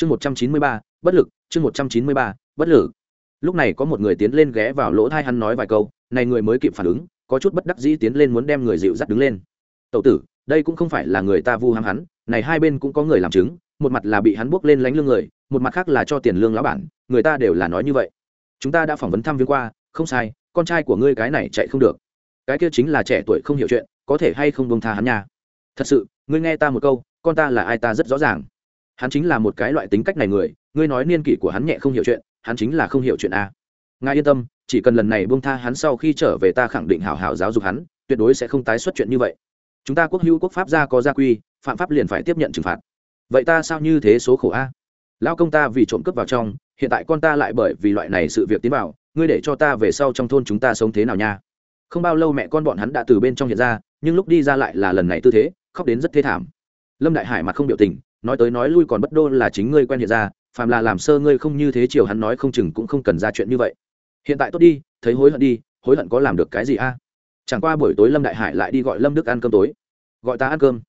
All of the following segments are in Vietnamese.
chương một trăm chín mươi ba, bất lực, chương một trăm chín mươi ba, bất lực. Lúc này có một người tiến lên ghé vào lỗ thai hắn nói vài câu, này người mới kịp phản ứng, có chút bất đắc dĩ tiến lên muốn đem người dịu dắt đứng lên. Tậu tử, đây cũng không phải là người ta vu ham hắn, này hai bên cũng có người làm chứng, một mặt là bị hắn buộc lên lánh lương người, một mặt khác là cho tiền lương lão bản, người ta đều là nói như vậy. Chúng ta đã phỏng vấn thăm viếng qua, không sai, con trai của ngươi cái này chạy không được. Cái kia chính là trẻ tuổi không hiểu chuyện, có thể hay không bông tha hắn nha. Thật sự, ngươi nghe ta một câu, con ta là ai ta rất rõ ràng hắn chính là một cái loại tính cách này người, ngươi nói niên kỷ của hắn nhẹ không hiểu chuyện, hắn chính là không hiểu chuyện a. Ngài yên tâm, chỉ cần lần này bông tha hắn sau khi trở về ta khẳng định hảo hảo giáo dục hắn, tuyệt đối sẽ không tái xuất chuyện như vậy. Chúng ta quốc hữu quốc pháp gia có gia quy, phạm pháp liền phải tiếp nhận trừng phạt. Vậy ta sao như thế số khổ a? Lao công ta vì trộm cướp vào trong, hiện tại con ta lại bởi vì loại này sự việc tiến vào, ngươi để cho ta về sau trong thôn chúng ta sống thế nào nha? Không bao lâu mẹ con bọn hắn đã từ bên trong hiện ra, nhưng lúc đi ra lại là lần này tư thế, khóc đến rất thê thảm. Lâm đại hải mặt không biểu tình nói tới nói lui còn bất đô là chính ngươi quen hiện ra, phàm là làm sơ ngươi không như thế chiều hắn nói không chừng cũng không cần ra chuyện như vậy. Hiện tại tốt đi, thấy hối hận đi, hối hận có làm được cái gì a? À? Chẳng qua buổi tối lâm đại hải lại đi gọi lâm đức ăn cơm tối. Gọi ta ăn cơm.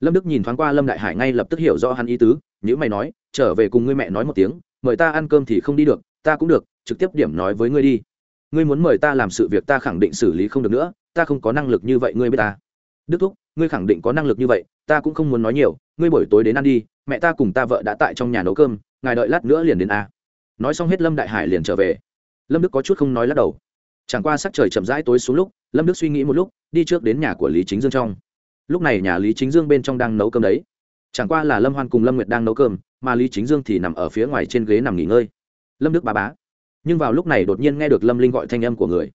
Lâm đức nhìn thoáng qua lâm đại hải ngay lập tức hiểu rõ hắn ý tứ nhữ mày nói, trở về cùng ngươi mẹ nói một tiếng, mời ta ăn cơm thì không đi được, ta cũng được, trực tiếp điểm nói với ngươi đi. Ngươi muốn mời ta làm sự việc ta khẳng định xử lý không được nữa, ta không có năng lực như vậy ngươi biết ta. Đức thúc ngươi khẳng định có năng lực như vậy, ta cũng không muốn nói nhiều, ngươi buổi tối đến ăn đi, mẹ ta cùng ta vợ đã tại trong nhà nấu cơm, ngài đợi lát nữa liền đến a. Nói xong hết lâm đại hải liền trở về. Lâm đức có chút không nói lắc đầu. Chẳng qua sắc trời chậm rãi tối xuống lúc, lâm đức suy nghĩ một lúc, đi trước đến nhà của lý chính dương trong. Lúc này nhà lý chính dương bên trong đang nấu cơm đấy. Chẳng qua là lâm hoan cùng lâm nguyệt đang nấu cơm, mà lý chính dương thì nằm ở phía ngoài trên ghế nằm nghỉ ngơi. Lâm đức bá bá. Nhưng vào lúc này đột nhiên nghe được lâm linh gọi thanh âm của người.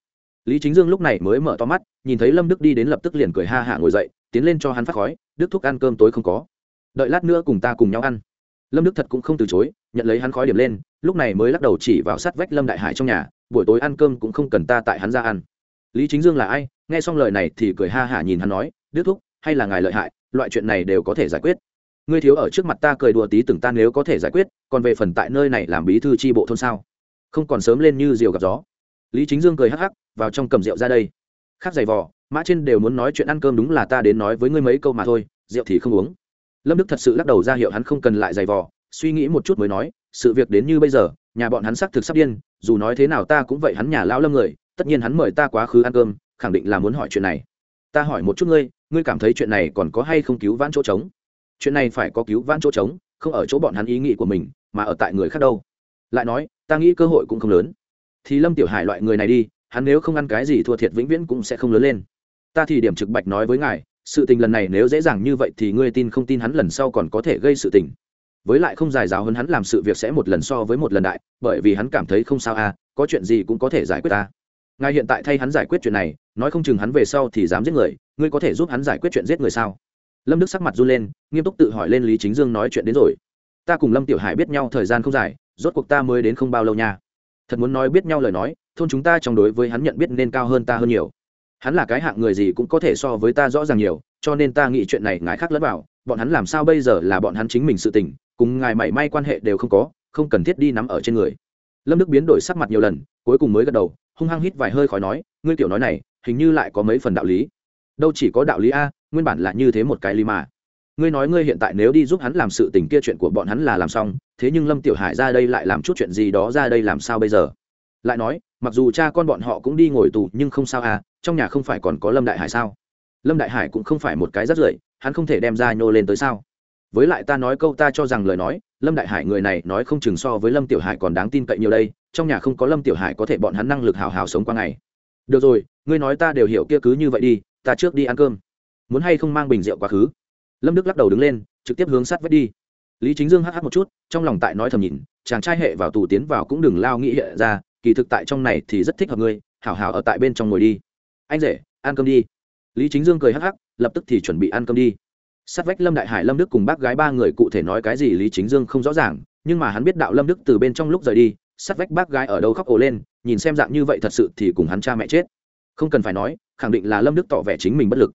Lý chính dương lúc này mới mở to mắt, nhìn thấy lâm đức đi đến lập tức liền cười ha hạ ngồi dậy tiến lên cho hắn phát khói, đức thúc ăn cơm tối không có. Đợi lát nữa cùng ta cùng nhau ăn. Lâm đức thật cũng không từ chối, nhận lấy hắn khói điểm lên, lúc này mới lắc đầu chỉ vào sát vách lâm đại hải trong nhà, buổi tối ăn cơm cũng không cần ta tại hắn ra ăn. Lý chính dương là ai? Nghe xong lời này thì cười ha hả nhìn hắn nói, đức thúc, hay là ngài lợi hại, loại chuyện này đều có thể giải quyết. Ngươi thiếu ở trước mặt ta cười đùa tí từng ta nếu có thể giải quyết, còn về phần tại nơi này làm bí thư tri bộ thôn sao? Không còn sớm lên như diều gặp gió. Lý chính dương cười hắc hắc, vào trong cầm rượu ra đây. Khác giày vò mã trên đều muốn nói chuyện ăn cơm đúng là ta đến nói với ngươi mấy câu mà thôi, rượu thì không uống. Lâm đức thật sự lắc đầu ra hiệu hắn không cần lại giày vò, suy nghĩ một chút mới nói, sự việc đến như bây giờ, nhà bọn hắn xác thực sắp điên, dù nói thế nào ta cũng vậy hắn nhà lão lâm người, tất nhiên hắn mời ta quá khứ ăn cơm, khẳng định là muốn hỏi chuyện này. Ta hỏi một chút ngươi ngươi cảm thấy chuyện này còn có hay không cứu vãn chỗ trống? Chuyện này phải có cứu vãn chỗ trống, không ở chỗ bọn hắn ý nghĩ của mình, mà ở tại người khác đâu. Lại nói, ta nghĩ cơ hội cũng không lớn. Thì lâm tiểu hải loại người này đi, hắn nếu không ăn cái gì thua thiệt vĩnh viễn cũng sẽ không lớn lên ta thì điểm trực bạch nói với ngài, sự tình lần này nếu dễ dàng như vậy thì ngươi tin không tin hắn lần sau còn có thể gây sự tình. Với lại không dài giáo hơn hắn làm sự việc sẽ một lần so với một lần đại, bởi vì hắn cảm thấy không sao à có chuyện gì cũng có thể giải quyết ta. Ngài hiện tại thay hắn giải quyết chuyện này, nói không chừng hắn về sau thì dám giết người, ngươi có thể giúp hắn giải quyết chuyện giết người sao? Lâm đức sắc mặt run lên, nghiêm túc tự hỏi lên lý chính dương nói chuyện đến rồi. Ta cùng lâm tiểu hải biết nhau thời gian không dài, rốt cuộc ta mới đến không bao lâu nha. Thật muốn nói biết nhau lời nói, thôn chúng ta trong đối với hắn nhận biết nên cao hơn ta hơn nhiều hắn là cái hạng người gì cũng có thể so với ta rõ ràng nhiều, cho nên ta nghĩ chuyện này ngài khác lẫn vào, bọn hắn làm sao bây giờ là bọn hắn chính mình sự tình, cùng ngài mảy may quan hệ đều không có, không cần thiết đi nắm ở trên người. Lâm đức biến đổi sắc mặt nhiều lần, cuối cùng mới gật đầu, hung hăng hít vài hơi khói nói, ngươi tiểu nói này, hình như lại có mấy phần đạo lý. Đâu chỉ có đạo lý a, nguyên bản là như thế một cái lý mà. Ngươi nói ngươi hiện tại nếu đi giúp hắn làm sự tình kia chuyện của bọn hắn là làm xong, thế nhưng lâm tiểu hải ra đây lại làm chút chuyện gì đó ra đây làm sao bây giờ? Lại nói mặc dù cha con bọn họ cũng đi ngồi tù nhưng không sao à trong nhà không phải còn có lâm đại hải sao? Lâm đại hải cũng không phải một cái rất rưởi, hắn không thể đem ra nhô lên tới sao? Với lại ta nói câu ta cho rằng lời nói, lâm đại hải người này nói không chừng so với lâm tiểu hải còn đáng tin cậy nhiều đây, trong nhà không có lâm tiểu hải có thể bọn hắn năng lực hào hào sống qua ngày. Được rồi, ngươi nói ta đều hiểu kia cứ như vậy đi, ta trước đi ăn cơm. Muốn hay không mang bình rượu quá khứ? Lâm đức lắc đầu đứng lên, trực tiếp hướng sát vết đi. Lý chính dương hh một chút, trong lòng tại nói thầm nhìn, chàng trai hệ vào tù tiến vào cũng đừng lao nghĩ hệ ra kỳ thực tại trong này thì rất thích hợp ngươi, hảo hảo ở tại bên trong ngồi đi. Anh rể, ăn cơm đi. Lý chính dương cười hắc hắc, lập tức thì chuẩn bị ăn cơm đi. Sát vách lâm đại hải lâm đức cùng bác gái ba người cụ thể nói cái gì lý chính dương không rõ ràng, nhưng mà hắn biết đạo lâm đức từ bên trong lúc rời đi, sát vách bác gái ở đâu khóc ồ lên, nhìn xem dạng như vậy thật sự thì cùng hắn cha mẹ chết. Không cần phải nói, khẳng định là lâm đức tỏ vẻ chính mình bất lực.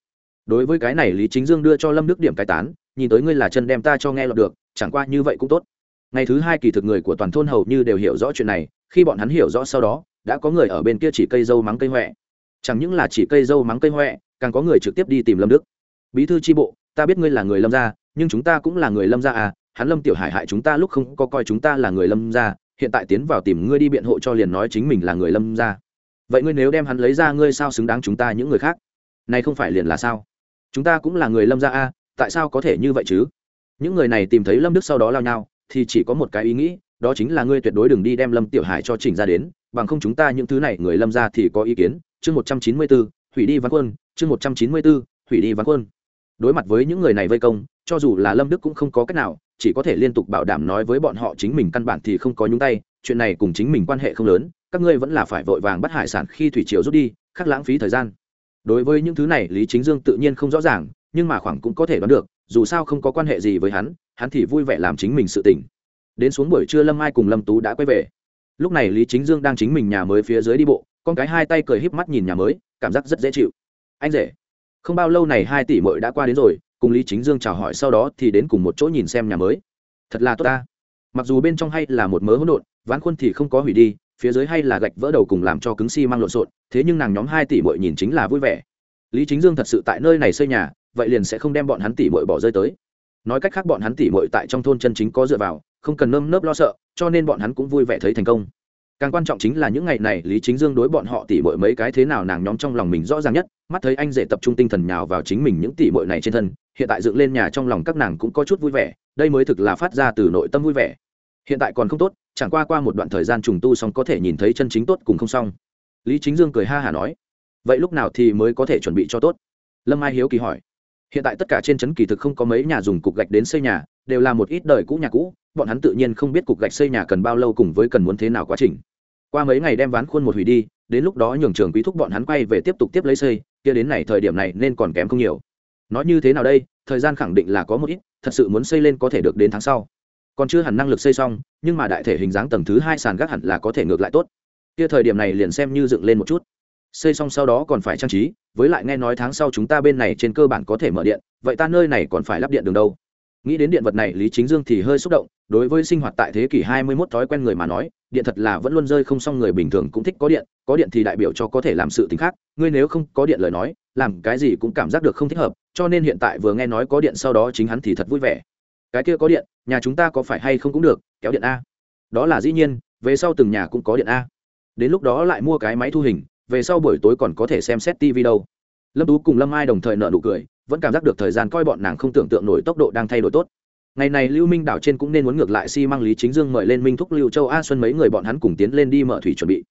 Đối với cái này lý chính dương đưa cho lâm đức điểm cai tán, nhìn tới ngươi là chân đem ta cho nghe lọt được, chẳng qua như vậy cũng tốt ngày thứ hai kỳ thực người của toàn thôn hầu như đều hiểu rõ chuyện này, khi bọn hắn hiểu rõ sau đó, đã có người ở bên kia chỉ cây dâu mắng cây huệ chẳng những là chỉ cây dâu mắng cây huệ càng có người trực tiếp đi tìm lâm đức. Bí thư tri bộ, ta biết ngươi là người lâm gia, nhưng chúng ta cũng là người lâm gia à hắn lâm tiểu hải hại chúng ta lúc không có coi chúng ta là người lâm gia, hiện tại tiến vào tìm ngươi đi biện hộ cho liền nói chính mình là người lâm gia. Vậy ngươi nếu đem hắn lấy ra, ngươi sao xứng đáng chúng ta những người khác? Này không phải liền là sao? Chúng ta cũng là người lâm gia a tại sao có thể như vậy chứ? Những người này tìm thấy lâm đức sau đó lao nhau thì chỉ có một cái ý nghĩ, đó chính là ngươi tuyệt đối đừng đi đem lâm tiểu hải cho chỉnh ra đến, bằng không chúng ta những thứ này người lâm ra thì có ý kiến. Chương một trăm chín mươi bốn hủy đi văn quân. Chương một trăm chín mươi bốn hủy đi văn quân. Đối mặt với những người này vây công, cho dù là lâm đức cũng không có cách nào, chỉ có thể liên tục bảo đảm nói với bọn họ chính mình căn bản thì không có nhúng tay, chuyện này cùng chính mình quan hệ không lớn, các ngươi vẫn là phải vội vàng bắt hải sản khi thủy triều rút đi, khắc lãng phí thời gian. Đối với những thứ này, lý chính dương tự nhiên không rõ ràng, nhưng mà khoảng cũng có thể đoán được dù sao không có quan hệ gì với hắn hắn thì vui vẻ làm chính mình sự tỉnh đến xuống buổi trưa lâm ai cùng lâm tú đã quay về. Lúc này lý chính dương đang chính mình nhà mới phía dưới đi bộ, con cái hai tay cười híp mắt nhìn nhà mới, cảm giác rất dễ chịu. Anh rể, không bao lâu này hai tỷ mội đã qua đến rồi, cùng lý chính dương chào hỏi sau đó thì đến cùng một chỗ nhìn xem nhà mới. Thật là tốt ta. Mặc dù bên trong hay là một mớ hỗn độn, ván khuôn thì không có hủy đi, phía dưới hay là gạch vỡ đầu cùng làm cho cứng xi、si、măng lộn xộn, thế nhưng nàng nhóm hai tỷ mội nhìn chính là vui vẻ. Lý chính dương thật sự tại nơi này xây nhà vậy liền sẽ không đem bọn hắn tỉ mội bỏ rơi tới. Nói cách khác bọn hắn tỉ mội tại trong thôn chân chính có dựa vào, không cần nơm nớp lo sợ, cho nên bọn hắn cũng vui vẻ thấy thành công. Càng quan trọng chính là những ngày này lý chính dương đối bọn họ tỉ mội mấy cái thế nào nàng nhóm trong lòng mình rõ ràng nhất, mắt thấy anh dễ tập trung tinh thần nhào vào chính mình những tỉ mội này trên thân, hiện tại dựng lên nhà trong lòng các nàng cũng có chút vui vẻ, đây mới thực là phát ra từ nội tâm vui vẻ. Hiện tại còn không tốt, chẳng qua qua một đoạn thời gian trùng tu xong có thể nhìn thấy chân chính tốt cùng không xong. Lý chính dương cười ha hả nói, vậy lúc nào thì mới có thể chuẩn bị cho tốt? Lâm ai hiếu kỳ hỏi hiện tại tất cả trên trấn kỳ thực không có mấy nhà dùng cục gạch đến xây nhà, đều là một ít đời cũ nhà cũ, bọn hắn tự nhiên không biết cục gạch xây nhà cần bao lâu cùng với cần muốn thế nào quá trình. Qua mấy ngày đem ván khuôn một hủy đi, đến lúc đó nhường trường quý thúc bọn hắn quay về tiếp tục tiếp lấy xây, kia đến này thời điểm này nên còn kém không nhiều. Nói như thế nào đây, thời gian khẳng định là có một ít, thật sự muốn xây lên có thể được đến tháng sau. Còn chưa hẳn năng lực xây xong, nhưng mà đại thể hình dáng tầng thứ hai sàn gác hẳn là có thể ngược lại tốt. Kia thời điểm này liền xem như dựng lên một chút. Xây xong sau đó còn phải trang trí với lại nghe nói tháng sau chúng ta bên này trên cơ bản có thể mở điện, vậy ta nơi này còn phải lắp điện đường đâu? Nghĩ đến điện vật này, lý chính dương thì hơi xúc động, đối với sinh hoạt tại thế kỷ 21 thói quen người mà nói, điện thật là vẫn luôn rơi không xong người bình thường cũng thích có điện có điện thì đại biểu cho có thể làm sự t khác, ngươi nếu không có điện lời nói, làm cái gì cũng cảm giác được không thích hợp, cho nên hiện tại vừa nghe nói có điện sau đó chính hắn thì thật vui vẻ. Cái kia có điện, nhà chúng ta có phải hay không cũng được, kéo điện a. Đó là dĩ nhiên, về sau từng nhà cũng có điện a. Đến lúc đó lại mua cái máy thu hình về sau buổi tối còn có thể xem xét tv đâu. Lâm tú cùng lâm ai đồng thời nợ nụ cười, vẫn cảm giác được thời gian coi bọn nàng không tưởng tượng nổi tốc độ đang thay đổi tốt. Ngày này lưu minh đảo trên cũng nên muốn ngược lại xi、si、măng lý chính dương mời lên minh thúc lưu châu a xuân mấy người bọn hắn cùng tiến lên đi mở thủy chuẩn bị.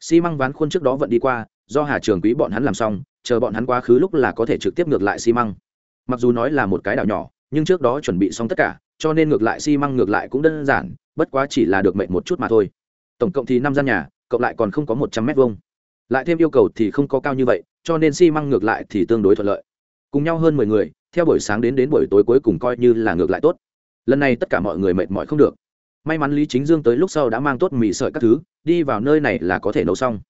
Xi、si、măng ván khuôn trước đó vẫn đi qua, do hà trường quý bọn hắn làm xong, chờ bọn hắn quá khứ lúc là có thể trực tiếp ngược lại xi、si、măng. Mặc dù nói là một cái đảo nhỏ, nhưng trước đó chuẩn bị xong tất cả, cho nên ngược lại xi、si、măng ngược lại cũng đơn giản, bất quá chỉ là được mệnh một chút mà thôi. Tổng cộng thì năm gian nhà, cộng lại còn không có một trăm mét vuông lại thêm yêu cầu thì không có cao như vậy, cho nên xi măng ngược lại thì tương đối thuận lợi. Cùng nhau hơn mười người, theo buổi sáng đến đến buổi tối cuối cùng coi như là ngược lại tốt. Lần này tất cả mọi người mệt mỏi không được. May mắn lý chính dương tới lúc sau đã mang tốt mì sợi các thứ, đi vào nơi này là có thể nấu xong.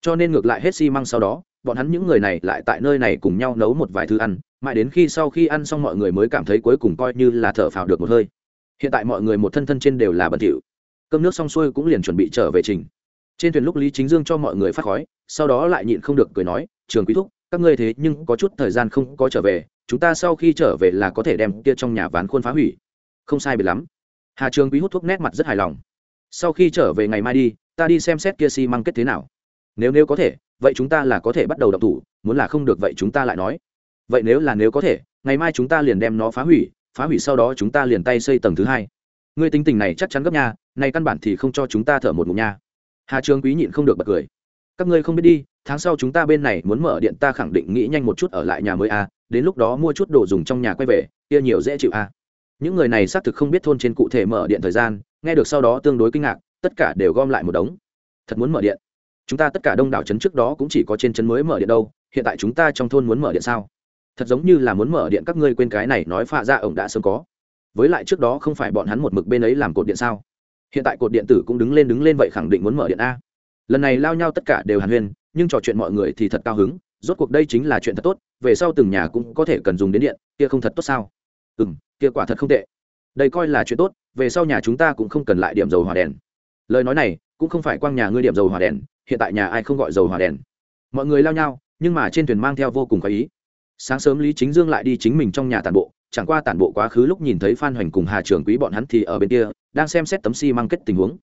Cho nên ngược lại hết xi măng sau đó, bọn hắn những người này lại tại nơi này cùng nhau nấu một vài thứ ăn, mãi đến khi sau khi ăn xong mọi người mới cảm thấy cuối cùng coi như là thở phào được một hơi. Hiện tại mọi người một thân thân trên đều là bẩn thỉu. Cơm nước xong xuôi cũng liền chuẩn bị trở về trình. Trên thuyền lúc lý chính dương cho mọi người phát khói sau đó lại nhịn không được cười nói, trường quý thúc, các ngươi thế nhưng có chút thời gian không có trở về, chúng ta sau khi trở về là có thể đem kia trong nhà ván khuôn phá hủy. Không sai biệt lắm. Hà trường quý hút thuốc nét mặt rất hài lòng. Sau khi trở về ngày mai đi, ta đi xem xét kia xi、si、măng kết thế nào. Nếu nếu có thể, vậy chúng ta là có thể bắt đầu đập thủ, muốn là không được vậy chúng ta lại nói. Vậy nếu là, nếu có thể, ngày mai chúng ta liền đem nó phá hủy phá hủy sau đó chúng ta liền tay xây tầng thứ hai. Ngươi tính tình này chắc chắn gấp nha nay căn bản thì không cho chúng ta thở một mục nha. Hà trường quý nhịn không được bật cười các ngươi không biết đi tháng sau chúng ta bên này muốn mở điện ta khẳng định nghĩ nhanh một chút ở lại nhà mới a à, đến lúc đó mua chút đồ dùng trong nhà quay về kia nhiều dễ chịu a. À. những người này xác thực không biết thôn trên cụ thể mở điện thời gian nghe được sau đó tương đối kinh ngạc tất cả đều gom lại một đống. Thật muốn mở điện. Chúng ta tất cả đông đảo trấn trước đó cũng chỉ có trên trấn mới mở điện đâu hiện tại chúng ta trong thôn muốn mở điện sao? Thật giống như là muốn mở điện các ngươi quên cái này nói phạ ra ổng đã sớm có. Với lại trước đó không phải bọn hắn một mực bên ấy làm cột điện sao? Hiện tại cột điện tử cũng đứng lên đứng lên vậy khẳng định muốn mở điện a lần này lao nhau tất cả đều hàn huyên, nhưng trò chuyện mọi người thì thật cao hứng, rốt cuộc đây chính là chuyện thật tốt, về sau từng nhà cũng có thể cần dùng đến điện, kia không thật tốt sao? Ừ m kia quả thật không tệ. Đây coi là chuyện tốt, về sau nhà chúng ta cũng không cần lại điểm dầu hỏa đèn. Lời nói này, cũng không phải quang nhà ngươi điểm dầu hỏa đèn, hiện tại nhà ai không gọi dầu hỏa đèn? Mọi người lao nhau, nhưng mà trên thuyền mang theo vô cùng có ý. Sáng sớm lý chính dương lại đi chính mình trong nhà tản bộ, chẳng qua tản bộ quá khứ lúc nhìn thấy phan hoành cùng hà trường quý bọn hắn thì ở bên kia, đang xem xét tấm xi、si、măng kết tình huống.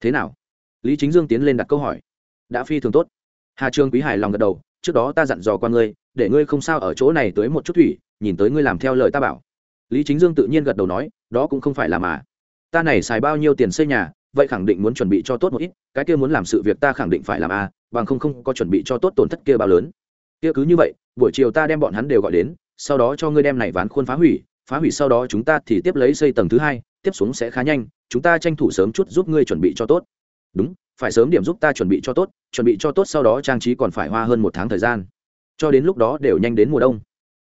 Thế nào? Lý chính dương tiến lên đặt câu hỏi. Đã phi thường tốt. Hà trường quý hài lòng gật đầu, trước đó ta dặn dò qua ngươi, để ngươi không sao ở chỗ này tới một chút thủy, nhìn tới ngươi làm theo lời ta bảo. Lý chính dương tự nhiên gật đầu nói, đó cũng không phải là mà. Ta này xài bao nhiêu tiền xây nhà, vậy khẳng định muốn chuẩn bị cho tốt một ít, cái kia muốn làm sự việc ta khẳng định phải làm a bằng không không có chuẩn bị cho tốt tổn thất kia bao lớn. Kia cứ như vậy, buổi chiều ta đem bọn hắn đều gọi đến, sau đó cho ngươi đem này ván khuôn phá hủy phá hủy sau đó chúng ta thì tiếp lấy xây tầng thứ hai, tiếp xuống sẽ khá nhanh, chúng ta tranh thủ sớm chút giúp ngươi chuẩn bị cho tốt đúng, phải sớm điểm giúp ta chuẩn bị cho tốt, chuẩn bị cho tốt sau đó trang trí còn phải hoa hơn một tháng thời gian. Cho đến lúc đó đều nhanh đến mùa đông.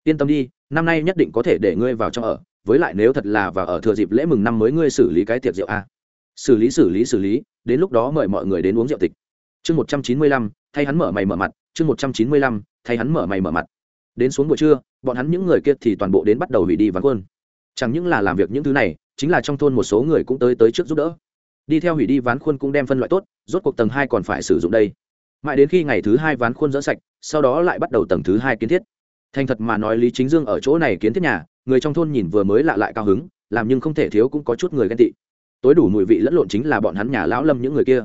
Yên tâm đi, năm nay nhất định có thể để ngươi vào trong ở, với lại nếu thật là và ở thừa dịp lễ mừng năm mới ngươi xử lý cái tiệc rượu a. Xử lý xử lý xử lý, đến lúc đó mời mọi người đến uống rượu tịch. Chương một trăm chín mươi lăm, thay hắn mở mày mở mặt, chương một trăm chín mươi lăm, thay hắn mở mày mở mặt. Đến xuống buổi trưa, bọn hắn những người kia thì toàn bộ đến bắt đầu hủy đi ván quân. Chẳng những là làm việc những thứ này, chính là trong thôn một số người cũng tới tới trước giúp đỡ đi theo hủy đi ván khuôn cũng đem phân loại tốt, rốt cuộc tầng hai còn phải sử dụng đây. Mãi đến khi ngày thứ hai ván khuôn dỡ sạch, sau đó lại bắt đầu tầng thứ hai kiến thiết. Thành thật mà nói lý chính dương ở chỗ này kiến thiết nhà, người trong thôn nhìn vừa mới lạ lại cao hứng, làm nhưng không thể thiếu cũng có chút người ghen tị. Tối đủ mùi vị lẫn lộn chính là bọn hắn nhà lão lâm những người kia.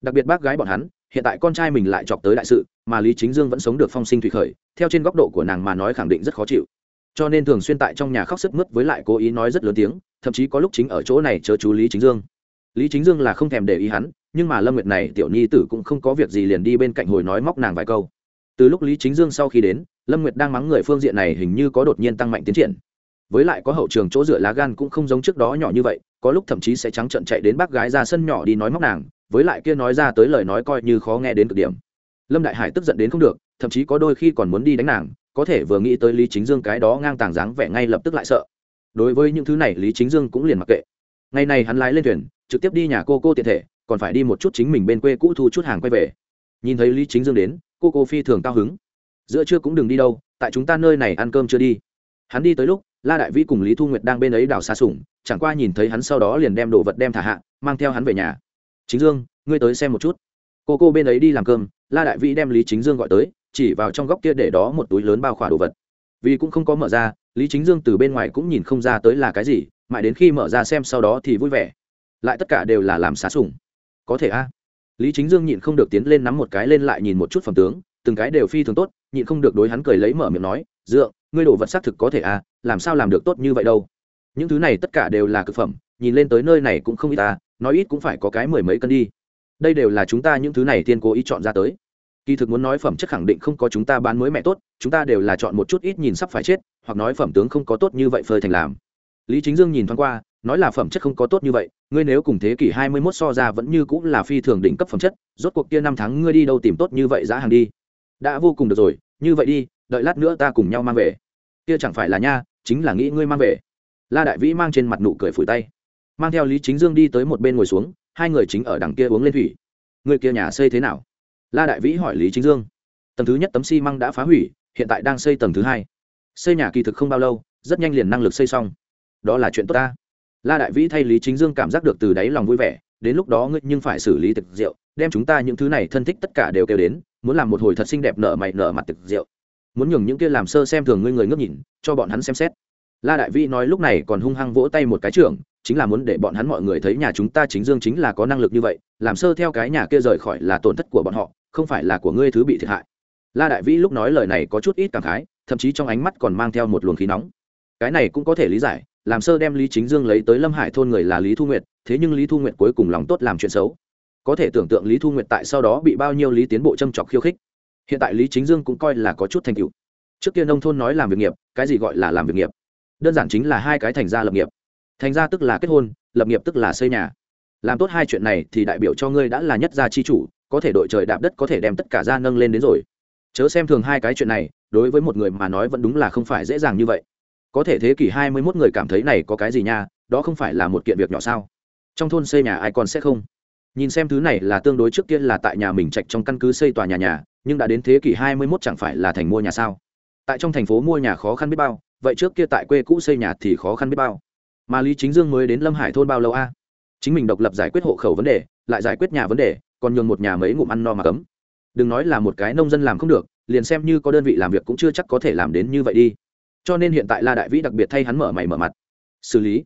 Đặc biệt bác gái bọn hắn, hiện tại con trai mình lại chọc tới đại sự, mà lý chính dương vẫn sống được phong sinh thủy khởi, theo trên góc độ của nàng mà nói khẳng định rất khó chịu. Cho nên thường xuyên tại trong nhà khóc sức mướt với lại cố ý nói rất lớn tiếng, thậm chí có lúc chính ở chỗ này chớ chú lý chính dương lý chính dương là không thèm để ý hắn, nhưng mà lâm nguyệt này tiểu nhi tử cũng không có việc gì liền đi bên cạnh hồi nói móc nàng vài câu. Từ lúc lý chính dương sau khi đến, lâm nguyệt đang mắng người phương diện này hình như có đột nhiên tăng mạnh tiến triển. Với lại có hậu trường chỗ dựa lá gan cũng không giống trước đó nhỏ như vậy, có lúc thậm chí sẽ trắng trận chạy đến bác gái ra sân nhỏ đi nói móc nàng, với lại kia nói ra tới lời nói coi như khó nghe đến cực điểm. Lâm đại hải tức giận đến không được, thậm chí có đôi khi còn muốn đi đánh nàng, có thể vừa nghĩ tới lý chính dương cái đó ngang tàng dáng vẻ ngay lập tức lại sợ. Đối với những thứ này lý chính dương cũng liền mặc kệ. Ngày này hắn lái lên thuyền trực tiếp đi nhà cô cô tiện thể, còn phải đi một chút chính mình bên quê cũ thu chút hàng quay về. Nhìn thấy lý chính dương đến, cô cô phi thường cao hứng. Giữa trưa cũng đừng đi đâu, tại chúng ta nơi này ăn cơm chưa đi. Hắn đi tới lúc, la đại vĩ cùng lý thu nguyệt đang bên ấy đào xa sủng chẳng qua nhìn thấy hắn sau đó liền đem đồ vật đem thả hạ, mang theo hắn về nhà. Chính dương, ngươi tới xem một chút. Cô cô bên ấy đi làm cơm, la đại vĩ đem lý chính dương gọi tới, chỉ vào trong góc kia để đó một túi lớn bao khỏa đồ vật. Vì cũng không có mở ra, lý chính dương từ bên ngoài cũng nhìn không ra tới là cái gì, mãi đến khi mở ra xem sau đó thì vui vẻ lại tất cả đều là làm xá sủng có thể a. À? Lý chính dương nhịn không được tiến lên nắm một cái lên lại nhìn một chút phẩm tướng, từng cái đều phi thường tốt, nhịn không được đối hắn cười lấy mở miệng nói dựa ngươi đồ vật xác thực có thể a à? làm sao làm được tốt như vậy đâu? Những thứ này tất cả đều là c phẩm, nhìn lên tới nơi này cũng không ít ta nói ít cũng phải có cái mười mấy cân đi. Đây đều là chúng ta những thứ này thiên cố ý chọn ra tới. Kỳ thực muốn nói phẩm chất khẳng định không có chúng ta bán mới mẹ tốt, chúng ta đều là chọn một chút ít nhìn sắp phải chết, hoặc nói phẩm tướng không có tốt như vậy phơi thành làm. Lý chính dương nhìn thoáng qua nói là phẩm chất không có tốt như vậy, ngươi nếu cùng thế kỷ hai mươi 21 so ra vẫn như cũng là phi thường đỉnh cấp phẩm chất, rốt cuộc kia năm tháng ngươi đi đâu tìm tốt như vậy giá hàng đi. Đã vô cùng được rồi, như vậy đi, đợi lát nữa ta cùng nhau mang về. Kia chẳng phải là nha, chính là nghĩ ngươi mang về. La đại vĩ mang trên mặt nụ cười phủi tay. Mang theo lý chính dương đi tới một bên ngồi xuống, hai người chính ở đằng kia uống lên thủy. Người kia nhà xây thế nào? La đại vĩ hỏi lý chính dương. Tầng thứ nhất tấm xi măng đã phá hủy, hiện tại đang xây tầng thứ hai. Xây nhà kỳ thực không bao lâu, rất nhanh liền năng lực xây xong. Đó là chuyện tốt ta la đại vĩ thay lý chính dương cảm giác được từ đáy lòng vui vẻ, đến lúc đó ngươi nhưng phải xử lý thực rượu, đem chúng ta những thứ này thân thích tất cả đều kêu đến, muốn làm một hồi thật xinh đẹp nở mày nở mặt thực rượu. Muốn nhường những kia làm sơ xem thường ngươi người ngước nhìn, cho bọn hắn xem xét. La đại vĩ nói lúc này còn hung hăng vỗ tay một cái trưởng, chính là muốn để bọn hắn mọi người thấy nhà chúng ta chính dương chính là có năng lực như vậy, làm sơ theo cái nhà kia rời khỏi là tổn thất của bọn họ, không phải là của ngươi thứ bị thiệt hại. La đại vĩ lúc nói lời này có chút ít cảm khái, thậm chí trong ánh mắt còn mang theo một luồng khí nóng. Cái này cũng có thể lý giải làm sơ đem lý chính dương lấy tới lâm hải thôn người là lý thu nguyệt, thế nhưng lý thu nguyệt cuối cùng lòng tốt làm chuyện xấu. Có thể tưởng tượng lý thu nguyệt tại sau đó bị bao nhiêu lý tiến bộ châm chọc khiêu khích. Hiện tại lý chính dương cũng coi là có chút thành tựu. Trước kia nông thôn nói làm việc nghiệp, cái gì gọi là làm việc nghiệp? Đơn giản chính là hai cái thành gia lập nghiệp. Thành gia tức là kết hôn, lập nghiệp tức là xây nhà. Làm tốt hai chuyện này thì đại biểu cho ngươi đã là nhất gia chi chủ, có thể đội trời đạp đất có thể đem tất cả gia nâng lên đến rồi. Chớ xem thường hai cái chuyện này, đối với một người mà nói vẫn đúng là không phải dễ dàng như vậy có thể thế kỷ hai mươi 21 người cảm thấy này có cái gì nha, đó không phải là một kiện việc nhỏ sao? Trong thôn xây nhà ai còn sẽ không? Nhìn xem thứ này là tương đối trước kia là tại nhà mình trạch trong căn cứ xây tòa nhà nhà, nhưng đã đến thế kỷ hai mươi 21 chẳng phải là thành mua nhà sao? Tại trong thành phố mua nhà khó khăn biết bao, vậy trước kia tại quê cũ xây nhà thì khó khăn biết bao. Mà lý chính dương mới đến lâm hải thôn bao lâu a? Chính mình độc lập giải quyết hộ khẩu vấn đề, lại giải quyết nhà vấn đề, còn nhường một nhà mấy ngụm ăn no mà cấm. Đừng nói là một cái nông dân làm không được, liền xem như có đơn vị làm việc cũng chưa chắc có thể làm đến như vậy đi cho nên hiện tại la đại vĩ đặc biệt thay hắn mở mày mở mặt. Xử lý.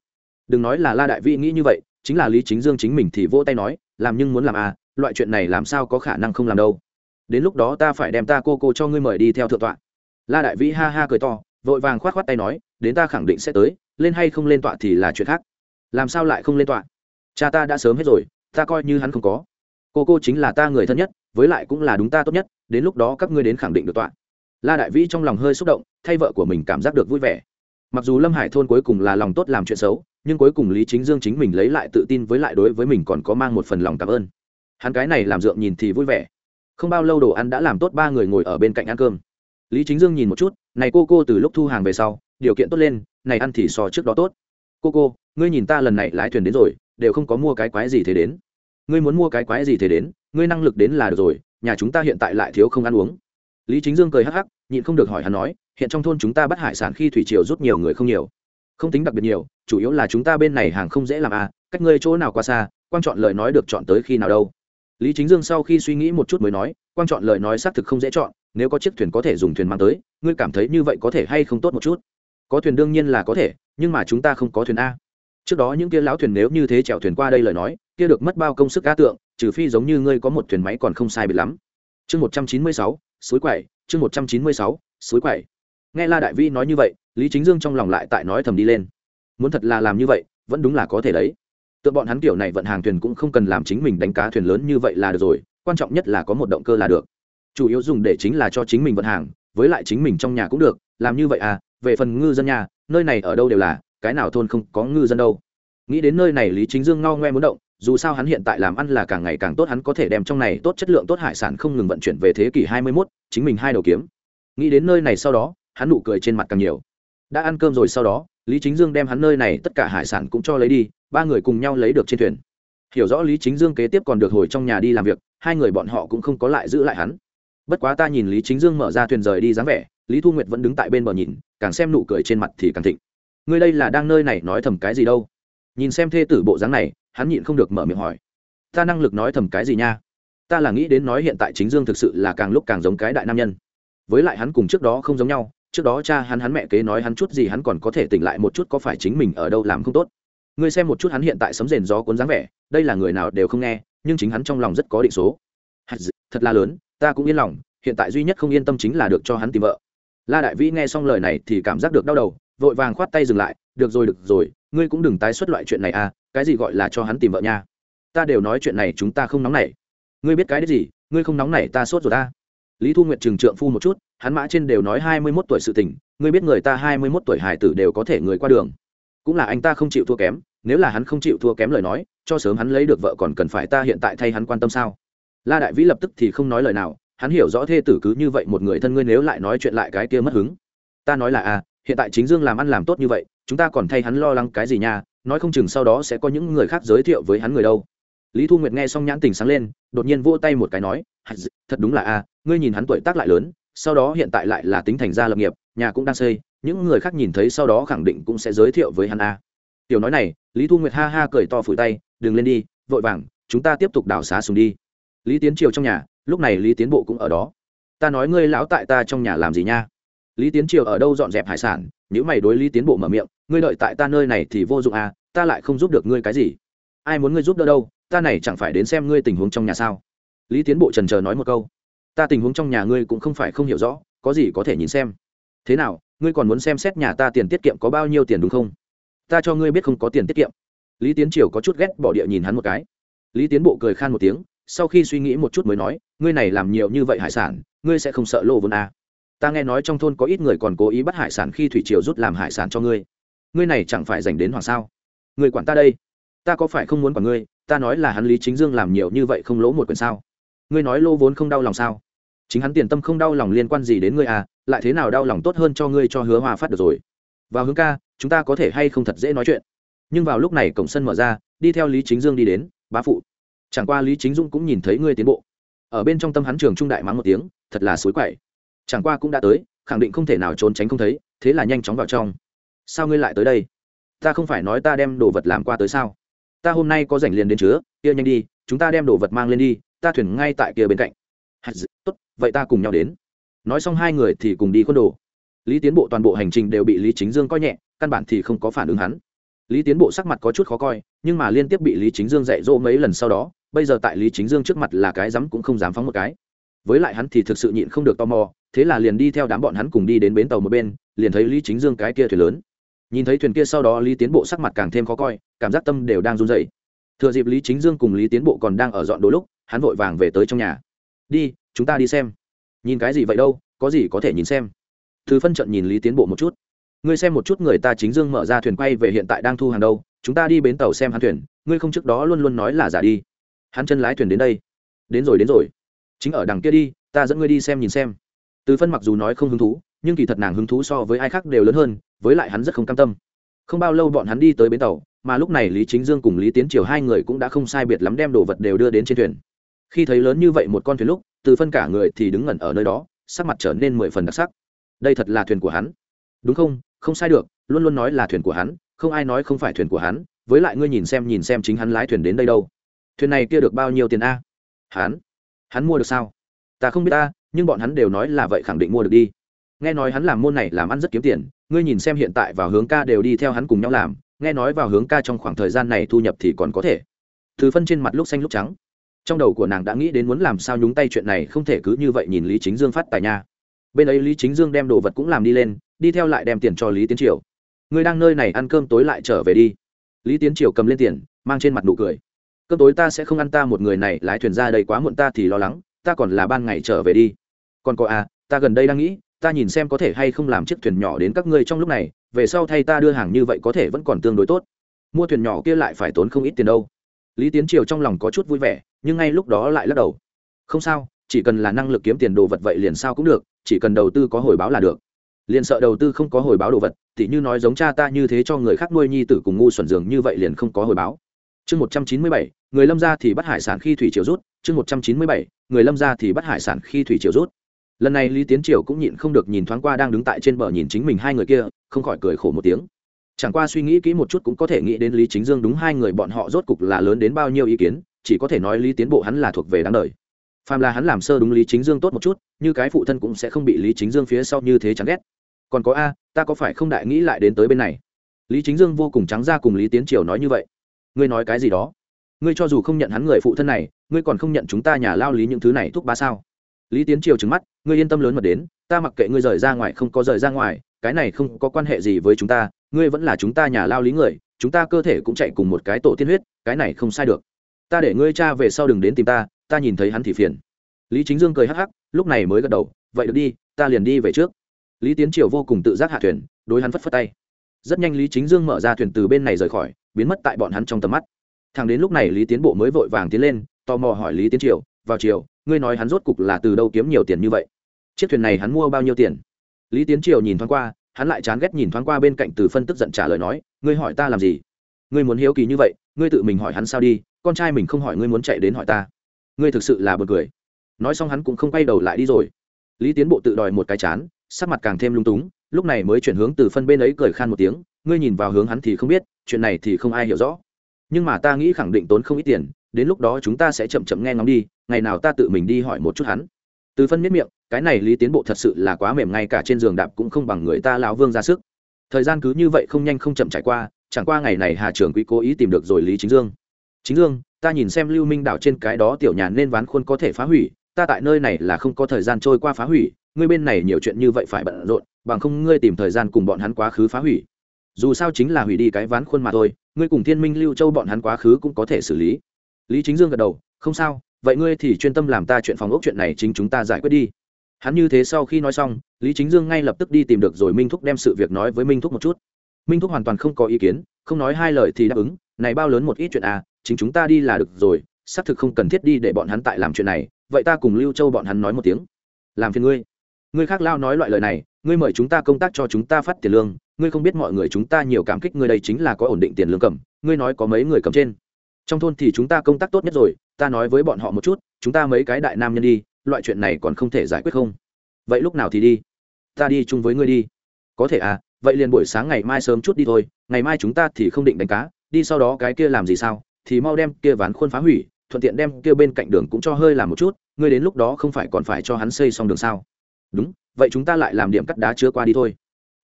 Đừng nói là la đại vĩ nghĩ như vậy, chính là lý chính dương chính mình thì vỗ tay nói, làm nhưng muốn làm à loại chuyện này làm sao có khả năng không làm đâu. Đến lúc đó ta phải đem ta cô cô cho ngươi mời đi theo thượng tọa. La đại vĩ ha ha cười to, vội vàng khoát khoát tay nói, đến ta khẳng định sẽ tới, lên hay không lên tọa thì là chuyện khác. Làm sao lại không lên tọa? Cha ta đã sớm hết rồi, ta coi như hắn không có. Cô cô chính là ta người thân nhất, với lại cũng là đúng ta tốt nhất, đến lúc đó các ngươi đến khẳng định được tọa la đại vĩ trong lòng hơi xúc động, thay vợ của mình cảm giác được vui vẻ. Mặc dù lâm hải thôn cuối cùng là lòng tốt làm chuyện xấu, nhưng cuối cùng lý chính dương chính mình lấy lại tự tin với lại đối với mình còn có mang một phần lòng cảm ơn. Hắn cái này làm dượng nhìn thì vui vẻ. Không bao lâu đồ ăn đã làm tốt, ba người ngồi ở bên cạnh ăn cơm. Lý chính dương nhìn một chút, này cô cô, từ lúc thu hàng về sau, điều kiện tốt lên, này ăn thì so trước đó tốt. Cô cô, ngươi nhìn ta lần này lái thuyền đến rồi, đều không có mua cái quái gì thế đến. Ngươi muốn mua cái quái gì thế đến, ngươi năng lực đến là được rồi, nhà chúng ta hiện tại lại thiếu không ăn uống lý chính dương cười hắc hắc, nhịn không được hỏi hắn nói, hiện trong thôn chúng ta bắt hải sản khi thủy triều rút nhiều người không nhiều. Không tính đặc biệt nhiều, chủ yếu là chúng ta bên này hàng không dễ làm à cách ngươi chỗ nào qua xa quan chọn lời nói được chọn tới khi nào đâu. Lý chính dương sau khi suy nghĩ một chút mới nói quan chọn lời nói xác thực không dễ chọn, nếu có chiếc thuyền có thể dùng thuyền mang tới, ngươi cảm thấy như vậy có thể hay không tốt một chút? Có thuyền đương nhiên là có thể, nhưng mà chúng ta không có thuyền a. Trước đó những kia lão thuyền nếu như thế chèo thuyền qua đây lời nói, kia được mất bao công sức cá tượng, trừ phi giống như ngươi có một thuyền máy còn không sai biệt lắm. Chương một trăm chín mươi sáu suối quậy chương một trăm chín mươi sáu, suối quậy nghe la đại vi nói như vậy, lý chính dương trong lòng lại tại nói thầm đi lên. Muốn thật là làm như vậy, vẫn đúng là có thể đấy. Tựa bọn hắn kiểu này vận hàng thuyền cũng không cần làm chính mình đánh cá thuyền lớn như vậy là được rồi, quan trọng nhất là có một động cơ là được. Chủ yếu dùng để chính là cho chính mình vận hàng, với lại chính mình trong nhà cũng được, làm như vậy à về phần ngư dân nhà, nơi này ở đâu đều là, cái nào thôn không có ngư dân đâu. Nghĩ đến nơi này lý chính dương ngao ngoe muốn động dù sao hắn hiện tại làm ăn là càng ngày càng tốt hắn có thể đem trong này tốt chất lượng tốt hải sản không ngừng vận chuyển về thế kỷ hai mươi 21, chính mình hai đầu kiếm. Nghĩ đến nơi này sau đó hắn nụ cười trên mặt càng nhiều. Đã ăn cơm rồi sau đó lý chính dương đem hắn nơi này tất cả hải sản cũng cho lấy đi ba người cùng nhau lấy được trên thuyền. Hiểu rõ lý chính dương kế tiếp còn được hồi trong nhà đi làm việc hai người bọn họ cũng không có lại giữ lại hắn. Bất quá ta nhìn lý chính dương mở ra thuyền rời đi dáng vẻ lý thu nguyệt vẫn đứng tại bên bờ nhìn càng xem nụ cười trên mặt thì càng thịnh. Ngươi đây là đang nơi này nói thầm cái gì đâu? Nhìn xem thê tử bộ dáng này hắn nhịn không được mở miệng hỏi. Ta năng lực nói thầm cái gì nha? Ta là nghĩ đến nói hiện tại chính dương thực sự là càng lúc càng giống cái đại nam nhân. Với lại hắn cùng trước đó không giống nhau, trước đó cha hắn hắn mẹ kế nói hắn chút gì hắn còn có thể tỉnh lại một chút có phải chính mình ở đâu làm không tốt. Ngươi xem một chút hắn hiện tại sấm rền gió cuốn dáng vẻ, đây là người nào đều không nghe, nhưng chính hắn trong lòng rất có định số. Thật là lớn, ta cũng yên lòng, hiện tại duy nhất không yên tâm chính là được cho hắn tìm vợ. La đại vĩ nghe xong lời này thì cảm giác được đau đầu, vội vàng khoát tay dừng lại, được rồi được rồi ngươi cũng đừng tái xuất loại chuyện này à cái gì gọi là cho hắn tìm vợ nha. Ta đều nói chuyện này chúng ta không nóng nảy. Ngươi biết cái đấy gì, ngươi không nóng nảy ta sốt rồi ta. Lý thu nguyệt trừng trượng phu một chút, hắn mã trên đều nói hai mươi mốt tuổi sự tình, ngươi biết người ta hai mươi mốt tuổi hải tử đều có thể người qua đường. Cũng là anh ta không chịu thua kém, nếu là hắn không chịu thua kém lời nói, cho sớm hắn lấy được vợ còn cần phải ta hiện tại thay hắn quan tâm sao? La đại vĩ lập tức thì không nói lời nào, hắn hiểu rõ thê tử cứ như vậy một người thân ngươi nếu lại nói chuyện lại cái kia mất hứng. Ta nói là à hiện tại chính dương làm ăn làm tốt như vậy chúng ta còn thay hắn lo lắng cái gì nha, nói không chừng sau đó sẽ có những người khác giới thiệu với hắn người đâu. Lý thu nguyệt nghe xong nhãn tình sáng lên, đột nhiên vỗ tay một cái nói thật đúng là a, ngươi nhìn hắn tuổi tác lại lớn, sau đó hiện tại lại là tính thành gia lập nghiệp, nhà cũng đang xây, những người khác nhìn thấy sau đó khẳng định cũng sẽ giới thiệu với hắn a. Tiểu nói này, lý thu nguyệt ha ha cười to phủi tay, đừng lên đi, vội vàng, chúng ta tiếp tục đào xá sùng đi. Lý tiến triều trong nhà, lúc này lý tiến bộ cũng ở đó. Ta nói ngươi lão tại ta trong nhà làm gì nha? Lý tiến triều ở đâu dọn dẹp hải sản? Nếu mày đối lý tiến bộ mở miệng, ngươi đợi tại ta nơi này thì vô dụng à ta lại không giúp được ngươi cái gì. Ai muốn ngươi giúp đỡ đâu, ta này chẳng phải đến xem ngươi tình huống trong nhà sao? Lý tiến bộ trần chờ nói một câu, ta tình huống trong nhà ngươi cũng không phải không hiểu rõ, có gì có thể nhìn xem. Thế nào, ngươi còn muốn xem xét nhà ta tiền tiết kiệm có bao nhiêu tiền đúng không? Ta cho ngươi biết không có tiền tiết kiệm. Lý tiến triều có chút ghét bỏ địa nhìn hắn một cái. Lý tiến bộ cười khan một tiếng, sau khi suy nghĩ một chút mới nói, ngươi này làm nhiều như vậy hải sản, ngươi sẽ không sợ lộ vốn à ta nghe nói trong thôn có ít người còn cố ý bắt hải sản khi thủy triều rút làm hải sản cho ngươi. Ngươi này chẳng phải dành đến hoàng sao? Người quản ta đây, ta có phải không muốn quản ngươi? Ta nói là hắn lý chính dương làm nhiều như vậy không lỗ một quyền sao? Ngươi nói lô vốn không đau lòng sao? Chính hắn tiền tâm không đau lòng liên quan gì đến ngươi à? Lại thế nào đau lòng tốt hơn cho ngươi cho hứa hòa phát được rồi? Vào hướng ca, chúng ta có thể hay không thật dễ nói chuyện? Nhưng vào lúc này cổng sân mở ra, đi theo lý chính dương đi đến, bá phụ. Chẳng qua lý chính dung cũng nhìn thấy ngươi tiến bộ. Ở bên trong tâm hắn trường trung đại mắng một tiếng, thật là suối quậy chẳng qua cũng đã tới, khẳng định không thể nào trốn tránh không thấy, thế là nhanh chóng vào trong. Sao ngươi lại tới đây? Ta không phải nói ta đem đồ vật làm qua tới sao? Ta hôm nay có rảnh liền đến chứa, kia nhanh đi, chúng ta đem đồ vật mang lên đi, ta thuyền ngay tại kia bên cạnh. Tốt, vậy ta cùng nhau đến. Nói xong hai người thì cùng đi khuôn đồ. Lý tiến bộ toàn bộ hành trình đều bị lý chính dương coi nhẹ, căn bản thì không có phản ứng hắn. Lý tiến bộ sắc mặt có chút khó coi, nhưng mà liên tiếp bị lý chính dương dạy dỗ mấy lần sau đó, bây giờ tại lý chính dương trước mặt là cái rắm cũng không dám phóng một cái với lại hắn thì thực sự nhịn không được tò mò, thế là liền đi theo đám bọn hắn cùng đi đến bến tàu một bên, liền thấy lý chính dương cái kia thuyền lớn. Nhìn thấy thuyền kia sau đó lý tiến bộ sắc mặt càng thêm khó coi, cảm giác tâm đều đang run dậy thừa dịp lý chính dương cùng lý tiến bộ còn đang ở dọn đồ lúc, hắn vội vàng về tới trong nhà. Đi, chúng ta đi xem. Nhìn cái gì vậy đâu, có gì có thể nhìn xem. Thứ phân trận nhìn lý tiến bộ một chút. Ngươi xem một chút người ta chính dương mở ra thuyền quay về hiện tại đang thu hàng đâu, chúng ta đi bến tàu xem hắn thuyền, ngươi không trước đó luôn luôn nói là giả đi. Hắn chân lái thuyền đến đây. Đến rồi đến rồi chính ở đằng kia đi, ta dẫn ngươi đi xem nhìn xem. Từ phân mặc dù nói không hứng thú, nhưng kỳ thật nàng hứng thú so với ai khác đều lớn hơn, với lại hắn rất không cam tâm. Không bao lâu bọn hắn đi tới bến tàu, mà lúc này lý chính dương cùng lý tiến triều hai người cũng đã không sai biệt lắm đem đồ vật đều đưa đến trên thuyền. Khi thấy lớn như vậy một con thuyền lúc, từ phân cả người thì đứng ngẩn ở nơi đó, sắc mặt trở nên mười phần đặc sắc. Đây thật là thuyền của hắn. Đúng không? Không sai được, luôn luôn nói là thuyền của hắn, không ai nói không phải thuyền của hắn, với lại ngươi nhìn xem nhìn xem chính hắn lái thuyền đến đây đâu. Thuyền này kia được bao nhiêu tiền a? Hắn? Hắn mua được sao? Ta không biết ta, nhưng bọn hắn đều nói là vậy khẳng định mua được đi. Nghe nói hắn làm môn này làm ăn rất kiếm tiền, ngươi nhìn xem hiện tại vào hướng ca đều đi theo hắn cùng nhau làm, nghe nói vào hướng ca trong khoảng thời gian này thu nhập thì còn có thể. Thứ phân trên mặt lúc xanh lúc trắng. Trong đầu của nàng đã nghĩ đến muốn làm sao nhúng tay chuyện này, không thể cứ như vậy nhìn lý chính dương phát tài nha. Bên ấy lý chính dương đem đồ vật cũng làm đi lên, đi theo lại đem tiền cho lý tiến triều. Ngươi đang nơi này ăn cơm tối lại trở về đi. Lý tiến triều cầm lên tiền, mang trên mặt nụ cười cơm tối ta sẽ không ăn ta một người này, lái thuyền ra đây quá muộn ta thì lo lắng, ta còn là ban ngày trở về đi. Còn có à ta gần đây đang nghĩ, ta nhìn xem có thể hay không làm chiếc thuyền nhỏ đến các ngươi trong lúc này, về sau thay ta đưa hàng như vậy có thể vẫn còn tương đối tốt. Mua thuyền nhỏ kia lại phải tốn không ít tiền đâu. Lý tiến triều trong lòng có chút vui vẻ, nhưng ngay lúc đó lại lắc đầu. Không sao, chỉ cần là năng lực kiếm tiền đồ vật vậy liền sao cũng được, chỉ cần đầu tư có hồi báo là được. Liền sợ đầu tư không có hồi báo đồ vật thì như nói giống cha ta như thế cho người khác nuôi nhi tử cùng ngu xuẩn dường như vậy liền không có hồi báo chương một trăm chín mươi bảy, người lâm ra thì bắt hải sản khi thủy triều rút. Chương một trăm chín mươi bảy, người lâm ra thì bắt hải sản khi thủy triều rút. Lần này lý tiến triều cũng nhịn không được nhìn thoáng qua đang đứng tại trên bờ nhìn chính mình hai người kia, không khỏi cười khổ một tiếng. Chẳng qua suy nghĩ kỹ một chút cũng có thể nghĩ đến lý chính dương đúng hai người bọn họ rốt cục là lớn đến bao nhiêu ý kiến, chỉ có thể nói lý tiến bộ hắn là thuộc về đáng đời. Phàm là hắn làm sơ đúng lý chính dương tốt một chút, như cái phụ thân cũng sẽ không bị lý chính dương phía sau như thế chán ghét. Còn có a, ta có phải không đại nghĩ lại đến tới bên này? Lý chính dương vô cùng trắng ra cùng lý tiến triều nói như vậy ngươi nói cái gì đó? Ngươi cho dù không nhận hắn người phụ thân này, ngươi còn không nhận chúng ta nhà lao lý những thứ này thúc ba sao? Lý tiến triều trứng mắt, ngươi yên tâm lớn mật đến, ta mặc kệ ngươi rời ra ngoài không có rời ra ngoài, cái này không có quan hệ gì với chúng ta, ngươi vẫn là chúng ta nhà lao lý người, chúng ta cơ thể cũng chạy cùng một cái tổ tiên huyết, cái này không sai được. Ta để ngươi cha về sau đừng đến tìm ta ta nhìn thấy hắn thì phiền. Lý chính dương cười hắc hắc, lúc này mới gật đầu, vậy được đi, ta liền đi về trước. Lý tiến triều vô cùng tự giác hạ thuyền, đối hắn phất phất tay. Rất nhanh lý chính dương mở ra thuyền từ bên này rời khỏi biến mất tại bọn hắn trong tầm mắt. Thằng đến lúc này lý tiến bộ mới vội vàng tiến lên, tò mò hỏi lý tiến triều, vào chiều ngươi nói hắn rốt cục là từ đâu kiếm nhiều tiền như vậy? Chiếc thuyền này hắn mua bao nhiêu tiền? Lý tiến triều nhìn thoáng qua, hắn lại chán ghét nhìn thoáng qua bên cạnh từ phân tức giận trả lời nói, ngươi hỏi ta làm gì? Ngươi muốn hiếu kỳ như vậy, ngươi tự mình hỏi hắn sao đi, con trai mình không hỏi ngươi muốn chạy đến hỏi ta. Ngươi thực sự là bật cười. Nói xong hắn cũng không quay đầu lại đi rồi. Lý tiến bộ tự đòi một cái chán, sắc mặt càng thêm lung túng, lúc này mới chuyển hướng từ phân bên ấy cười khan một tiếng ngươi nhìn vào hướng hắn thì không biết, chuyện này thì không ai hiểu rõ. Nhưng mà ta nghĩ khẳng định tốn không ít tiền, đến lúc đó chúng ta sẽ chậm chậm nghe ngóng đi, ngày nào ta tự mình đi hỏi một chút hắn. Từ phân miết miệng, cái này lý tiến bộ thật sự là quá mềm ngay cả trên giường đạp cũng không bằng người ta lão vương ra sức. Thời gian cứ như vậy không nhanh không chậm trải qua, chẳng qua ngày này hà trưởng quý cố ý tìm được rồi lý chính dương. Chính dương, ta nhìn xem lưu minh đảo trên cái đó tiểu nhà nên ván khuôn có thể phá hủy, ta tại nơi này là không có thời gian trôi qua phá hủy, ngươi bên này nhiều chuyện như vậy phải bận rộn, bằng không ngươi tìm thời gian cùng bọn hắn quá khứ phá hủy dù sao chính là hủy đi cái ván khuôn mà thôi, ngươi cùng thiên minh lưu châu bọn hắn quá khứ cũng có thể xử lý. Lý chính dương gật đầu, không sao, vậy ngươi thì chuyên tâm làm ta chuyện phòng ốc chuyện này chính chúng ta giải quyết đi. Hắn như thế sau khi nói xong, lý chính dương ngay lập tức đi tìm được rồi minh thúc đem sự việc nói với minh thúc một chút. Minh thúc hoàn toàn không có ý kiến, không nói hai lời thì đáp ứng, này bao lớn một ít chuyện à chính chúng ta đi là được rồi, xác thực không cần thiết đi để bọn hắn tại làm chuyện này, vậy ta cùng lưu châu bọn hắn nói một tiếng. Làm phiền ngươi. Ngươi khác lao nói loại lời này ngươi mời chúng ta công tác cho chúng ta phát tiền lương, ngươi không biết mọi người chúng ta nhiều cảm kích ngươi đây chính là có ổn định tiền lương cầm, ngươi nói có mấy người cầm trên. Trong thôn thì chúng ta công tác tốt nhất rồi, ta nói với bọn họ một chút, chúng ta mấy cái đại nam nhân đi, loại chuyện này còn không thể giải quyết không? Vậy lúc nào thì đi? Ta đi chung với ngươi đi. Có thể à vậy liền buổi sáng ngày mai sớm chút đi thôi, ngày mai chúng ta thì không định đánh cá, đi sau đó cái kia làm gì sao? Thì mau đem kia ván khuôn phá hủy, thuận tiện đem kia bên cạnh đường cũng cho hơi làm một chút, ngươi đến lúc đó không phải còn phải cho hắn xây xong đường sao? Đúng vậy chúng ta lại làm điểm cắt đá chưa qua đi thôi.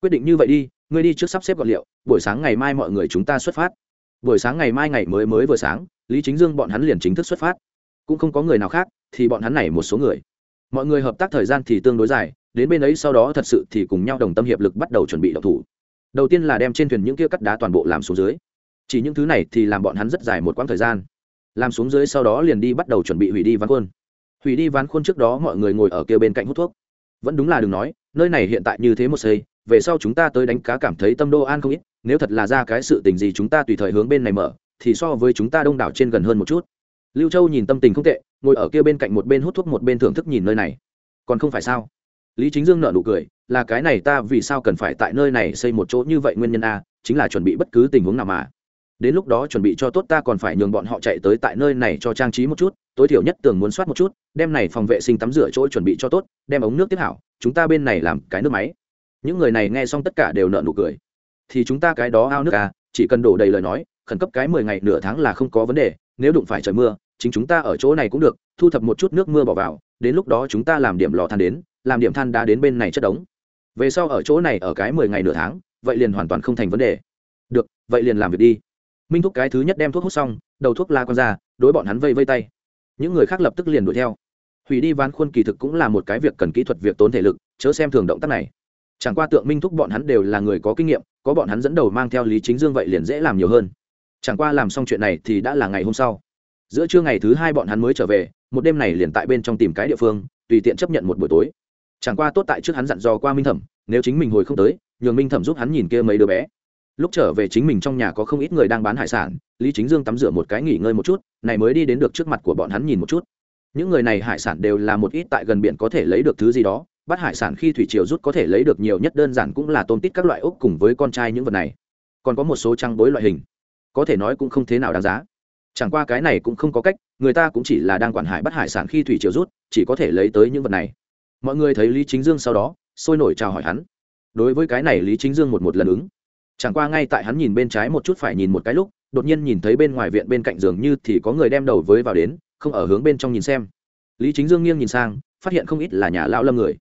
Quyết định như vậy đi, ngươi đi trước sắp xếp gọn liệu, buổi sáng ngày mai mọi người chúng ta xuất phát. Buổi sáng ngày mai ngày mới mới vừa sáng, lý chính dương bọn hắn liền chính thức xuất phát. Cũng không có người nào khác, thì bọn hắn này một số người. Mọi người hợp tác thời gian thì tương đối dài, đến bên ấy sau đó thật sự thì cùng nhau đồng tâm hiệp lực bắt đầu chuẩn bị đậu thủ. Đầu tiên là đem trên thuyền những kia cắt đá toàn bộ làm xuống dưới. Chỉ những thứ này thì làm bọn hắn rất dài một quãng thời gian. Làm xuống dưới sau đó liền đi bắt đầu chuẩn bị hủy đi ván khuôn. Hủy đi ván khuôn trước đó mọi người ngồi ở kia bên cạnh hút thuốc vẫn đúng là đừng nói, nơi này hiện tại như thế một xây, về sau chúng ta tới đánh cá cảm thấy tâm đô an không ít, nếu thật là ra cái sự tình gì chúng ta tùy thời hướng bên này mở, thì so với chúng ta đông đảo trên gần hơn một chút. Lưu châu nhìn tâm tình không tệ, ngồi ở kia bên cạnh một bên hút thuốc một bên thưởng thức nhìn nơi này. Còn không phải sao? Lý chính dương nợ nụ cười, là cái này ta vì sao cần phải tại nơi này xây một chỗ như vậy nguyên nhân a, chính là chuẩn bị bất cứ tình huống nào mà. Đến lúc đó chuẩn bị cho tốt ta còn phải nhường bọn họ chạy tới tại nơi này cho trang trí một chút tối thiểu nhất tường muốn soát một chút, đem này phòng vệ sinh tắm rửa chỗ chuẩn bị cho tốt, đem ống nước tiếp hảo, chúng ta bên này làm cái nước máy. Những người này nghe xong tất cả đều nợ nụ cười. Thì chúng ta cái đó ao nước à chỉ cần đổ đầy lời nói, khẩn cấp cái mười ngày nửa tháng là không có vấn đề, nếu đụng phải trời mưa, chính chúng ta ở chỗ này cũng được, thu thập một chút nước mưa bỏ vào, đến lúc đó chúng ta làm điểm lò than đến, làm điểm than đá đến bên này chất đống. Về sau ở chỗ này ở cái mười ngày nửa tháng, vậy liền hoàn toàn không thành vấn đề. Được, vậy liền làm việc đi. Minh thúc cái thứ nhất đem thuốc hút xong, đầu thuốc la con ra, đối bọn hắn vây vây tay những người khác lập tức liền đuổi theo. Hủy đi ván khuôn kỳ thực cũng là một cái việc cần kỹ thuật, việc tốn thể lực, chớ xem thường động tác này. Chẳng qua tượng minh thúc bọn hắn đều là người có kinh nghiệm, có bọn hắn dẫn đầu mang theo lý chính dương vậy liền dễ làm nhiều hơn. Chẳng qua làm xong chuyện này thì đã là ngày hôm sau. Giữa trưa ngày thứ hai bọn hắn mới trở về, một đêm này liền tại bên trong tìm cái địa phương, tùy tiện chấp nhận một buổi tối. Chẳng qua tốt tại trước hắn dặn dò qua minh thẩm, nếu chính mình hồi không tới, nhường minh thẩm giúp hắn nhìn kia mấy đứa bé lúc trở về chính mình trong nhà có không ít người đang bán hải sản, lý chính dương tắm rửa một cái nghỉ ngơi một chút, này mới đi đến được trước mặt của bọn hắn nhìn một chút. Những người này hải sản đều là một ít tại gần biển có thể lấy được thứ gì đó, bắt hải sản khi thủy triều rút có thể lấy được nhiều nhất đơn giản cũng là tôm tít các loại ốc cùng với con trai những vật này. Còn có một số trăng bối loại hình. Có thể nói cũng không thế nào đáng giá. Chẳng qua cái này cũng không có cách, người ta cũng chỉ là đang quản hải bắt hải sản khi thủy triều rút, chỉ có thể lấy tới những vật này. Mọi người thấy lý chính dương sau đó, sôi nổi chào hỏi hắn. Đối với cái này lý chính dương một một lần ứng chẳng qua ngay tại hắn nhìn bên trái một chút phải nhìn một cái lúc, đột nhiên nhìn thấy bên ngoài viện bên cạnh giường như thì có người đem đầu với vào đến, không ở hướng bên trong nhìn xem. Lý chính dương nghiêng nhìn sang, phát hiện không ít là nhà lão lâm người.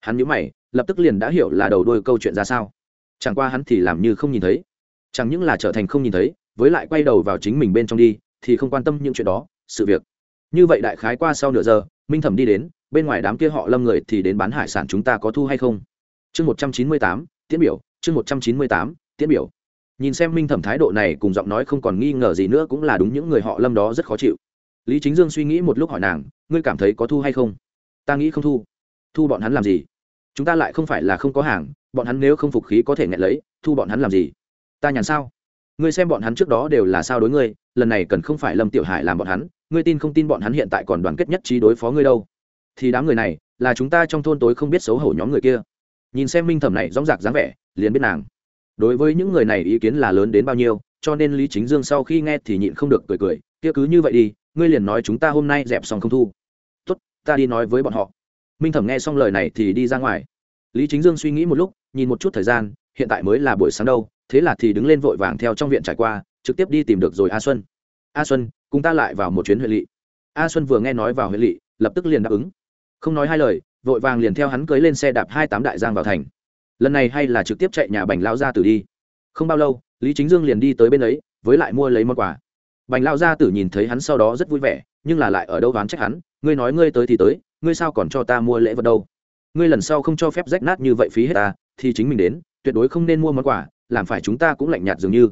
Hắn nhíu mày, lập tức liền đã hiểu là đầu đuôi câu chuyện ra sao. Chẳng qua hắn thì làm như không nhìn thấy. Chẳng những là trở thành không nhìn thấy, với lại quay đầu vào chính mình bên trong đi, thì không quan tâm những chuyện đó, sự việc. Như vậy đại khái qua sau nửa giờ, minh thẩm đi đến, bên ngoài đám kia họ lâm người thì đến bán hải sản chúng ta có thu hay không? Chương một trăm chín mươi tám, tiễn biểu, chương một trăm chín mươi tám tiễn biểu. Nhìn xem minh thẩm thái độ này cùng giọng nói không còn nghi ngờ gì nữa cũng là đúng những người họ lâm đó rất khó chịu. Lý chính dương suy nghĩ một lúc hỏi nàng, ngươi cảm thấy có thu hay không? Ta nghĩ không thu. Thu bọn hắn làm gì? Chúng ta lại không phải là không có hàng, bọn hắn nếu không phục khí có thể nghẹn lấy, thu bọn hắn làm gì? Ta nhàn sao? Ngươi xem bọn hắn trước đó đều là sao đối ngươi, lần này cần không phải lâm tiểu hải làm bọn hắn, ngươi tin không tin bọn hắn hiện tại còn đoàn kết nhất trí đối phó ngươi đâu? Thì đám người này, là chúng ta trong thôn tối không biết xấu hổ nhóm người kia. Nhìn xem minh thẩm này dóng dạc dáng vẻ, liền biết nàng đối với những người này ý kiến là lớn đến bao nhiêu, cho nên lý chính dương sau khi nghe thì nhịn không được cười cười, kia cứ như vậy đi, ngươi liền nói chúng ta hôm nay dẹp xong không thu. Tốt, ta đi nói với bọn họ. Minh thẩm nghe xong lời này thì đi ra ngoài. Lý chính dương suy nghĩ một lúc, nhìn một chút thời gian, hiện tại mới là buổi sáng đâu, thế là thì đứng lên vội vàng theo trong viện trải qua, trực tiếp đi tìm được rồi a xuân. A xuân, cùng ta lại vào một chuyến huệ lỵ a xuân vừa nghe nói vào huệ lỵ lập tức liền đáp ứng. Không nói hai lời, vội vàng liền theo hắn cưới lên xe đạp hai tám đại giang vào thành lần này hay là trực tiếp chạy nhà bành lao gia tử đi? Không bao lâu, lý chính dương liền đi tới bên ấy, với lại mua lấy món quà. Bành lao gia tử nhìn thấy hắn sau đó rất vui vẻ, nhưng là lại ở đâu đoán trách hắn, ngươi nói ngươi tới thì tới, ngươi sao còn cho ta mua lễ vật đâu? Ngươi lần sau không cho phép rách nát như vậy phí hết ta, thì chính mình đến, tuyệt đối không nên mua món quà, làm phải chúng ta cũng lạnh nhạt dường như.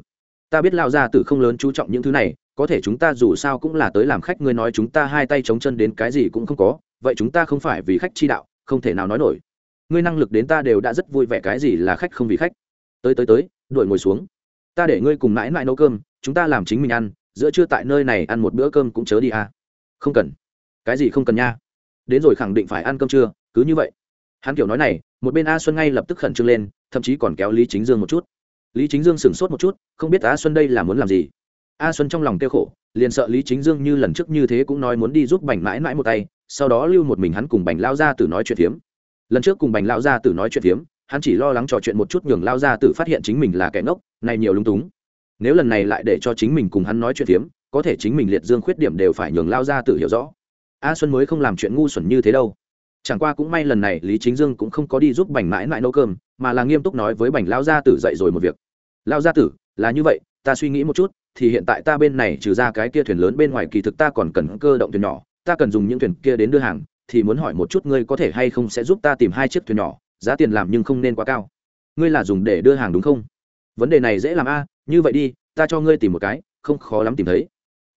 Ta biết lao gia tử không lớn chú trọng những thứ này, có thể chúng ta dù sao cũng là tới làm khách, ngươi nói chúng ta hai tay chống chân đến cái gì cũng không có, vậy chúng ta không phải vì khách chi đạo, không thể nào nói nổi ngươi năng lực đến ta đều đã rất vui vẻ, cái gì là khách không vì khách. Tới tới tới, đuổi ngồi xuống. Ta để ngươi cùng mãi mãi nấu cơm, chúng ta làm chính mình ăn, giữa trưa tại nơi này ăn một bữa cơm cũng chớ đi à. không cần. Cái gì không cần nha. Đến rồi khẳng định phải ăn cơm trưa, cứ như vậy. Hắn kiểu nói này, một bên a xuân ngay lập tức khẩn trương lên, thậm chí còn kéo lý chính dương một chút. Lý chính dương sửng sốt một chút, không biết a xuân đây là muốn làm gì. A xuân trong lòng kêu khổ, liền sợ lý chính dương như lần trước như thế cũng nói muốn đi giúp bành mãi mãi một tay, sau đó lưu một mình hắn cùng bành lao ra từ nói chuyện phiếm lần trước cùng bành lao gia tử nói chuyện phiếm, hắn chỉ lo lắng trò chuyện một chút nhường lao gia tử phát hiện chính mình là kẻ ngốc, này nhiều lung túng. Nếu lần này lại để cho chính mình cùng hắn nói chuyện phiếm, có thể chính mình liệt dương khuyết điểm đều phải nhường lao gia tử hiểu rõ. A xuân mới không làm chuyện ngu xuẩn như thế đâu. Chẳng qua cũng may lần này lý chính dương cũng không có đi giúp bành mãi mãi nấu cơm, mà là nghiêm túc nói với bành lao gia tử dậy rồi một việc. Lao gia tử, là như vậy, ta suy nghĩ một chút, thì hiện tại ta bên này trừ ra cái kia thuyền lớn bên ngoài kỳ thực ta còn cần cơ động thuyền nhỏ, ta cần dùng những thuyền kia đến đưa hàng thì muốn hỏi một chút ngươi có thể hay không sẽ giúp ta tìm hai chiếc thuyền nhỏ, giá tiền làm nhưng không nên quá cao. Ngươi là dùng để đưa hàng đúng không? Vấn đề này dễ làm a, như vậy đi, ta cho ngươi tìm một cái, không khó lắm tìm thấy.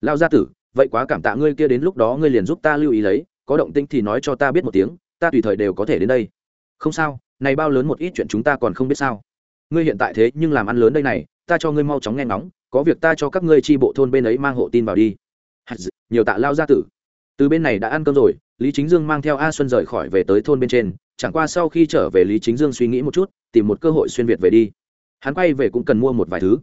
Lao gia tử, vậy quá cảm tạ ngươi kia đến lúc đó ngươi liền giúp ta lưu ý lấy, có động tĩnh thì nói cho ta biết một tiếng, ta tùy thời đều có thể đến đây. Không sao, này bao lớn một ít chuyện chúng ta còn không biết sao. Ngươi hiện tại thế nhưng làm ăn lớn đây này, ta cho ngươi mau chóng nghe ngóng, có việc ta cho các ngươi tri bộ thôn bên ấy mang hộ tin vào đi. Nhiều tạ lao gia tử. Từ bên này đã ăn cơm rồi lý chính dương mang theo a xuân rời khỏi về tới thôn bên trên, chẳng qua sau khi trở về lý chính dương suy nghĩ một chút, tìm một cơ hội xuyên việt về đi. Hắn quay về cũng cần mua một vài thứ.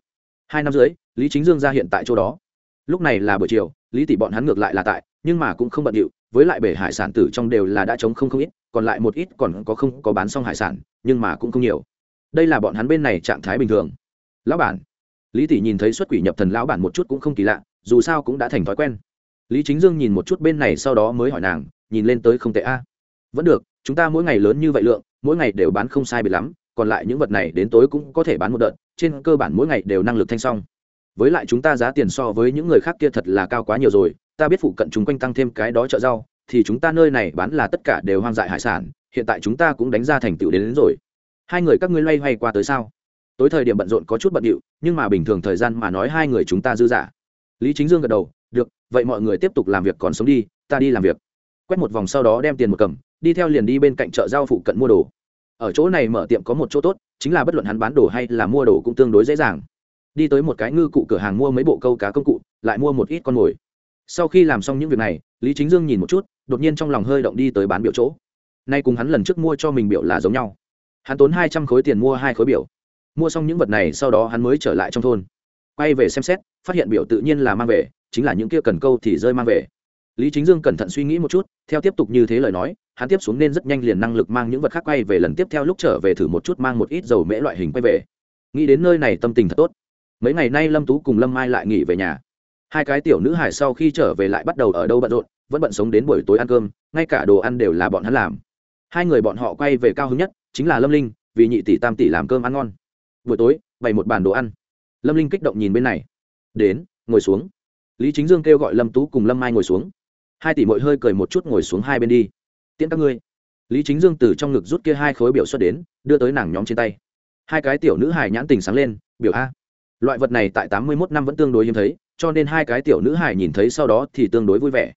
Hai năm dưới lý chính dương ra hiện tại chỗ đó. Lúc này là buổi chiều, lý tỷ bọn hắn ngược lại là tại, nhưng mà cũng không bận điệu, với lại bể hải sản tử trong đều là đã chống không không ít, còn lại một ít còn có không có bán xong hải sản, nhưng mà cũng không nhiều. Đây là bọn hắn bên này trạng thái bình thường. Lão bản. Lý tỷ nhìn thấy xuất quỷ nhập thần lão bản một chút cũng không kỳ lạ, dù sao cũng đã thành thói quen. Lý chính dương nhìn một chút bên này sau đó mới hỏi nàng nhìn lên tới không tệ a. Vẫn được chúng ta mỗi ngày lớn như vậy lượng mỗi ngày đều bán không sai bị lắm còn lại những vật này đến tối cũng có thể bán một đợt trên cơ bản mỗi ngày đều năng lực thanh xong. Với lại chúng ta giá tiền so với những người khác kia thật là cao quá nhiều rồi ta biết phụ cận chúng quanh tăng thêm cái đó chợ rau thì chúng ta nơi này bán là tất cả đều hoang dại hải sản hiện tại chúng ta cũng đánh ra thành tựu đến, đến rồi. Hai người các ngươi loay hoay qua tới sao? Tối thời điểm bận rộn có chút bận điệu nhưng mà bình thường thời gian mà nói hai người chúng ta dư giả lý chính dương gật đầu được vậy mọi người tiếp tục làm việc còn sống đi ta đi làm việc quét một vòng sau đó đem tiền một cầm, đi theo liền đi bên cạnh chợ giao phụ cận mua đồ. Ở chỗ này mở tiệm có một chỗ tốt, chính là bất luận hắn bán đồ hay là mua đồ cũng tương đối dễ dàng. Đi tới một cái ngư cụ cửa hàng mua mấy bộ câu cá công cụ, lại mua một ít con mồi. Sau khi làm xong những việc này, lý chính dương nhìn một chút, đột nhiên trong lòng hơi động đi tới bán biểu chỗ. Nay cùng hắn lần trước mua cho mình biểu là giống nhau. Hắn tốn hai trăm khối tiền mua hai khối biểu. Mua xong những vật này sau đó hắn mới trở lại trong thôn. Quay về xem xét, phát hiện biểu tự nhiên là mang về, chính là những kia cần câu thì rơi mang về lý chính dương cẩn thận suy nghĩ một chút, theo tiếp tục như thế lời nói, hắn tiếp xuống nên rất nhanh liền năng lực mang những vật khác quay về lần tiếp theo lúc trở về thử một chút mang một ít dầu mễ loại hình quay về. Nghĩ đến nơi này tâm tình thật tốt. Mấy ngày nay lâm tú cùng lâm mai lại nghỉ về nhà. Hai cái tiểu nữ hải sau khi trở về lại bắt đầu ở đâu bận rộn, vẫn bận sống đến buổi tối ăn cơm, ngay cả đồ ăn đều là bọn hắn làm. Hai người bọn họ quay về cao hứng nhất chính là lâm linh, vì nhị tỷ tam tỷ làm cơm ăn ngon. Buổi tối, bày một bàn đồ ăn. Lâm linh kích động nhìn bên này. Đến, ngồi xuống. Lý chính dương kêu gọi lâm tú cùng lâm mai ngồi xuống hai tỷ mội hơi cười một chút ngồi xuống hai bên đi. Tiễn các ngươi. Lý chính dương từ trong ngực rút kia hai khối biểu xuất đến, đưa tới nàng nhóm trên tay. Hai cái tiểu nữ hài nhãn tình sáng lên, biểu a. Loại vật này tại tám mươi mốt năm vẫn tương đối hiếm thấy, cho nên hai cái tiểu nữ hài nhìn thấy sau đó thì tương đối vui vẻ.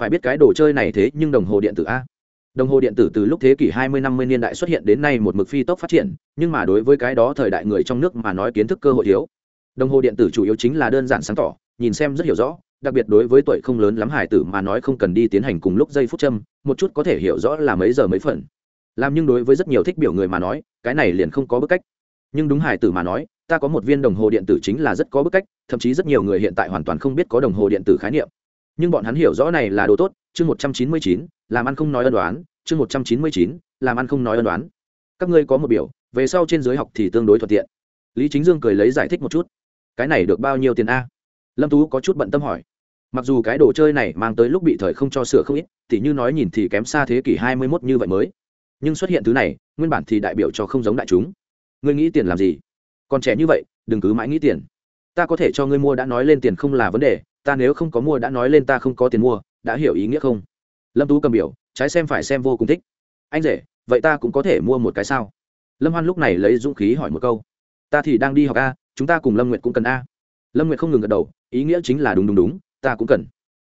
Phải biết cái đồ chơi này thế nhưng đồng hồ điện tử a. Đồng hồ điện tử từ lúc thế kỷ hai mươi, năm mươi niên đại xuất hiện đến nay một mực phi tốc phát triển, nhưng mà đối với cái đó thời đại người trong nước mà nói kiến thức cơ hội thiếu. Đồng hồ điện tử chủ yếu chính là đơn giản sáng tỏ, nhìn xem rất hiểu rõ đặc biệt đối với tuổi không lớn lắm hải tử mà nói không cần đi tiến hành cùng lúc giây phút châm, một chút có thể hiểu rõ là mấy giờ mấy phần. Làm nhưng đối với rất nhiều thích biểu người mà nói, cái này liền không có bức cách. Nhưng đúng hải tử mà nói, ta có một viên đồng hồ điện tử chính là rất có bức cách, thậm chí rất nhiều người hiện tại hoàn toàn không biết có đồng hồ điện tử khái niệm. Nhưng bọn hắn hiểu rõ này là đồ tốt, chương một trăm chín mươi chín, làm ăn không nói ân đoán chương một trăm chín mươi chín, làm ăn không nói ân đoán các ngươi có một biểu, về sau trên giới học thì tương đối thuận tiện. Lý chính dương cười lấy giải thích một chút. Cái này được bao nhiêu tiền a? Lâm tú có chút bận tâm hỏi. Mặc dù cái đồ chơi này mang tới lúc bị thời không cho sửa không ít thì như nói nhìn thì kém xa thế kỷ hai mươi mốt như vậy mới. Nhưng xuất hiện thứ này, nguyên bản thì đại biểu cho không giống đại chúng. Ngươi nghĩ tiền làm gì? Còn trẻ như vậy, đừng cứ mãi nghĩ tiền. Ta có thể cho ngươi mua đã nói lên tiền không là vấn đề, ta nếu không có mua đã nói lên ta không có tiền mua, đã hiểu ý nghĩa không? Lâm tú cầm biểu, trái xem phải xem vô cùng thích. Anh rể, vậy ta cũng có thể mua một cái sao? Lâm hoan lúc này lấy dũng khí hỏi một câu. Ta thì đang đi học a, chúng ta cùng lâm nguyệt cũng cần a lâm nguyệt không ngừng gật đầu, ý nghĩa chính là đúng đúng đúng, ta cũng cần.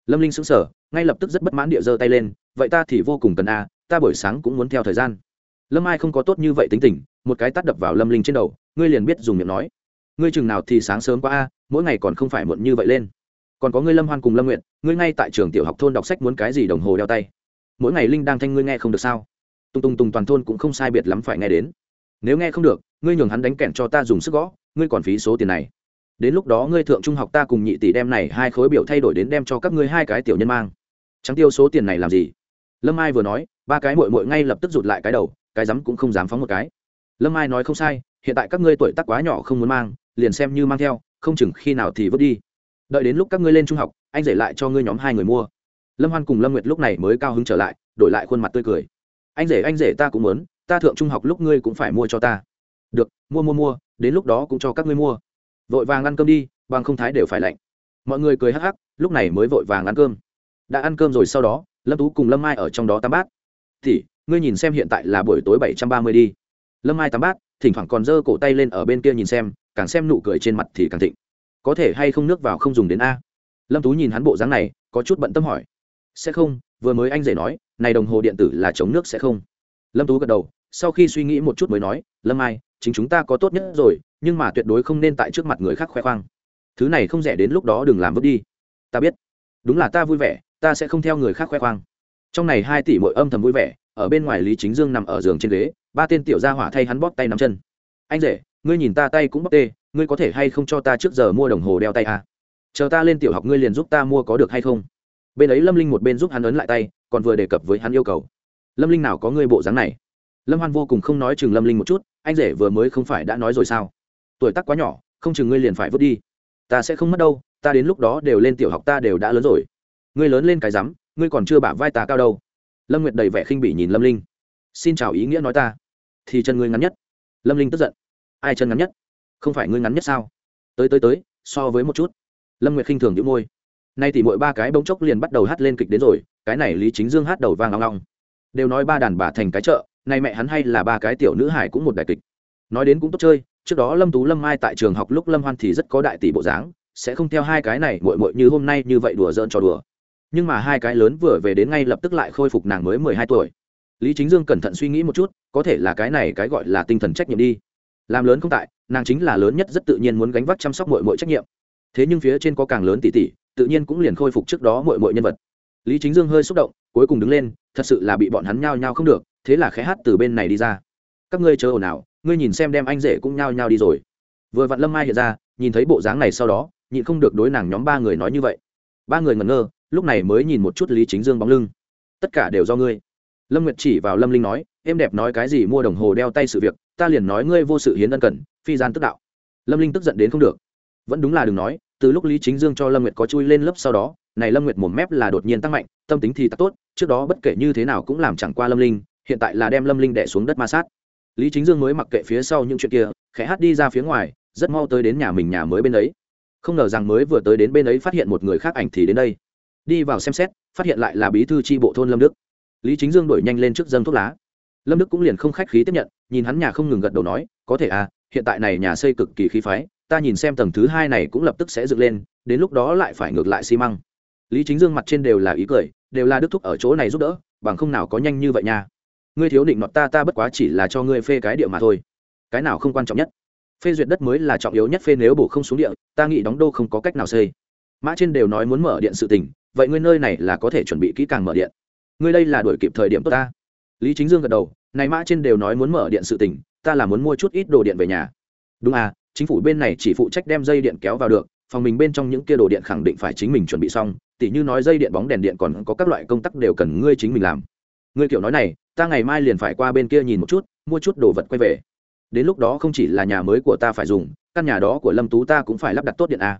Lâm linh xứng sở ngay lập tức rất bất mãn địa giơ tay lên, vậy ta thì vô cùng cần a, ta buổi sáng cũng muốn theo thời gian. Lâm ai không có tốt như vậy tính tình, một cái tắt đập vào lâm linh trên đầu, ngươi liền biết dùng miệng nói. Ngươi chừng nào thì sáng sớm quá a, mỗi ngày còn không phải muộn như vậy lên. Còn có ngươi lâm hoan cùng lâm nguyện ngươi ngay tại trường tiểu học thôn đọc sách muốn cái gì đồng hồ đeo tay. Mỗi ngày linh đang thanh ngươi nghe không được sao? Tung tung tung toàn thôn cũng không sai biệt lắm phải nghe đến. Nếu nghe không được, ngươi nhường hắn đánh kẹn cho ta dùng sức gõ, ngươi còn phí số tiền này đến lúc đó ngươi thượng trung học ta cùng nhị tỷ đem này hai khối biểu thay đổi đến đem cho các ngươi hai cái tiểu nhân mang. Trắng tiêu số tiền này làm gì? Lâm ai vừa nói, ba cái mội mội ngay lập tức rụt lại cái đầu, cái rắm cũng không dám phóng một cái. Lâm ai nói không sai, hiện tại các ngươi tuổi tác quá nhỏ không muốn mang, liền xem như mang theo, không chừng khi nào thì vứt đi. Đợi đến lúc các ngươi lên trung học, anh rể lại cho ngươi nhóm hai người mua. Lâm hoan cùng lâm nguyệt lúc này mới cao hứng trở lại, đổi lại khuôn mặt tươi cười. Anh rể anh rể, ta cũng muốn, ta thượng trung học lúc ngươi cũng phải mua cho ta. Được, mua mua mua, đến lúc đó cũng cho các ngươi mua vội vàng ăn cơm đi, bằng không thái đều phải lạnh. Mọi người cười hắc hắc, lúc này mới vội vàng ăn cơm. Đã ăn cơm rồi sau đó, lâm tú cùng lâm mai ở trong đó tắm bát. Thì ngươi nhìn xem hiện tại là buổi tối bảy trăm ba mươi đi. Lâm mai tắm bát, thỉnh thoảng còn giơ cổ tay lên ở bên kia nhìn xem, càng xem nụ cười trên mặt thì càng thịnh. Có thể hay không nước vào không dùng đến a? Lâm tú nhìn hắn bộ dáng này, có chút bận tâm hỏi. Sẽ không, vừa mới anh rể nói, này đồng hồ điện tử là chống nước sẽ không. Lâm tú gật đầu sau khi suy nghĩ một chút mới nói, lâm ai chính chúng ta có tốt nhất rồi, nhưng mà tuyệt đối không nên tại trước mặt người khác khoe khoang. Thứ này không rẻ đến lúc đó đừng làm vứt đi. Ta biết. Đúng là ta vui vẻ, ta sẽ không theo người khác khoe khoang. Trong này hai tỷ mỗi âm thầm vui vẻ, ở bên ngoài lý chính dương nằm ở giường trên ghế, ba tên tiểu gia hỏa thay hắn bóp tay nắm chân. Anh rể, ngươi nhìn ta tay cũng bóp tê, ngươi có thể hay không cho ta trước giờ mua đồng hồ đeo tay à? chờ ta lên tiểu học ngươi liền giúp ta mua có được hay không? Bên ấy lâm linh một bên giúp hắn ấn lại tay, còn vừa đề cập với hắn yêu cầu. Lâm linh nào có ngươi bộ dáng này? Lâm hoan vô cùng không nói chừng lâm linh một chút, anh rể vừa mới không phải đã nói rồi sao? Tuổi tác quá nhỏ, không chừng ngươi liền phải vứt đi. Ta sẽ không mất đâu, ta đến lúc đó đều lên tiểu học ta đều đã lớn rồi. Ngươi lớn lên cái rắm, ngươi còn chưa bả vai ta cao đâu. Lâm nguyệt đầy vẻ khinh bỉ nhìn lâm linh. Xin chào ý nghĩa nói ta. Thì chân ngươi ngắn nhất. Lâm linh tức giận. Ai chân ngắn nhất? Không phải ngươi ngắn nhất sao? Tới tới tới, so với một chút. Lâm nguyệt khinh thường những môi. Nay thì mỗi ba cái bỗng chốc liền bắt đầu hát lên kịch đến rồi, cái này lý chính dương hát đầu vang long long đều nói ba đàn bà thành cái chợ nay mẹ hắn hay là ba cái tiểu nữ hải cũng một đại kịch. Nói đến cũng tốt chơi, trước đó lâm tú lâm mai tại trường học lúc lâm hoan thì rất có đại tỷ bộ dáng, sẽ không theo hai cái này muội muội như hôm nay như vậy đùa giỡn trò đùa. Nhưng mà hai cái lớn vừa về đến ngay lập tức lại khôi phục nàng mới mười hai tuổi. Lý chính dương cẩn thận suy nghĩ một chút, có thể là cái này cái gọi là tinh thần trách nhiệm đi. Làm lớn không tại, nàng chính là lớn nhất rất tự nhiên muốn gánh vác chăm sóc muội muội trách nhiệm. Thế nhưng phía trên có càng lớn tỷ tỷ, tự nhiên cũng liền khôi phục trước đó muội muội nhân vật. Lý chính dương hơi xúc động, cuối cùng đứng lên, thật sự là bị bọn hắn nhao nhao không được thế là khẽ hát từ bên này đi ra. Các ngươi chờ ồn ào, ngươi nhìn xem đem anh rể cũng nhao nhao đi rồi. Vừa vặn lâm mai hiện ra, nhìn thấy bộ dáng này sau đó, nhịn không được đối nàng nhóm ba người nói như vậy. Ba người ngẩn ngơ, lúc này mới nhìn một chút lý chính dương bóng lưng. Tất cả đều do ngươi. Lâm nguyệt chỉ vào lâm linh nói, em đẹp nói cái gì mua đồng hồ đeo tay sự việc, ta liền nói ngươi vô sự hiến ân cần, phi gian tức đạo. Lâm linh tức giận đến không được. Vẫn đúng là đừng nói, từ lúc lý chính dương cho lâm nguyệt có chui lên lớp sau đó, này lâm nguyệt mồm mép là đột nhiên tăng mạnh, tâm tính thì tắc tốt, trước đó bất kể như thế nào cũng làm chẳng qua lâm linh hiện tại là đem lâm linh đẻ xuống đất ma sát. Lý chính dương mới mặc kệ phía sau những chuyện kia, khẽ hát đi ra phía ngoài, rất mau tới đến nhà mình nhà mới bên ấy. Không ngờ rằng mới vừa tới đến bên ấy phát hiện một người khác ảnh thì đến đây. Đi vào xem xét, phát hiện lại là bí thư tri bộ thôn lâm đức. Lý chính dương đổi nhanh lên trước dâng thuốc lá. Lâm đức cũng liền không khách khí tiếp nhận, nhìn hắn nhà không ngừng gật đầu nói, có thể à hiện tại này nhà xây cực kỳ khí phái, ta nhìn xem tầng thứ hai này cũng lập tức sẽ dựng lên, đến lúc đó lại phải ngược lại xi măng. Lý chính dương mặt trên đều là ý cười, đều là đức thúc ở chỗ này giúp đỡ, bằng không nào có nhanh như vậy nha ngươi thiếu định nọt ta ta bất quá chỉ là cho ngươi phê cái địa mà thôi. Cái nào không quan trọng nhất? Phê duyệt đất mới là trọng yếu nhất phê nếu bổ không xuống địa ta nghĩ đóng đô không có cách nào xây. Mã trên đều nói muốn mở điện sự tình, vậy ngươi nơi này là có thể chuẩn bị kỹ càng mở điện. Ngươi đây là đuổi kịp thời điểm tốt ta. Lý chính dương gật đầu này mã trên đều nói muốn mở điện sự tình, ta là muốn mua chút ít đồ điện về nhà. Đúng à chính phủ bên này chỉ phụ trách đem dây điện kéo vào được phòng mình bên trong những kia đồ điện khẳng định phải chính mình chuẩn bị xong tỉ như nói dây điện bóng đèn điện còn có các loại công tắc đều cần ngươi chính mình làm. Ngươi kiểu nói này ta ngày mai liền phải qua bên kia nhìn một chút, mua chút đồ vật quay về. Đến lúc đó không chỉ là nhà mới của ta phải dùng, căn nhà đó của lâm tú ta cũng phải lắp đặt tốt điện a.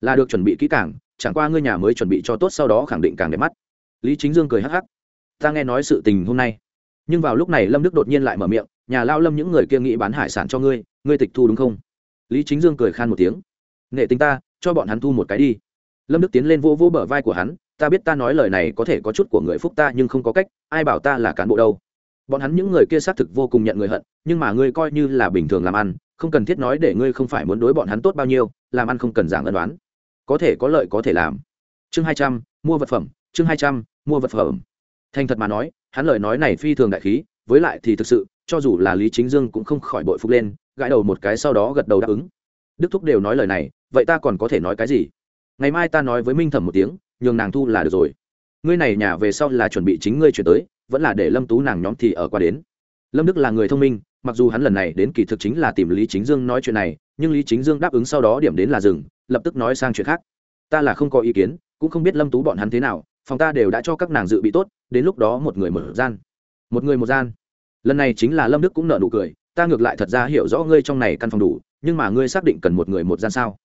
Là được chuẩn bị kỹ càng, chẳng qua ngươi nhà mới chuẩn bị cho tốt sau đó khẳng định càng đẹp mắt. Lý chính dương cười hắc hắc. Ta nghe nói sự tình hôm nay. Nhưng vào lúc này lâm đức đột nhiên lại mở miệng, nhà lao lâm những người kia nghĩ bán hải sản cho ngươi ngươi tịch thu đúng không? Lý chính dương cười khan một tiếng. Nghệ tính ta, cho bọn hắn thu một cái đi. Lâm đức tiến lên vô vô bờ vai của hắn ta biết ta nói lời này có thể có chút của người phúc ta nhưng không có cách, ai bảo ta là cán bộ đâu. Bọn hắn những người kia xác thực vô cùng nhận người hận, nhưng mà ngươi coi như là bình thường làm ăn, không cần thiết nói để ngươi không phải muốn đối bọn hắn tốt bao nhiêu, làm ăn không cần giảng ân đoán có thể có lợi có thể làm. Chương hai trăm, mua vật phẩm, chương hai trăm, mua vật phẩm. Thành thật mà nói, hắn lời nói này phi thường đại khí, với lại thì thực sự, cho dù là lý chính dương cũng không khỏi bội phục lên, gãi đầu một cái sau đó gật đầu đáp ứng. Đức thúc đều nói lời này, vậy ta còn có thể nói cái gì? Ngày mai ta nói với minh thẩm một tiếng nhường nàng thu là được rồi. Ngươi này nhà về sau là chuẩn bị chính ngươi chuyển tới, vẫn là để lâm tú nàng nhóm thì ở qua đến. Lâm đức là người thông minh, mặc dù hắn lần này đến kỳ thực chính là tìm lý chính dương nói chuyện này, nhưng lý chính dương đáp ứng sau đó điểm đến là dừng, lập tức nói sang chuyện khác. Ta là không có ý kiến, cũng không biết lâm tú bọn hắn thế nào, phòng ta đều đã cho các nàng dự bị tốt, đến lúc đó một người một gian. Một người một gian. Lần này chính là lâm đức cũng nợ nụ cười, ta ngược lại thật ra hiểu rõ ngươi trong này căn phòng đủ, nhưng mà ngươi xác định cần một người một gian sao?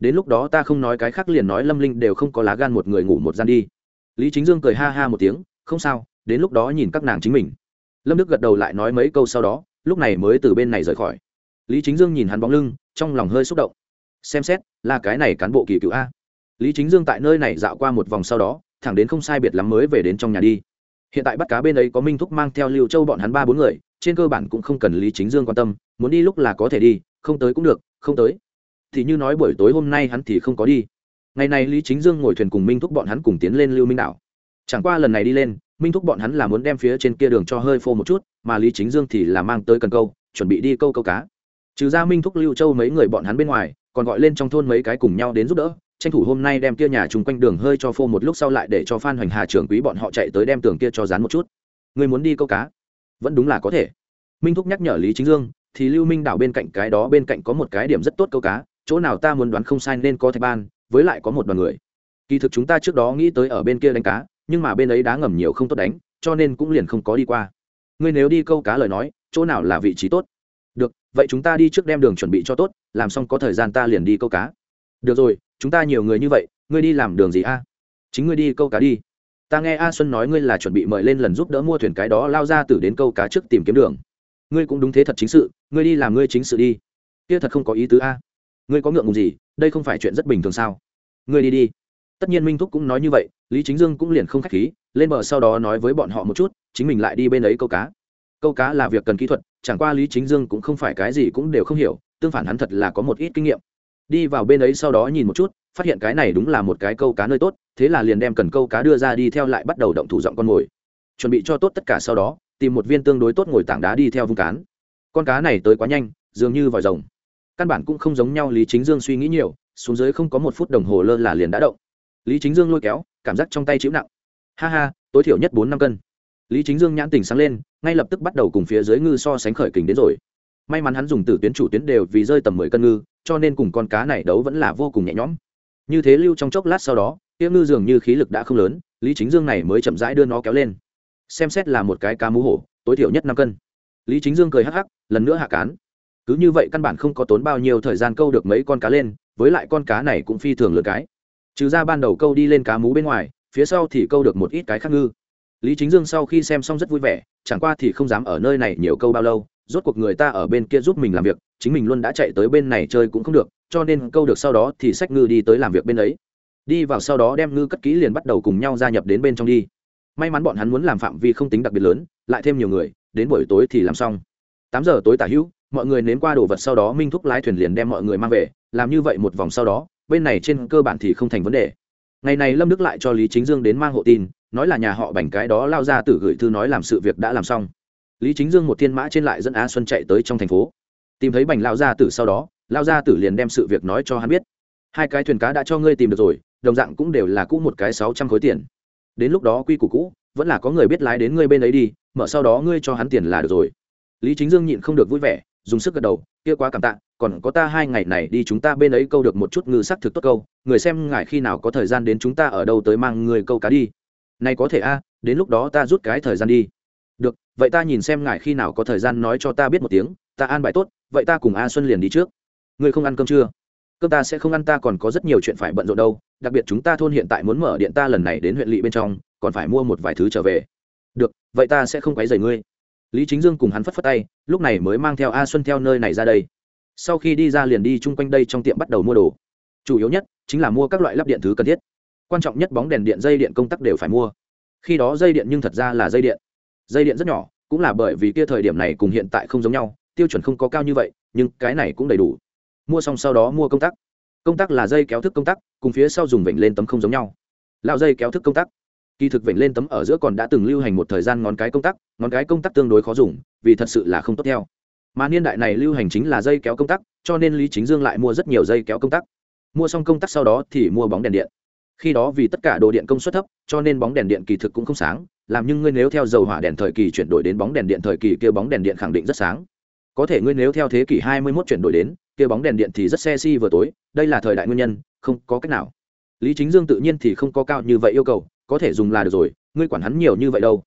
Đến lúc đó ta không nói cái khác liền nói lâm linh đều không có lá gan một người ngủ một gian đi. Lý chính dương cười ha ha một tiếng, không sao, đến lúc đó nhìn các nàng chính mình. Lâm đức gật đầu lại nói mấy câu sau đó, lúc này mới từ bên này rời khỏi. Lý chính dương nhìn hắn bóng lưng, trong lòng hơi xúc động. Xem xét, là cái này cán bộ kỳ cựu a. Lý chính dương tại nơi này dạo qua một vòng sau đó, thẳng đến không sai biệt lắm mới về đến trong nhà đi. Hiện tại bắt cá bên ấy có minh thúc mang theo lưu châu bọn hắn ba bốn người, trên cơ bản cũng không cần lý chính dương quan tâm, muốn đi lúc là có thể đi, không tới cũng được, không tới thì như nói buổi tối hôm nay hắn thì không có đi. Ngày này lý chính dương ngồi thuyền cùng minh thúc bọn hắn cùng tiến lên lưu minh đảo. Chẳng qua lần này đi lên, minh thúc bọn hắn là muốn đem phía trên kia đường cho hơi phô một chút, mà lý chính dương thì là mang tới cần câu, chuẩn bị đi câu câu cá. Trừ ra minh thúc, lưu châu mấy người bọn hắn bên ngoài, còn gọi lên trong thôn mấy cái cùng nhau đến giúp đỡ, tranh thủ hôm nay đem kia nhà chung quanh đường hơi cho phô một lúc sau lại để cho phan hoành hà trưởng quý bọn họ chạy tới đem tường kia cho dán một chút. Người muốn đi câu cá? Vẫn đúng là có thể. Minh thúc nhắc nhở lý chính dương, thì lưu minh đảo bên cạnh cái đó bên cạnh có một cái điểm rất tốt câu cá chỗ nào ta muốn đoán không sai nên có thạch ban, với lại có một đoàn người. Kỳ thực chúng ta trước đó nghĩ tới ở bên kia đánh cá, nhưng mà bên ấy đá ngầm nhiều không tốt đánh, cho nên cũng liền không có đi qua. Ngươi nếu đi câu cá lời nói, chỗ nào là vị trí tốt? Được, vậy chúng ta đi trước đem đường chuẩn bị cho tốt, làm xong có thời gian ta liền đi câu cá. Được rồi, chúng ta nhiều người như vậy, ngươi đi làm đường gì a? Chính ngươi đi câu cá đi. Ta nghe a xuân nói ngươi là chuẩn bị mời lên lần giúp đỡ mua thuyền cái đó lao ra từ đến câu cá trước tìm kiếm đường. Ngươi cũng đúng thế thật chính sự, ngươi đi làm ngươi chính sự đi. Kia thật không có ý tứ a ngươi có ngượng ngùng gì, đây không phải chuyện rất bình thường sao? Ngươi đi đi. Tất nhiên minh thúc cũng nói như vậy, lý chính dương cũng liền không k h á c h khí, lên bờ sau đó nói với bọn họ một chút, chính mình lại đi bên ấy câu cá. Câu cá là việc cần kỹ thuật, chẳng qua lý chính dương cũng không phải cái gì cũng đều không hiểu, tương phản hắn thật là có một ít kinh nghiệm. Đi vào bên ấy sau đó nhìn một chút, phát hiện cái này đúng là một cái câu cá nơi tốt, thế là liền đem cần câu cá đưa ra đi theo lại bắt đầu động thủ giọng con mồi. Chuẩn bị cho tốt tất cả sau đó, tìm một viên tương đối tốt ngồi tảng đá đi theo vung cán. Con cá này tới quá nhanh, dường như vòi rồng căn bản cũng không giống nhau, lý chính dương suy nghĩ nhiều, xuống dưới không có một phút đồng hồ lơ là liền đã động. Lý chính dương lôi kéo, cảm giác trong tay chịu nặng. Ha ha, tối thiểu nhất bốn năm cân. Lý chính dương nhãn tình sáng lên, ngay lập tức bắt đầu cùng phía dưới ngư so sánh khởi kình đến rồi. May mắn hắn dùng từ tuyến chủ tuyến đều vì rơi tầm mười cân ngư, cho nên cùng con cá này đấu vẫn là vô cùng nhẹ nhõm. Như thế lưu trong chốc lát sau đó tiêu ngư dường như khí lực đã không lớn, lý chính dương này mới chậm rãi đưa nó kéo lên. Xem xét là một cái cá mú hổ, tối thiểu nhất năm cân. Lý chính dương cười hắc hắc, lần nữa hạ cán cứ như vậy căn bản không có tốn bao nhiêu thời gian câu được mấy con cá lên, với lại con cá này cũng phi thường lượt cái. Trừ ra ban đầu câu đi lên cá mú bên ngoài, phía sau thì câu được một ít cái khác ngư. Lý chính dương sau khi xem xong rất vui vẻ, chẳng qua thì không dám ở nơi này nhiều câu bao lâu, rốt cuộc người ta ở bên kia giúp mình làm việc, chính mình luôn đã chạy tới bên này chơi cũng không được, cho nên câu được sau đó thì sách ngư đi tới làm việc bên ấy. Đi vào sau đó đem ngư cất kỹ liền bắt đầu cùng nhau gia nhập đến bên trong đi. May mắn bọn hắn muốn làm phạm vi không tính đặc biệt lớn, lại thêm nhiều người, đến buổi tối thì làm xong. Tám giờ tối tả hữu mọi người nếm qua đồ vật sau đó minh thúc lái thuyền liền đem mọi người mang về, làm như vậy một vòng sau đó, bên này trên cơ bản thì không thành vấn đề. Ngày này lâm đức lại cho lý chính dương đến mang hộ tin, nói là nhà họ bành cái đó lao ra từ gửi thư nói làm sự việc đã làm xong. Lý chính dương một thiên mã trên lại dẫn a xuân chạy tới trong thành phố. Tìm thấy bành lao gia tử sau đó, lao gia tử liền đem sự việc nói cho hắn biết. Hai cái thuyền cá đã cho ngươi tìm được rồi, đồng dạng cũng đều là cũ một cái sáu trăm khối tiền. Đến lúc đó quy củ cũ, vẫn là có người biết lái đến ngươi bên ấy đi, mở sau đó ngươi cho hắn tiền là được rồi. Lý chính dương nhịn không được vui vẻ dùng sức gật đầu, kia quá cảm tạ, còn có ta hai ngày này đi chúng ta bên ấy câu được một chút ngư sắc thực tốt câu, người xem ngài khi nào có thời gian đến chúng ta ở đâu tới mang người câu cá đi. Này có thể a, đến lúc đó ta rút cái thời gian đi. Được, vậy ta nhìn xem ngài khi nào có thời gian nói cho ta biết một tiếng, ta an bài tốt, vậy ta cùng a xuân liền đi trước. Ngươi không ăn cơm chưa? Cơm ta sẽ không ăn, ta còn có rất nhiều chuyện phải bận rộn đâu, đặc biệt chúng ta thôn hiện tại muốn mở điện ta lần này đến huyện lỵ bên trong, còn phải mua một vài thứ trở về. Được, vậy ta sẽ không quấy rầy ngươi lý chính dương cùng hắn phất phất tay, lúc này mới mang theo a xuân theo nơi này ra đây. Sau khi đi ra liền đi chung quanh đây trong tiệm bắt đầu mua đồ. Chủ yếu nhất chính là mua các loại lắp điện thứ cần thiết. Quan trọng nhất bóng đèn điện, dây điện công tắc đều phải mua. Khi đó dây điện nhưng thật ra là dây điện. Dây điện rất nhỏ, cũng là bởi vì kia thời điểm này cùng hiện tại không giống nhau, tiêu chuẩn không có cao như vậy, nhưng cái này cũng đầy đủ. Mua xong sau đó mua công tắc. Công tắc là dây kéo thức công tắc, cùng phía sau dùng vểnh lên tấm không giống nhau. Lao dây kéo thức công tắc kỳ thực vểnh lên tấm ở giữa còn đã từng lưu hành một thời gian ngón cái công tắc, ngón cái công tắc tương đối khó dùng, vì thật sự là không tốt theo. Mà niên đại này lưu hành chính là dây kéo công tắc, cho nên lý chính dương lại mua rất nhiều dây kéo công tắc. Mua xong công tắc sau đó thì mua bóng đèn điện. Khi đó vì tất cả đồ điện công suất thấp, cho nên bóng đèn điện kỳ thực cũng không sáng, làm nhưng ngươi nếu theo dầu hỏa đèn thời kỳ chuyển đổi đến bóng đèn điện thời kỳ kia bóng đèn điện khẳng định rất sáng. Có thể ngươi nếu theo thế kỷ 21 chuyển đổi đến, kia bóng đèn điện thì rất xe si vừa tối, đây là thời đại nguyên nhân, không có cách nào. Lý chính dương tự nhiên thì không có cao như vậy yêu cầu có thể dùng là được rồi, ngươi quản hắn nhiều như vậy đâu.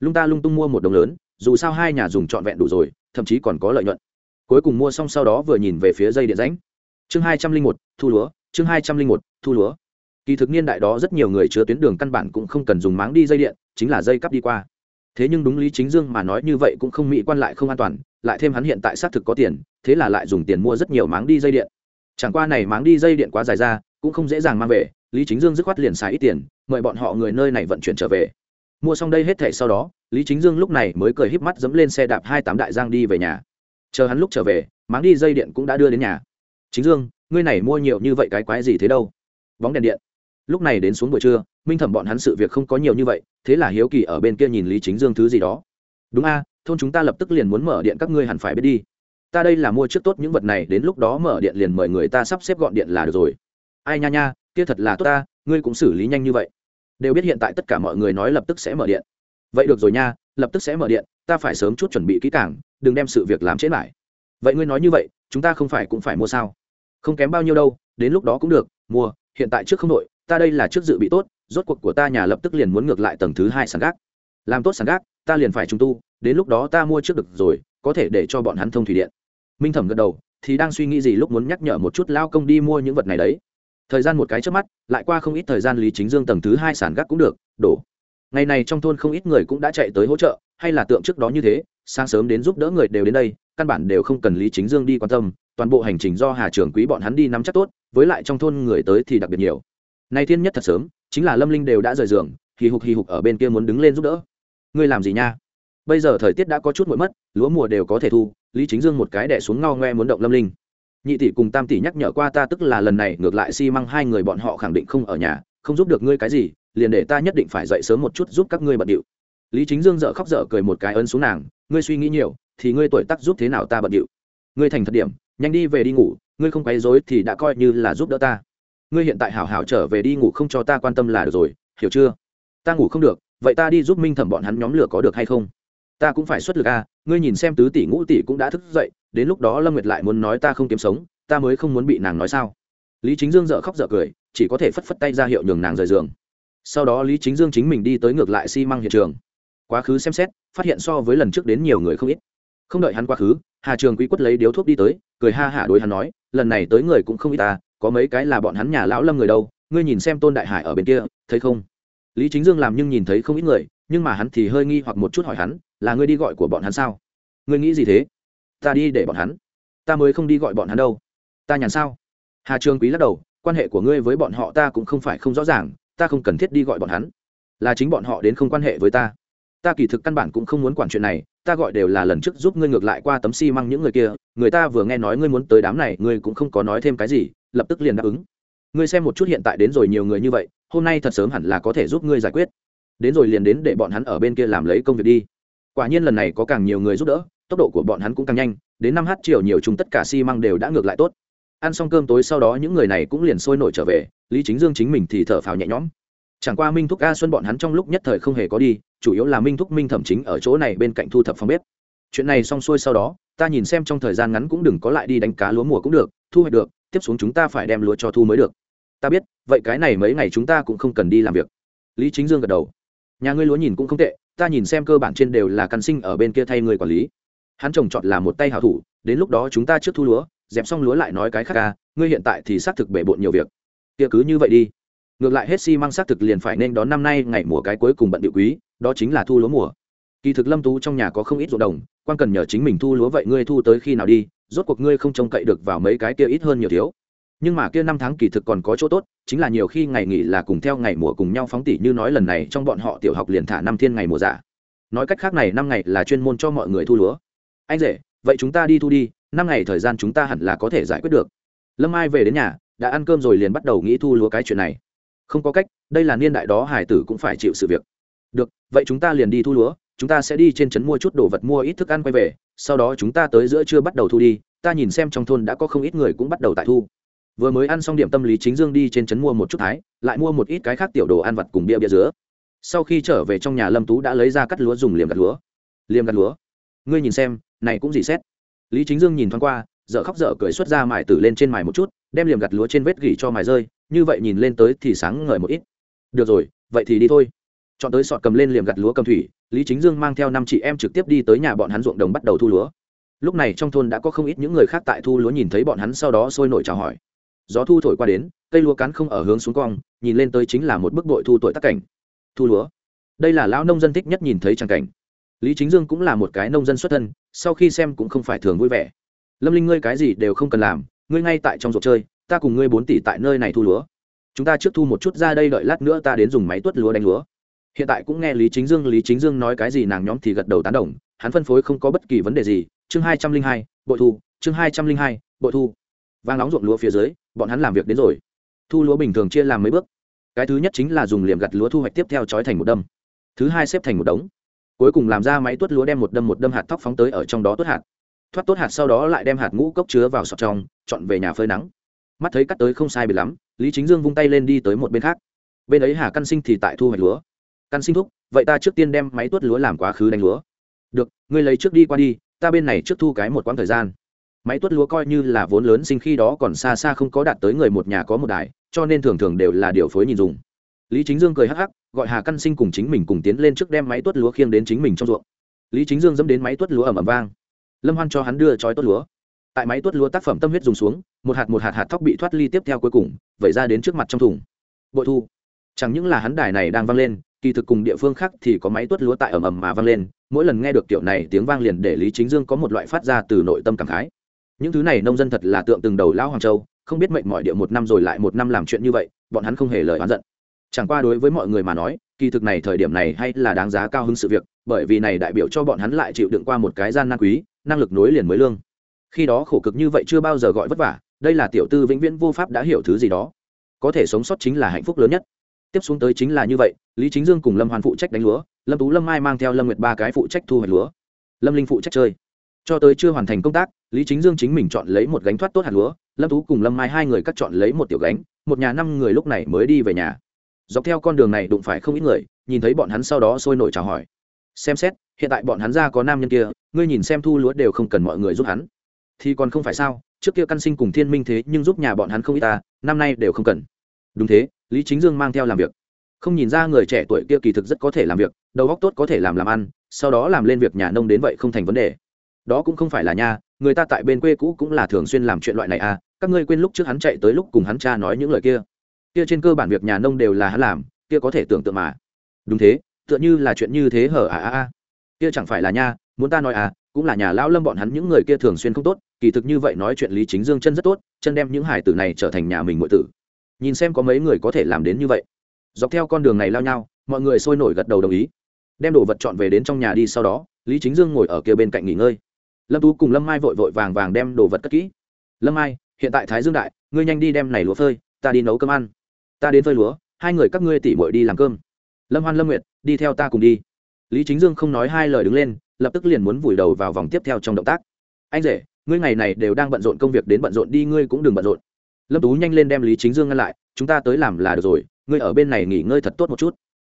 Lung ta lung tung mua một đồng lớn, dù sao hai nhà dùng trọn vẹn đủ rồi, thậm chí còn có lợi nhuận. Cuối cùng mua xong sau đó vừa nhìn về phía dây điện ránh chương hai trăm linh một, thu lúa, chương hai trăm linh một, thu lúa. Kỳ thực niên đại đó rất nhiều người chứa tuyến đường căn bản cũng không cần dùng máng đi dây điện, chính là dây cắp đi qua. Thế nhưng đúng lý chính dương mà nói như vậy cũng không mỹ quan lại không an toàn, lại thêm hắn hiện tại xác thực có tiền, thế là lại dùng tiền mua rất nhiều máng đi dây điện. Chẳng qua này máng đi dây điện quá dài ra, cũng không dễ dàng mang về lý chính dương dứt khoát liền xài ít tiền, mời bọn họ người nơi này vận chuyển trở về. Mua xong đây hết thảy sau đó, lý chính dương lúc này mới cười híp mắt dẫm lên xe đạp hai tám đại giang đi về nhà. Chờ hắn lúc trở về, máng đi dây điện cũng đã đưa đến nhà. Chính dương, ngươi này mua nhiều như vậy cái quái gì thế đâu? Bóng đèn điện. Lúc này đến xuống buổi trưa, minh thẩm bọn hắn sự việc không có nhiều như vậy, thế là hiếu kỳ ở bên kia nhìn lý chính dương thứ gì đó. Đúng a, thôn chúng ta lập tức liền muốn mở điện các ngươi hẳn phải biết đi. Ta đây là mua trước tốt những vật này, đến lúc đó mở điện liền mời người ta sắp xếp gọn điện là được rồi. Ai nha nha kia thật là tốt ta, ngươi cũng xử lý nhanh như vậy. Đều biết hiện tại tất cả mọi người nói lập tức sẽ mở điện. Vậy được rồi nha, lập tức sẽ mở điện, ta phải sớm chút chuẩn bị kỹ càng, đừng đem sự việc làm chết lại vậy ngươi nói như vậy, chúng ta không phải cũng phải mua sao? Không kém bao nhiêu đâu, đến lúc đó cũng được, mua, hiện tại trước không đội ta đây là trước dự bị tốt, rốt cuộc của ta nhà lập tức liền muốn ngược lại tầng thứ hai sàn gác. Làm tốt sàn gác, ta liền phải trung tu, đến lúc đó ta mua trước được rồi, có thể để cho bọn hắn thông thủy điện. Minh thẩm gật đầu, thì đang suy nghĩ gì lúc muốn nhắc nhở một chút lao công đi mua những vật này đấy thời gian một cái trước mắt, lại qua không ít thời gian lý chính dương tầng thứ hai sàn gác cũng được, đổ. Ngày này trong thôn không ít người cũng đã chạy tới hỗ trợ, hay là tượng trước đó như thế, sáng sớm đến giúp đỡ người đều đến đây, căn bản đều không cần lý chính dương đi quan tâm, toàn bộ hành trình do hà trường quý bọn hắn đi nắm chắc tốt, với lại trong thôn người tới thì đặc biệt nhiều. Nay thiên nhất thật sớm, chính là lâm linh đều đã rời giường, hì hục hì hục ở bên kia muốn đứng lên giúp đỡ. Ngươi làm gì nha? Bây giờ thời tiết đã có chút muộn mất, lúa mùa đều có thể thu, lý chính dương một cái đẻ xuống ngao ngoe muốn động lâm linh nhị tỷ cùng tam tỷ nhắc nhở qua ta tức là lần này ngược lại xi、si、măng hai người bọn họ khẳng định không ở nhà không giúp được ngươi cái gì liền để ta nhất định phải dậy sớm một chút giúp các ngươi bận điệu. Lý chính dương dợ khóc dở cười một cái ấn xuống nàng ngươi suy nghĩ nhiều thì ngươi tuổi tác giúp thế nào ta bận điệu. Ngươi thành thật điểm nhanh đi về đi ngủ ngươi không quấy dối thì đã coi như là giúp đỡ ta. Ngươi hiện tại hảo hảo trở về đi ngủ không cho ta quan tâm là được rồi hiểu chưa? Ta ngủ không được vậy ta đi giúp minh thẩm bọn hắn nhóm lửa có được hay không? Ta cũng phải xuất lực a à, ngươi nhìn xem tứ tỷ ngũ tỷ cũng đã thức dậy đến lúc đó lâm nguyệt lại muốn nói ta không kiếm sống, ta mới không muốn bị nàng nói sao? Lý chính dương dợ khóc dợ cười, chỉ có thể phất phất tay ra hiệu nhường nàng rời giường. Sau đó lý chính dương chính mình đi tới ngược lại xi、si、măng hiện trường. Quá khứ xem xét, phát hiện so với lần trước đến nhiều người không ít. Không đợi hắn quá khứ, hà trường quý quất lấy điếu thuốc đi tới, cười ha hả đối hắn nói, lần này tới người cũng không ít ta có mấy cái là bọn hắn nhà lão lâm người đâu, ngươi nhìn xem tôn đại hải ở bên kia, thấy không? Lý chính dương làm nhưng nhìn thấy không ít người, nhưng mà hắn thì hơi nghi hoặc một chút hỏi hắn, là ngươi đi gọi của bọn hắn sao? Ngươi nghĩ gì thế? Ta đi để bọn hắn. Ta mới không đi gọi bọn hắn đâu. Ta nhàn sao? Hà trường quý lắc đầu, quan hệ của ngươi với bọn họ ta cũng không phải không rõ ràng, ta không cần thiết đi gọi bọn hắn. Là chính bọn họ đến không quan hệ với ta. Ta kỳ thực căn bản cũng không muốn quản chuyện này, ta gọi đều là lần trước giúp ngươi ngược lại qua tấm xi、si、măng những người kia, người ta vừa nghe nói ngươi muốn tới đám này, ngươi cũng không có nói thêm cái gì, lập tức liền đáp ứng. Ngươi xem một chút hiện tại đến rồi nhiều người như vậy, hôm nay thật sớm hẳn là có thể giúp ngươi giải quyết. Đến rồi liền đến để bọn hắn ở bên kia làm lấy công việc đi quả nhiên lần này có càng nhiều người giúp đỡ, tốc độ của bọn hắn cũng càng nhanh, đến năm h chiều nhiều chúng tất cả xi măng đều đã ngược lại tốt. Ăn xong cơm tối sau đó những người này cũng liền sôi nổi trở về, lý chính dương chính mình thì thở phào nhẹ nhõm. Chẳng qua minh thúc a xuân bọn hắn trong lúc nhất thời không hề có đi, chủ yếu là minh thúc minh thẩm chính ở chỗ này bên cạnh thu thập phòng bếp. Chuyện này xong xuôi sau đó, ta nhìn xem trong thời gian ngắn cũng đừng có lại đi đánh cá lúa mùa cũng được, thu hoạch được, tiếp xuống chúng ta phải đem lúa cho thu mới được. Ta biết, vậy cái này mấy ngày chúng ta cũng không cần đi làm việc. Lý chính dương gật đầu. Nhà ngươi lúa nhìn cũng không tệ ta nhìn xem cơ bản trên đều là căn sinh ở bên kia thay người quản lý. Hắn trồng trọt là một tay hảo thủ, đến lúc đó chúng ta trước thu lúa, dẹp xong lúa lại nói cái khác ca ngươi hiện tại thì xác thực bể bộn nhiều việc. Kia cứ như vậy đi. Ngược lại hết xi、si、măng xác thực liền phải nên đón năm nay ngày mùa cái cuối cùng bận điệu quý, đó chính là thu lúa mùa. Kỳ thực lâm tú trong nhà có không ít ruộng đồng, quan cần nhờ chính mình thu lúa vậy ngươi thu tới khi nào đi, rốt cuộc ngươi không trông cậy được vào mấy cái kia ít hơn nhiều thiếu nhưng mà kia năm tháng kỳ thực còn có chỗ tốt, chính là nhiều khi ngày nghỉ là cùng theo ngày mùa cùng nhau phóng tỉ như nói lần này trong bọn họ tiểu học liền thả năm thiên ngày mùa giả. Nói cách khác này năm ngày là chuyên môn cho mọi người thu lúa. Anh rể, vậy chúng ta đi thu đi, năm ngày thời gian chúng ta hẳn là có thể giải quyết được. Lâm ai về đến nhà, đã ăn cơm rồi liền bắt đầu nghĩ thu lúa cái chuyện này. Không có cách, đây là niên đại đó hải tử cũng phải chịu sự việc. Được, vậy chúng ta liền đi thu lúa, chúng ta sẽ đi trên trấn mua chút đồ vật mua ít thức ăn quay về, sau đó chúng ta tới giữa trưa bắt đầu thu đi, ta nhìn xem trong thôn đã có không ít người cũng bắt đầu tại thu vừa mới ăn xong điểm tâm lý chính dương đi trên trấn mua một chút thái, lại mua một ít cái khác tiểu đồ ăn vặt cùng bia bia dứa. Sau khi trở về trong nhà lâm tú đã lấy ra cắt lúa dùng liềm gặt lúa. Liềm gặt lúa? Ngươi nhìn xem, này cũng gì xét? Lý chính dương nhìn thoáng qua dợ khóc dở cười xuất ra mài tử lên trên mài một chút, đem liềm gặt lúa trên vết gỉ cho mài rơi, như vậy nhìn lên tới thì sáng ngời một ít. Được rồi, vậy thì đi thôi. Chọn tới sọt cầm lên liềm gặt lúa cầm thủy, lý chính dương mang theo năm chị em trực tiếp đi tới nhà bọn hắn ruộng đồng bắt đầu thu lúa. Lúc này trong thôn đã có không ít những người khác tại thu lúa nhìn thấy bọn hắn sau đó sôi nổi chào hỏi gió thu thổi qua đến, cây lúa cán không ở hướng xuống cong, nhìn lên tới chính là một bức bội thu tuổi tắc cảnh. Thu lúa. Đây là lão nông dân thích nhất nhìn thấy tràng cảnh. Lý chính dương cũng là một cái nông dân xuất thân, sau khi xem cũng không phải thường vui vẻ. Lâm linh ngươi cái gì đều không cần làm, ngươi ngay tại trong ruộng chơi, ta cùng ngươi bốn tỷ tại nơi này thu lúa. Chúng ta trước thu một chút ra đây đợi lát nữa ta đến dùng máy tuất lúa đánh lúa. Hiện tại cũng nghe lý chính dương, lý chính dương nói cái gì nàng nhóm thì gật đầu tán đồng, hắn phân phối không có bất kỳ vấn đề gì. Chương hai trăm linh hai, bội thu, chương hai trăm linh hai, bội thu vang nóng ruộng lúa phía dưới, bọn hắn làm việc đến rồi. Thu lúa bình thường chia làm mấy bước. Cái thứ nhất chính là dùng liềm gặt lúa thu hoạch tiếp theo trói thành một đâm. Thứ hai xếp thành một đống. Cuối cùng làm ra máy tuốt lúa đem một đâm một đâm hạt thóc phóng tới ở trong đó tuốt hạt. Thoát tốt hạt sau đó lại đem hạt ngũ cốc chứa vào sọt trong, chọn về nhà phơi nắng. Mắt thấy cắt tới không sai bị lắm, lý chính dương vung tay lên đi tới một bên khác. Bên ấy hà căn sinh thì tại thu hoạch lúa. Căn sinh thúc, vậy ta trước tiên đem máy tuốt lúa làm quá khứ đánh lúa. Được, ngươi lấy trước đi qua đi, ta bên này trước thu cái một quãng thời gian máy tuốt lúa coi như là vốn lớn sinh khi đó còn xa xa không có đạt tới người một nhà có một đài, cho nên thường thường đều là điều phối nhìn dùng. Lý chính dương cười hắc hắc, gọi hà căn sinh cùng chính mình cùng tiến lên trước đem máy tuốt lúa khiêng đến chính mình trong ruộng. Lý chính dương dẫm đến máy tuốt lúa ẩm ẩm vang. Lâm hoan cho hắn đưa chói tuốt lúa. Tại máy tuốt lúa tác phẩm tâm huyết dùng xuống, một hạt một hạt hạt thóc bị thoát ly tiếp theo cuối cùng, vẩy ra đến trước mặt trong thùng. Bội thu. Chẳng những là hắn đài này đang vang lên, kỳ thực cùng địa phương khác thì có máy tuốt lúa tại ẩm ẩm mà vang lên. Mỗi lần nghe được kiểu này tiếng vang liền để lý chính dương có một loại phát ra từ nội tâm cảm khái những thứ này nông dân thật là tượng từng đầu lão hoàng châu, không biết mệnh mọi địa một năm rồi lại một năm làm chuyện như vậy, bọn hắn không hề lời oán giận. Chẳng qua đối với mọi người mà nói, kỳ thực này thời điểm này hay là đáng giá cao hứng sự việc, bởi vì này đại biểu cho bọn hắn lại chịu đựng qua một cái gian nan quý, năng lực nối liền mới lương. Khi đó khổ cực như vậy chưa bao giờ gọi vất vả, đây là tiểu tư vĩnh viễn vô pháp đã hiểu thứ gì đó. Có thể sống sót chính là hạnh phúc lớn nhất. Tiếp xuống tới chính là như vậy, lý chính dương cùng lâm hoàn phụ trách đánh lúa, lâm tú lâm mai mang theo lâm nguyệt ba cái phụ trách thu hoạch lúa. Lâm linh phụ trách chơi cho tới chưa hoàn thành công tác, lý chính dương chính mình chọn lấy một gánh thoát tốt hạt lúa, lâm tú cùng lâm mai hai người cắt chọn lấy một tiểu gánh, một nhà năm người lúc này mới đi về nhà. Dọc theo con đường này đụng phải không ít người, nhìn thấy bọn hắn sau đó sôi nổi chào hỏi. Xem xét, hiện tại bọn hắn ra có nam nhân kia, ngươi nhìn xem thu lúa đều không cần mọi người giúp hắn. Thì còn không phải sao, trước kia căn sinh cùng thiên minh thế nhưng giúp nhà bọn hắn không ít ta, năm nay đều không cần. Đúng thế, lý chính dương mang theo làm việc. Không nhìn ra người trẻ tuổi kia kỳ thực rất có thể làm việc, đầu óc tốt có thể làm làm ăn, sau đó làm lên việc nhà nông đến vậy không thành vấn đề đó cũng không phải là nha, người ta tại bên quê cũ cũng là thường xuyên làm chuyện loại này à các ngươi quên lúc trước hắn chạy tới lúc cùng hắn cha nói những lời kia. Kia trên cơ bản việc nhà nông đều là hắn làm, kia có thể tưởng tượng mà. Đúng thế, tựa như là chuyện như thế hở à à à. Kia chẳng phải là nha, muốn ta nói à cũng là nhà lão lâm bọn hắn những người kia thường xuyên không tốt, kỳ thực như vậy nói chuyện lý chính dương chân rất tốt, chân đem những hải tử này trở thành nhà mình ngụy tử. Nhìn xem có mấy người có thể làm đến như vậy. Dọc theo con đường này lao nhau, mọi người sôi nổi gật đầu đồng ý. Đem đồ vật chọn về đến trong nhà đi, sau đó, lý chính dương ngồi ở kia bên cạnh nghỉ ngơi lâm tú cùng lâm mai vội vội vàng vàng đem đồ vật cất kỹ. Lâm mai, hiện tại thái dương đại, ngươi nhanh đi đem này lúa phơi, ta đi nấu cơm ăn. Ta đến phơi lúa, hai người các ngươi tỉ mội đi làm cơm. Lâm hoan lâm nguyệt, đi theo ta cùng đi. Lý chính dương không nói hai lời đứng lên, lập tức liền muốn vùi đầu vào vòng tiếp theo trong động tác. Anh rể, ngươi ngày này đều đang bận rộn công việc đến bận rộn đi, ngươi cũng đừng bận rộn. Lâm tú nhanh lên đem lý chính dương ngăn lại, chúng ta tới làm là được rồi, ngươi ở bên này nghỉ ngơi thật tốt một chút.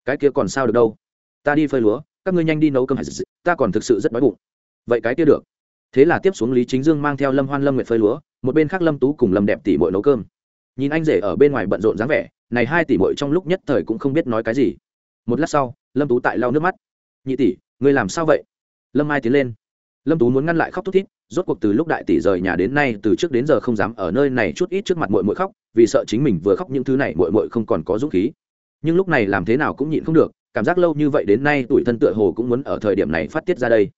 Cái kia còn sao được đâu? Ta đi phơi lúa, các ngươi nhanh đi nấu cơm. Ta còn thực sự rất đói bụng. Vậy cái kia được thế là tiếp xuống lý chính dương mang theo lâm hoan lâm nguyệt phơi lúa, một bên khác lâm tú cùng lâm đẹp tỉ mội nấu cơm. Nhìn anh rể ở bên ngoài bận rộn dáng vẻ, này hai tỷ mội trong lúc nhất thời cũng không biết nói cái gì. Một lát sau, lâm tú tại lau nước mắt. Nhị tỷ người làm sao vậy? Lâm mai tiến lên. Lâm tú muốn ngăn lại khóc thút thít, rốt cuộc từ lúc đại tỷ rời nhà đến nay, từ trước đến giờ không dám ở nơi này chút ít trước mặt mội mội khóc, vì sợ chính mình vừa khóc những thứ này mội mội không còn có dũng khí. Nhưng lúc này làm thế nào cũng nhịn không được, cảm giác lâu như vậy đến nay tuổi thân tựa hồ cũng muốn ở thời điểm này phát tiết ra đây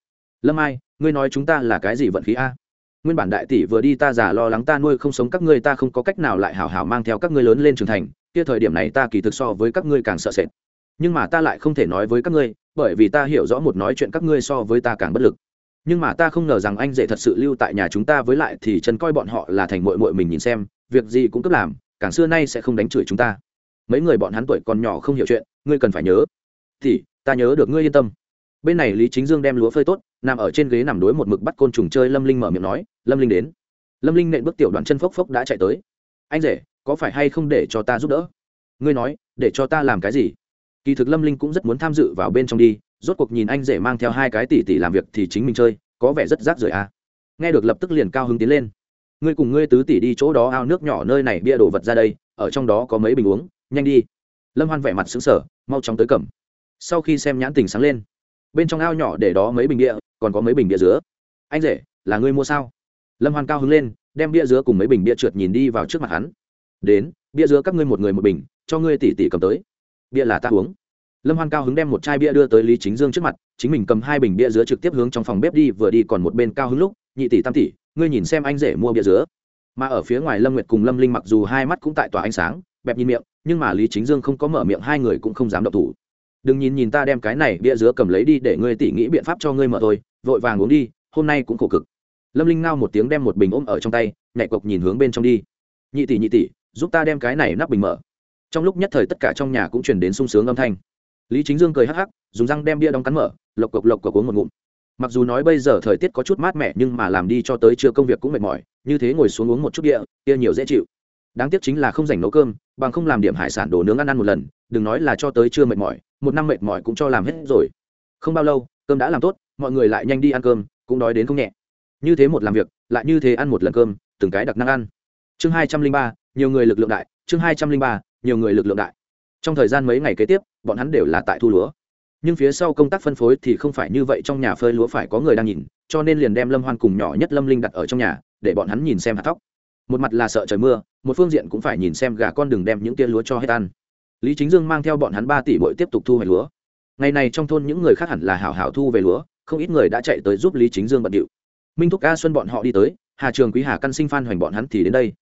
lâm ai, ngươi nói chúng ta là cái gì vận khí a? Nguyên bản đại tỷ vừa đi ta già lo lắng ta nuôi không sống các ngươi, ta không có cách nào lại hảo hảo mang theo các ngươi lớn lên trưởng thành, kia thời điểm này ta kỳ thực so với các ngươi càng sợ sệt. Nhưng mà ta lại không thể nói với các ngươi, bởi vì ta hiểu rõ một nói chuyện các ngươi so với ta càng bất lực. Nhưng mà ta không ngờ rằng anh dễ thật sự lưu tại nhà chúng ta với lại thì chân coi bọn họ là thành mội mội mình nhìn xem, việc gì cũng cấp làm, càng xưa nay sẽ không đánh chửi chúng ta. Mấy người bọn hắn tuổi còn nhỏ không hiểu chuyện, ngươi cần phải nhớ. Thì, ta nhớ được ngươi yên tâm bên này lý chính dương đem lúa phơi tốt, nằm ở trên ghế nằm đối một mực bắt côn trùng chơi lâm linh mở miệng nói, lâm linh đến. Lâm linh nện bước tiểu đoàn chân phốc phốc đã chạy tới. Anh rể, có phải hay không để cho ta giúp đỡ? Ngươi nói, để cho ta làm cái gì? Kỳ thực lâm linh cũng rất muốn tham dự vào bên trong đi, rốt cuộc nhìn anh rể mang theo hai cái tỷ tỷ làm việc thì chính mình chơi, có vẻ rất rác rưởi à. nghe được lập tức liền cao hứng tiến lên. Ngươi cùng ngươi tứ tỷ đi chỗ đó ao nước nhỏ nơi này bia đồ vật ra đây, ở trong đó có mấy bình uống, nhanh đi. Lâm hoan vẻ mặt xứng sở mau chóng tới cầm. Sau khi xem nhãn tình sáng lên bên trong ao nhỏ để đó mấy bình địa còn có mấy bình địa dứa. Anh rể, là ngươi mua sao? Lâm hoan cao hứng lên, đem bia dứa cùng mấy bình bia trượt nhìn đi vào trước mặt hắn. Đến, bia dứa các ngươi một người một bình, cho ngươi tỉ tỉ cầm tới. Bia là ta uống. Lâm hoan cao hứng đem một chai bia đưa tới lý chính dương trước mặt, chính mình cầm hai bình bia dứa trực tiếp hướng trong phòng bếp đi, vừa đi còn một bên cao hứng lúc, nhị tỷ tam tỷ, ngươi nhìn xem anh rể mua bia dứa. Mà ở phía ngoài lâm nguyệt cùng lâm linh mặc dù hai mắt cũng tại tòa ánh sáng, bẹp nhìn miệng, nhưng mà lý chính dương không có mở miệng, hai người cũng không dám động thủ đừng nhìn nhìn ta đem cái này bia dứa cầm lấy đi để ngươi tỉ nghĩ biện pháp cho ngươi mở thôi, vội vàng uống đi, hôm nay cũng khổ cực. Lâm linh ngao một tiếng đem một bình ôm ở trong tay nhạy cộc nhìn hướng bên trong đi. Nhị tỷ nhị tỷ, giúp ta đem cái này nắp bình mở. Trong lúc nhất thời tất cả trong nhà cũng chuyển đến sung sướng âm thanh. Lý chính dương cười hắc hắc, dùng răng đem bia đóng cắn mở, lộc cộc lộc cộc uống một ngụm. Mặc dù nói bây giờ thời tiết có chút mát mẻ nhưng mà làm đi cho tới chưa công việc cũng mệt mỏi, như thế ngồi xuống uống một chút địa kia nhiều dễ chịu đáng tiếc chính là không dành nấu cơm, bằng không làm điểm hải sản đồ nướng ăn ăn một lần, đừng nói là cho tới chưa mệt mỏi, một năm mệt mỏi cũng cho làm hết rồi. Không bao lâu, cơm đã làm tốt, mọi người lại nhanh đi ăn cơm, cũng đói đến không nhẹ. Như thế một làm việc, lại như thế ăn một lần cơm, từng cái đặc năng ăn. Chương hai trăm linh ba, nhiều người lực lượng đại, chương hai trăm linh ba, nhiều người lực lượng đại. Trong thời gian mấy ngày kế tiếp, bọn hắn đều là tại thu lúa. Nhưng phía sau công tác phân phối thì không phải như vậy, trong nhà phơi lúa phải có người đang nhìn, cho nên liền đem lâm hoan cùng nhỏ nhất lâm linh đặt ở trong nhà, để bọn hắn nhìn xem hạt thóc một mặt là sợ trời mưa, một phương diện cũng phải nhìn xem gà con đừng đem những tia lúa cho hết ăn. Lý chính dương mang theo bọn hắn ba tỷ bội tiếp tục thu hoạch lúa. Ngày này trong thôn những người khác hẳn là hảo hảo thu về lúa, không ít người đã chạy tới giúp lý chính dương bận điệu. Minh thúc ca xuân bọn họ đi tới, hà trường quý hà căn sinh phan hoành bọn hắn thì đến đây.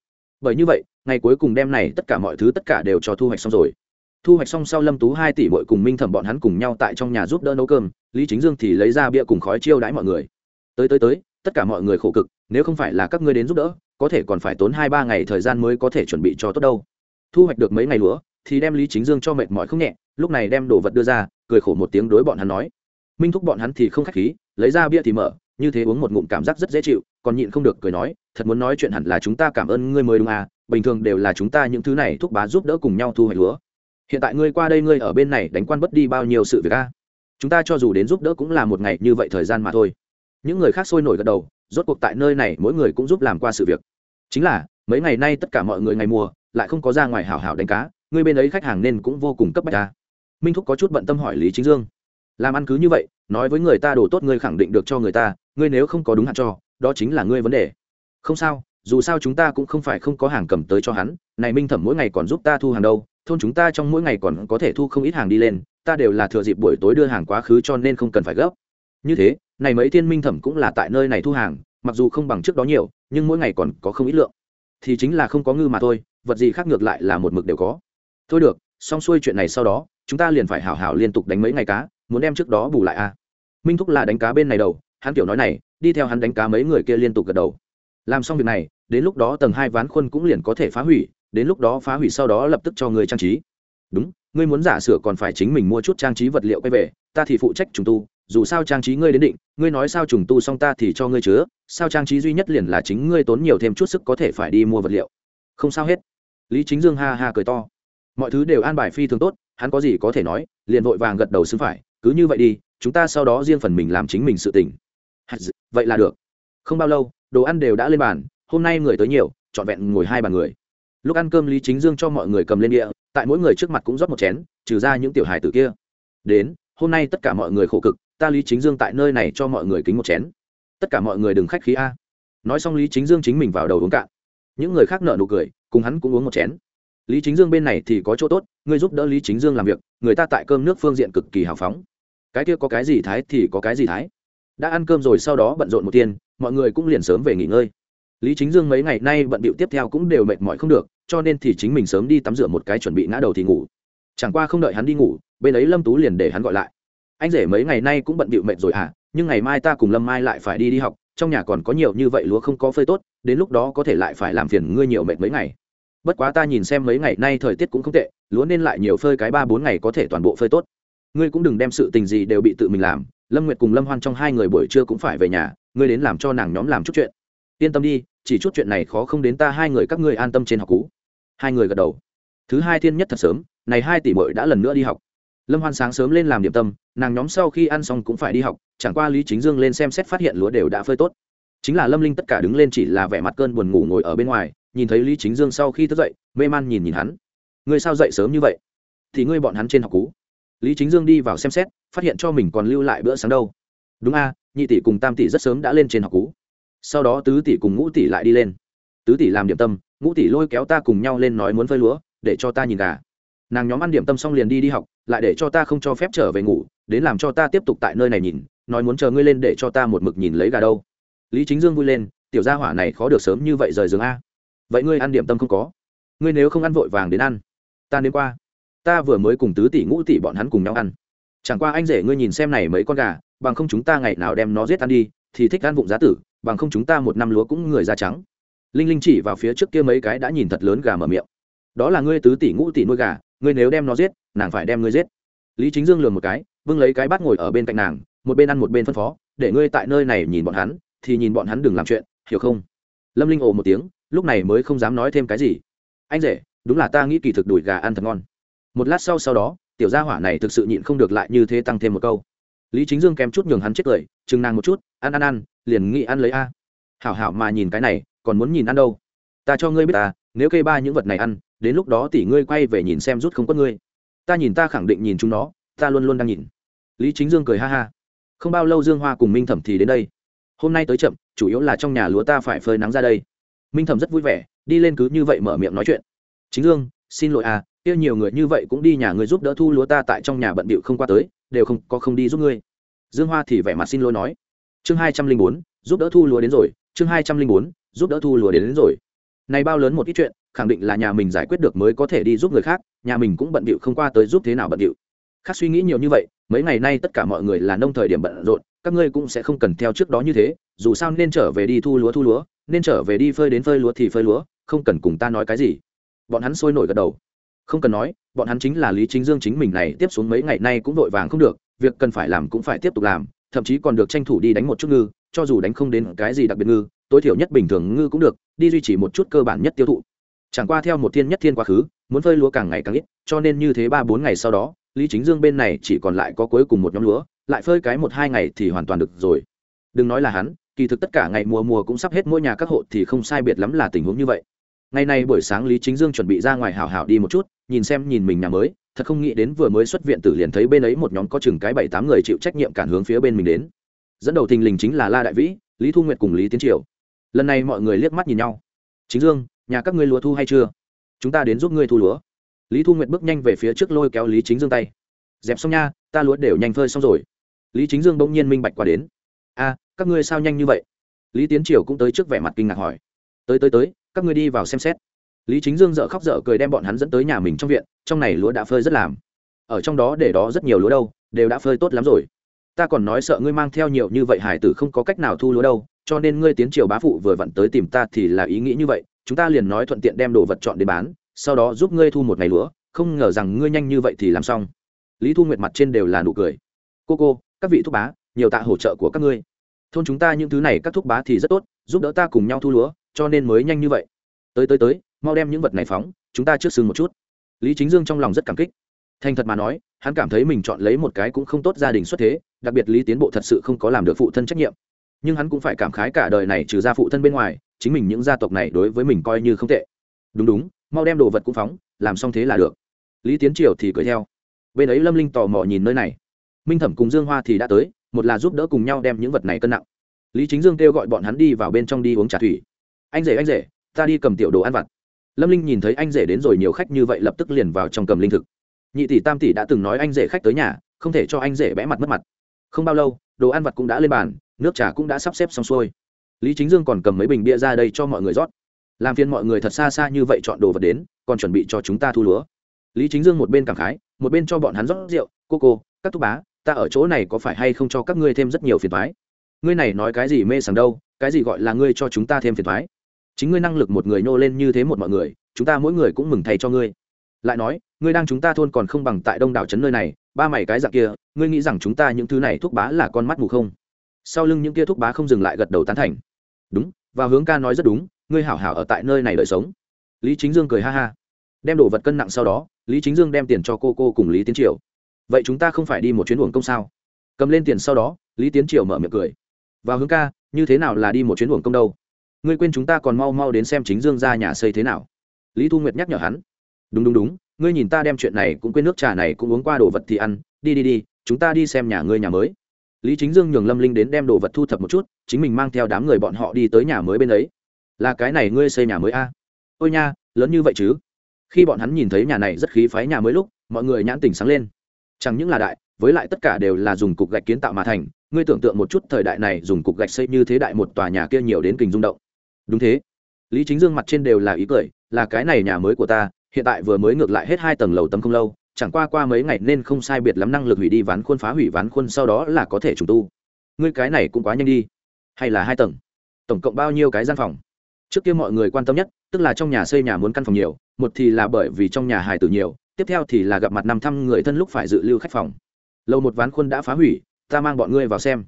Bởi như vậy, ngày cuối cùng đêm này tất cả mọi thứ tất cả đều cho thu hoạch xong rồi. Thu hoạch xong sau lâm tú hai tỷ bội cùng minh thẩm bọn hắn cùng nhau tại trong nhà giúp đỡ nấu cơm, lý chính dương thì lấy ra bia cùng khói chiêu đãi mọi người. Tới tới tới, tất cả mọi người khổ cực, nếu không phải là các ngươi đến giúp đỡ có thể còn phải tốn hai ba ngày thời gian mới có thể chuẩn bị cho tốt đâu. Thu hoạch được mấy ngày lúa, thì đem lý chính dương cho mệt mỏi không nhẹ, lúc này đem đồ vật đưa ra, cười khổ một tiếng đối bọn hắn nói. Minh thúc bọn hắn thì không khách khí, lấy ra bia thì mở, như thế uống một ngụm cảm giác rất dễ chịu, còn nhịn không được cười nói, thật muốn nói chuyện hẳn là chúng ta cảm ơn ngươi mới đúng à bình thường đều là chúng ta những thứ này thúc bá giúp đỡ cùng nhau thu hoạch lúa. Hiện tại ngươi qua đây ngươi ở bên này đánh quan bất đi bao nhiêu sự việc a chúng ta cho dù đến giúp đỡ cũng là một ngày như vậy thời gian mà thôi. Những người khác sôi nổi gật đầu rốt cuộc tại nơi này mỗi người cũng giúp làm qua sự việc. Chính là, mấy ngày nay tất cả mọi người ngày mùa, lại không có ra ngoài hảo hảo đánh cá, người bên ấy khách hàng nên cũng vô cùng cấp bách ta. Minh thúc có chút bận tâm hỏi lý chính dương. Làm ăn cứ như vậy, nói với người ta đồ tốt ngươi khẳng định được cho người ta, ngươi nếu không có đúng hạn cho, đó chính là ngươi vấn đề. Không sao, dù sao chúng ta cũng không phải không có hàng cầm tới cho hắn, này minh thẩm mỗi ngày còn giúp ta thu hàng đâu, thôn chúng ta trong mỗi ngày còn có thể thu không ít hàng đi lên, ta đều là thừa dịp buổi tối đưa hàng quá khứ cho nên không cần phải gấp như thế, này mấy thiên minh thẩm cũng là tại nơi này thu hàng, mặc dù không bằng trước đó nhiều, nhưng mỗi ngày còn có không ít lượng. Thì chính là không có ngư mà thôi, vật gì khác ngược lại là một mực đều có. Thôi được, xong xuôi chuyện này sau đó, chúng ta liền phải hảo hảo liên tục đánh mấy ngày cá, muốn đem trước đó bù lại a à. minh thúc là đánh cá bên này đầu, hắn kiểu nói này, đi theo hắn đánh cá mấy người kia liên tục gật đầu. Làm xong việc này, đến lúc đó tầng hai ván khuôn cũng liền có thể phá hủy, đến lúc đó phá hủy sau đó lập tức cho người trang trí. Đúng, ngươi muốn giả sửa còn phải chính mình mua chút trang trí vật liệu quay về, ta thì phụ trách trùng tu dù sao trang trí ngươi đến định, ngươi nói sao trùng tu xong ta thì cho ngươi chứa, sao trang trí duy nhất liền là chính ngươi tốn nhiều thêm chút sức có thể phải đi mua vật liệu. Không sao hết. Lý chính dương ha ha cười to. Mọi thứ đều an bài phi thường tốt, hắn có gì có thể nói, liền vội vàng gật đầu xứng phải, cứ như vậy đi, chúng ta sau đó riêng phần mình làm chính mình sự tình. Vậy là được. Không bao lâu, đồ ăn đều đã lên bàn, hôm nay người tới nhiều, trọn vẹn ngồi hai bàn người. Lúc ăn cơm lý chính dương cho mọi người cầm lên địa, tại mỗi người trước mặt cũng rót một chén, trừ ra những tiểu hài tử kia. Đến, hôm nay tất cả mọi người khổ cực ta lý chính dương tại nơi này cho mọi người kính một chén. Tất cả mọi người đừng khách khí a. Nói xong lý chính dương chính mình vào đầu uống cạn. Những người khác nợ nụ cười, cùng hắn cũng uống một chén. Lý chính dương bên này thì có chỗ tốt, ngươi giúp đỡ lý chính dương làm việc, người ta tại cơm nước phương diện cực kỳ hào phóng. Cái kia có cái gì thái thì có cái gì thái. Đã ăn cơm rồi sau đó bận rộn một tiên, mọi người cũng liền sớm về nghỉ ngơi. Lý chính dương mấy ngày nay bận bịu tiếp theo cũng đều mệt mỏi không được, cho nên thì chính mình sớm đi tắm rửa một cái chuẩn bị ngã đầu thì ngủ. Chẳng qua không đợi hắn đi ngủ, bên ấy lâm tú liền để hắn gọi lại anh rể mấy ngày nay cũng bận bịu mệt rồi à nhưng ngày mai ta cùng lâm mai lại phải đi đi học, trong nhà còn có nhiều như vậy lúa không có phơi tốt, đến lúc đó có thể lại phải làm phiền ngươi nhiều mệt mấy ngày. Bất quá ta nhìn xem mấy ngày nay thời tiết cũng không tệ, lúa nên lại nhiều phơi cái ba bốn ngày có thể toàn bộ phơi tốt. Ngươi cũng đừng đem sự tình gì đều bị tự mình làm, lâm nguyệt cùng lâm hoan trong hai người buổi trưa cũng phải về nhà, ngươi đến làm cho nàng nhóm làm chút chuyện. Yên tâm đi, chỉ chút chuyện này khó không đến ta hai người các ngươi an tâm trên học cú hai người gật đầu. Thứ hai thiên nhất thật sớm, này hai tỷ bội đã lần nữa đi học lâm hoan sáng sớm lên làm điểm tâm, nàng nhóm sau khi ăn xong cũng phải đi học, chẳng qua lý chính dương lên xem xét phát hiện lúa đều đã phơi tốt. Chính là lâm linh tất cả đứng lên chỉ là vẻ mặt cơn buồn ngủ ngồi ở bên ngoài, nhìn thấy lý chính dương sau khi thức dậy, mê man nhìn nhìn hắn. Ngươi sao dậy sớm như vậy? Thì ngươi bọn hắn trên học cú lý chính dương đi vào xem xét, phát hiện cho mình còn lưu lại bữa sáng đâu. Đúng a, nhị tỷ cùng tam tỷ rất sớm đã lên trên học cú sau đó tứ tỷ cùng ngũ tỷ lại đi lên. Tứ tỷ làm điểm tâm, ngũ tỷ lôi kéo ta cùng nhau lên nói muốn phơi lúa, để cho ta nhìn gà nàng nhóm ăn điểm tâm xong liền đi đi học, lại để cho ta không cho phép trở về ngủ, đến làm cho ta tiếp tục tại nơi này nhìn, nói muốn chờ ngươi lên để cho ta một mực nhìn lấy gà đâu. Lý chính dương vui lên, tiểu gia hỏa này khó được sớm như vậy rời giường a. Vậy ngươi ăn điểm tâm không có? Ngươi nếu không ăn vội vàng đến ăn, ta đến qua. Ta vừa mới cùng tứ tỷ ngũ tỷ bọn hắn cùng nhau ăn. Chẳng qua anh rể ngươi nhìn xem này mấy con gà, bằng không chúng ta ngày nào đem nó giết ăn đi, thì thích ăn vụng giá tử, bằng không chúng ta một năm lúa cũng người da trắng. Linh linh chỉ vào phía trước kia mấy cái đã nhìn thật lớn gà mở miệng. Đó là ngươi tứ tỷ ngũ tỷ nuôi gà ngươi nếu đem nó giết, nàng phải đem ngươi giết. Lý chính dương lường một cái, vương lấy cái bát ngồi ở bên cạnh nàng, một bên ăn một bên phân phó, để ngươi tại nơi này nhìn bọn hắn, thì nhìn bọn hắn đừng làm chuyện, hiểu không? Lâm linh ồ một tiếng, lúc này mới không dám nói thêm cái gì. Anh rể, đúng là ta nghĩ kỳ thực đùi gà ăn thật ngon. Một lát sau sau đó, tiểu gia hỏa này thực sự nhịn không được lại như thế tăng thêm một câu. Lý chính dương kém chút nhường hắn chết cười, chừng nàng một chút, ăn ăn ăn, liền nghĩ ăn lấy a. Hảo hảo mà nhìn cái này, còn muốn nhìn ăn đâu? Ta cho ngươi biết ta nếu cây ba những vật này ăn đến lúc đó tỷ ngươi quay về nhìn xem rút không có ngươi. Ta nhìn ta khẳng định nhìn chúng nó ta luôn luôn đang nhìn. Lý chính dương cười ha ha. Không bao lâu dương hoa cùng minh thẩm thì đến đây. Hôm nay tới chậm chủ yếu là trong nhà lúa ta phải phơi nắng ra đây. Minh thẩm rất vui vẻ đi lên cứ như vậy mở miệng nói chuyện. Chính dương xin lỗi à kia nhiều người như vậy cũng đi nhà người giúp đỡ thu lúa ta tại trong nhà bận bịu không qua tới đều không có không đi giúp ngươi. Dương hoa thì vẻ mặt xin lỗi nói. Chương hai trăm linh bốn giúp đỡ thu lúa đến rồi chương hai trăm linh bốn giúp đỡ thu lúa đến, đến rồi này bao lớn một ít chuyện, khẳng định là nhà mình giải quyết được mới có thể đi giúp người khác, nhà mình cũng bận bịu không qua tới giúp thế nào bận bịu. Khác suy nghĩ nhiều như vậy, mấy ngày nay tất cả mọi người là nông thời điểm bận rộn, các ngươi cũng sẽ không cần theo trước đó như thế, dù sao nên trở về đi thu lúa thu lúa, nên trở về đi phơi đến phơi lúa thì phơi lúa, không cần cùng ta nói cái gì. Bọn hắn sôi nổi gật đầu. Không cần nói, bọn hắn chính là lý chính dương chính mình này tiếp xuống mấy ngày nay cũng vội vàng không được, việc cần phải làm cũng phải tiếp tục làm, thậm chí còn được tranh thủ đi đánh một chút ngư, cho dù đánh không đến cái gì đặc biệt ngư tối thiểu nhất bình thường ngư cũng được, đi duy trì một chút cơ bản nhất tiêu thụ. Chẳng qua theo một thiên nhất thiên quá khứ, muốn phơi lúa càng ngày càng ít, cho nên như thế ba bốn ngày sau đó, lý chính dương bên này chỉ còn lại có cuối cùng một nhóm lúa, lại phơi cái một hai ngày thì hoàn toàn được rồi. Đừng nói là hắn, kỳ thực tất cả ngày mùa mùa cũng sắp hết mỗi nhà các hộ thì không sai biệt lắm là tình huống như vậy. Ngày nay buổi sáng lý chính dương chuẩn bị ra ngoài hào hào đi một chút, nhìn xem nhìn mình nhà mới, thật không nghĩ đến vừa mới xuất viện tử liền thấy bên ấy một nhóm có chừng cái bảy tám người chịu trách nhiệm cản hướng phía bên mình đến. Dẫn đầu thình lình chính là la đại vĩ, lý thu nguyệt cùng lý tiến triều lần này mọi người liếc mắt nhìn nhau. Chính dương, nhà các ngươi lúa thu hay chưa? Chúng ta đến giúp ngươi thu lúa. Lý thu nguyệt bước nhanh về phía trước lôi kéo lý chính dương tay. Dẹp xong nha, ta lúa đều nhanh phơi xong rồi. Lý chính dương bỗng nhiên minh bạch qua đến. A, các ngươi sao nhanh như vậy? Lý tiến triều cũng tới trước vẻ mặt kinh ngạc hỏi. Tới tới tới, các ngươi đi vào xem xét. Lý chính dương dợ khóc dở cười đem bọn hắn dẫn tới nhà mình trong viện, trong này lúa đã phơi rất làm. Ở trong đó để đó rất nhiều lúa đâu, đều đã phơi tốt lắm rồi. Ta còn nói sợ ngươi mang theo nhiều như vậy hải tử không có cách nào thu lúa đâu cho nên ngươi tiến triều bá phụ vừa vặn tới tìm ta thì là ý nghĩ như vậy, chúng ta liền nói thuận tiện đem đồ vật chọn đến bán, sau đó giúp ngươi thu một ngày lúa, không ngờ rằng ngươi nhanh như vậy thì làm xong. Lý thu nguyệt mặt trên đều là nụ cười. Cô cô, các vị thúc bá, nhiều tạ hỗ trợ của các ngươi. Thôn chúng ta những thứ này các thúc bá thì rất tốt, giúp đỡ ta cùng nhau thu lúa, cho nên mới nhanh như vậy. Tới tới tới, mau đem những vật này phóng, chúng ta trước sừng một chút. Lý chính dương trong lòng rất cảm kích. Thành thật mà nói, hắn cảm thấy mình chọn lấy một cái cũng không tốt gia đình xuất thế, đặc biệt lý tiến bộ thật sự không có làm được phụ thân trách nhiệm nhưng hắn cũng phải cảm khái cả đời này trừ ra phụ thân bên ngoài, chính mình những gia tộc này đối với mình coi như không tệ. Đúng đúng, mau đem đồ vật cũng phóng, làm xong thế là được. Lý tiến triều thì cười theo. Bên ấy lâm linh tò mò nhìn nơi này. Minh thẩm cùng dương hoa thì đã tới, một là giúp đỡ cùng nhau đem những vật này cân nặng. Lý chính dương kêu gọi bọn hắn đi vào bên trong đi uống trà thủy. Anh rể anh rể, ta đi cầm tiểu đồ ăn vặt. Lâm linh nhìn thấy anh rể đến rồi nhiều khách như vậy lập tức liền vào trong cầm linh thực. Nhị tỷ tam tỷ đã từng nói anh rể khách tới nhà, không thể cho anh rể bẽ mặt mất mặt. Không bao lâu, đồ ăn vặt cũng đã lên bàn nước trà cũng đã sắp xếp xong xuôi. Lý chính dương còn cầm mấy bình bia ra đây cho mọi người rót. Làm phiền mọi người thật xa xa như vậy chọn đồ vật đến, còn chuẩn bị cho chúng ta thu lúa. Lý chính dương một bên cảm khái, một bên cho bọn hắn rót rượu. Cô cô, các thúc bá, ta ở chỗ này có phải hay không cho các ngươi thêm rất nhiều phiền thoái ngươi này nói cái gì mê sảng đâu, cái gì gọi là ngươi cho chúng ta thêm phiền thoái chính ngươi năng lực một người nô lên như thế một mọi người, chúng ta mỗi người cũng mừng thầy cho ngươi. Lại nói, ngươi đang chúng ta thôn còn không bằng tại đông đảo trấn nơi này, ba mày cái dạng kia, ngươi nghĩ rằng chúng ta những thứ này thúc bá là con mắt mù không? Sau lưng những kia thúc bá không dừng lại gật đầu tán thành. Đúng, và hướng ca nói rất đúng, ngươi hảo hảo ở tại nơi này đợi sống. Lý chính dương cười ha ha. Đem đồ vật cân nặng sau đó, lý chính dương đem tiền cho cô cô cùng lý tiến triều. Vậy chúng ta không phải đi một chuyến uổng công sao? Cầm lên tiền sau đó, lý tiến triều mở miệng cười. Và hướng ca, như thế nào là đi một chuyến uổng công đâu? Ngươi quên chúng ta còn mau mau đến xem chính dương ra nhà xây thế nào. Lý thu nguyệt nhắc nhở hắn. Đúng đúng đúng, ngươi nhìn ta đem chuyện này cũng quên nước trà này cũng uống qua đồ vật thì ăn. Đi đi đi, chúng ta đi xem nhà ngươi nhà mới lý chính dương nhường lâm linh đến đem đồ vật thu thập một chút, chính mình mang theo đám người bọn họ đi tới nhà mới bên ấy. Là cái này ngươi xây nhà mới a? Ôi nha, lớn như vậy chứ? Khi bọn hắn nhìn thấy nhà này rất khí phái nhà mới lúc, mọi người nhãn tình sáng lên. Chẳng những là đại, với lại tất cả đều là dùng cục gạch kiến tạo mà thành, ngươi tưởng tượng một chút thời đại này dùng cục gạch xây như thế đại một tòa nhà kia nhiều đến kình rung động. Đúng thế. Lý chính dương mặt trên đều là ý cười, là cái này nhà mới của ta, hiện tại vừa mới ngược lại hết hai tầng lầu tấm không lâu chẳng qua qua mấy ngày nên không sai biệt lắm năng lực hủy đi ván khuôn phá hủy ván khuôn sau đó là có thể trùng tu. Ngươi cái này cũng quá nhanh đi. Hay là hai tầng? Tổng cộng bao nhiêu cái gian phòng? Trước kia mọi người quan tâm nhất, tức là trong nhà xây nhà muốn căn phòng nhiều, một thì là bởi vì trong nhà hài tử nhiều, tiếp theo thì là gặp mặt năm thăm người thân lúc phải dự lưu khách phòng. Lâu một ván khuôn đã phá hủy, ta mang bọn ngươi vào xem.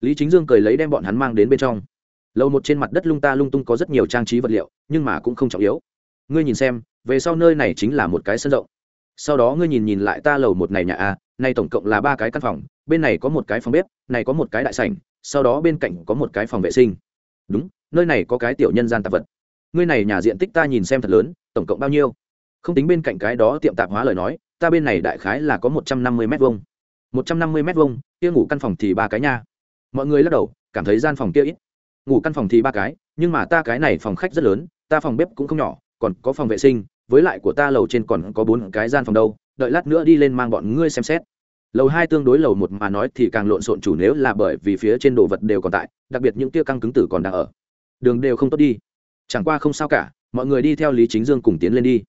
Lý chính dương cười lấy đem bọn hắn mang đến bên trong. Lâu một trên mặt đất lung ta lung tung có rất nhiều trang trí vật liệu, nhưng mà cũng không trọng yếu. Ngươi nhìn xem, về sau nơi này chính là một cái sân rộng sau đó ngươi nhìn nhìn lại ta lầu một này nhà a nay tổng cộng là ba cái căn phòng, bên này có một cái phòng bếp, này có một cái đại sảnh, sau đó bên cạnh có một cái phòng vệ sinh. Đúng, nơi này có cái tiểu nhân gian tạp vật. Ngươi này nhà diện tích ta nhìn xem thật lớn, tổng cộng bao nhiêu? Không tính bên cạnh cái đó tiệm tạp hóa lời nói, ta bên này đại khái là có một trăm năm mươi m hai một trăm năm mươi m hai kia ngủ căn phòng thì ba cái nha. Mọi người lắc đầu, cảm thấy gian phòng kia ít. Ngủ căn phòng thì ba cái, nhưng mà ta cái này phòng khách rất lớn, ta phòng bếp cũng không nhỏ, còn có phòng vệ sinh với lại của ta lầu trên còn có bốn cái gian phòng đâu, đợi lát nữa đi lên mang bọn ngươi xem xét. Lầu hai tương đối lầu một mà nói thì càng lộn xộn chủ nếu là bởi vì phía trên đồ vật đều còn tại, đặc biệt những tia căng cứng tử còn đang ở. Đường đều không tốt đi. Chẳng qua không sao cả, mọi người đi theo lý chính dương cùng tiến lên đi.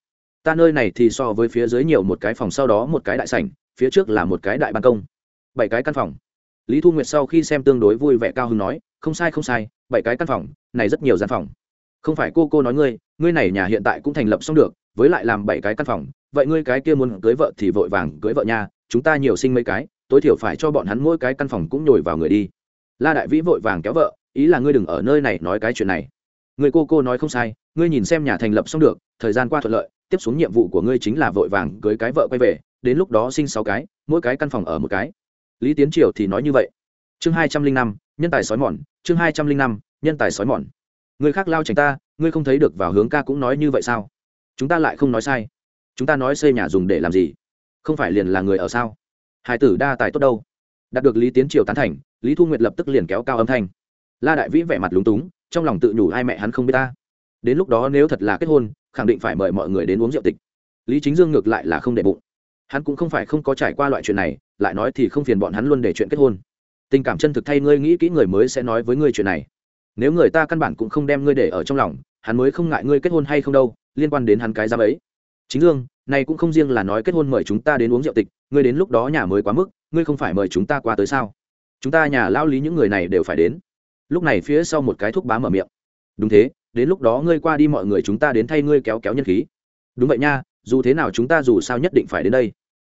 Ta nơi này thì so với phía dưới nhiều một cái phòng sau đó một cái đại sảnh, phía trước là một cái đại ban công. Bảy cái căn phòng. Lý thu nguyệt sau khi xem tương đối vui vẻ cao hứng nói, không sai không sai, bảy cái căn phòng, này rất nhiều gian phòng không phải cô cô nói ngươi ngươi này nhà hiện tại cũng thành lập xong được, với lại làm bảy cái căn phòng, vậy ngươi cái kia muốn cưới vợ thì vội vàng cưới vợ nha, chúng ta nhiều sinh mấy cái, tối thiểu phải cho bọn hắn mỗi cái căn phòng cũng nhồi vào người đi. La đại vĩ vội vàng kéo vợ, ý là ngươi đừng ở nơi này nói cái chuyện này. Người cô cô nói không sai, ngươi nhìn xem nhà thành lập xong được, thời gian qua thuận lợi, tiếp xuống nhiệm vụ của ngươi chính là vội vàng cưới cái vợ quay về, đến lúc đó sinh sáu cái, mỗi cái căn phòng ở một cái. Lý tiến triều thì nói như vậy. Chương hai trăm linh năm, nhân tài sói mòn, chương hai trăm linh năm, nhân tài sói mòn người khác lao tránh ta, ngươi không thấy được vào hướng ca cũng nói như vậy sao? Chúng ta lại không nói sai. Chúng ta nói xây nhà dùng để làm gì? Không phải liền là người ở sao? Hải tử đa tài tốt đâu? Đạt được lý tiến triều tán thành, lý thu nguyệt lập tức liền kéo cao âm thanh. La đại vĩ vẻ mặt lúng túng, trong lòng tự nhủ ai mẹ hắn không biết ta. Đến lúc đó nếu thật là kết hôn, khẳng định phải mời mọi người đến uống rượu tịch. Lý chính dương ngược lại là không để bụng. Hắn cũng không phải không có trải qua loại chuyện này, lại nói thì không phiền bọn hắn luôn để chuyện kết hôn. Tình cảm chân thực thay ngươi nghĩ kỹ người mới sẽ nói với ngươi chuyện này nếu người ta căn bản cũng không đem ngươi để ở trong lòng, hắn mới không ngại ngươi kết hôn hay không đâu, liên quan đến hắn cái giám ấy. Chính dương, này cũng không riêng là nói kết hôn mời chúng ta đến uống rượu tịch, ngươi đến lúc đó nhà mới quá mức, ngươi không phải mời chúng ta qua tới sao? Chúng ta nhà lao lý những người này đều phải đến. Lúc này phía sau một cái thuốc bá mở miệng. Đúng thế, đến lúc đó ngươi qua đi mọi người chúng ta đến thay ngươi kéo kéo nhân khí. Đúng vậy nha, dù thế nào chúng ta dù sao nhất định phải đến đây.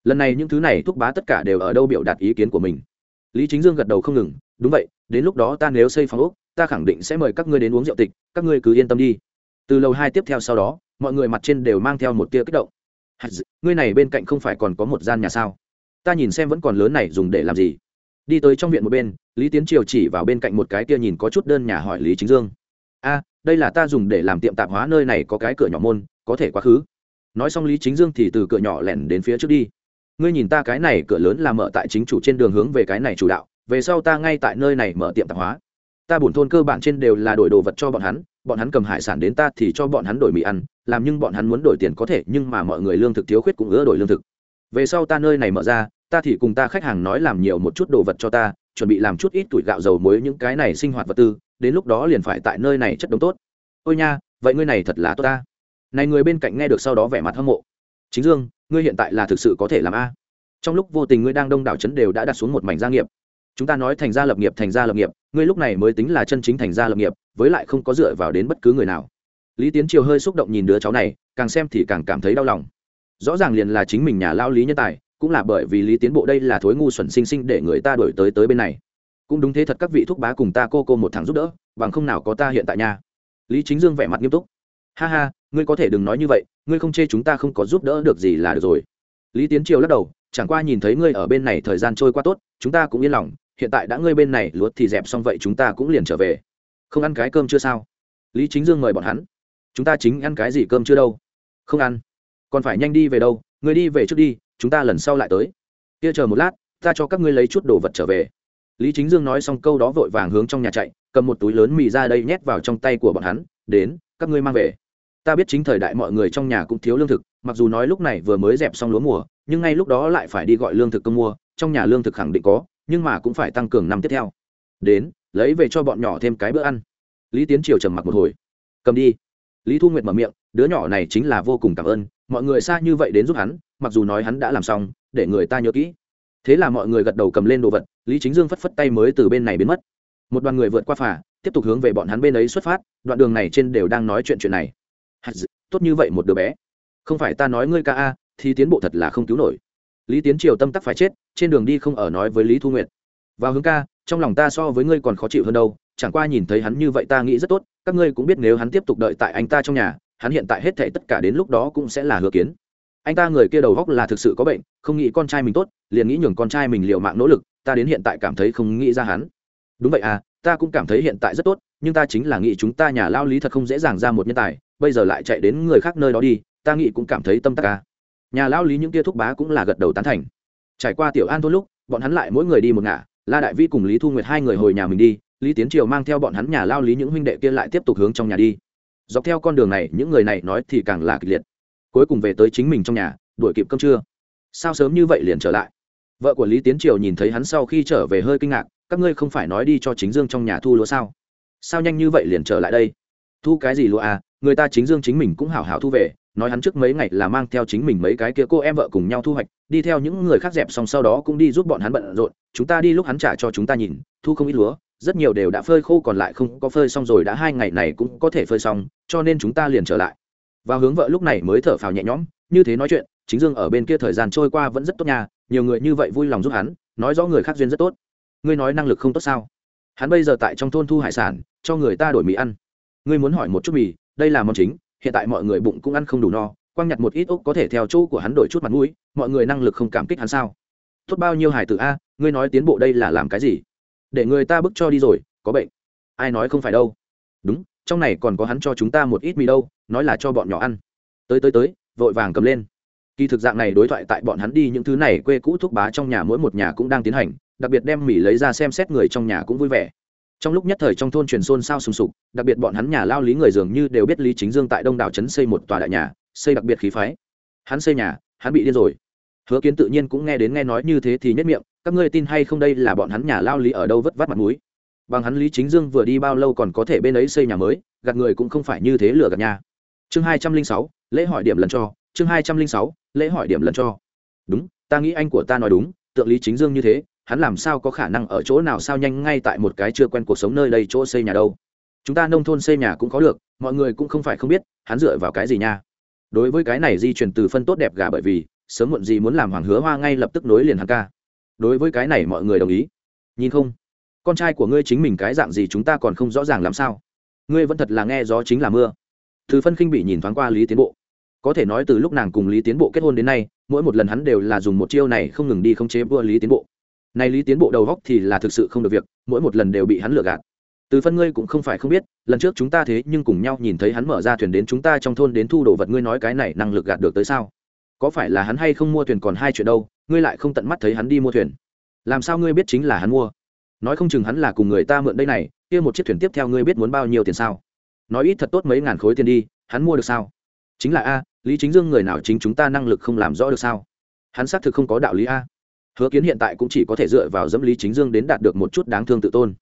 Lần này những thứ này thuốc bá tất cả đều ở đâu biểu đạt ý kiến của mình. Lý chính dương gật đầu không ngừng, đúng vậy, đến lúc đó ta nếu xây phòng úc ta khẳng định sẽ mời các ngươi đến uống rượu tịch, các ngươi cứ yên tâm đi. Từ lầu hai tiếp theo sau đó, mọi người mặt trên đều mang theo một tia kích động. Ngươi này bên cạnh không phải còn có một gian nhà sao? Ta nhìn xem vẫn còn lớn này dùng để làm gì. Đi tới trong viện một bên, lý tiến triều chỉ vào bên cạnh một cái kia nhìn có chút đơn nhà hỏi lý chính dương. A, đây là ta dùng để làm tiệm tạp hóa nơi này có cái cửa nhỏ môn, có thể quá khứ. Nói xong lý chính dương thì từ cửa nhỏ lẻn đến phía trước đi. Ngươi nhìn ta cái này cửa lớn là mở tại chính chủ trên đường hướng về cái này chủ đạo, về sau ta ngay tại nơi này mở tiệm tạp hóa ta bổn thôn cơ bản trên đều là đổi đồ vật cho bọn hắn bọn hắn cầm hải sản đến ta thì cho bọn hắn đổi mì ăn, làm nhưng bọn hắn muốn đổi tiền có thể, nhưng mà mọi người lương thực thiếu khuyết cũng ưa đổi lương thực. Về sau ta nơi này mở ra, ta thì cùng ta khách hàng nói làm nhiều một chút đồ vật cho ta, chuẩn bị làm chút ít tuổi gạo dầu muối những cái này sinh hoạt vật tư, đến lúc đó liền phải tại nơi này chất đống tốt. Ôi nha, vậy ngươi này thật là tốt ta. Này người bên cạnh nghe được sau đó vẻ mặt hâm mộ. Chính dương, ngươi hiện tại là thực sự có thể làm a. Trong lúc vô tình ngươi đang đông đảo chấn đều đã đặt xuống một mảnh gia nghiệp chúng ta nói thành gia lập nghiệp, thành gia lập nghiệp, ngươi lúc này mới tính là chân chính thành gia lập nghiệp, với lại không có dựa vào đến bất cứ người nào. Lý tiến triều hơi xúc động nhìn đứa cháu này, càng xem thì càng cảm thấy đau lòng. Rõ ràng liền là chính mình nhà lao lý nhân tài, cũng là bởi vì lý tiến bộ đây là thối ngu xuẩn sinh sinh để người ta đổi tới tới bên này. Cũng đúng thế thật các vị thúc bá cùng ta cô cô một thằng giúp đỡ, bằng không nào có ta hiện tại nhà lý chính dương vẻ mặt nghiêm túc. Ha ha, ngươi có thể đừng nói như vậy, ngươi không chê chúng ta không có giúp đỡ được gì là được rồi. Lý tiến triều lắc đầu, chẳng qua nhìn thấy ngươi ở bên này thời gian trôi qua tốt, chúng ta cũng yên lòng hiện tại đã ngươi bên này luốt thì dẹp xong vậy chúng ta cũng liền trở về. Không ăn cái cơm chưa sao? Lý chính dương mời bọn hắn. Chúng ta chính ăn cái gì cơm chưa đâu? Không ăn. Còn phải nhanh đi về đâu? Ngươi đi về trước đi, chúng ta lần sau lại tới. Kia chờ một lát, ta cho các ngươi lấy chút đồ vật trở về. Lý chính dương nói xong câu đó vội vàng hướng trong nhà chạy, cầm một túi lớn mì ra đây nhét vào trong tay của bọn hắn, đến, các ngươi mang về. Ta biết chính thời đại mọi người trong nhà cũng thiếu lương thực, mặc dù nói lúc này vừa mới dẹp xong lúa mùa, nhưng ngay lúc đó lại phải đi gọi lương thực công mua, trong nhà lương thực khẳng định có nhưng mà cũng phải tăng cường năm tiếp theo. Đến, lấy về cho bọn nhỏ thêm cái bữa ăn. Lý tiến triều trầm mặc một hồi. Cầm đi. Lý thu nguyệt mở miệng, đứa nhỏ này chính là vô cùng cảm ơn, mọi người xa như vậy đến giúp hắn, mặc dù nói hắn đã làm xong, để người ta nhớ kỹ. Thế là mọi người gật đầu cầm lên đồ vật, lý chính dương phất phất tay mới từ bên này biến mất. Một đoàn người vượt qua phà, tiếp tục hướng về bọn hắn bên ấy xuất phát, đoạn đường này trên đều đang nói chuyện chuyện này. Tốt như vậy một đứa bé. Không phải ta nói ngươi ca a, thì tiến bộ thật là không cứu nổi lý tiến triều tâm tắc phải chết, trên đường đi không ở nói với lý thu nguyệt. Vào hướng ca, trong lòng ta so với ngươi còn khó chịu hơn đâu, chẳng qua nhìn thấy hắn như vậy ta nghĩ rất tốt, các ngươi cũng biết nếu hắn tiếp tục đợi tại anh ta trong nhà, hắn hiện tại hết thảy tất cả đến lúc đó cũng sẽ là hứa kiến. Anh ta người kia đầu góc là thực sự có bệnh, không nghĩ con trai mình tốt, liền nghĩ nhường con trai mình liều mạng nỗ lực, ta đến hiện tại cảm thấy không nghĩ ra hắn. Đúng vậy à ta cũng cảm thấy hiện tại rất tốt, nhưng ta chính là nghĩ chúng ta nhà lao lý thật không dễ dàng ra một nhân tài, bây giờ lại chạy đến người khác nơi đó đi, ta nghĩ cũng cảm thấy tâm tắc ca nhà lao lý những kia thúc bá cũng là gật đầu tán thành. Trải qua tiểu an thôn lúc, bọn hắn lại mỗi người đi một ngả, la đại vi cùng lý thu nguyệt hai người hồi nhà mình đi, lý tiến triều mang theo bọn hắn nhà lao lý những huynh đệ kia lại tiếp tục hướng trong nhà đi. Dọc theo con đường này, những người này nói thì càng là kịch liệt. Cuối cùng về tới chính mình trong nhà, đuổi kịp cơm trưa. Sao sớm như vậy liền trở lại? Vợ của lý tiến triều nhìn thấy hắn sau khi trở về hơi kinh ngạc, các ngươi không phải nói đi cho chính dương trong nhà thu lúa sao? Sao nhanh như vậy liền trở lại đây? Thu cái gì lúa à? Người ta chính dương chính mình cũng hảo hảo thu về nói hắn trước mấy ngày là mang theo chính mình mấy cái kia cô em vợ cùng nhau thu hoạch, đi theo những người khác dẹp xong sau đó cũng đi giúp bọn hắn bận rộn, chúng ta đi lúc hắn trả cho chúng ta nhìn, thu không ít lúa, rất nhiều đều đã phơi khô còn lại không có phơi xong rồi đã hai ngày này cũng có thể phơi xong, cho nên chúng ta liền trở lại. Và hướng vợ lúc này mới thở phào nhẹ nhõm, như thế nói chuyện, chính dương ở bên kia thời gian trôi qua vẫn rất tốt nha, nhiều người như vậy vui lòng giúp hắn, nói rõ người khác duyên rất tốt. Ngươi nói năng lực không tốt sao? Hắn bây giờ tại trong thôn thu hải sản, cho người ta đổi mì ăn. Ngươi muốn hỏi một chút mì, đây là món chính hiện tại mọi người bụng cũng ăn không đủ no quang nhặt một ít ốc có thể theo chỗ của hắn đổi chút mặt mũi, mọi người năng lực không cảm kích hắn sao? Tốt bao nhiêu hải tử a, ngươi nói tiến bộ đây là làm cái gì? Để người ta bức cho đi rồi, có bệnh. Ai nói không phải đâu. Đúng, trong này còn có hắn cho chúng ta một ít mì đâu, nói là cho bọn nhỏ ăn. Tới tới tới, vội vàng cầm lên. Kỳ thực dạng này đối thoại tại bọn hắn đi những thứ này quê cũ thúc bá trong nhà mỗi một nhà cũng đang tiến hành, đặc biệt đem mì lấy ra xem xét người trong nhà cũng vui vẻ trong lúc nhất thời trong thôn truyền xôn xao sùng sục, đặc biệt bọn hắn nhà lao lý người dường như đều biết lý chính dương tại đông đảo trấn xây một tòa đại nhà, xây đặc biệt khí phái. Hắn xây nhà, hắn bị điên rồi. Hứa kiến tự nhiên cũng nghe đến nghe nói như thế thì nhất miệng, các ngươi tin hay không đây là bọn hắn nhà lao lý ở đâu vất vát mặt mũi? Bằng hắn lý chính dương vừa đi bao lâu còn có thể bên ấy xây nhà mới, gạt người cũng không phải như thế lừa gạt nhà chương hai trăm linh sáu, lễ hỏi điểm lần cho, chương hai trăm linh sáu, lễ hỏi điểm lần cho. Đúng, ta nghĩ anh của ta nói đúng, tượng lý chính dương như thế hắn làm sao có khả năng ở chỗ nào sao nhanh ngay tại một cái chưa quen cuộc sống nơi đây chỗ xây nhà đâu? Chúng ta nông thôn xây nhà cũng có được, mọi người cũng không phải không biết, hắn dựa vào cái gì nha? Đối với cái này di chuyển từ phân tốt đẹp gà bởi vì, sớm muộn gì muốn làm hoàng hứa hoa ngay lập tức nối liền hắn ca. Đối với cái này mọi người đồng ý. Nhìn không? Con trai của ngươi chính mình cái dạng gì chúng ta còn không rõ ràng làm sao? Ngươi vẫn thật là nghe gió chính là mưa. Từ phân khinh bị nhìn thoáng qua lý tiến bộ. Có thể nói từ lúc nàng cùng lý tiến bộ kết hôn đến nay, mỗi một lần hắn đều là dùng một chiêu này không ngừng đi không chế vua lý tiến bộ này lý tiến bộ đầu góc thì là thực sự không được việc, mỗi một lần đều bị hắn lừa gạt. Từ phân ngươi cũng không phải không biết, lần trước chúng ta thế nhưng cùng nhau nhìn thấy hắn mở ra thuyền đến chúng ta trong thôn đến thu đồ vật ngươi nói cái này năng lực gạt được tới sao? Có phải là hắn hay không mua thuyền còn hai chuyện đâu, ngươi lại không tận mắt thấy hắn đi mua thuyền. Làm sao ngươi biết chính là hắn mua? Nói không chừng hắn là cùng người ta mượn đây này, kia một chiếc thuyền tiếp theo ngươi biết muốn bao nhiêu tiền sao? Nói ít thật tốt mấy ngàn khối tiền đi, hắn mua được sao? Chính là a, lý chính dương người nào chính chúng ta năng lực không làm rõ được sao? Hắn xác thực không có đạo lý a hứa kiến hiện tại cũng chỉ có thể dựa vào dẫm lý chính dương đến đạt được một chút đáng thương tự tôn.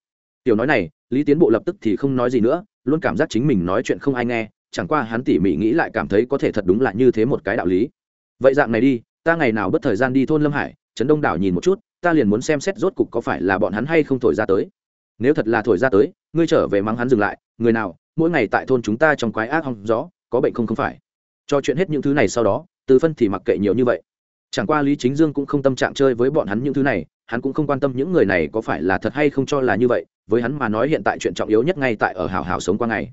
Tiểu nói này, lý tiến bộ lập tức thì không nói gì nữa, luôn cảm giác chính mình nói chuyện không ai nghe, chẳng qua hắn tỉ mỉ nghĩ lại cảm thấy có thể thật đúng là như thế một cái đạo lý. Vậy dạng này đi, ta ngày nào bất thời gian đi thôn lâm hải, trấn đông đảo nhìn một chút, ta liền muốn xem xét rốt cục có phải là bọn hắn hay không thổi ra tới. Nếu thật là thổi ra tới, ngươi trở về mắng hắn dừng lại, người nào, mỗi ngày tại thôn chúng ta trong quái ác hong gió, có bệnh không không phải. Cho chuyện hết những thứ này sau đó, từ phân thì mặc kệ nhiều như vậy chẳng qua lý chính dương cũng không tâm trạng chơi với bọn hắn những thứ này, hắn cũng không quan tâm những người này có phải là thật hay không cho là như vậy, với hắn mà nói hiện tại chuyện trọng yếu nhất ngay tại ở hào hào sống qua ngày.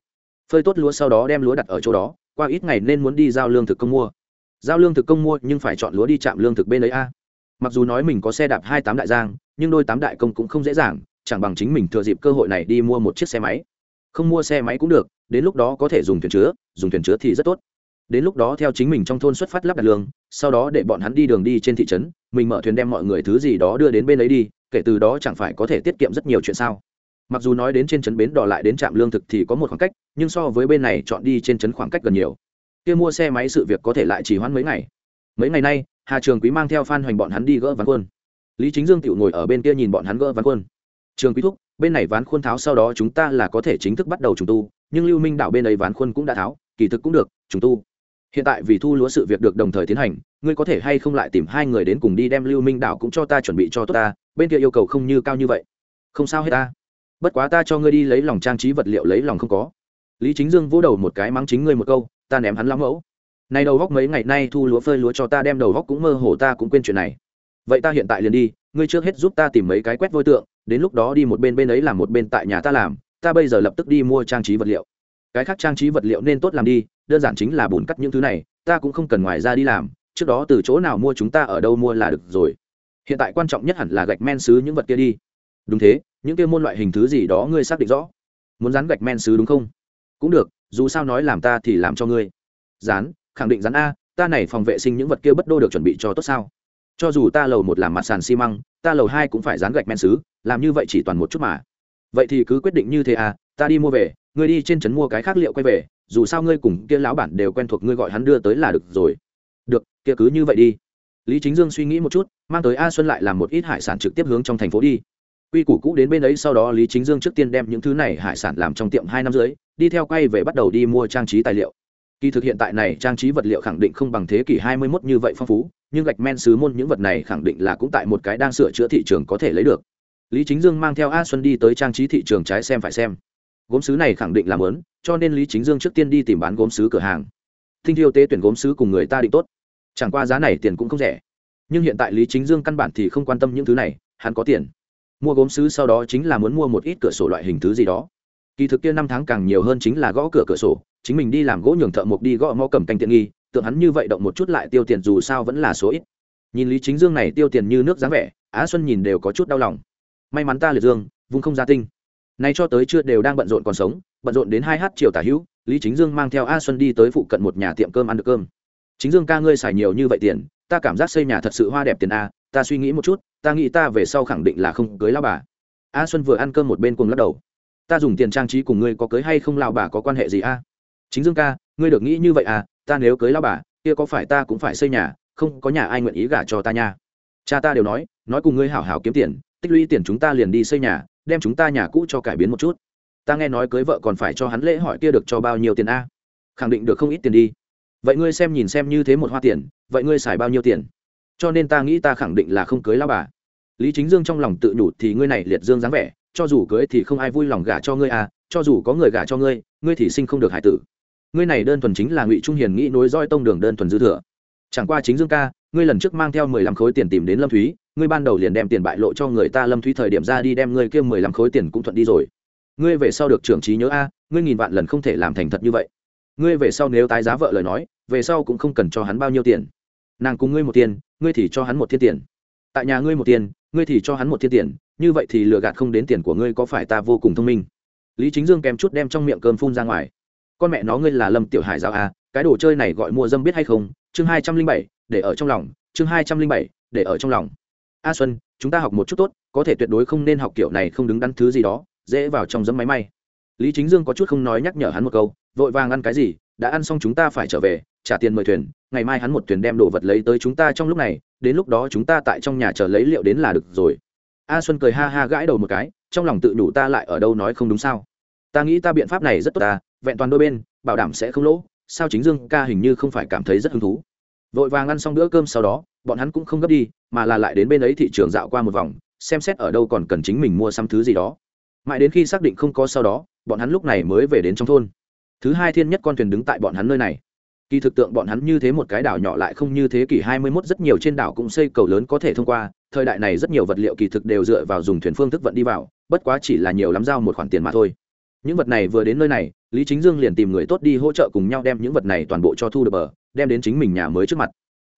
Phơi tốt lúa sau đó đem lúa đặt ở chỗ đó, qua ít ngày nên muốn đi giao lương thực công mua. Giao lương thực công mua nhưng phải chọn lúa đi chạm lương thực bên ấy a. Mặc dù nói mình có xe đạp hai tám đại giang, nhưng đôi tám đại công cũng không dễ dàng, chẳng bằng chính mình thừa dịp cơ hội này đi mua một chiếc xe máy. Không mua xe máy cũng được, đến lúc đó có thể dùng thuyền chứa, dùng thuyền chứa thì rất tốt. Đến lúc đó theo chính mình trong thôn xuất phát lắp đặt lương sau đó để bọn hắn đi đường đi trên thị trấn, mình mở thuyền đem mọi người thứ gì đó đưa đến bên ấy đi, kể từ đó chẳng phải có thể tiết kiệm rất nhiều chuyện sao mặc dù nói đến trên trấn bến đò lại đến trạm lương thực thì có một khoảng cách, nhưng so với bên này chọn đi trên trấn khoảng cách gần nhiều kia mua xe máy sự việc có thể lại chỉ hoãn mấy ngày mấy ngày nay, hà trường quý mang theo phan hoành bọn hắn đi gỡ ván khuôn. lý chính dương tự ngồi ở bên kia nhìn bọn hắn gỡ ván khuôn. trường quý thúc, bên này ván khuôn tháo sau đó chúng ta là có thể chính thức bắt đầu trùng tu, nhưng lưu minh đảo bên ấy ván khuôn cũng đã tháo, kỳ thực cũng được, trùng tu hiện tại vì thu lúa sự việc được đồng thời tiến hành, ngươi có thể hay không lại tìm hai người đến cùng đi đem lưu minh đạo cũng cho ta chuẩn bị cho tốt ta, bên kia yêu cầu không như cao như vậy. Không sao hết ta. Bất quá ta cho ngươi đi lấy lòng trang trí vật liệu lấy lòng không có. Lý chính dương vỗ đầu một cái mắng chính ngươi một câu, ta ném hắn lắm mẫu. Nay đầu góc mấy ngày nay thu lúa phơi lúa cho ta đem đầu góc cũng mơ hồ ta cũng quên chuyện này. Vậy ta hiện tại liền đi, ngươi trước hết giúp ta tìm mấy cái quét vôi tượng, đến lúc đó đi một bên bên ấy làm một bên tại nhà ta làm, ta bây giờ lập tức đi mua trang trí vật liệu cái khác trang trí vật liệu nên tốt làm đi, đơn giản chính là bùn cắt những thứ này, ta cũng không cần ngoài ra đi làm, trước đó từ chỗ nào mua chúng ta ở đâu mua là được rồi. Hiện tại quan trọng nhất hẳn là gạch men xứ những vật kia đi. Đúng thế, những kia môn loại hình thứ gì đó ngươi xác định rõ. Muốn dán gạch men xứ đúng không? Cũng được, dù sao nói làm ta thì làm cho ngươi. Dán, khẳng định dán a, ta này phòng vệ sinh những vật kia bất đô được chuẩn bị cho tốt sao? Cho dù ta lầu một làm mặt sàn xi măng, ta lầu hai cũng phải dán gạch men xứ, làm như vậy chỉ toàn một chút mà. Vậy thì cứ quyết định như thế à ta đi mua về ngươi đi trên trấn mua cái khác liệu quay về, dù sao ngươi cùng kia lão bản đều quen thuộc, ngươi gọi hắn đưa tới là được rồi. Được, kia cứ như vậy đi. Lý chính dương suy nghĩ một chút, mang tới a xuân lại làm một ít hải sản trực tiếp hướng trong thành phố đi. Quy củ cũ đến bên ấy, sau đó lý chính dương trước tiên đem những thứ này hải sản làm trong tiệm hai năm dưới đi theo quay về bắt đầu đi mua trang trí tài liệu. Kỳ thực hiện tại này, trang trí vật liệu khẳng định không bằng thế kỷ 21 như vậy phong phú, nhưng gạch men sứ môn những vật này khẳng định là cũng tại một cái đang sửa chữa thị trường có thể lấy được. Lý chính dương mang theo a xuân đi tới trang trí thị trường trái xem phải xem gốm sứ này khẳng định làm lớn cho nên lý chính dương trước tiên đi tìm bán gốm sứ cửa hàng. Thinh thiêu tế tuyển gốm sứ cùng người ta định tốt. Chẳng qua giá này tiền cũng không rẻ. Nhưng hiện tại lý chính dương căn bản thì không quan tâm những thứ này, hắn có tiền. Mua gốm sứ sau đó chính là muốn mua một ít cửa sổ loại hình thứ gì đó. Kỳ thực kia năm tháng càng nhiều hơn chính là gõ cửa cửa sổ, chính mình đi làm gỗ nhường thợ mộc đi gõ mõ cầm canh tiện nghi, tượng hắn như vậy động một chút lại tiêu tiền dù sao vẫn là số ít. Nhìn lý chính dương này tiêu tiền như nước dáng vẻ, á xuân nhìn đều có chút đau lòng. May mắn ta liệt dương, vung không ra tinh nay cho tới chưa đều đang bận rộn còn sống, bận rộn đến hai h chiều tả hữu, lý chính dương mang theo a xuân đi tới phụ cận một nhà tiệm cơm ăn được cơm. Chính dương ca ngươi xài nhiều như vậy tiền, ta cảm giác xây nhà thật sự hoa đẹp tiền a, ta suy nghĩ một chút, ta nghĩ ta về sau khẳng định là không cưới lao bà. A xuân vừa ăn cơm một bên cùng lắc đầu. Ta dùng tiền trang trí cùng ngươi có cưới hay không lao bà có quan hệ gì a? Chính dương ca, ngươi được nghĩ như vậy à ta nếu cưới lao bà, kia có phải ta cũng phải xây nhà, không có nhà ai nguyện ý gả cho ta nha. Cha ta đều nói nói cùng ngươi hảo hảo kiếm tiền, tích lũy tiền chúng ta liền đi xây nhà đem chúng ta nhà cũ cho cải biến một chút. Ta nghe nói cưới vợ còn phải cho hắn lễ hỏi kia được cho bao nhiêu tiền a? Khẳng định được không ít tiền đi. Vậy ngươi xem nhìn xem như thế một hoa tiền, vậy ngươi xài bao nhiêu tiền? Cho nên ta nghĩ ta khẳng định là không cưới lao bà. Lý chính dương trong lòng tự nhủ thì ngươi này liệt dương dáng vẻ, cho dù cưới thì không ai vui lòng gả cho ngươi à cho dù có người gả cho ngươi ngươi thì sinh không được hải tử. Ngươi này đơn thuần chính là ngụy trung hiền nghĩ nối roi tông đường đơn thuần dư thừa. Chẳng qua chính dương ca, ngươi lần trước mang theo mười lăm khối tiền tìm đến lâm thúy ngươi ban đầu liền đem tiền bại lộ cho người ta, lâm thúy thời điểm ra đi đem ngươi kia mười lăm khối tiền cũng thuận đi rồi. Ngươi về sau được trưởng trí nhớ a, ngươi nghìn vạn lần không thể làm thành thật như vậy. Ngươi về sau nếu tái giá vợ lời nói, về sau cũng không cần cho hắn bao nhiêu tiền. Nàng cùng ngươi một tiền, ngươi thì cho hắn một thiên tiền. Tại nhà ngươi một tiền, ngươi thì cho hắn một thiên tiền, như vậy thì lừa gạt không đến tiền của ngươi có phải ta vô cùng thông minh? Lý chính dương kèm chút đem trong miệng cơm phun ra ngoài. Con mẹ nó ngươi là lâm tiểu hải giáo a, cái đồ chơi này gọi mua dâm biết hay không? Chương hai trăm linh bảy, để ở trong lòng, chương hai trăm linh bảy, để ở trong lòng a xuân, chúng ta học một chút tốt, có thể tuyệt đối không nên học kiểu này không đứng đắn thứ gì đó, dễ vào trong dấm máy may. Lý chính dương có chút không nói nhắc nhở hắn một câu, vội vàng ăn cái gì, đã ăn xong chúng ta phải trở về, trả tiền mời thuyền, ngày mai hắn một thuyền đem đồ vật lấy tới chúng ta trong lúc này, đến lúc đó chúng ta tại trong nhà chờ lấy liệu đến là được rồi. A xuân cười ha ha gãi đầu một cái, trong lòng tự đủ ta lại ở đâu nói không đúng sao? Ta nghĩ ta biện pháp này rất tốt ta, vẹn toàn đôi bên, bảo đảm sẽ không lỗ, sao chính dương ca hình như không phải cảm thấy rất hứng thú? Vội vàng ăn xong bữa cơm sau đó, bọn hắn cũng không gấp đi, mà là lại đến bên ấy thị trường dạo qua một vòng, xem xét ở đâu còn cần chính mình mua xăm thứ gì đó. Mãi đến khi xác định không có sau đó, bọn hắn lúc này mới về đến trong thôn. Thứ hai thiên nhất con thuyền đứng tại bọn hắn nơi này. Kỳ thực tượng bọn hắn như thế một cái đảo nhỏ lại không như thế kỷ hai mươi 21 rất nhiều trên đảo cũng xây cầu lớn có thể thông qua, thời đại này rất nhiều vật liệu kỳ thực đều dựa vào dùng thuyền phương thức vận đi vào, bất quá chỉ là nhiều lắm giao một khoản tiền mà thôi. Những vật này vừa đến nơi này, lý chính dương liền tìm người tốt đi hỗ trợ cùng nhau đem những vật này toàn bộ cho thu được bờ đem đến chính mình nhà mới trước mặt.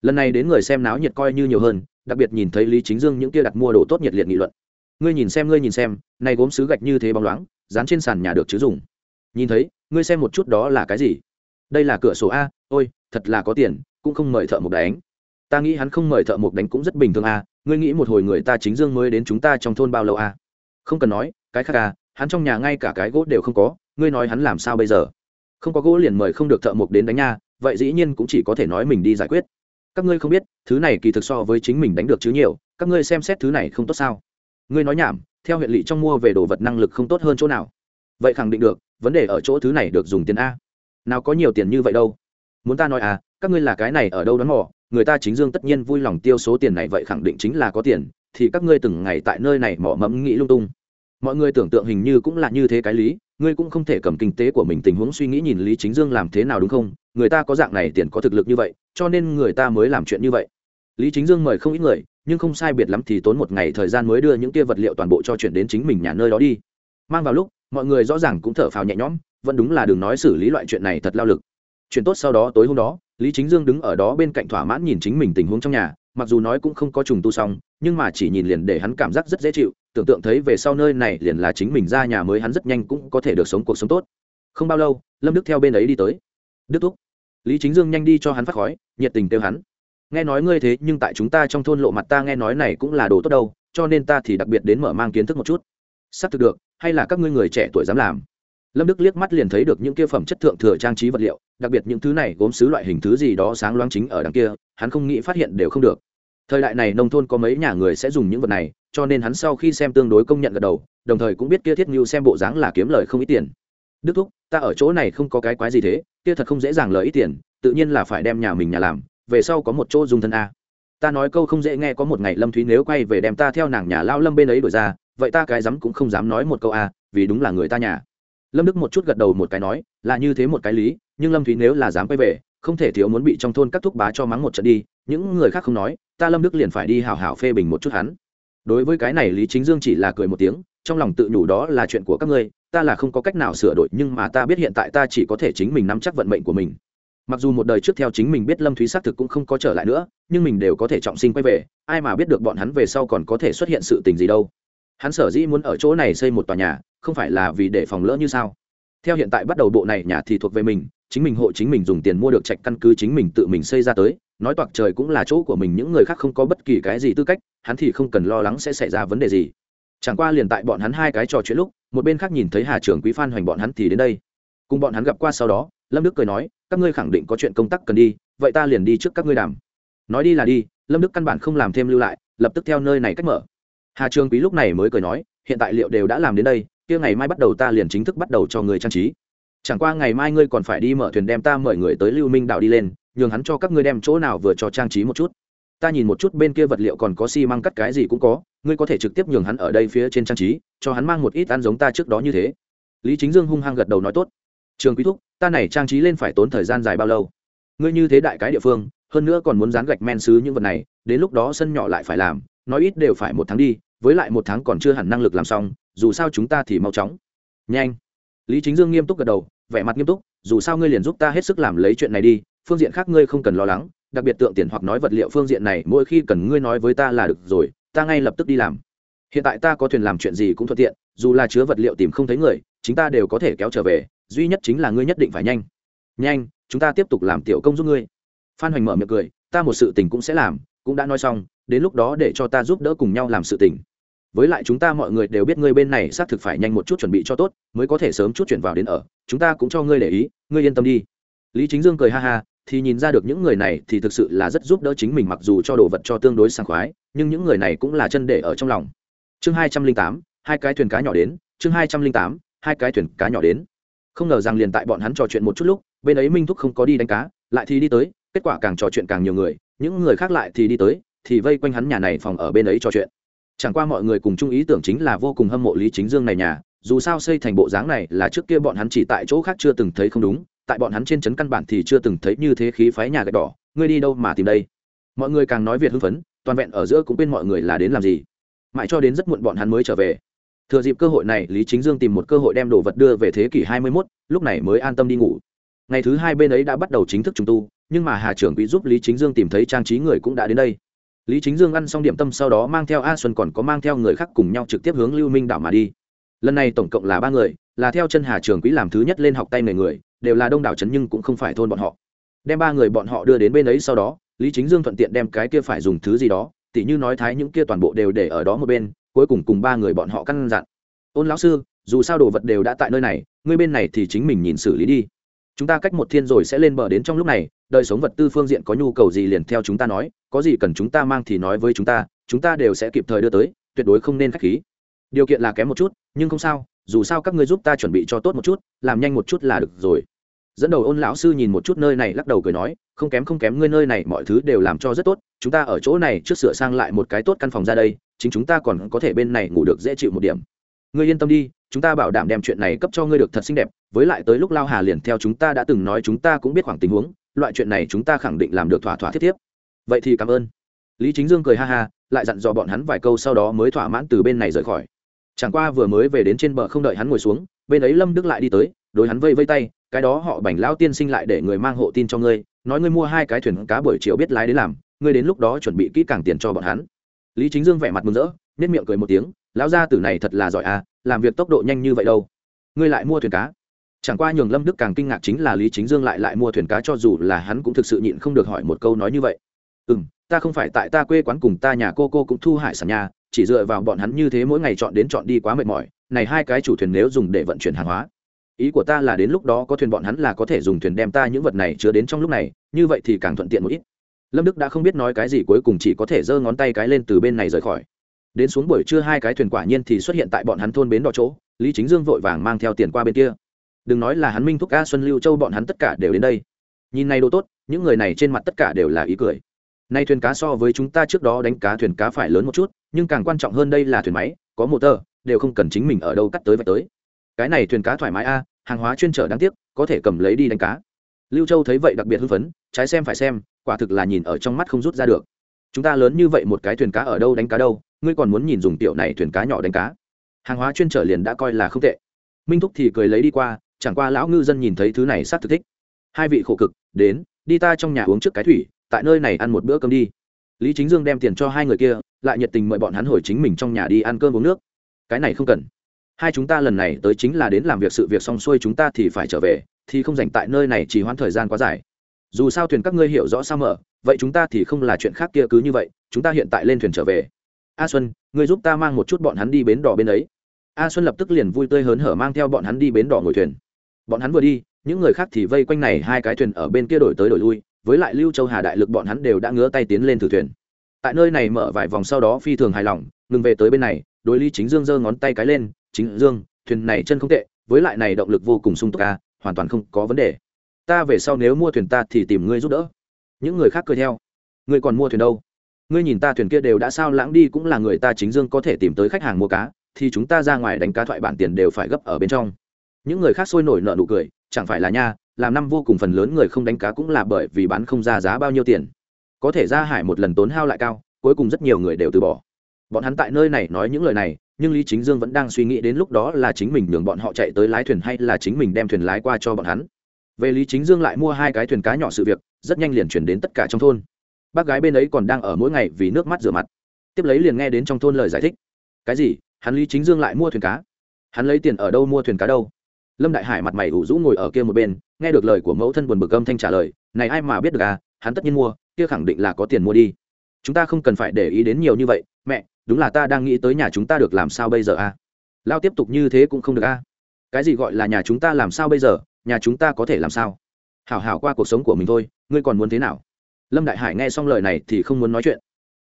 Lần này đến người xem náo nhiệt coi như nhiều hơn, đặc biệt nhìn thấy lý chính dương những kia đặt mua đồ tốt nhiệt liệt nghị luận. Ngươi nhìn xem, ngươi nhìn xem, này gốm sứ gạch như thế bóng loáng, dán trên sàn nhà được chứ dùng. Nhìn thấy, ngươi xem một chút đó là cái gì? Đây là cửa sổ a, ôi, thật là có tiền, cũng không mời thợ mộc đánh. Ta nghĩ hắn không mời thợ mộc đánh cũng rất bình thường a, ngươi nghĩ một hồi người ta chính dương mới đến chúng ta trong thôn bao lâu a? Không cần nói, cái khác a, hắn trong nhà ngay cả cái gỗ đều không có, ngươi nói hắn làm sao bây giờ? Không có gỗ liền mời không được thợ mộc đến đánh nha vậy dĩ nhiên cũng chỉ có thể nói mình đi giải quyết. Các ngươi không biết, thứ này kỳ thực so với chính mình đánh được chứ nhiều, các ngươi xem xét thứ này không tốt sao? Ngươi nói nhảm, theo huyện lỵ trong mua về đồ vật năng lực không tốt hơn chỗ nào? Vậy khẳng định được, vấn đề ở chỗ thứ này được dùng tiền a. Nào có nhiều tiền như vậy đâu. Muốn ta nói à các ngươi là cái này ở đâu đón mò, người ta chính dương tất nhiên vui lòng tiêu số tiền này vậy khẳng định chính là có tiền, thì các ngươi từng ngày tại nơi này mỏ mẫm nghĩ lung tung. Mọi người tưởng tượng hình như cũng là như thế cái lý ngươi cũng không thể cầm kinh tế của mình tình huống suy nghĩ nhìn lý chính dương làm thế nào đúng không? Người ta có dạng này tiền có thực lực như vậy, cho nên người ta mới làm chuyện như vậy. Lý chính dương mời không ít người, nhưng không sai biệt lắm thì tốn một ngày thời gian mới đưa những kia vật liệu toàn bộ cho chuyển đến chính mình nhà nơi đó đi. Mang vào lúc, mọi người rõ ràng cũng thở phào nhẹ nhõm, vẫn đúng là đừng nói xử lý loại chuyện này thật lao lực. Chuyện tốt sau đó tối hôm đó, lý chính dương đứng ở đó bên cạnh thỏa mãn nhìn chính mình tình huống trong nhà, mặc dù nói cũng không có trùng tu xong, nhưng mà chỉ nhìn liền để hắn cảm giác rất dễ chịu tưởng tượng thấy về sau nơi này liền là chính mình ra nhà mới hắn rất nhanh cũng có thể được sống cuộc sống tốt. Không bao lâu, lâm đức theo bên ấy đi tới. Đức thúc. Lý chính dương nhanh đi cho hắn phát khói, nhiệt tình kêu hắn. Nghe nói ngươi thế, nhưng tại chúng ta trong thôn lộ mặt ta nghe nói này cũng là đồ tốt đâu, cho nên ta thì đặc biệt đến mở mang kiến thức một chút. Sắp thực được, hay là các ngươi người trẻ tuổi dám làm? Lâm đức liếc mắt liền thấy được những kia phẩm chất thượng thừa trang trí vật liệu, đặc biệt những thứ này gốm xứ loại hình thứ gì đó sáng loáng chính ở đằng kia, hắn không nghĩ phát hiện đều không được thời đại này nông thôn có mấy nhà người sẽ dùng những vật này, cho nên hắn sau khi xem tương đối công nhận gật đầu, đồng thời cũng biết kia thiết ngưu xem bộ dáng là kiếm lời không ít tiền. Đức thúc, ta ở chỗ này không có cái quái gì thế, kia thật không dễ dàng lời ít tiền, tự nhiên là phải đem nhà mình nhà làm, về sau có một chỗ dùng thân a. Ta nói câu không dễ nghe có một ngày lâm thúy nếu quay về đem ta theo nàng nhà lao lâm bên ấy đổi ra, vậy ta cái dám cũng không dám nói một câu a, vì đúng là người ta nhà. Lâm đức một chút gật đầu một cái nói, là như thế một cái lý, nhưng lâm thúy nếu là dám quay về, không thể thiếu muốn bị trong thôn các thúc bá cho mắng một trận đi những người khác không nói, ta lâm đức liền phải đi hào hào phê bình một chút hắn. Đối với cái này lý chính dương chỉ là cười một tiếng, trong lòng tự nhủ đó là chuyện của các ngươi, ta là không có cách nào sửa đổi, nhưng mà ta biết hiện tại ta chỉ có thể chính mình nắm chắc vận mệnh của mình. Mặc dù một đời trước theo chính mình biết lâm thúy xác thực cũng không có trở lại nữa, nhưng mình đều có thể trọng sinh quay về, ai mà biết được bọn hắn về sau còn có thể xuất hiện sự tình gì đâu. Hắn sở dĩ muốn ở chỗ này xây một tòa nhà, không phải là vì để phòng lỡ như sao? Theo hiện tại bắt đầu bộ này nhà thì thuộc về mình, chính mình hộ chính mình dùng tiền mua được trạch căn cứ chính mình tự mình xây ra tới nói toạc trời cũng là chỗ của mình, những người khác không có bất kỳ cái gì tư cách, hắn thì không cần lo lắng sẽ xảy ra vấn đề gì. Chẳng qua liền tại bọn hắn hai cái trò chuyện lúc, một bên khác nhìn thấy hà trưởng quý phan hoành bọn hắn thì đến đây. Cùng bọn hắn gặp qua sau đó, lâm đức cười nói, các ngươi khẳng định có chuyện công tác cần đi, vậy ta liền đi trước các ngươi đàm. Nói đi là đi, lâm đức căn bản không làm thêm lưu lại, lập tức theo nơi này cách mở. Hà trường quý lúc này mới cười nói, hiện tại liệu đều đã làm đến đây, kia ngày mai bắt đầu ta liền chính thức bắt đầu cho người trang trí. Chẳng qua ngày mai ngươi còn phải đi mở thuyền đem ta mời người tới lưu minh đạo đi lên nhường hắn cho các ngươi đem chỗ nào vừa cho trang trí một chút. Ta nhìn một chút bên kia vật liệu còn có xi măng cắt cái gì cũng có, ngươi có thể trực tiếp nhường hắn ở đây phía trên trang trí, cho hắn mang một ít ăn giống ta trước đó như thế. Lý chính dương hung hăng gật đầu nói tốt. Trường quý thúc, ta này trang trí lên phải tốn thời gian dài bao lâu? Ngươi như thế đại cái địa phương, hơn nữa còn muốn dán gạch men xứ những vật này, đến lúc đó sân nhỏ lại phải làm, nói ít đều phải một tháng đi, với lại một tháng còn chưa hẳn năng lực làm xong, dù sao chúng ta thì mau chóng. Nhanh. Lý chính dương nghiêm túc gật đầu, vẻ mặt nghiêm túc, dù sao ngươi liền giúp ta hết sức làm lấy chuyện này đi phương diện khác ngươi không cần lo lắng, đặc biệt tượng tiền hoặc nói vật liệu phương diện này, mỗi khi cần ngươi nói với ta là được rồi, ta ngay lập tức đi làm. Hiện tại ta có thuyền làm chuyện gì cũng thuận tiện, dù là chứa vật liệu tìm không thấy người chúng ta đều có thể kéo trở về, duy nhất chính là ngươi nhất định phải nhanh. Nhanh, chúng ta tiếp tục làm tiểu công giúp ngươi. Phan hoành mở miệng cười, ta một sự tình cũng sẽ làm, cũng đã nói xong, đến lúc đó để cho ta giúp đỡ cùng nhau làm sự tình. Với lại chúng ta mọi người đều biết ngươi bên này xác thực phải nhanh một chút chuẩn bị cho tốt, mới có thể sớm chút chuyển vào đến ở, chúng ta cũng cho ngươi để ý, ngươi yên tâm đi. Lý chính dương cười ha ha thì nhìn ra được những người này thì thực sự là rất giúp đỡ chính mình mặc dù cho đồ vật cho tương đối sảng khoái, nhưng những người này cũng là chân để ở trong lòng. Chương hai trăm linh tám, hai cái thuyền cá nhỏ đến, chương hai trăm linh tám, hai cái thuyền cá nhỏ đến. Không ngờ rằng liền tại bọn hắn trò chuyện một chút lúc, bên ấy minh thúc không có đi đánh cá, lại thì đi tới, kết quả càng trò chuyện càng nhiều người, những người khác lại thì đi tới, thì vây quanh hắn nhà này phòng ở bên ấy trò chuyện. Chẳng qua mọi người cùng chung ý tưởng chính là vô cùng hâm mộ lý chính dương này nhà, dù sao xây thành bộ dáng này là trước kia bọn hắn chỉ tại chỗ khác chưa từng thấy không đúng tại bọn hắn trên trấn căn bản thì chưa từng thấy như thế khí phái nhà gạch đỏ ngươi đi đâu mà tìm đây? Mọi người càng nói việt hưng phấn toàn vẹn ở giữa cũng quên mọi người là đến làm gì. Mãi cho đến rất muộn bọn hắn mới trở về. Thừa dịp cơ hội này lý chính dương tìm một cơ hội đem đồ vật đưa về thế kỷ hai mươi 21, lúc này mới an tâm đi ngủ. Ngày thứ hai bên ấy đã bắt đầu chính thức trùng tu nhưng mà hà trưởng quý giúp lý chính dương tìm thấy trang trí người cũng đã đến đây. Lý chính dương ăn xong điểm tâm sau đó mang theo a xuân còn có mang theo người khác cùng nhau trực tiếp hướng lưu minh đảo mà đi. Lần này tổng cộng là ba người là theo chân hà trường quý làm thứ nhất lên học tay nghề người đều là đông đảo trấn nhưng cũng không phải thôn bọn họ. Đem ba người bọn họ đưa đến bên ấy sau đó, lý chính dương thuận tiện đem cái kia phải dùng thứ gì đó, tỉ như nói thái những kia toàn bộ đều để ở đó một bên, cuối cùng cùng ba người bọn họ căn dặn. Ôn lão sư, dù sao đồ vật đều đã tại nơi này, ngươi bên này thì chính mình nhìn xử lý đi. Chúng ta cách một thiên rồi sẽ lên bờ đến trong lúc này, đời sống vật tư phương diện có nhu cầu gì liền theo chúng ta nói, có gì cần chúng ta mang thì nói với chúng ta chúng ta đều sẽ kịp thời đưa tới, tuyệt đối không nên k h á c h khí. Điều kiện là kém một chút, nhưng không sao, dù sao các ngươi giúp ta chuẩn bị cho tốt một chút, làm nhanh một chút là được rồi dẫn đầu ôn lão sư nhìn một chút nơi này lắc đầu cười nói, không kém không kém ngươi nơi này mọi thứ đều làm cho rất tốt, chúng ta ở chỗ này trước sửa sang lại một cái tốt căn phòng ra đây, chính chúng ta còn có thể bên này ngủ được dễ chịu một điểm. Ngươi yên tâm đi, chúng ta bảo đảm đem chuyện này cấp cho ngươi được thật xinh đẹp, với lại tới lúc lao hà liền theo chúng ta đã từng nói chúng ta cũng biết khoảng tình huống, loại chuyện này chúng ta khẳng định làm được thỏa thỏa thiết thiếp vậy thì cảm ơn. Lý chính dương cười ha ha, lại dặn dò bọn hắn vài câu sau đó mới thỏa mãn từ bên này rời khỏi. Chẳng qua vừa mới về đến trên bờ không đợi hắn ngồi xuống, bên ấy lâm đức lại đi tới, đối hắn vây vây tay cái đó họ bảnh lão tiên sinh lại để người mang hộ tin cho ngươi, nói ngươi mua hai cái thuyền cá buổi chiều biết lái đến làm, ngươi đến lúc đó chuẩn bị kỹ càng tiền cho bọn hắn. Lý chính dương vẻ mặt mừng rỡ nết miệng cười một tiếng, lão gia tử này thật là giỏi à làm việc tốc độ nhanh như vậy đâu. Ngươi lại mua thuyền cá. Chẳng qua nhường lâm đức càng kinh ngạc chính là lý chính dương lại lại mua thuyền cá cho dù là hắn cũng thực sự nhịn không được hỏi một câu nói như vậy. Ừ m ta không phải tại ta quê quán cùng ta nhà cô cô cũng thu hải sản nhà, chỉ dựa vào bọn hắn như thế mỗi ngày chọn đến chọn đi quá mệt mỏi, này hai cái chủ thuyền nếu dùng để vận chuyển hàng hóa ý của ta là đến lúc đó có thuyền bọn hắn là có thể dùng thuyền đem ta những vật này chứa đến trong lúc này, như vậy thì càng thuận tiện một ít. Lâm đức đã không biết nói cái gì cuối cùng chỉ có thể giơ ngón tay cái lên từ bên này rời khỏi. Đến xuống buổi trưa hai cái thuyền quả nhiên thì xuất hiện tại bọn hắn thôn bến đỏ chỗ, lý chính dương vội vàng mang theo tiền qua bên kia. Đừng nói là hắn minh thúc ca xuân lưu châu bọn hắn tất cả đều đến đây. Nhìn này đồ tốt, những người này trên mặt tất cả đều là ý cười. Nay thuyền cá so với chúng ta trước đó đánh cá thuyền cá phải lớn một chút, nhưng càng quan trọng hơn đây là thuyền máy, có motor, đều không cần chính mình ở đâu cắt tới và tới cái này thuyền cá thoải mái a, hàng hóa chuyên trở đáng tiếc, có thể cầm lấy đi đánh cá. Lưu châu thấy vậy đặc biệt hưng phấn, trái xem phải xem, quả thực là nhìn ở trong mắt không rút ra được. Chúng ta lớn như vậy một cái thuyền cá ở đâu đánh cá đâu, ngươi còn muốn nhìn dùng tiểu này thuyền cá nhỏ đánh cá. Hàng hóa chuyên trở liền đã coi là không tệ. Minh thúc thì cười lấy đi qua, chẳng qua lão ngư dân nhìn thấy thứ này sát thực thích. Hai vị khổ cực, đến, đi ta trong nhà uống trước cái thủy, tại nơi này ăn một bữa cơm đi. Lý chính dương đem tiền cho hai người kia, lại nhiệt tình mời bọn hắn hồi chính mình trong nhà đi ăn cơm uống nước. Cái này không cần hai chúng ta lần này tới chính là đến làm việc sự việc xong xuôi chúng ta thì phải trở về, thì không dành tại nơi này chỉ hoãn thời gian quá dài. Dù sao thuyền các ngươi hiểu rõ sao mở, vậy chúng ta thì không là chuyện khác kia cứ như vậy, chúng ta hiện tại lên thuyền trở về. A xuân, ngươi giúp ta mang một chút bọn hắn đi bến đỏ bên ấy. A xuân lập tức liền vui tươi hớn hở mang theo bọn hắn đi bến đỏ ngồi thuyền. Bọn hắn vừa đi, những người khác thì vây quanh này hai cái thuyền ở bên kia đổi tới đổi lui, với lại lưu châu hà đại lực bọn hắn đều đã ngứa tay tiến lên thử thuyền. Tại nơi này mở vài vòng sau đó phi thường hài lòng, ngừng về tới bên này, đối lý chính dương giơ ngón tay cái lên chính dương, thuyền này chân không tệ, với lại này động lực vô cùng sung túc ca hoàn toàn không có vấn đề. Ta về sau nếu mua thuyền ta thì tìm ngươi giúp đỡ. Những người khác cười theo. Ngươi còn mua thuyền đâu? Ngươi nhìn ta thuyền kia đều đã sao lãng đi cũng là người ta chính dương có thể tìm tới khách hàng mua cá, thì chúng ta ra ngoài đánh cá thoại bản tiền đều phải gấp ở bên trong. Những người khác sôi nổi nợ nụ cười, chẳng phải là nha, làm năm vô cùng phần lớn người không đánh cá cũng là bởi vì bán không ra giá bao nhiêu tiền. Có thể ra hải một lần tốn hao lại cao, cuối cùng rất nhiều người đều từ bỏ. Bọn hắn tại nơi này nói những lời này nhưng lý chính dương vẫn đang suy nghĩ đến lúc đó là chính mình nhường bọn họ chạy tới lái thuyền hay là chính mình đem thuyền lái qua cho bọn hắn. Về lý chính dương lại mua hai cái thuyền cá nhỏ sự việc, rất nhanh liền chuyển đến tất cả trong thôn. Bác gái bên ấy còn đang ở mỗi ngày vì nước mắt rửa mặt. Tiếp lấy liền nghe đến trong thôn lời giải thích. Cái gì? Hắn lý chính dương lại mua thuyền cá? Hắn lấy tiền ở đâu mua thuyền cá đâu? Lâm đại hải mặt mày ủ rũ ngồi ở kia một bên, nghe được lời của mẫu thân buồn bực âm thanh trả lời, này ai mà biết được à hắn tất nhiên mua, kia khẳng định là có tiền mua đi. Chúng ta không cần phải để ý đến nhiều như vậy, mẹ đúng là ta đang nghĩ tới nhà chúng ta được làm sao bây giờ à lao tiếp tục như thế cũng không được à cái gì gọi là nhà chúng ta làm sao bây giờ, nhà chúng ta có thể làm sao? Hảo hảo qua cuộc sống của mình thôi, ngươi còn muốn thế nào? Lâm đại hải nghe xong lời này thì không muốn nói chuyện.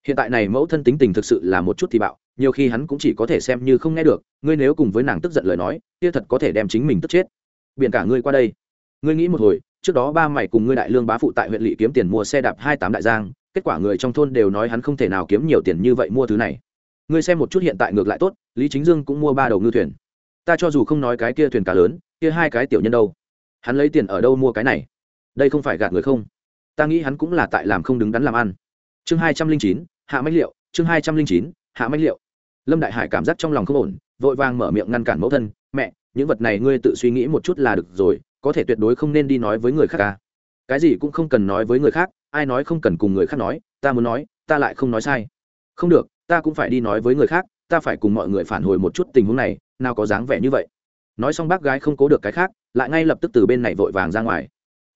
Hiện tại này mẫu thân tính tình thực sự là một chút thì bạo, nhiều khi hắn cũng chỉ có thể xem như không nghe được, ngươi nếu cùng với nàng tức giận lời nói, kia thật có thể đem chính mình tức chết. Biển cả ngươi qua đây. Ngươi nghĩ một hồi, trước đó ba mày cùng ngươi đại lương bá phụ tại huyện lỵ kiếm tiền mua xe đạp hai tám đại giang, kết quả người trong thôn đều nói hắn không thể nào kiếm nhiều tiền như vậy mua thứ này ngươi xem một chút hiện tại ngược lại tốt, lý chính dương cũng mua ba đầu ngư thuyền. Ta cho dù không nói cái kia thuyền cá lớn, kia hai cái tiểu nhân đâu. Hắn lấy tiền ở đâu mua cái này? Đây không phải gạt người không? Ta nghĩ hắn cũng là tại làm không đứng đắn làm ăn. Chương hai trăm linh chín, hạ mách liệu, chương hai trăm linh chín, hạ mách liệu. Lâm đại hải cảm giác trong lòng không ổn, vội vàng mở miệng ngăn cản mẫu thân, mẹ, những vật này ngươi tự suy nghĩ một chút là được rồi, có thể tuyệt đối không nên đi nói với người khác ca à. cái gì cũng không cần nói với người khác, ai nói không cần cùng người khác nói, ta muốn nói, ta lại không nói sai. Không được ta cũng phải đi nói với người khác, ta phải cùng mọi người phản hồi một chút tình huống này, nào có dáng vẻ như vậy. Nói xong bác gái không cố được cái khác, lại ngay lập tức từ bên này vội vàng ra ngoài.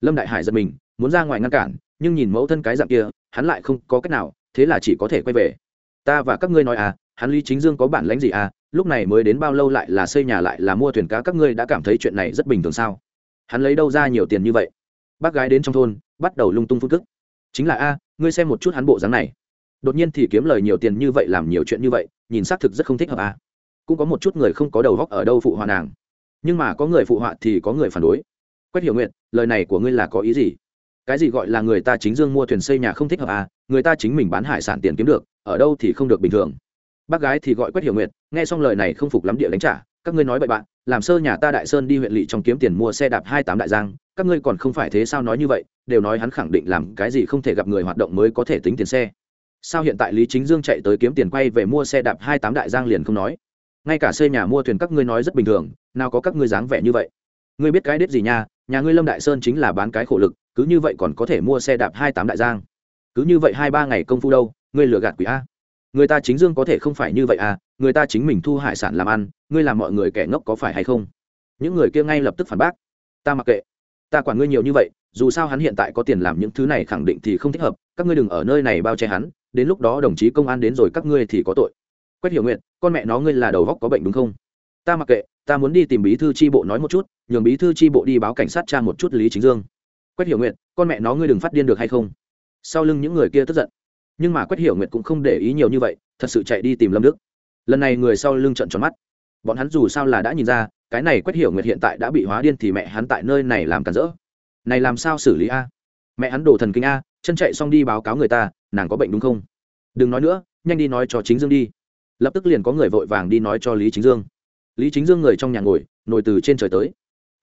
Lâm đại hải giật mình, muốn ra ngoài ngăn cản, nhưng nhìn mẫu thân cái dạng kia, hắn lại không có cách nào, thế là chỉ có thể quay về. Ta và các ngươi nói à hắn lý chính dương có bản lãnh gì à lúc này mới đến bao lâu lại là xây nhà lại là mua thuyền cá, các ngươi đã cảm thấy chuyện này rất bình thường sao? Hắn lấy đâu ra nhiều tiền như vậy? Bác gái đến trong thôn, bắt đầu lung tung phun tức. Chính là a, ngươi xem một chút hắn bộ dáng này đột nhiên thì kiếm lời nhiều tiền như vậy, làm nhiều chuyện như vậy, nhìn xác thực rất không thích hợp à. Cũng có một chút người không có đầu góc ở đâu phụ họa nàng. Nhưng mà có người phụ họa thì có người phản đối. Quét hiểu nguyện lời này của ngươi là có ý gì? Cái gì gọi là người ta chính dương mua thuyền xây nhà không thích hợp à? Người ta chính mình bán hải sản tiền kiếm được, ở đâu thì không được bình thường. Bác gái thì gọi quét hiểu nguyện nghe xong lời này không phục lắm địa đánh trả. Các ngươi nói bậy bạn, làm sơ nhà ta đại sơn đi huyện lỵ trong kiếm tiền mua xe đạp hai tám đại giang, các ngươi còn không phải thế sao nói như vậy? Đều nói hắn khẳng định làm cái gì không thể gặp người hoạt động mới có thể tính tiền xe sao hiện tại lý chính dương chạy tới kiếm tiền quay về mua xe đạp hai tám đại giang liền không nói? Ngay cả xây nhà mua thuyền các ngươi nói rất bình thường, nào có các ngươi dáng vẻ như vậy. Ngươi biết cái đếp gì nha, nhà ngươi lâm đại sơn chính là bán cái khổ lực, cứ như vậy còn có thể mua xe đạp hai tám đại giang. Cứ như vậy hai ba ngày công phu đâu, ngươi lừa gạt quỷ a. Người ta chính dương có thể không phải như vậy à người ta chính mình thu hải sản làm ăn, ngươi làm mọi người kẻ ngốc có phải hay không? Những người kia ngay lập tức phản bác. Ta mặc kệ. Ta quản ngươi nhiều như vậy, dù sao hắn hiện tại có tiền làm những thứ này khẳng định thì không thích hợp, các ngươi đừng ở nơi này bao che hắn đến lúc đó đồng chí công an đến rồi các ngươi thì có tội. Quét hiểu nguyện con mẹ nó ngươi là đầu góc có bệnh đúng không? Ta mặc kệ, ta muốn đi tìm bí thư tri bộ nói một chút, nhường bí thư tri bộ đi báo cảnh sát tra một chút lý chính dương. Quét hiểu nguyện con mẹ nó ngươi đừng phát điên được hay không? Sau lưng những người kia tức giận. Nhưng mà quét hiểu nguyện cũng không để ý nhiều như vậy, thật sự chạy đi tìm lâm đức. Lần này người sau lưng trận tròn mắt. Bọn hắn dù sao là đã nhìn ra, cái này quét hiểu nguyệt hiện tại đã bị hóa điên thì mẹ hắn tại nơi này làm cản rỡ. Này làm sao xử lý a? Mẹ hắn đổ thần kinh a, chân chạy xong đi báo cáo người ta nàng có bệnh đúng không? Đừng nói nữa, nhanh đi nói cho chính dương đi. Lập tức liền có người vội vàng đi nói cho lý chính dương. Lý chính dương người trong nhà ngồi, nổi từ trên trời tới.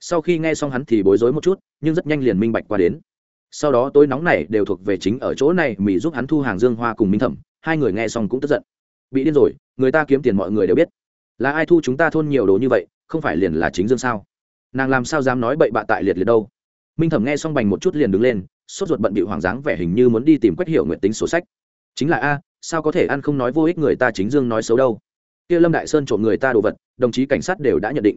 Sau khi nghe xong hắn thì bối rối một chút, nhưng rất nhanh liền minh bạch qua đến. Sau đó tối nóng này đều thuộc về chính ở chỗ này mỹ giúp hắn thu hàng dương hoa cùng minh thẩm, hai người nghe xong cũng tức giận. Bị điên rồi, người ta kiếm tiền mọi người đều biết. Là ai thu chúng ta thôn nhiều đồ như vậy, không phải liền là chính dương sao? Nàng làm sao dám nói bậy bạ tại liệt liệt đâu? Minh thẩm nghe xong bành một chút liền đứng lên sốt ruột bận bị hoàng dáng vẻ hình như muốn đi tìm quét hiểu nguyện tính sổ sách. Chính là, a, sao có thể ăn không nói vô ích người ta chính dương nói xấu đâu? Kia lâm đại sơn trộm người ta đồ vật, đồng chí cảnh sát đều đã nhận định.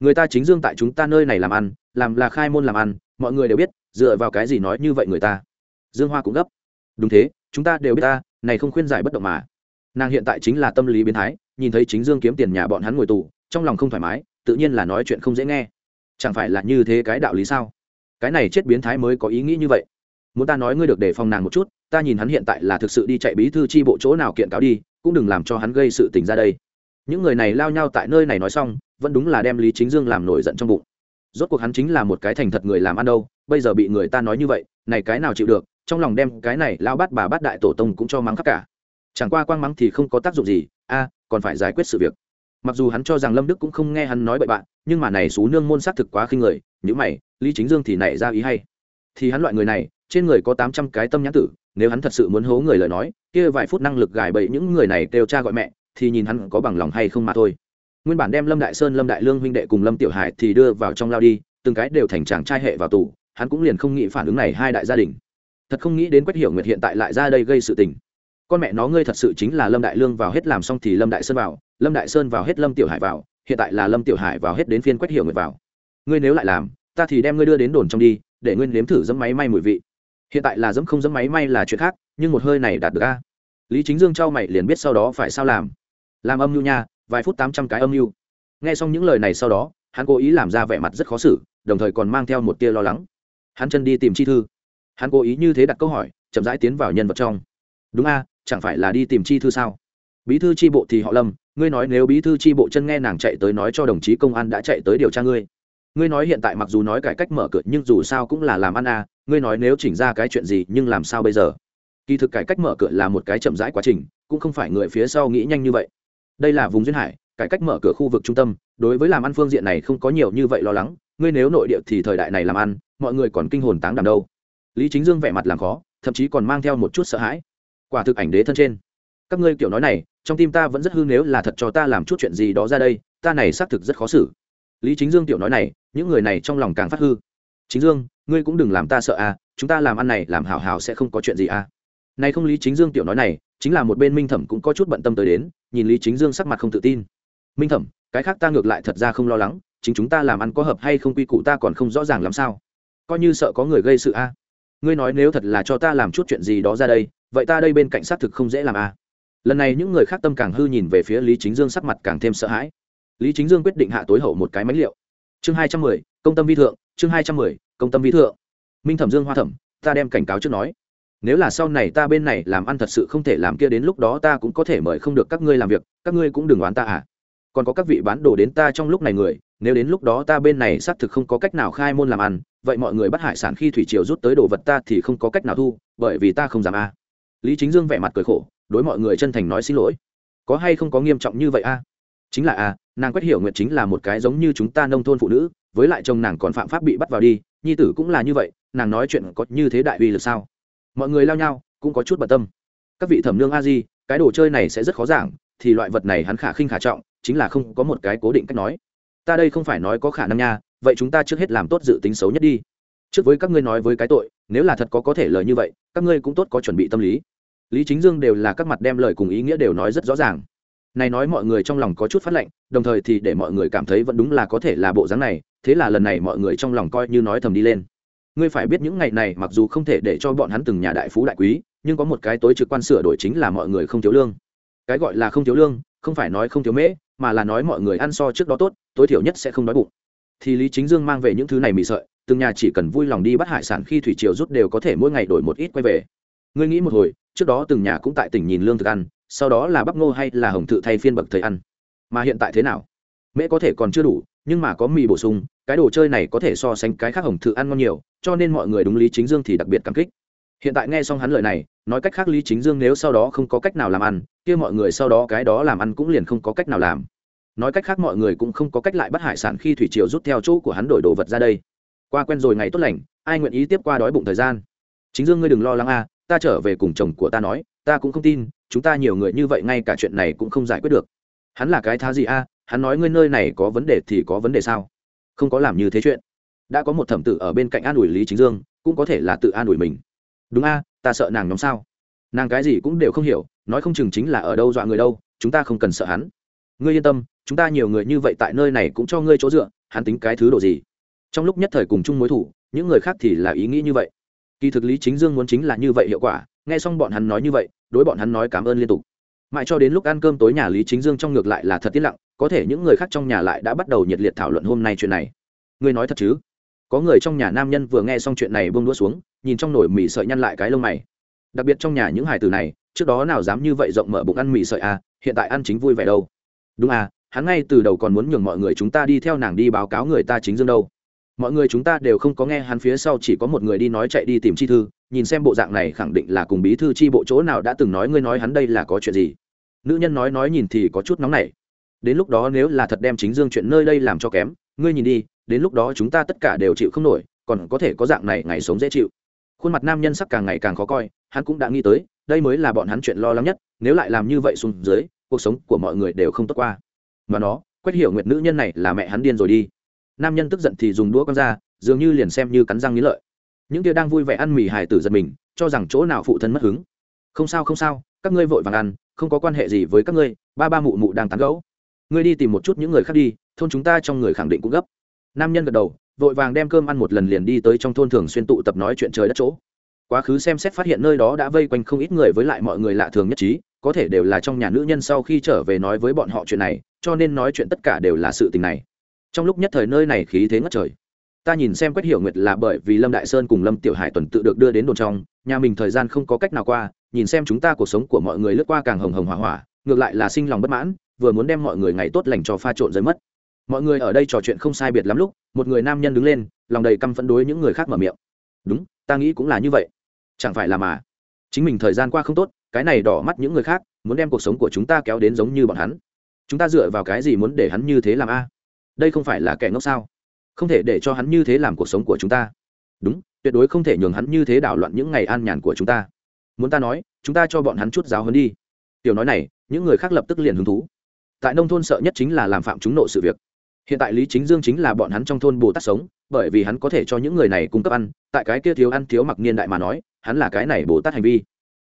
Người ta chính dương tại chúng ta nơi này làm ăn, làm là khai môn làm ăn, mọi người đều biết, dựa vào cái gì nói như vậy người ta? Dương hoa cũng gấp. Đúng thế, chúng ta đều biết ta, này không khuyên giải bất động mà. Nàng hiện tại chính là tâm lý biến thái, nhìn thấy chính dương kiếm tiền nhà bọn hắn ngồi tù, trong lòng không thoải mái, tự nhiên là nói chuyện không dễ nghe. Chẳng phải là như thế cái đạo lý sao? Cái này chết biến thái mới có ý nghĩ như vậy muốn ta nói ngươi được đề phòng nàng một chút, ta nhìn hắn hiện tại là thực sự đi chạy bí thư chi bộ chỗ nào kiện cáo đi, cũng đừng làm cho hắn gây sự tình ra đây. Những người này lao nhau tại nơi này nói xong, vẫn đúng là đem lý chính dương làm nổi giận trong bụng. Rốt cuộc hắn chính là một cái thành thật người làm ăn đâu, bây giờ bị người ta nói như vậy, này cái nào chịu được, trong lòng đem cái này lao bắt bà bắt đại tổ tông cũng cho mắng khắp cả. Chẳng qua quang mắng thì không có tác dụng gì, a, còn phải giải quyết sự việc. Mặc dù hắn cho rằng lâm đức cũng không nghe hắn nói bậy bạn, nhưng mà này xú nương môn xác thực quá khinh người những mày, lý chính dương thì nảy ra ý hay thì hắn loại người này, trên người có tám trăm cái tâm nhãn tử, nếu hắn thật sự muốn hố người lời nói, kia vài phút năng lực gài bậy những người này kêu cha gọi mẹ, thì nhìn hắn có bằng lòng hay không mà thôi. Nguyên bản đem lâm đại sơn, lâm đại lương huynh đệ cùng lâm tiểu hải thì đưa vào trong lao đi, từng cái đều thành chàng trai hệ vào tù, hắn cũng liền không nghĩ phản ứng này hai đại gia đình. Thật không nghĩ đến quách hiểu nguyệt hiện tại lại ra đây gây sự tình. Con mẹ nó ngươi thật sự chính là lâm đại lương vào hết làm xong thì lâm đại sơn vào, lâm đại sơn vào hết lâm tiểu hải vào, hiện tại là lâm tiểu hải vào hết đến phiên quách hiểu nguyệt vào. Ngươi nếu lại làm, ta thì đem ngươi đưa đến đồn trong đi để nguyên nếm thử dẫm máy may mùi vị. Hiện tại là dẫm không dẫm máy may là chuyện khác, nhưng một hơi này đạt được a. Lý chính dương trao mày liền biết sau đó phải sao làm. Làm âm mưu nha, vài phút tám trăm cái âm mưu. Nghe xong những lời này sau đó, hắn cố ý làm ra vẻ mặt rất khó xử, đồng thời còn mang theo một tia lo lắng. Hắn chân đi tìm chi thư. Hắn cố ý như thế đặt câu hỏi, chậm rãi tiến vào nhân vật trong. Đúng a, chẳng phải là đi tìm chi thư sao? Bí thư tri bộ thì họ lâm, ngươi nói nếu bí thư tri bộ chân nghe nàng chạy tới nói cho đồng chí công an đã chạy tới điều tra ngươi ngươi nói hiện tại mặc dù nói cải cách mở cửa nhưng dù sao cũng là làm ăn à ngươi nói nếu chỉnh ra cái chuyện gì nhưng làm sao bây giờ? Kỳ thực cải cách mở cửa là một cái chậm rãi quá trình, cũng không phải người phía sau nghĩ nhanh như vậy. Đây là vùng duyên hải, cải cách mở cửa khu vực trung tâm, đối với làm ăn phương diện này không có nhiều như vậy lo lắng, ngươi nếu nội địa thì thời đại này làm ăn, mọi người còn kinh hồn táng đàm đâu. Lý chính dương vẻ mặt làm khó, thậm chí còn mang theo một chút sợ hãi. Quả thực ảnh đế thân trên. Các ngươi kiểu nói này, trong tim ta vẫn rất hư nếu là thật cho ta làm chút chuyện gì đó ra đây, ta này xác thực rất khó xử. Lý chính dương tiểu nói này những người này trong lòng càng phát hư. Chính dương, ngươi cũng đừng làm ta sợ à chúng ta làm ăn này làm hảo hảo sẽ không có chuyện gì à. Này không lý chính dương tiểu nói này, chính là một bên minh thẩm cũng có chút bận tâm tới đến, nhìn lý chính dương sắc mặt không tự tin. Minh thẩm, cái khác ta ngược lại thật ra không lo lắng, chính chúng ta làm ăn có hợp hay không quy củ ta còn không rõ ràng làm sao. Coi như sợ có người gây sự a à. ngươi nói nếu thật là cho ta làm chút chuyện gì đó ra đây, vậy ta đây bên cạnh xác thực không dễ làm a à. lần này những người khác tâm càng hư nhìn về phía lý chính dương sắc mặt càng thêm sợ hãi. Lý chính dương quyết định hạ tối hậu một cái mánh liệu chương hai trăm mười, công tâm vi thượng, chương hai trăm mười, công tâm vi thượng. Minh thẩm dương hoa thẩm, ta đem cảnh cáo trước nói. Nếu là sau này ta bên này làm ăn thật sự không thể làm kia đến lúc đó ta cũng có thể mời không được các ngươi làm việc, các ngươi cũng đừng oán ta à. Còn có các vị bán đồ đến ta trong lúc này người, nếu đến lúc đó ta bên này xác thực không có cách nào khai môn làm ăn, vậy mọi người bắt hải sản khi thủy triều rút tới đồ vật ta thì không có cách nào thu, bởi vì ta không dám a lý chính dương vẻ mặt cười khổ, đối mọi người chân thành nói xin lỗi. Có hay không có nghiêm trọng như vậy a chính là a nàng quét hiểu nguyệt chính là một cái giống như chúng ta nông thôn phụ nữ, với lại chồng nàng còn phạm pháp bị bắt vào đi, nhi tử cũng là như vậy, nàng nói chuyện có như thế đại uy lực sao? Mọi người lao nhau, cũng có chút bận tâm. Các vị thẩm nương a di, cái đồ chơi này sẽ rất khó giảng, thì loại vật này hắn khả khinh khả trọng, chính là không có một cái cố định cách nói. Ta đây không phải nói có khả năng nha, vậy chúng ta trước hết làm tốt dự tính xấu nhất đi. Trước với các ngươi nói với cái tội, nếu là thật có có thể lời như vậy, các ngươi cũng tốt có chuẩn bị tâm lý. Lý chính dương đều là các mặt đem lời cùng ý nghĩa đều nói rất rõ ràng này nói mọi người trong lòng có chút phát lệnh đồng thời thì để mọi người cảm thấy vẫn đúng là có thể là bộ dáng này, thế là lần này mọi người trong lòng coi như nói thầm đi lên. Ngươi phải biết những ngày này mặc dù không thể để cho bọn hắn từng nhà đại phú đại quý, nhưng có một cái tối trực quan sửa đổi chính là mọi người không thiếu lương. Cái gọi là không thiếu lương, không phải nói không thiếu mễ, mà là nói mọi người ăn so trước đó tốt, tối thiểu nhất sẽ không đói bụng. Thì lý chính dương mang về những thứ này mì sợi, từng nhà chỉ cần vui lòng đi bắt hải sản khi thủy triều rút đều có thể mỗi ngày đổi một ít quay về. Ngươi nghĩ một hồi, trước đó từng nhà cũng tại tỉnh nhìn lương thực ăn sau đó là bắp ngô hay là hồng thự thay phiên bậc thời ăn. Mà hiện tại thế nào? Mễ có thể còn chưa đủ, nhưng mà có mì bổ sung, cái đồ chơi này có thể so sánh cái khác hồng thự ăn ngon nhiều, cho nên mọi người đúng lý chính dương thì đặc biệt cảm kích. Hiện tại nghe xong hắn lời này, nói cách khác lý chính dương nếu sau đó không có cách nào làm ăn, kia mọi người sau đó cái đó làm ăn cũng liền không có cách nào làm. Nói cách khác mọi người cũng không có cách lại bắt hải sản khi thủy triều rút theo chỗ của hắn đổi đồ vật ra đây. Qua quen rồi ngày tốt lành, ai nguyện ý tiếp qua đói bụng thời gian? Chính dương ngươi đừng lo lắng a, ta trở về cùng chồng của ta nói ta cũng không tin, chúng ta nhiều người như vậy ngay cả chuyện này cũng không giải quyết được. Hắn là cái thá gì a? Hắn nói ngươi nơi này có vấn đề thì có vấn đề sao? Không có làm như thế chuyện. Đã có một thẩm tử ở bên cạnh an ủi lý chính dương, cũng có thể là tự an ủi mình. Đúng a, ta sợ nàng nhóm sao? Nàng cái gì cũng đều không hiểu, nói không chừng chính là ở đâu dọa người đâu, chúng ta không cần sợ hắn. Ngươi yên tâm, chúng ta nhiều người như vậy tại nơi này cũng cho ngươi chỗ dựa, hắn tính cái thứ độ gì? Trong lúc nhất thời cùng chung mối thủ, những người khác thì là ý nghĩ như vậy. Kỳ thực lý chính dương muốn chính là như vậy hiệu quả nghe xong bọn hắn nói như vậy, đối bọn hắn nói cảm ơn liên tục. Mãi cho đến lúc ăn cơm tối nhà lý chính dương trong ngược lại là thật tiết lặng, có thể những người khác trong nhà lại đã bắt đầu nhiệt liệt thảo luận hôm nay chuyện này. Ngươi nói thật chứ? Có người trong nhà nam nhân vừa nghe xong chuyện này buông đũa xuống, nhìn trong nồi mì sợi nhăn lại cái lông mày. Đặc biệt trong nhà những hải tử này, trước đó nào dám như vậy rộng mở bụng ăn mì sợi à hiện tại ăn chính vui vẻ đâu. Đúng à hắn ngay từ đầu còn muốn nhường mọi người chúng ta đi theo nàng đi báo cáo người ta chính dương đâu. Mọi người chúng ta đều không có nghe hắn phía sau chỉ có một người đi nói chạy đi tìm chi thư nhìn xem bộ dạng này khẳng định là cùng bí thư chi bộ chỗ nào đã từng nói ngươi nói hắn đây là có chuyện gì. Nữ nhân nói nói nhìn thì có chút nóng nảy. Đến lúc đó nếu là thật đem chính dương chuyện nơi đây làm cho kém, ngươi nhìn đi, đến lúc đó chúng ta tất cả đều chịu không nổi, còn có thể có dạng này ngày sống dễ chịu. Khuôn mặt nam nhân sắc càng ngày càng khó coi, hắn cũng đã nghĩ tới, đây mới là bọn hắn chuyện lo lắng nhất, nếu lại làm như vậy xuống dưới, cuộc sống của mọi người đều không tốt qua. Mà nó quét hiểu nguyệt nữ nhân này là mẹ hắn điên rồi đi. Nam nhân tức giận thì dùng đũa con ra, dường như liền xem như cắn răng nghĩ lợi những kia đang vui vẻ ăn mì hài tử giật mình, cho rằng chỗ nào phụ thân mất hứng. Không sao không sao, các ngươi vội vàng ăn, không có quan hệ gì với các ngươi, ba ba mụ mụ đang tán gẫu. Ngươi đi tìm một chút những người khác đi, thôn chúng ta trong người khẳng định cũng gấp. Nam nhân gật đầu, vội vàng đem cơm ăn một lần liền đi tới trong thôn thường xuyên tụ tập nói chuyện trời đất chỗ. Quá khứ xem xét phát hiện nơi đó đã vây quanh không ít người với lại mọi người lạ thường nhất trí, có thể đều là trong nhà nữ nhân sau khi trở về nói với bọn họ chuyện này, cho nên nói chuyện tất cả đều là sự tình này. Trong lúc nhất thời nơi này khí thế ngất trời ta nhìn xem quách hiểu nguyệt là bởi vì lâm đại sơn cùng lâm tiểu hải tuần tự được đưa đến đồn trong, nhà mình thời gian không có cách nào qua, nhìn xem chúng ta cuộc sống của mọi người lướt qua càng hồng hồng hỏa hỏa, ngược lại là sinh lòng bất mãn, vừa muốn đem mọi người ngày tốt lành cho pha trộn rơi mất. Mọi người ở đây trò chuyện không sai biệt lắm lúc, một người nam nhân đứng lên, lòng đầy căm phẫn đối những người khác mở miệng. Đúng, ta nghĩ cũng là như vậy. Chẳng phải là mà. Chính mình thời gian qua không tốt, cái này đỏ mắt những người khác, muốn đem cuộc sống của chúng ta kéo đến giống như bọn hắn. Chúng ta dựa vào cái gì muốn để hắn như thế làm a? Đây không phải là kẻ ngốc sao? Không thể để cho hắn như thế làm cuộc sống của chúng ta. Đúng, tuyệt đối không thể nhường hắn như thế đảo loạn những ngày an nhàn của chúng ta. Muốn ta nói, chúng ta cho bọn hắn chút giáo hơn đi. Tiểu nói này, những người khác lập tức liền hứng thú. Tại nông thôn sợ nhất chính là làm phạm chúng nộ sự việc. Hiện tại lý chính dương chính là bọn hắn trong thôn bồ tát sống, bởi vì hắn có thể cho những người này cung cấp ăn, tại cái kia thiếu ăn thiếu mặc niên đại mà nói, hắn là cái này bồ tát hành vi.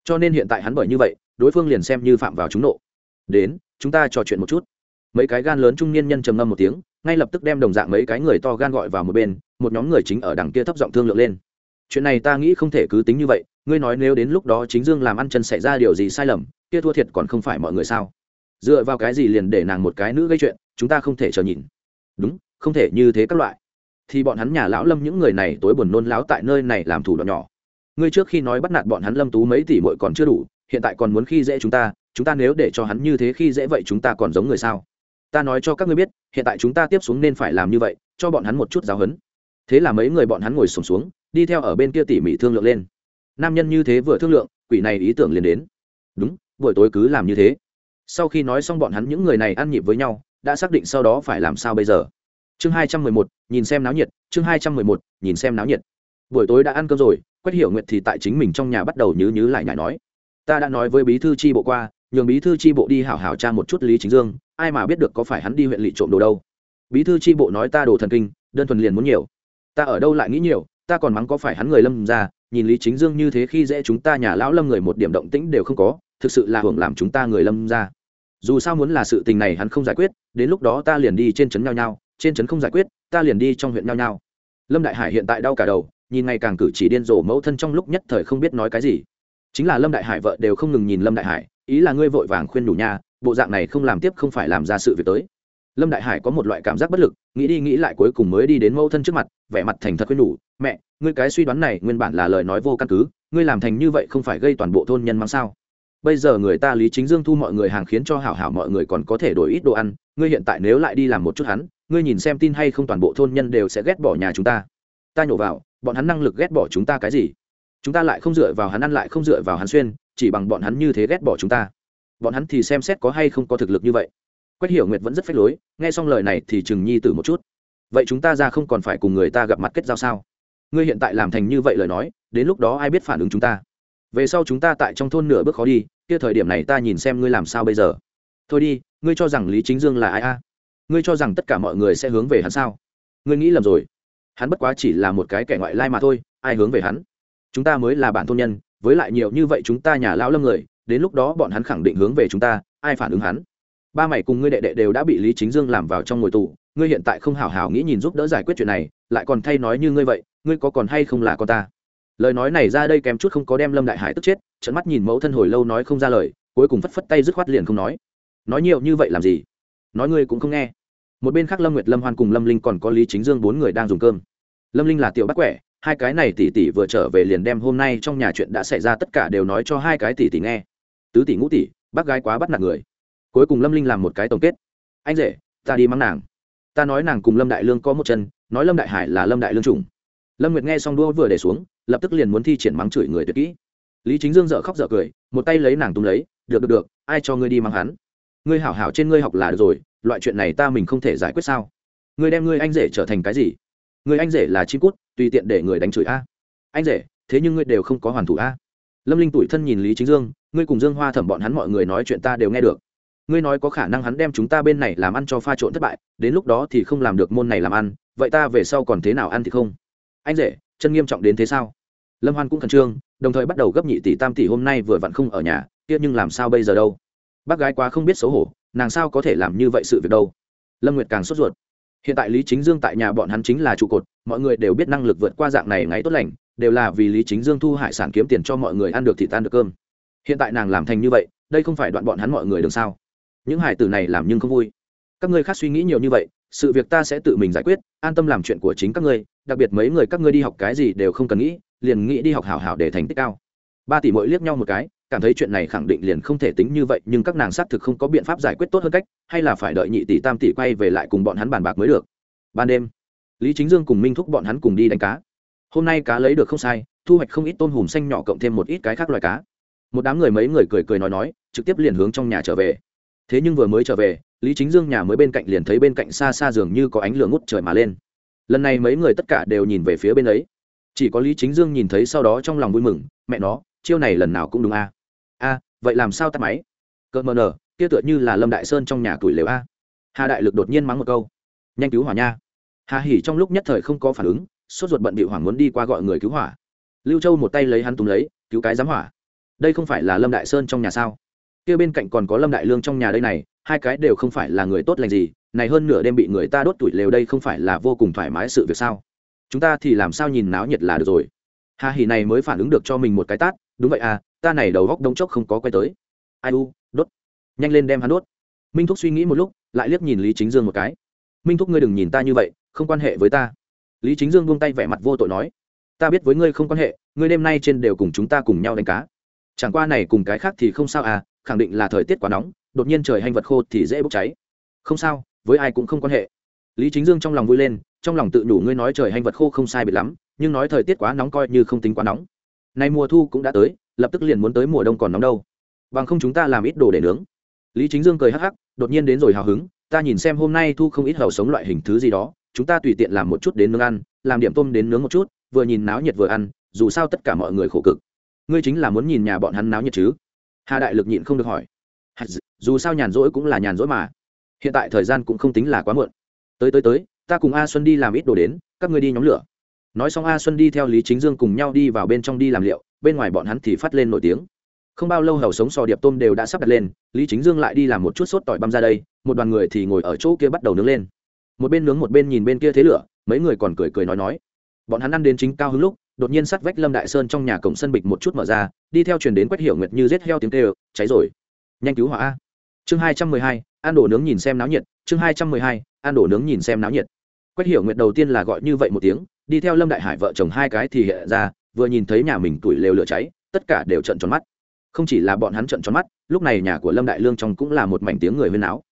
Cho nên hiện tại hắn bởi như vậy, đối phương liền xem như phạm vào chúng nộ. Đến, chúng ta trò chuyện một chút mấy cái gan lớn trung niên nhân trầm ngâm một tiếng, ngay lập tức đem đồng dạng mấy cái người to gan gọi vào một bên, một nhóm người chính ở đằng kia thấp giọng thương lượng lên. Chuyện này ta nghĩ không thể cứ tính như vậy, ngươi nói nếu đến lúc đó chính dương làm ăn chân xảy ra điều gì sai lầm, kia thua thiệt còn không phải mọi người sao? Dựa vào cái gì liền để nàng một cái nữ gây chuyện, chúng ta không thể chờ nhìn. Đúng, không thể như thế các loại. Thì bọn hắn nhà lão lâm những người này tối buồn nôn láo tại nơi này làm thủ đoạn nhỏ. Ngươi trước khi nói bắt nạt bọn hắn lâm tú mấy tỷ muội còn chưa đủ, hiện tại còn muốn khi dễ chúng ta chúng ta nếu để cho hắn như thế khi dễ vậy chúng ta còn giống người sao? Ta nói cho các ngươi biết hiện tại chúng ta tiếp xuống nên phải làm như vậy cho bọn hắn một chút giáo hấn. Thế là mấy người bọn hắn ngồi sùng xuống, xuống đi theo ở bên kia tỉ mỉ thương lượng lên. Nam nhân như thế vừa thương lượng quỷ này ý tưởng liền đến. Đúng buổi tối cứ làm như thế. Sau khi nói xong bọn hắn những người này ăn nhịp với nhau đã xác định sau đó phải làm sao bây giờ. Chương hai trăm mười một nhìn xem náo nhiệt chương hai trăm mười một nhìn xem náo nhiệt. Buổi tối đã ăn cơm rồi quách hiểu nguyệt thì tại chính mình trong nhà bắt đầu nhứ nhứ lại nhải nói. Ta đã nói với bí thư tri bộ qua nhường bí thư tri bộ đi hảo hảo tra một chút lý chính dương ai mà biết được có phải hắn đi huyện lỵ trộm đồ đâu. Bí thư tri bộ nói ta đồ thần kinh, đơn thuần liền muốn nhiều. Ta ở đâu lại nghĩ nhiều, ta còn mắng có phải hắn người lâm ra, nhìn lý chính dương như thế khi dễ chúng ta nhà lão lâm người một điểm động tĩnh đều không có, thực sự là hưởng làm chúng ta người lâm ra. Dù sao muốn là sự tình này hắn không giải quyết, đến lúc đó ta liền đi trên trấn nhau nhau, trên trấn không giải quyết, ta liền đi trong huyện nhau nhau. Lâm đại hải hiện tại đau cả đầu, nhìn ngày càng cử chỉ điên rồ mẫu thân trong lúc nhất thời không biết nói cái gì. Chính là lâm đại hải vợ đều không ngừng nhìn lâm đại hải, ý là ngươi vội vàng khuyên đủ nha bộ dạng này không làm tiếp không phải làm ra sự việc tới. Lâm đại hải có một loại cảm giác bất lực, nghĩ đi nghĩ lại cuối cùng mới đi đến mẫu thân trước mặt, vẻ mặt thành thật khuyên đủ mẹ, ngươi cái suy đoán này nguyên bản là lời nói vô căn cứ, ngươi làm thành như vậy không phải gây toàn bộ thôn nhân mang sao? Bây giờ người ta lý chính dương thu mọi người hàng khiến cho hảo hảo mọi người còn có thể đổi ít đồ ăn, ngươi hiện tại nếu lại đi làm một chút hắn, ngươi nhìn xem tin hay không toàn bộ thôn nhân đều sẽ ghét bỏ nhà chúng ta. Ta nhổ vào, bọn hắn năng lực ghét bỏ chúng ta cái gì? Chúng ta lại không dựa vào hắn ăn lại không dựa vào hắn xuyên, chỉ bằng bọn hắn như thế ghét bỏ chúng ta bọn hắn thì xem xét có hay không có thực lực như vậy. Quách hiểu nguyệt vẫn rất phách lối, nghe xong lời này thì chừng nhi tử một chút. Vậy chúng ta ra không còn phải cùng người ta gặp mặt kết giao sao? Ngươi hiện tại làm thành như vậy lời nói, đến lúc đó ai biết phản ứng chúng ta? Về sau chúng ta tại trong thôn nửa bước khó đi, kia thời điểm này ta nhìn xem ngươi làm sao bây giờ. Thôi đi, ngươi cho rằng lý chính dương là ai a? Ngươi cho rằng tất cả mọi người sẽ hướng về hắn sao? Ngươi nghĩ lầm rồi. Hắn bất quá chỉ là một cái kẻ ngoại lai mà thôi, ai hướng về hắn? Chúng ta mới là bản thôn nhân, với lại nhiều như vậy chúng ta nhà lão lâm người đến lúc đó bọn hắn khẳng định hướng về chúng ta, ai phản ứng hắn? Ba mày cùng ngươi đệ đệ đều đã bị lý chính dương làm vào trong ngồi tù, ngươi hiện tại không hào hào nghĩ nhìn giúp đỡ giải quyết chuyện này, lại còn thay nói như ngươi vậy, ngươi có còn hay không là con ta? Lời nói này ra đây kém chút không có đem lâm đại hải tức chết trận mắt nhìn mẫu thân hồi lâu nói không ra lời, cuối cùng phất phất tay dứt khoát liền không nói. Nói nhiều như vậy làm gì? Nói ngươi cũng không nghe. Một bên khác lâm nguyệt, lâm hoan cùng lâm linh còn có lý chính dương bốn người đang dùng cơm. Lâm linh là tiểu bắt quẻ, hai cái này tỷ tỷ vừa trở về liền đem hôm nay trong nhà chuyện đã xảy ra tất cả đều nói cho hai cái tỷ tỷ nghe tứ tỷ ngũ tỷ, bác gái quá bắt nạt người. Cuối cùng lâm linh làm một cái tổng kết. Anh rể, ta đi mắng nàng. Ta nói nàng cùng lâm đại lương có một chân, nói lâm đại hải là lâm đại lương trùng lâm nguyệt nghe xong đua vừa để xuống, lập tức liền muốn thi triển mắng chửi người tuyệt kỹ. Lý chính dương dợ khóc dợ cười, một tay lấy nàng túm lấy, được được được, ai cho ngươi đi mắng hắn? Ngươi hảo hảo trên ngươi học là được rồi, loại chuyện này ta mình không thể giải quyết sao? Ngươi đem ngươi anh rể trở thành cái gì? Người anh rể là chim cút, tùy tiện để người đánh chửi a. Anh rể, thế nhưng ngươi đều không có hoàn thủ a lâm linh tủi thân nhìn lý chính dương, ngươi cùng dương hoa thẩm bọn hắn mọi người nói chuyện ta đều nghe được. Ngươi nói có khả năng hắn đem chúng ta bên này làm ăn cho pha trộn thất bại, đến lúc đó thì không làm được môn này làm ăn, vậy ta về sau còn thế nào ăn thì không? Anh rể, chân nghiêm trọng đến thế sao? Lâm hoan cũng khẩn trương, đồng thời bắt đầu gấp nhị tỷ tam tỷ hôm nay vừa vặn không ở nhà, kia nhưng làm sao bây giờ đâu? Bác gái quá không biết xấu hổ, nàng sao có thể làm như vậy sự việc đâu? Lâm nguyệt càng sốt ruột hiện tại lý chính dương tại nhà bọn hắn chính là trụ cột, mọi người đều biết năng lực vượt qua dạng này ngày tốt lành, đều là vì lý chính dương thu hải sản kiếm tiền cho mọi người ăn được thì tan được cơm. Hiện tại nàng làm thành như vậy, đây không phải đoạn bọn hắn mọi người đường sao? Những hải tử này làm nhưng không vui. Các ngươi khác suy nghĩ nhiều như vậy, sự việc ta sẽ tự mình giải quyết, an tâm làm chuyện của chính các ngươi, đặc biệt mấy người các ngươi đi học cái gì đều không cần nghĩ, liền nghĩ đi học hảo hảo để thành tích cao. Ba tỷ mỗi liếc nhau một cái cảm thấy chuyện này khẳng định liền không thể tính như vậy, nhưng các nàng xác thực không có biện pháp giải quyết tốt hơn cách, hay là phải đợi nhị tỷ tam tỷ quay về lại cùng bọn hắn bàn bạc mới được. Ban đêm, lý chính dương cùng minh thúc bọn hắn cùng đi đánh cá. Hôm nay cá lấy được không sai, thu hoạch không ít tôm hùm xanh nhỏ cộng thêm một ít cái khác loài cá. Một đám người mấy người cười cười nói nói, trực tiếp liền hướng trong nhà trở về. Thế nhưng vừa mới trở về, lý chính dương nhà mới bên cạnh liền thấy bên cạnh xa xa dường như có ánh lửa ngút trời mà lên. Lần này mấy người tất cả đều nhìn về phía bên ấy. Chỉ có lý chính dương nhìn thấy sau đó trong lòng vui mừng, mẹ nó, chiêu này lần nào cũng đúng a. a vậy làm sao tắt máy? Cợt mờ nở, kia tựa như là lâm đại sơn trong nhà tuổi lều a. Hà đại lực đột nhiên mắng một câu. Nhanh cứu hỏa nha. Hà hỉ trong lúc nhất thời không có phản ứng, sốt ruột bận bị hoảng muốn đi qua gọi người cứu hỏa. Lưu châu một tay lấy hắn túm lấy, cứu cái giám hỏa. Đây không phải là lâm đại sơn trong nhà sao? Kia bên cạnh còn có lâm đại lương trong nhà đây này, hai cái đều không phải là người tốt lành gì, này hơn nửa đêm bị người ta đốt tuổi lều đây không phải là vô cùng thoải mái sự việc sao? Chúng ta thì làm sao nhìn náo nhiệt là được rồi? Hà hỉ này mới phản ứng được cho mình một cái tát, đúng vậy à ta này đầu góc đống chốc không có quay tới. Ai u, đốt. Nhanh lên đem hắn đốt. Minh thúc suy nghĩ một lúc, lại liếc nhìn lý chính dương một cái. Minh thúc ngươi đừng nhìn ta như vậy, không quan hệ với ta. Lý chính dương buông tay vẻ mặt vô tội nói, ta biết với ngươi không quan hệ, ngươi đêm nay trên đều cùng chúng ta cùng nhau đánh cá. Chẳng qua này cùng cái khác thì không sao à khẳng định là thời tiết quá nóng, đột nhiên trời hành vật khô thì dễ bốc cháy. Không sao, với ai cũng không quan hệ. Lý chính dương trong lòng vui lên, trong lòng tự đủ ngươi nói trời hành vật khô không sai biệt lắm, nhưng nói thời tiết quá nóng coi như không tính quá nóng. Nay mùa thu cũng đã tới lập tức liền muốn tới mùa đông còn nóng đâu. Bằng không chúng ta làm ít đồ để nướng. Lý chính dương cười hắc hắc, đột nhiên đến rồi hào hứng, ta nhìn xem hôm nay thu không ít hầu sống loại hình thứ gì đó, chúng ta tùy tiện làm một chút đến nướng ăn, làm điểm tôm đến nướng một chút, vừa nhìn náo nhiệt vừa ăn, dù sao tất cả mọi người khổ cực. Ngươi chính là muốn nhìn nhà bọn hắn náo nhiệt chứ? Hà đại lực nhịn không được hỏi. Dù sao nhàn rỗi cũng là nhàn rỗi mà. Hiện tại thời gian cũng không tính là quá muộn. Tới tới tới, ta cùng a xuân đi làm ít đồ đến, các ngươi đi nhóm lửa. Nói xong a xuân đi theo lý chính dương cùng nhau đi vào bên trong đi làm liệu bên ngoài bọn hắn thì phát lên nổi tiếng. Không bao lâu hầu sống sò điệp tôm đều đã sắp đặt lên, lý chính dương lại đi làm một chút sốt tỏi băm ra đây, một đoàn người thì ngồi ở chỗ kia bắt đầu nướng lên. Một bên nướng một bên nhìn bên kia thế lửa, mấy người còn cười cười nói nói. Bọn hắn ăn đến chính cao hứng lúc, đột nhiên sắt vách lâm đại sơn trong nhà cổng sân bịch một chút mở ra, đi theo truyền đến quét hiểu nguyệt như rết heo tiếng kêu, cháy rồi. Nhanh cứu hỏa a. Chương hai trăm mười hai, ăn đổ nướng nhìn xem náo nhiệt. Chương hai trăm mười hai, ăn đổ nướng nhìn xem náo nhiệt. Quét hiểu nguyệt đầu tiên là gọi như vậy một tiếng, đi theo lâm đại hải vợ chồng hai cái thì hiện ra vừa nhìn thấy nhà mình tuổi lều lửa cháy, tất cả đều trận tròn mắt. Không chỉ là bọn hắn trận tròn mắt, lúc này nhà của lâm đại lương trong cũng là một mảnh tiếng người huyên áo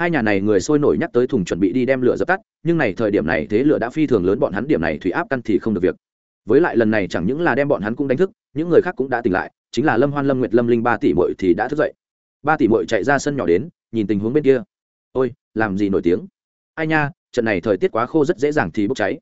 hai nhà này người sôi nổi nhắc tới thùng chuẩn bị đi đem lửa dập tắt, nhưng này thời điểm này thế lửa đã phi thường lớn bọn hắn điểm này thủy áp căn thì không được việc. Với lại lần này chẳng những là đem bọn hắn cũng đánh thức, những người khác cũng đã tỉnh lại, chính là lâm hoan, lâm nguyệt, lâm linh ba tỷ mội thì đã thức dậy. Ba tỷ mội chạy ra sân nhỏ đến, nhìn tình huống bên kia. Ôi, làm gì nổi tiếng? Ai nha, trận này thời tiết quá khô rất dễ dàng thì bốc cháy.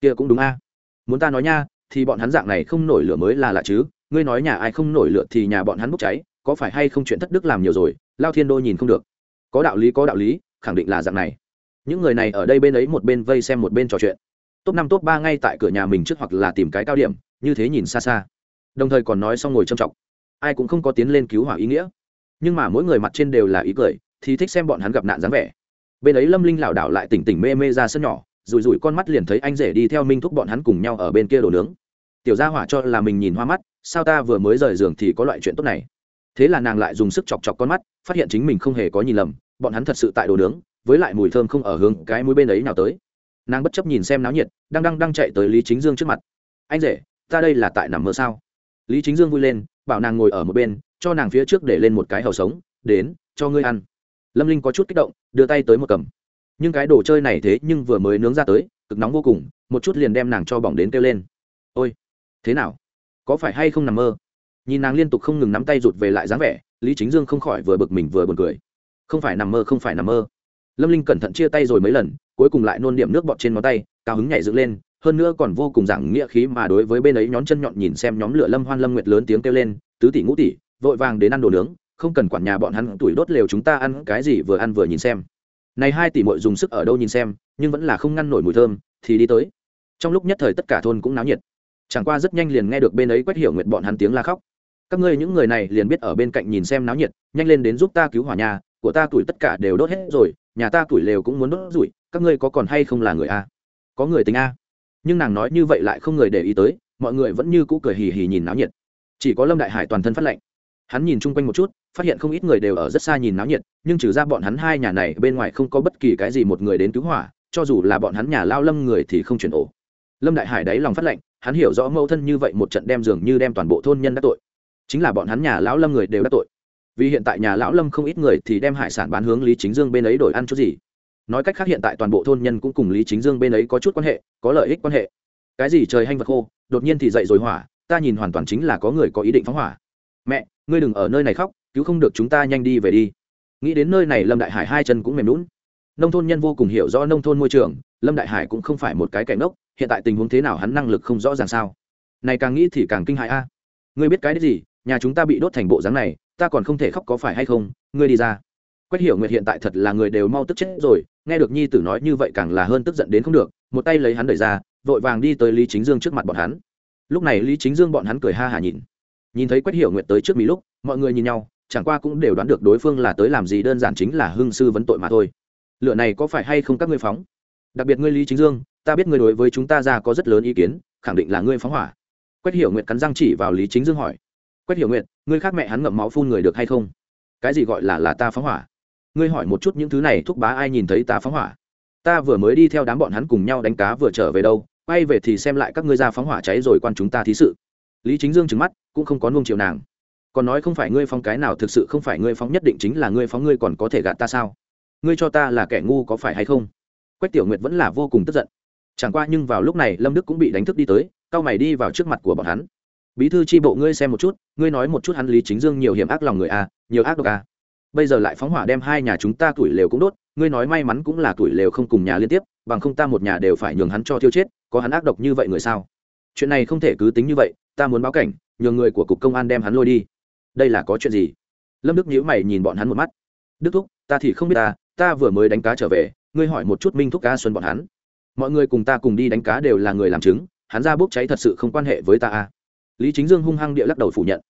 Kia cũng đúng a. Muốn ta nói nha thì bọn hắn dạng này không nổi lửa mới là lạ chứ. Ngươi nói nhà ai không nổi lửa thì nhà bọn hắn bốc cháy, có phải hay không chuyện thất đức làm nhiều rồi? Lao thiên đô nhìn không được. Có đạo lý, có đạo lý, khẳng định là dạng này. Những người này ở đây bên ấy một bên vây xem một bên trò chuyện. Top năm, top ba ngay tại cửa nhà mình trước hoặc là tìm cái cao điểm, như thế nhìn xa xa. Đồng thời còn nói xong ngồi trầm trọng ai cũng không có tiến lên cứu hỏa ý nghĩa. Nhưng mà mỗi người mặt trên đều là ý cười, thì thích xem bọn hắn gặp nạn dáng vẻ. Bên ấy lâm linh lảo đảo lại tỉnh tỉnh mê mê ra sân nhỏ, rủi rủi con mắt liền thấy anh rể đi theo minh thúc bọn hắn cùng nhau ở bên kia đồ nướng tiểu gia hỏa cho là mình nhìn hoa mắt, sao ta vừa mới rời giường thì có loại chuyện tốt này? Thế là nàng lại dùng sức chọc chọc con mắt, phát hiện chính mình không hề có nhìn lầm, bọn hắn thật sự tại đồ nướng, với lại mùi thơm không ở hướng cái mũi bên ấy nào tới. Nàng bất chấp nhìn xem náo nhiệt, đang đang đang chạy tới lý chính dương trước mặt. Anh rể, ta đây là tại nằm mơ sao? Lý chính dương vui lên, bảo nàng ngồi ở một bên, cho nàng phía trước để lên một cái hầu sống, đến, cho ngươi ăn. Lâm linh có chút kích động, đưa tay tới một cầm. Nhưng cái đồ chơi này thế nhưng vừa mới nướng ra tới, cực nóng vô cùng, một chút liền đem nàng cho bỏng đến kêu lên. Ôi thế nào? Có phải hay không nằm mơ? Nhìn nàng liên tục không ngừng nắm tay rụt về lại dáng vẻ, lý chính dương không khỏi vừa bực mình vừa buồn cười. Không phải nằm mơ, không phải nằm mơ. Lâm linh cẩn thận chia tay rồi mấy lần, cuối cùng lại nôn điểm nước bọt trên ngón tay, cao hứng nhảy dựng lên, hơn nữa còn vô cùng giảng nghĩa khí mà đối với bên ấy nhón chân nhọn nhìn xem nhóm lửa lâm hoan lâm nguyệt lớn tiếng kêu lên, tứ tỷ ngũ tỷ, vội vàng đến ăn đồ nướng, không cần quản nhà bọn hắn, tuổi đốt lều chúng ta ăn cái gì vừa ăn vừa nhìn xem. Này hai tỷ muội dùng sức ở đâu nhìn xem, nhưng vẫn là không ngăn nổi mùi thơm, thì đi tới. Trong lúc nhất thời tất cả thôn cũng náo nhiệt chẳng qua rất nhanh liền nghe được bên ấy quét hiểu nguyệt bọn hắn tiếng la khóc. Các ngươi những người này liền biết ở bên cạnh nhìn xem náo nhiệt, nhanh lên đến giúp ta cứu hỏa nhà, của ta tuổi tất cả đều đốt hết rồi, nhà ta tuổi lều cũng muốn đốt rủi, các ngươi có còn hay không là người a? Có người tính a. Nhưng nàng nói như vậy lại không người để ý tới, mọi người vẫn như cũ cười hì hì nhìn náo nhiệt. Chỉ có lâm đại hải toàn thân phát lệnh hắn nhìn chung quanh một chút, phát hiện không ít người đều ở rất xa nhìn náo nhiệt, nhưng trừ ra bọn hắn hai nhà này, bên ngoài không có bất kỳ cái gì một người đến cứu hỏa, cho dù là bọn hắn nhà lao lâm người thì không chuyển ổ lâm đại hải đáy lòng phát lệnh, hắn hiểu rõ mâu thân như vậy một trận đem dường như đem toàn bộ thôn nhân đắc tội. Chính là bọn hắn nhà lão lâm người đều đắc tội. Vì hiện tại nhà lão lâm không ít người thì đem hải sản bán hướng lý chính dương bên ấy đổi ăn chút gì. Nói cách khác hiện tại toàn bộ thôn nhân cũng cùng lý chính dương bên ấy có chút quan hệ, có lợi ích quan hệ. Cái gì trời hanh vật khô, đột nhiên thì dậy rồi hỏa, ta nhìn hoàn toàn chính là có người có ý định phóng hỏa. Mẹ, ngươi đừng ở nơi này khóc, cứu không được chúng ta nhanh đi về đi. Nghĩ đến nơi này lâm đại hải hai chân cũng mềm lún nông thôn nhân vô cùng hiểu rõ nông thôn môi trường, lâm đại hải cũng không phải một cái cảnh ngốc hiện tại tình huống thế nào hắn năng lực không rõ ràng sao? Này càng nghĩ thì càng kinh hại a. Ngươi biết cái gì? Nhà chúng ta bị đốt thành bộ dáng này, ta còn không thể khóc có phải hay không? Ngươi đi ra. Quách hiểu nguyệt hiện tại thật là người đều mau tức chết rồi, nghe được nhi tử nói như vậy càng là hơn tức giận đến không được, một tay lấy hắn đẩy ra, vội vàng đi tới lý chính dương trước mặt bọn hắn. Lúc này lý chính dương bọn hắn cười ha hả nhìn. Nhìn thấy quách hiểu nguyệt tới trước mỹ lúc, mọi người nhìn nhau, chẳng qua cũng đều đoán được đối phương là tới làm gì, đơn giản chính là hưng sư vấn tội mà thôi. Lựa này có phải hay không các ngươi phóng? Đặc biệt ngươi lý chính dương ta biết ngươi đối với chúng ta ra có rất lớn ý kiến, khẳng định là ngươi phóng hỏa. Quách hiểu nguyệt cắn răng chỉ vào lý chính dương hỏi. Quách hiểu nguyệt, ngươi khác mẹ hắn ngậm máu phun người được hay không? Cái gì gọi là là ta phóng hỏa? Ngươi hỏi một chút những thứ này thúc bá ai nhìn thấy ta phóng hỏa? Ta vừa mới đi theo đám bọn hắn cùng nhau đánh cá vừa trở về đâu, quay về thì xem lại các ngươi ra phóng hỏa cháy rồi quan chúng ta thí sự. Lý chính dương trừng mắt, cũng không có nuông chiều nàng. Còn nói không phải ngươi phóng cái nào, thực sự không phải ngươi phóng nhất định chính là ngươi phóng ngươi còn có thể gạt ta sao? Ngươi cho ta là kẻ ngu có phải hay không? Quách tiểu nguyệt vẫn là vô cùng tức giận chẳng qua nhưng vào lúc này, lâm đức cũng bị đánh thức đi tới cao mày đi vào trước mặt của bọn hắn. Bí thư tri bộ, ngươi xem một chút, ngươi nói một chút hắn lý chính dương nhiều hiểm ác lòng người a nhiều ác độc a bây giờ lại phóng hỏa đem hai nhà chúng ta tuổi lều cũng đốt, ngươi nói may mắn cũng là tuổi lều không cùng nhà liên tiếp, bằng không ta một nhà đều phải nhường hắn cho tiêu chết, có hắn ác độc như vậy người sao? Chuyện này không thể cứ tính như vậy, ta muốn báo cảnh, nhường người của cục công an đem hắn lôi đi. Đây là có chuyện gì? Lâm đức nhíu mày nhìn bọn hắn một mắt. Đức thúc, ta thì không biết ta ta vừa mới đánh cá trở về, ngươi hỏi một chút minh thúc ca xuân bọn hắn mọi người cùng ta cùng đi đánh cá đều là người làm chứng, hắn ra bốc cháy thật sự không quan hệ với ta à? Lý chính dương hung hăng địa lắc đầu phủ nhận.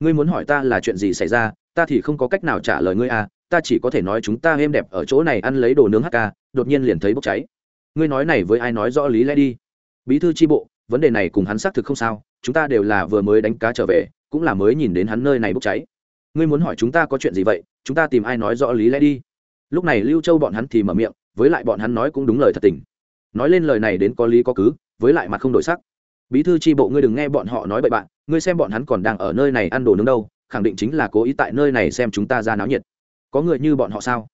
Ngươi muốn hỏi ta là chuyện gì xảy ra, ta thì không có cách nào trả lời ngươi à ta chỉ có thể nói chúng ta êm đẹp ở chỗ này ăn lấy đồ nướng hk đột nhiên liền thấy bốc cháy. Ngươi nói này với ai nói rõ lý lẽ đi? Bí thư tri bộ, vấn đề này cùng hắn xác thực không sao, chúng ta đều là vừa mới đánh cá trở về, cũng là mới nhìn đến hắn nơi này bốc cháy. Ngươi muốn hỏi chúng ta có chuyện gì vậy, chúng ta tìm ai nói rõ lý lẽ đi? Lúc này lưu châu bọn hắn thì mở miệng, với lại bọn hắn nói cũng đúng lời thật tình nói lên lời này đến có lý có cứ, với lại mặt không đổi sắc. Bí thư tri bộ ngươi đừng nghe bọn họ nói bậy bạn, ngươi xem bọn hắn còn đang ở nơi này ăn đồ nướng đâu, khẳng định chính là cố ý tại nơi này xem chúng ta ra náo nhiệt. Có người như bọn họ sao?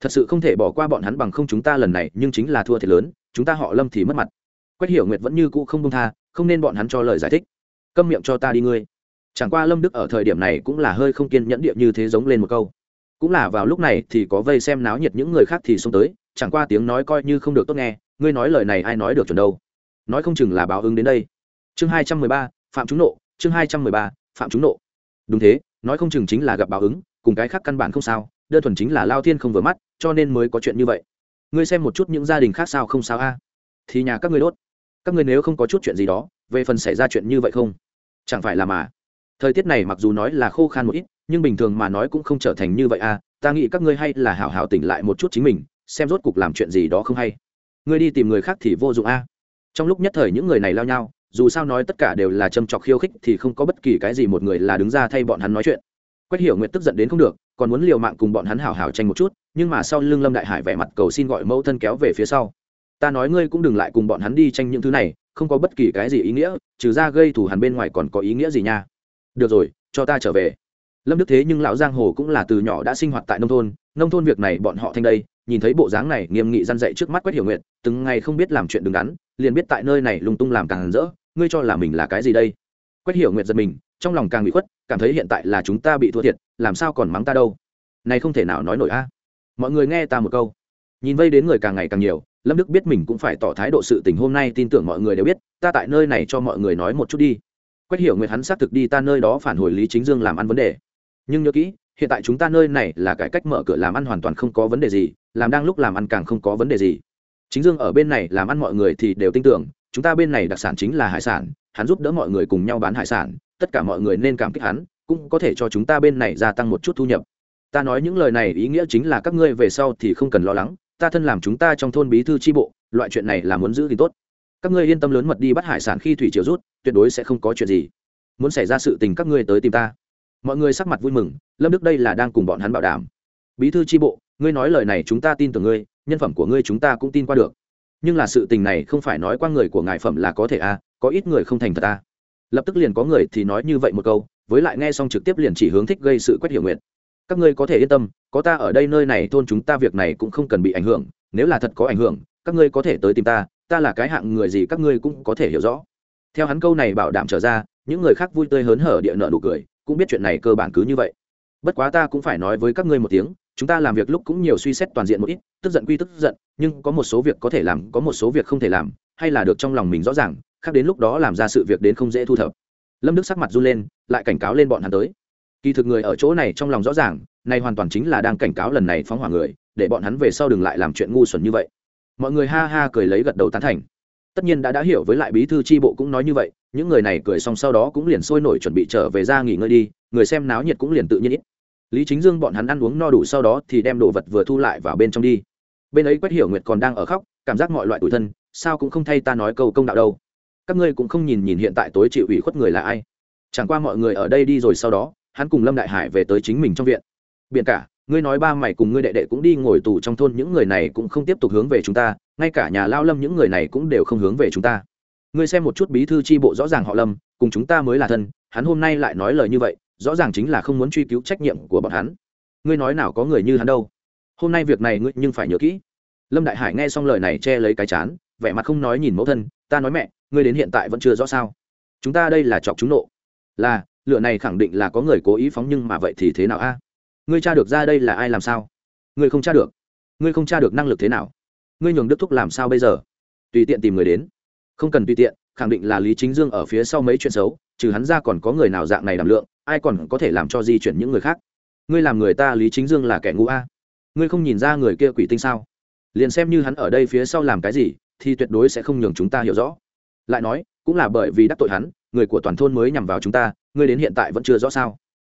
Thật sự không thể bỏ qua bọn hắn bằng không chúng ta lần này, nhưng chính là thua thiệt lớn, chúng ta họ lâm thì mất mặt. Quách hiểu nguyệt vẫn như cũ không công tha, không nên bọn hắn cho lời giải thích. Câm miệng cho ta đi ngươi. Chẳng qua lâm đức ở thời điểm này cũng là hơi không kiên nhẫn điệp như thế giống lên một câu. Cũng là vào lúc này thì có vây xem náo nhiệt những người khác thì xông tới, chẳng qua tiếng nói coi như không được tốt nghe ngươi nói lời này ai nói được chuẩn đâu? Nói không chừng là báo ứng đến đây. Chương hai trăm mười ba, phạm trúng nộ. Chương hai trăm mười ba, phạm trúng nộ. Đúng thế, nói không chừng chính là gặp báo ứng, cùng cái khác căn bản không sao, đơn thuần chính là lao thiên không vừa mắt, cho nên mới có chuyện như vậy. Ngươi xem một chút những gia đình khác sao không sao a? Thì nhà các ngươi đốt. Các ngươi nếu không có chút chuyện gì đó, về phần xảy ra chuyện như vậy không? Chẳng phải là mà. Thời tiết này mặc dù nói là khô khan một ít, nhưng bình thường mà nói cũng không trở thành như vậy a. Ta nghĩ các ngươi hay là hảo hảo tỉnh lại một chút chính mình, xem rốt cục làm chuyện gì đó không hay ngươi đi tìm người khác thì vô dụng a. Trong lúc nhất thời những người này lao nhau, dù sao nói tất cả đều là châm trọc khiêu khích thì không có bất kỳ cái gì một người là đứng ra thay bọn hắn nói chuyện. Quách hiểu nguyện tức giận đến không được, còn muốn liều mạng cùng bọn hắn hảo hảo tranh một chút, nhưng mà sau lưng lâm đại hải vẻ mặt cầu xin gọi mẫu thân kéo về phía sau. Ta nói ngươi cũng đừng lại cùng bọn hắn đi tranh những thứ này, không có bất kỳ cái gì ý nghĩa, trừ ra gây thù hắn bên ngoài còn có ý nghĩa gì nha? Được rồi, cho ta trở về. Lâm đức thế nhưng lão giang hồ cũng là từ nhỏ đã sinh hoạt tại nông thôn nông thôn việc này bọn họ thanh đây nhìn thấy bộ dáng này nghiêm nghị răn dậy trước mắt quách hiểu nguyện từng ngày không biết làm chuyện đứng đắn, liền biết tại nơi này lung tung làm càng rỡ, ngươi cho là mình là cái gì đây? Quách hiểu nguyện giật mình, trong lòng càng bị khuất, cảm thấy hiện tại là chúng ta bị thua thiệt, làm sao còn mắng ta đâu? Này không thể nào nói nổi a. Mọi người nghe ta một câu. Nhìn vây đến người càng ngày càng nhiều, lâm đức biết mình cũng phải tỏ thái độ sự tình hôm nay tin tưởng mọi người đều biết, ta tại nơi này cho mọi người nói một chút đi. Quách hiểu nguyện hắn xác thực đi ta nơi đó phản hồi lý chính dương làm ăn vấn đề. Nhưng nhớ kỹ hiện tại chúng ta nơi này là cải cách mở cửa làm ăn hoàn toàn không có vấn đề gì, làm đang lúc làm ăn càng không có vấn đề gì. Chính dương ở bên này làm ăn mọi người thì đều tin tưởng, chúng ta bên này đặc sản chính là hải sản, hắn giúp đỡ mọi người cùng nhau bán hải sản, tất cả mọi người nên cảm kích hắn, cũng có thể cho chúng ta bên này gia tăng một chút thu nhập. Ta nói những lời này ý nghĩa chính là các ngươi về sau thì không cần lo lắng, ta thân làm chúng ta trong thôn bí thư tri bộ, loại chuyện này là muốn giữ thì tốt. Các ngươi yên tâm lớn mật đi bắt hải sản khi thủy triều rút, tuyệt đối sẽ không có chuyện gì. Muốn xảy ra sự tình các ngươi tới tìm ta mọi người sắc mặt vui mừng lâm đức đây là đang cùng bọn hắn bảo đảm. Bí thư tri bộ ngươi nói lời này chúng ta tin tưởng ngươi nhân phẩm của ngươi chúng ta cũng tin qua được. Nhưng là sự tình này không phải nói qua người của ngài phẩm là có thể a à, có ít người không thành thật a. À. lập tức liền có người thì nói như vậy một câu với lại nghe xong trực tiếp liền chỉ hướng thích gây sự quét hiểu nguyện các ngươi có thể yên tâm có ta ở đây nơi này thôn chúng ta việc này cũng không cần bị ảnh hưởng nếu là thật có ảnh hưởng các ngươi có thể tới tìm ta ta là cái hạng người gì các ngươi cũng có thể hiểu rõ. Theo hắn câu này bảo đảm trở ra những người khác vui tươi hớn hở địa nợ nụ cười cũng biết chuyện này cơ bản cứ như vậy. Bất quá ta cũng phải nói với các ngươi một tiếng, chúng ta làm việc lúc cũng nhiều suy xét toàn diện một ít, tức giận quy tức giận, nhưng có một số việc có thể làm, có một số việc không thể làm, hay là được trong lòng mình rõ ràng, khác đến lúc đó làm ra sự việc đến không dễ thu thập. Lâm đức sắc mặt run lên, lại cảnh cáo lên bọn hắn tới. Kỳ thực người ở chỗ này trong lòng rõ ràng này hoàn toàn chính là đang cảnh cáo lần này phóng hỏa người, để bọn hắn về sau đừng lại làm chuyện ngu xuẩn như vậy. Mọi người ha ha cười lấy gật đầu tán thành. Tất nhiên đã đã hiểu với lại bí thư tri bộ cũng nói như vậy những người này cười xong sau đó cũng liền sôi nổi chuẩn bị trở về ra nghỉ ngơi đi, người xem náo nhiệt cũng liền tự nhiên ít. Lý chính dương bọn hắn ăn uống no đủ sau đó thì đem đồ vật vừa thu lại vào bên trong đi. Bên ấy quét hiểu nguyệt còn đang ở khóc, cảm giác mọi loại tủi thân, sao cũng không thay ta nói câu công đạo đâu. Các ngươi cũng không nhìn nhìn hiện tại tối chịu ủy khuất người là ai. Chẳng qua mọi người ở đây đi rồi sau đó, hắn cùng lâm đại hải về tới chính mình trong viện. Biện cả, ngươi nói ba mày cùng ngươi đệ đệ cũng đi ngồi tù trong thôn, những người này cũng không tiếp tục hướng về chúng ta, ngay cả nhà lao lâm những người này cũng đều không hướng về chúng ta ngươi xem một chút bí thư tri bộ rõ ràng họ lâm, cùng chúng ta mới là thân, hắn hôm nay lại nói lời như vậy, rõ ràng chính là không muốn truy cứu trách nhiệm của bọn hắn. Ngươi nói nào có người như hắn đâu. Hôm nay việc này ngươi nhưng phải nhớ kỹ. Lâm đại hải nghe xong lời này che lấy cái chán, vẻ mặt không nói nhìn mẫu thân, ta nói mẹ, ngươi đến hiện tại vẫn chưa rõ sao? Chúng ta đây là chọc chúng nộ. Là, lựa này khẳng định là có người cố ý phóng nhưng mà vậy thì thế nào a? Ngươi tra được ra đây là ai làm sao? Ngươi không tra được. Ngươi không tra được năng lực thế nào? Ngươi nhường đức thúc làm sao bây giờ? Tùy tiện tìm người đến không cần tùy tiện, khẳng định là lý chính dương ở phía sau mấy chuyện xấu, trừ hắn ra còn có người nào dạng này đảm lượng, ai còn có thể làm cho di chuyển những người khác. Ngươi làm người ta lý chính dương là kẻ ngu a. Ngươi không nhìn ra người kia quỷ tinh sao? Liền xem như hắn ở đây phía sau làm cái gì, thì tuyệt đối sẽ không nhường chúng ta hiểu rõ. Lại nói, cũng là bởi vì đắc tội hắn, người của toàn thôn mới nhằm vào chúng ta, ngươi đến hiện tại vẫn chưa rõ sao?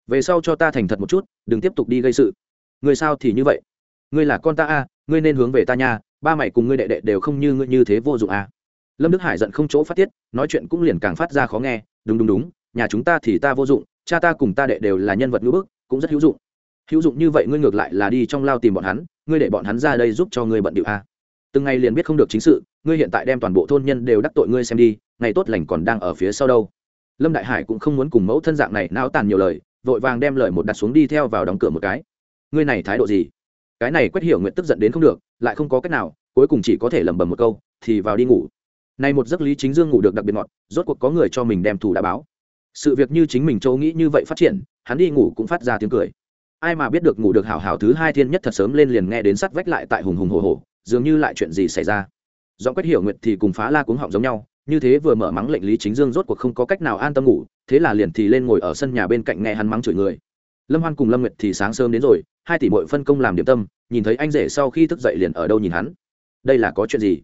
Về sau cho ta thành thật một chút, đừng tiếp tục đi gây sự. Ngươi sao thì như vậy? Ngươi là con ta a, ngươi nên hướng về ta nha, ba mày cùng ngươi đệ đệ đều không như ngươi như thế vô dụng a lâm đức hải giận không chỗ phát tiết, nói chuyện cũng liền càng phát ra khó nghe, đúng đúng đúng, nhà chúng ta thì ta vô dụng, cha ta cùng ta đệ đều là nhân vật ngữ bức, cũng rất hữu dụng. Hữu dụng như vậy ngươi ngược lại là đi trong lao tìm bọn hắn, ngươi để bọn hắn ra đây giúp cho ngươi bận điệu a từng ngày liền biết không được chính sự, ngươi hiện tại đem toàn bộ thôn nhân đều đắc tội ngươi xem đi, ngày tốt lành còn đang ở phía sau đâu. Lâm đại hải cũng không muốn cùng mẫu thân dạng này náo tàn nhiều lời, vội vàng đem lời một đặt xuống đi theo vào đóng cửa một cái. Ngươi này thái độ gì? Cái này quét hiểu nguyện tức giận đến không được, lại không có cách nào, cuối cùng chỉ có thể lẩm bẩm một câu, thì vào đi ngủ nay một giấc lý chính dương ngủ được đặc biệt ngọt, rốt cuộc có người cho mình đem thủ đã báo. Sự việc như chính mình châu nghĩ như vậy phát triển, hắn đi ngủ cũng phát ra tiếng cười. Ai mà biết được ngủ được hảo hảo thứ hai thiên nhất thật sớm lên liền nghe đến sắt vách lại tại hùng hùng hồ hồ, dường như lại chuyện gì xảy ra. Do quét hiểu nguyệt thì cùng phá la cuống họng giống nhau, như thế vừa mở mắng lệnh lý chính dương rốt cuộc không có cách nào an tâm ngủ, thế là liền thì lên ngồi ở sân nhà bên cạnh nghe hắn mắng chửi người. Lâm hoan cùng lâm nguyệt thì sáng sớm đến rồi, hai tỷ mội phân công làm điểm tâm, nhìn thấy anh rể sau khi thức dậy liền ở đâu nhìn hắn. Đây là có chuyện gì?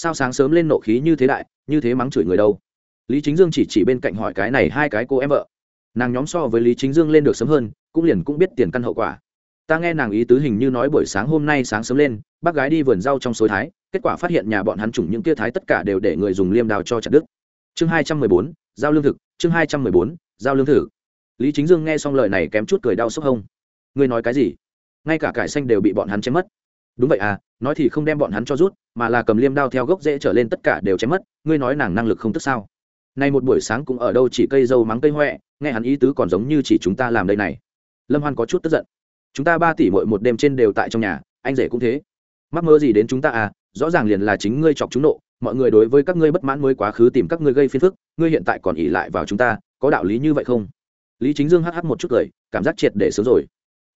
Sao sáng sớm lên nộ khí như thế đại, như thế mắng chửi người đâu? Lý chính dương chỉ chỉ bên cạnh hỏi cái này hai cái cô em vợ. Nàng nhóm so với lý chính dương lên được sớm hơn, cũng liền cũng biết tiền căn hậu quả. Ta nghe nàng ý tứ hình như nói buổi sáng hôm nay sáng sớm lên, bác gái đi vườn rau trong suối thái, kết quả phát hiện nhà bọn hắn chủng những kia thái tất cả đều để người dùng liêm đào cho chặt đức chương hai trăm mười bốn, giao lương thực, chương hai trăm mười bốn, giao lương thực. Lý chính dương nghe xong lời này kém chút cười đau sốc hông. Ngươi nói cái gì? Ngay cả cải xanh đều bị bọn hắn chém mất. Đúng vậy à nói thì không đem bọn hắn cho rút, mà là cầm liêm đao theo gốc dễ trở lên tất cả đều chém mất, ngươi nói nàng năng lực không tức sao? Nay một buổi sáng cũng ở đâu chỉ cây dâu mắng cây huệ nghe hắn ý tứ còn giống như chỉ chúng ta làm đây này. Lâm hoan có chút tức giận. Chúng ta ba tỷ mội một đêm trên đều tại trong nhà, anh rể cũng thế. Mắc mơ gì đến chúng ta à rõ ràng liền là chính ngươi chọc chúng nộ, mọi người đối với các ngươi bất mãn mới quá khứ tìm các ngươi gây phiền phức, ngươi hiện tại còn ỉ lại vào chúng ta, có đạo lý như vậy không? Lý chính dương hh một chút cười, cảm giác triệt để sớm rồi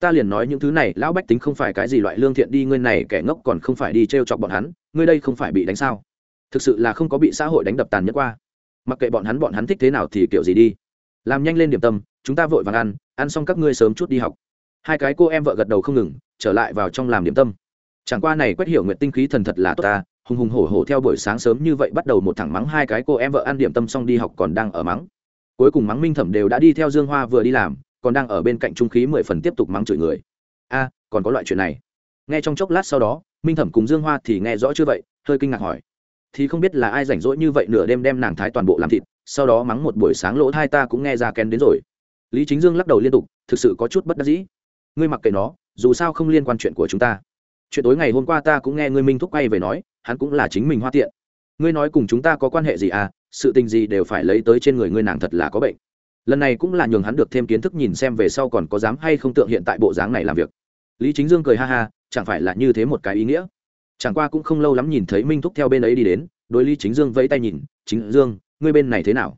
ta liền nói những thứ này, lão bách tính không phải cái gì loại lương thiện đi, ngươi này kẻ ngốc còn không phải đi t r e o chọc bọn hắn, ngươi đây không phải bị đánh sao? Thực sự là không có bị xã hội đánh đập tàn nhẫn qua. Mặc kệ bọn hắn bọn hắn thích thế nào thì kiểu gì đi. Làm nhanh lên điểm tâm, chúng ta vội vàng ăn ăn xong các ngươi sớm chút đi học. Hai cái cô em vợ gật đầu không ngừng, trở lại vào trong làm điểm tâm. Chẳng qua này quét hiểu nguyện tinh khí thần thật là tốt ta, hùng hùng hổ hổ theo buổi sáng sớm như vậy bắt đầu một thẳng mắng hai cái cô em vợ ăn điểm tâm xong đi học còn đang ở mắng. Cuối cùng mắng minh thẩm đều đã đi theo dương hoa vừa đi làm còn đang ở bên cạnh trung khí mười phần tiếp tục mắng chửi người. A, còn có loại chuyện này. Nghe trong chốc lát sau đó, minh thẩm cùng dương hoa thì nghe rõ chưa vậy, hơi kinh ngạc hỏi. Thì không biết là ai rảnh rỗi như vậy nửa đêm đem nàng thái toàn bộ làm thịt, sau đó mắng một buổi sáng lỗ thai ta cũng nghe ra kén đến rồi. Lý chính dương lắc đầu liên tục, thực sự có chút bất đắc dĩ. Ngươi mặc kệ nó, dù sao không liên quan chuyện của chúng ta. Chuyện tối ngày hôm qua ta cũng nghe ngươi minh thúc quay về nói, hắn cũng là chính mình hoa tiện. Ngươi nói cùng chúng ta có quan hệ gì à sự tình gì đều phải lấy tới trên người ngươi nàng thật là có bệnh lần này cũng là nhường hắn được thêm kiến thức nhìn xem về sau còn có dám hay không tượng hiện tại bộ dáng này làm việc. Lý chính dương cười ha ha, chẳng phải là như thế một cái ý nghĩa. Chẳng qua cũng không lâu lắm nhìn thấy minh thúc theo bên ấy đi đến, đối lý chính dương vẫy tay nhìn, chính dương, ngươi bên này thế nào?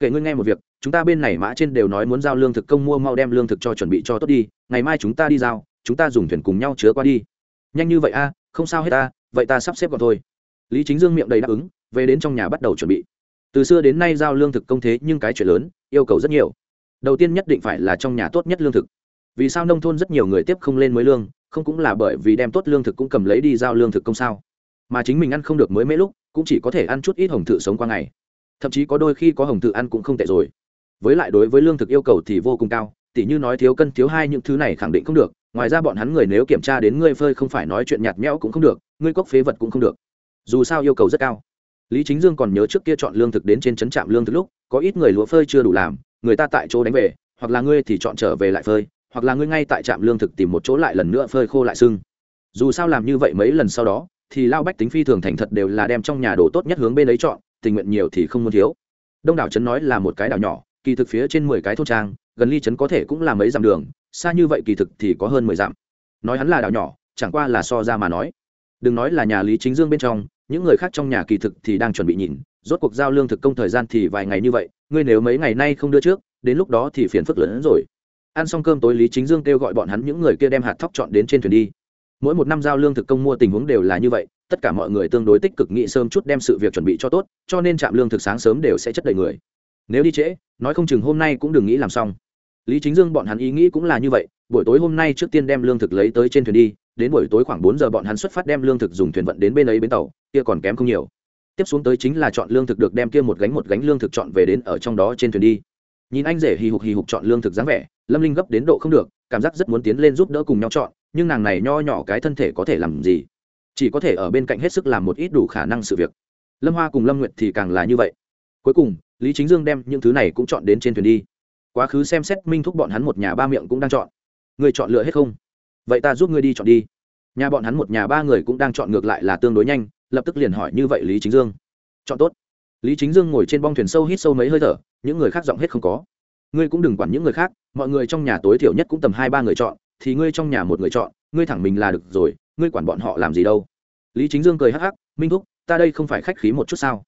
Kể ngươi nghe một việc, chúng ta bên này mã trên đều nói muốn giao lương thực công mua mau đem lương thực cho chuẩn bị cho tốt đi, ngày mai chúng ta đi giao, chúng ta dùng thuyền cùng nhau chứa qua đi. Nhanh như vậy a, không sao hết ta, vậy ta sắp xếp còn thôi. Lý chính dương miệng đầy đáp ứng, về đến trong nhà bắt đầu chuẩn bị từ xưa đến nay giao lương thực công thế nhưng cái chuyện lớn, yêu cầu rất nhiều. Đầu tiên nhất định phải là trong nhà tốt nhất lương thực. Vì sao nông thôn rất nhiều người tiếp không lên mới lương, không cũng là bởi vì đem tốt lương thực cũng cầm lấy đi giao lương thực công sao? Mà chính mình ăn không được mới mấy lúc, cũng chỉ có thể ăn chút ít hồng thự sống qua ngày. Thậm chí có đôi khi có hồng thự ăn cũng không tệ rồi. Với lại đối với lương thực yêu cầu thì vô cùng cao, tỉ như nói thiếu cân, thiếu hai những thứ này khẳng định không được. Ngoài ra bọn hắn người nếu kiểm tra đến ngươi phơi không phải nói chuyện nhạt nhẽo cũng không được, ngươi cốc phế vật cũng không được. Dù sao yêu cầu rất cao lý chính dương còn nhớ trước kia chọn lương thực đến trên trấn trạm lương thực lúc, có ít người lúa phơi chưa đủ làm, người ta tại chỗ đánh về, hoặc là ngươi thì chọn trở về lại phơi, hoặc là ngươi ngay tại trạm lương thực tìm một chỗ lại lần nữa phơi khô lại sưng. Dù sao làm như vậy mấy lần sau đó, thì lao bách tính phi thường thành thật đều là đem trong nhà đồ tốt nhất hướng bên ấy chọn, tình nguyện nhiều thì không muốn thiếu. Đông đảo trấn nói là một cái đảo nhỏ, kỳ thực phía trên mười cái thôn trang, gần ly trấn có thể cũng là mấy dặm đường, xa như vậy kỳ thực thì có hơn mười dặm. Nói hắn là đảo nhỏ, chẳng qua là so ra mà nói. Đừng nói là nhà lý chính dương bên trong những người khác trong nhà kỳ thực thì đang chuẩn bị nhìn, rốt cuộc giao lương thực công thời gian thì vài ngày như vậy, ngươi nếu mấy ngày nay không đưa trước, đến lúc đó thì phiền phức lớn hơn rồi. Ăn xong cơm tối lý chính dương kêu gọi bọn hắn những người kia đem hạt thóc chọn đến trên thuyền đi. Mỗi một năm giao lương thực công mua tình huống đều là như vậy, tất cả mọi người tương đối tích cực nghĩ sớm chút đem sự việc chuẩn bị cho tốt, cho nên trạm lương thực sáng sớm đều sẽ chất đầy người. Nếu đi trễ, nói không chừng hôm nay cũng đừng nghĩ làm xong. Lý chính dương bọn hắn ý nghĩ cũng là như vậy, buổi tối hôm nay trước tiên đem lương thực lấy tới trên thuyền đi đến buổi tối khoảng bốn giờ bọn hắn xuất phát đem lương thực dùng thuyền vận đến bên ấy bến tàu, kia còn kém không nhiều. Tiếp xuống tới chính là chọn lương thực được đem kia một gánh một gánh lương thực chọn về đến ở trong đó trên thuyền đi. Nhìn anh rể hì hục hì hục chọn lương thực dáng vẻ, lâm linh gấp đến độ không được, cảm giác rất muốn tiến lên giúp đỡ cùng nhau chọn, nhưng nàng này nho nhỏ cái thân thể có thể làm gì? Chỉ có thể ở bên cạnh hết sức làm một ít đủ khả năng sự việc. Lâm hoa cùng lâm nguyệt thì càng là như vậy. Cuối cùng, lý chính dương đem những thứ này cũng chọn đến trên thuyền đi. Quá khứ xem xét minh thúc bọn hắn một nhà ba miệng cũng đang chọn. Người chọn lựa hết không? Vậy ta giúp ngươi đi chọn đi. Nhà bọn hắn một nhà ba người cũng đang chọn ngược lại là tương đối nhanh, lập tức liền hỏi như vậy lý chính dương. Chọn tốt. Lý chính dương ngồi trên bong thuyền sâu hít sâu mấy hơi thở, những người khác giọng hết không có. Ngươi cũng đừng quản những người khác, mọi người trong nhà tối thiểu nhất cũng tầm hai ba người chọn, thì ngươi trong nhà một người chọn, ngươi thẳng mình là được rồi, ngươi quản bọn họ làm gì đâu. Lý chính dương cười hắc hắc, minh thúc, ta đây không phải khách khí một chút sao?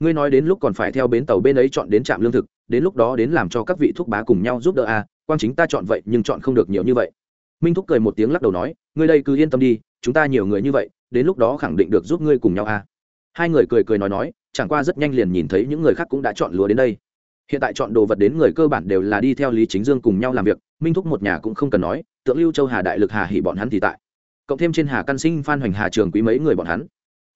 Ngươi nói đến lúc còn phải theo bến tàu bên ấy chọn đến trạm lương thực, đến lúc đó đến làm cho các vị thúc bá cùng nhau giúp đỡ à quang chính ta chọn vậy nhưng chọn không được nhiều như vậy minh thúc cười một tiếng lắc đầu nói, ngươi đây cứ yên tâm đi, chúng ta nhiều người như vậy, đến lúc đó khẳng định được giúp ngươi cùng nhau à. Hai người cười cười nói nói, chẳng qua rất nhanh liền nhìn thấy những người khác cũng đã chọn lúa đến đây. Hiện tại chọn đồ vật đến người cơ bản đều là đi theo lý chính dương cùng nhau làm việc, minh thúc một nhà cũng không cần nói, tượng lưu châu hà đại lực hà hỉ bọn hắn thì tại. Cộng thêm trên hà căn sinh phan hoành hà trường quý mấy người bọn hắn.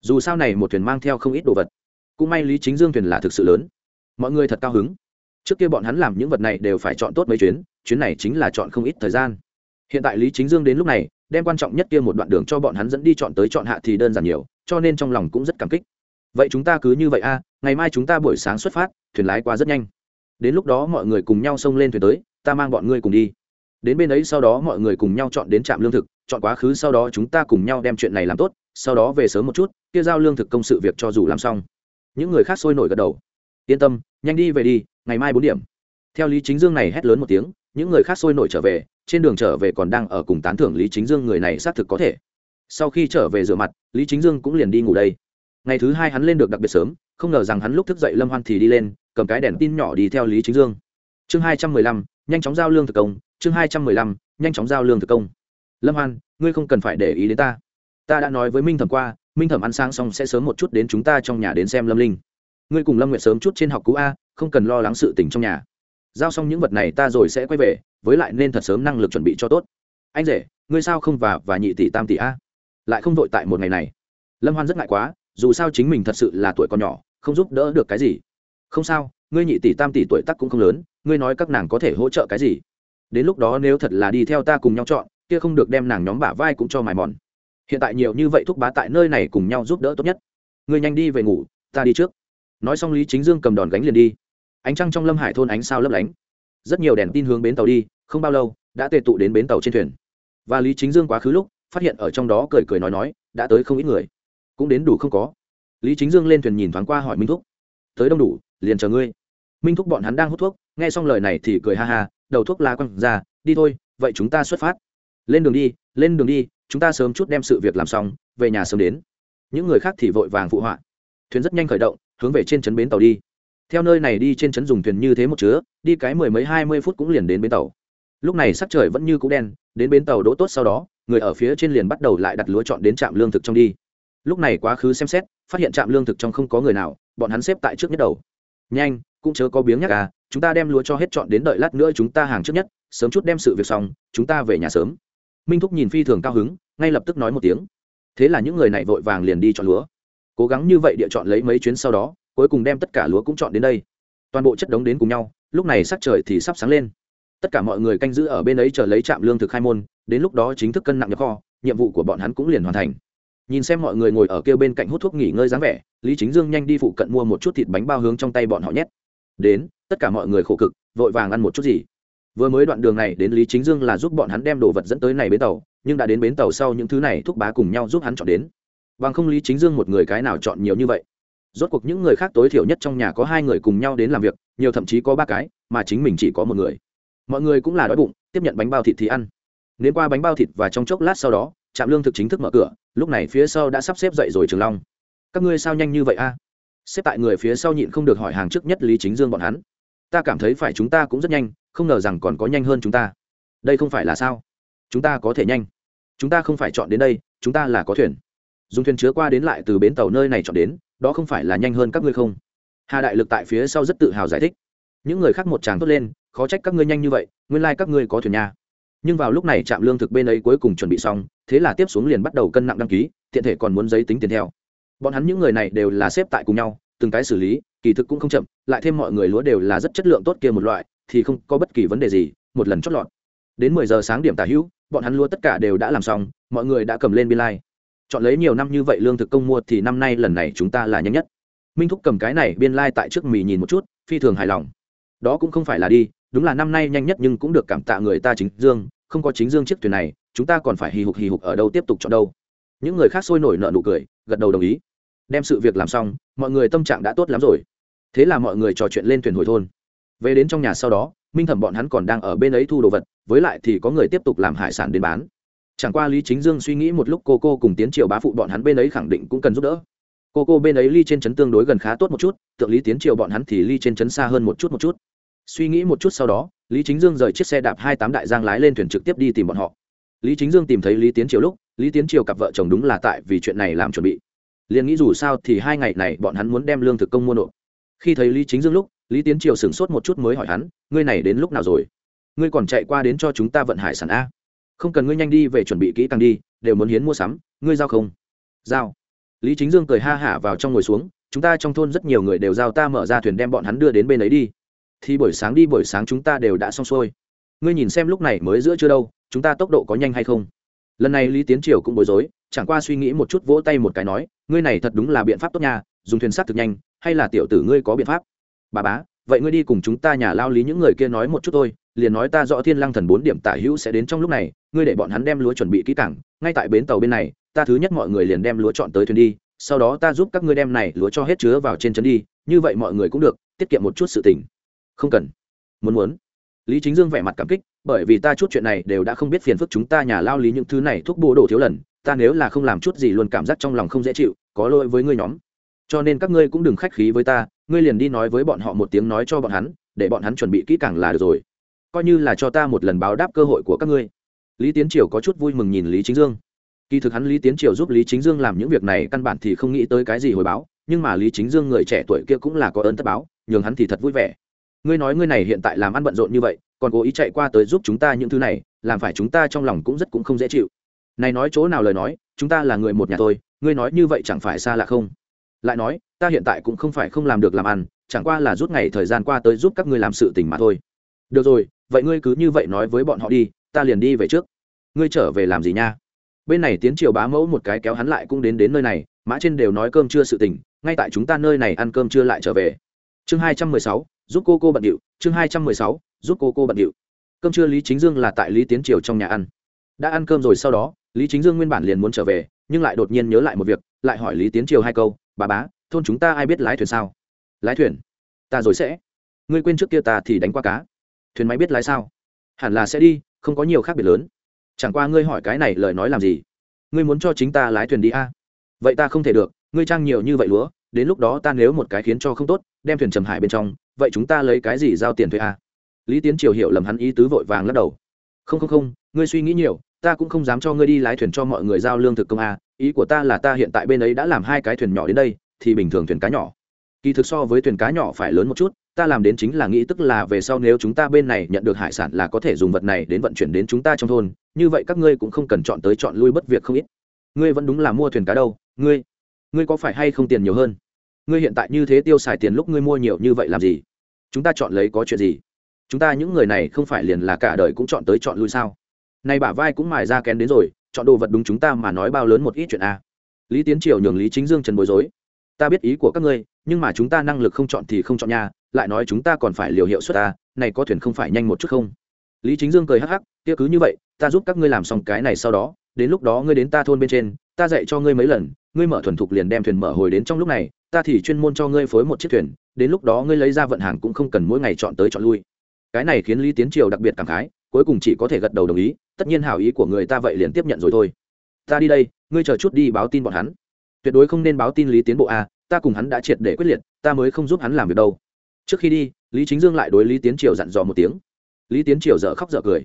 Dù sao này một thuyền mang theo không ít đồ vật. Cũng may lý chính dương thuyền là thực sự lớn. Mọi người thật cao hứng. Trước kia bọn hắn làm những vật này đều phải chọn tốt mấy chuyến chuyến này chính là chọn không ít thời gian hiện tại lý chính dương đến lúc này, đem quan trọng nhất kia một đoạn đường cho bọn hắn dẫn đi chọn tới chọn hạ thì đơn giản nhiều, cho nên trong lòng cũng rất cảm kích. Vậy chúng ta cứ như vậy a, ngày mai chúng ta buổi sáng xuất phát, thuyền lái qua rất nhanh. Đến lúc đó mọi người cùng nhau xông lên thuyền tới, ta mang bọn ngươi cùng đi. Đến bên ấy sau đó mọi người cùng nhau chọn đến trạm lương thực, chọn quá khứ sau đó chúng ta cùng nhau đem chuyện này làm tốt, sau đó về sớm một chút, kia giao lương thực công sự việc cho dù làm xong. Những người khác sôi nổi gật đầu. Yên tâm, nhanh đi về đi, ngày mai bốn điểm. Theo lý chính dương này hét lớn một tiếng những người khác sôi nổi trở về, trên đường trở về còn đang ở cùng tán thưởng lý chính dương người này xác thực có thể. Sau khi trở về rửa mặt, lý chính dương cũng liền đi ngủ đây. Ngày thứ hai hắn lên được đặc biệt sớm, không ngờ rằng hắn lúc thức dậy lâm hoan thì đi lên, cầm cái đèn tin nhỏ đi theo lý chính dương. Chương hai trăm mười lăm, nhanh chóng giao lương thực công, chương hai trăm mười lăm, nhanh chóng giao lương thực công. Lâm hoan, ngươi không cần phải để ý đến ta. Ta đã nói với minh thẩm qua, minh thẩm ăn sáng xong sẽ sớm một chút đến chúng ta trong nhà đến xem lâm linh. Ngươi cùng lâm nguyện sớm chút trên học cũ a, không cần lo lắng sự tình trong nhà giao xong những vật này ta rồi sẽ quay về, với lại nên thật sớm năng lực chuẩn bị cho tốt. Anh rể, ngươi sao không và và nhị tỷ tam tỷ a? Lại không vội tại một ngày này. Lâm hoan rất ngại quá, dù sao chính mình thật sự là tuổi còn nhỏ, không giúp đỡ được cái gì. Không sao, ngươi nhị tỷ tam tỷ tuổi tắc cũng không lớn, ngươi nói các nàng có thể hỗ trợ cái gì? Đến lúc đó nếu thật là đi theo ta cùng nhau chọn, kia không được đem nàng nhóm bả vai cũng cho mài mòn. Hiện tại nhiều như vậy thúc bá tại nơi này cùng nhau giúp đỡ tốt nhất. Ngươi nhanh đi về ngủ, ta đi trước. Nói xong lý chính dương cầm đòn gánh liền đi ánh trăng trong lâm hải thôn ánh sao lấp lánh. Rất nhiều đèn tin hướng bến tàu đi, không bao lâu, đã tề tụ đến bến tàu trên thuyền. Và lý chính dương quá khứ lúc, phát hiện ở trong đó cười cười nói nói, đã tới không ít người. Cũng đến đủ không có. Lý chính dương lên thuyền nhìn thoáng qua hỏi minh thúc. Tới đông đủ, liền chờ ngươi. Minh thúc bọn hắn đang hút thuốc, nghe xong lời này thì cười ha ha, đầu thuốc la quăng ra, đi thôi, vậy chúng ta xuất phát. Lên đường đi, lên đường đi, chúng ta sớm chút đem sự việc làm xong, về nhà sớm đến. Những người khác thì vội vàng phụ họa. Thuyền rất nhanh khởi động, hướng về trên trấn bến tàu đi theo nơi này đi trên trấn dùng thuyền như thế một chứa, đi cái mười mấy hai mươi phút cũng liền đến bến tàu. Lúc này sắc trời vẫn như cũ đen, đến bến tàu đỗ tốt sau đó, người ở phía trên liền bắt đầu lại đặt lúa chọn đến trạm lương thực trong đi. Lúc này quá khứ xem xét, phát hiện trạm lương thực trong không có người nào, bọn hắn xếp tại trước nhất đầu. Nhanh, cũng chớ có biếng nhắc à chúng ta đem lúa cho hết chọn đến đợi lát nữa chúng ta hàng trước nhất, sớm chút đem sự việc xong, chúng ta về nhà sớm. Minh thúc nhìn phi thường cao hứng, ngay lập tức nói một tiếng. Thế là những người này vội vàng liền đi chọn lúa. Cố gắng như vậy địa chọn lấy mấy chuyến sau đó cuối cùng đem tất cả lúa cũng chọn đến đây. Toàn bộ chất đống đến cùng nhau, lúc này sắc trời thì sắp sáng lên. Tất cả mọi người canh giữ ở bên ấy chờ lấy trạm lương thực khai môn, đến lúc đó chính thức cân nặng nhập kho, nhiệm vụ của bọn hắn cũng liền hoàn thành. Nhìn xem mọi người ngồi ở kêu bên cạnh hút thuốc nghỉ ngơi dáng vẻ, lý chính dương nhanh đi phụ cận mua một chút thịt bánh bao hướng trong tay bọn họ nhét. Đến, tất cả mọi người khổ cực, vội vàng ăn một chút gì. Vừa mới đoạn đường này đến lý chính dương là giúp bọn hắn đem đồ vật dẫn tới này bến tàu, nhưng đã đến bến tàu sau những thứ này thúc bá cùng nhau giúp hắn chọn đến. Bằng không lý chính dương một người cái nào chọn nhiều như vậy rốt cuộc những người khác tối thiểu nhất trong nhà có hai người cùng nhau đến làm việc, nhiều thậm chí có ba cái, mà chính mình chỉ có một người. Mọi người cũng là đói bụng, tiếp nhận bánh bao thịt thì ăn. Nếm qua bánh bao thịt và trong chốc lát sau đó, trạm lương thực chính thức mở cửa, lúc này phía sau đã sắp xếp dậy rồi trường long. Các ngươi sao nhanh như vậy a? Xếp tại người phía sau nhịn không được hỏi hàng trước nhất lý chính dương bọn hắn. Ta cảm thấy phải chúng ta cũng rất nhanh, không ngờ rằng còn có nhanh hơn chúng ta. Đây không phải là sao? Chúng ta có thể nhanh. Chúng ta không phải chọn đến đây, chúng ta là có thuyền. Dùng thuyền chứa qua đến lại từ bến tàu nơi này chọn đến đó không phải là nhanh hơn các ngươi không? Hà đại lực tại phía sau rất tự hào giải thích. Những người khác một tràng tốt lên, khó trách các ngươi nhanh như vậy, nguyên lai、like、các ngươi có thuyền nha. Nhưng vào lúc này trạm lương thực bên ấy cuối cùng chuẩn bị xong, thế là tiếp xuống liền bắt đầu cân nặng đăng ký thiện thể còn muốn giấy tính tiền theo. Bọn hắn những người này đều là xếp tại cùng nhau, từng cái xử lý, kỳ thực cũng không chậm, lại thêm mọi người lúa đều là rất chất lượng tốt kia một loại, thì không có bất kỳ vấn đề gì, một lần chót lọt. Đến mười giờ sáng điểm tả hữu, bọn hắn lúa tất cả đều đã làm xong, mọi người đã cầm lên biên lai、like chọn lấy nhiều năm như vậy lương thực công mua thì năm nay lần này chúng ta là nhanh nhất. Minh thúc cầm cái này biên lai、like、tại trước mì nhìn một chút, phi thường hài lòng. Đó cũng không phải là đi, đúng là năm nay nhanh nhất nhưng cũng được cảm tạ người ta chính dương, không có chính dương chiếc thuyền này, chúng ta còn phải hì hục hì hục ở đâu tiếp tục chọn đâu. Những người khác sôi nổi nợ nụ cười, gật đầu đồng ý. Đem sự việc làm xong, mọi người tâm trạng đã tốt lắm rồi. Thế là mọi người trò chuyện lên thuyền hồi thôn. Về đến trong nhà sau đó, minh thẩm bọn hắn còn đang ở bên ấy thu đồ vật, với lại thì có người tiếp tục làm hải sản đến bán chẳng qua lý chính dương suy nghĩ một lúc, cô cô cùng tiến triều bá phụ bọn hắn bên ấy khẳng định cũng cần giúp đỡ. Cô cô bên ấy ly trên trấn tương đối gần khá tốt một chút, tượng lý tiến triều bọn hắn thì ly trên trấn xa hơn một chút một chút. Suy nghĩ một chút sau đó, lý chính dương rời chiếc xe đạp hai tám đại giang lái lên thuyền trực tiếp đi tìm bọn họ. Lý chính dương tìm thấy lý tiến triều lúc, lý tiến triều cặp vợ chồng đúng là tại vì chuyện này làm chuẩn bị. Liền nghĩ dù sao thì hai ngày này bọn hắn muốn đem lương thực công mua nộp. Khi thấy lý chính dương lúc, lý tiến triều sửng sốt một chút mới hỏi hắn, ngươi này đến lúc nào rồi? Ngươi còn chạy qua đến cho chúng ta vận hải sản a? Không cần ngươi nhanh đi về chuẩn bị kỹ càng đi, đều muốn hiến mua sắm, ngươi giao không? Giao. Lý chính dương cười ha hả vào trong ngồi xuống, chúng ta trong thôn rất nhiều người đều giao ta mở ra thuyền đem bọn hắn đưa đến bên ấy đi. Thì buổi sáng đi, buổi sáng chúng ta đều đã xong xuôi. Ngươi nhìn xem lúc này mới giữa chưa đâu, chúng ta tốc độ có nhanh hay không? Lần này lý tiến triều cũng bối rối, chẳng qua suy nghĩ một chút vỗ tay một cái nói, ngươi này thật đúng là biện pháp tốt nha, dùng thuyền sắt thực nhanh, hay là tiểu tử ngươi có biện pháp? Bà bá, vậy ngươi đi cùng chúng ta nhà lao lý những người kia nói một chút thôi liền nói ta rõ thiên lăng thần bốn điểm tả hữu sẽ đến trong lúc này, ngươi để bọn hắn đem lúa chuẩn bị kỹ cảng ngay tại bến tàu bên này, ta thứ nhất mọi người liền đem lúa chọn tới thuyền đi, sau đó ta giúp các ngươi đem này lúa cho hết chứa vào trên chân đi, như vậy mọi người cũng được, tiết kiệm một chút sự tình. Không cần. Muốn muốn. Lý chính dương vẻ mặt cảm kích, bởi vì ta chút chuyện này đều đã không biết phiền phức chúng ta nhà lao lý những thứ này thuốc bố đồ thiếu lần, ta nếu là không làm chút gì luôn cảm giác trong lòng không dễ chịu, có lỗi với ngươi nhóm. Cho nên các ngươi cũng đừng khách khí với ta, ngươi liền đi nói với bọn họ một tiếng nói cho bọn hắn, để bọn hắn chuẩn bị kỹ càng là được rồi coi như là cho ta một lần báo đáp cơ hội của các ngươi. Lý tiến triều có chút vui mừng nhìn lý chính dương. Kỳ thực hắn lý tiến triều giúp lý chính dương làm những việc này căn bản thì không nghĩ tới cái gì hồi báo, nhưng mà lý chính dương người trẻ tuổi kia cũng là có ơn tất báo, nhường hắn thì thật vui vẻ. Ngươi nói ngươi này hiện tại làm ăn bận rộn như vậy, còn cố ý chạy qua tới giúp chúng ta những thứ này, làm phải chúng ta trong lòng cũng rất cũng không dễ chịu. Này nói chỗ nào lời nói, chúng ta là người một nhà thôi, ngươi nói như vậy chẳng phải xa lạ không? Lại nói, ta hiện tại cũng không phải không làm được làm ăn, chẳng qua là rút ngày thời gian qua tới giúp các ngươi làm sự tình mà thôi. Được rồi vậy ngươi cứ như vậy nói với bọn họ đi, ta liền đi về trước. Ngươi trở về làm gì nha? Bên này tiến triều bá mẫu một cái kéo hắn lại cũng đến đến nơi này, mã trên đều nói cơm chưa sự tình, ngay tại chúng ta nơi này ăn cơm chưa lại trở về. Chương hai trăm mười sáu, giúp cô cô bận điệu. Chương hai trăm mười sáu, giúp cô cô bận điệu. Cơm trưa lý chính dương là tại lý tiến triều trong nhà ăn. Đã ăn cơm rồi sau đó, lý chính dương nguyên bản liền muốn trở về, nhưng lại đột nhiên nhớ lại một việc, lại hỏi lý tiến triều hai câu, bà bá, thôn chúng ta ai biết lái thuyền sao? Lái thuyền? Ta rồi sẽ. Ngươi quên trước kia ta thì đánh qua cá thuyền máy biết lái sao? Hẳn là sẽ đi, không có nhiều khác biệt lớn. Chẳng qua ngươi hỏi cái này lời nói làm gì? Ngươi muốn cho chính ta lái thuyền đi a? À? vậy ta không thể được, ngươi trang nhiều như vậy lúa, đến lúc đó ta nếu một cái khiến cho không tốt, đem thuyền trầm hải bên trong, vậy chúng ta lấy cái gì giao tiền thuê a? À? lý tiến triều hiểu lầm hắn ý tứ vội vàng lắc đầu. Không không không, ngươi suy nghĩ nhiều, ta cũng không dám cho ngươi đi lái thuyền cho mọi người giao lương thực công a, ý của ta là ta hiện tại bên ấy đã làm hai cái thuyền nhỏ đến đây, thì bình thường thuyền cá nhỏ. Kỳ thực so với thuyền cá nhỏ phải lớn một chút ta làm đến chính là nghĩ tức là về sau nếu chúng ta bên này nhận được hải sản là có thể dùng vật này đến vận chuyển đến chúng ta trong thôn, như vậy các ngươi cũng không cần chọn tới chọn lui bất việc không ít. Ngươi vẫn đúng là mua thuyền cá đâu, ngươi ngươi có phải hay không tiền nhiều hơn? Ngươi hiện tại như thế tiêu xài tiền lúc ngươi mua nhiều như vậy làm gì? Chúng ta chọn lấy có chuyện gì? Chúng ta những người này không phải liền là cả đời cũng chọn tới chọn lui sao? Nay bả vai cũng mài ra kén đến rồi, chọn đồ vật đúng chúng ta mà nói bao lớn một ít chuyện a lý tiến triều nhường lý chính dương trần bối rối. Ta biết ý của các ngươi nhưng mà chúng ta năng lực không chọn thì không chọn nha, lại nói chúng ta còn phải liều hiệu suất ta, này có thuyền không phải nhanh một chút không? Lý chính dương cười hắc hắc, kia cứ như vậy, ta giúp các ngươi làm xong cái này sau đó, đến lúc đó ngươi đến ta thôn bên trên, ta dạy cho ngươi mấy lần, ngươi mở thuần thục liền đem thuyền mở hồi đến trong lúc này, ta thì chuyên môn cho ngươi phối một chiếc thuyền, đến lúc đó ngươi lấy ra vận hàng cũng không cần mỗi ngày chọn tới chọn lui. Cái này khiến lý tiến triều đặc biệt cảm khái, cuối cùng chỉ có thể gật đầu đồng ý, tất nhiên hảo ý của người ta vậy liền tiếp nhận rồi thôi. Ta đi đây, ngươi chờ chút đi báo tin bọn hắn. Tuyệt đối không nên báo tin lý tiến bộ a ta cùng hắn đã triệt để quyết liệt, ta mới không giúp hắn làm việc đâu. Trước khi đi, lý chính dương lại đối lý tiến triều dặn dò một tiếng. Lý tiến triều dở khóc dở cười.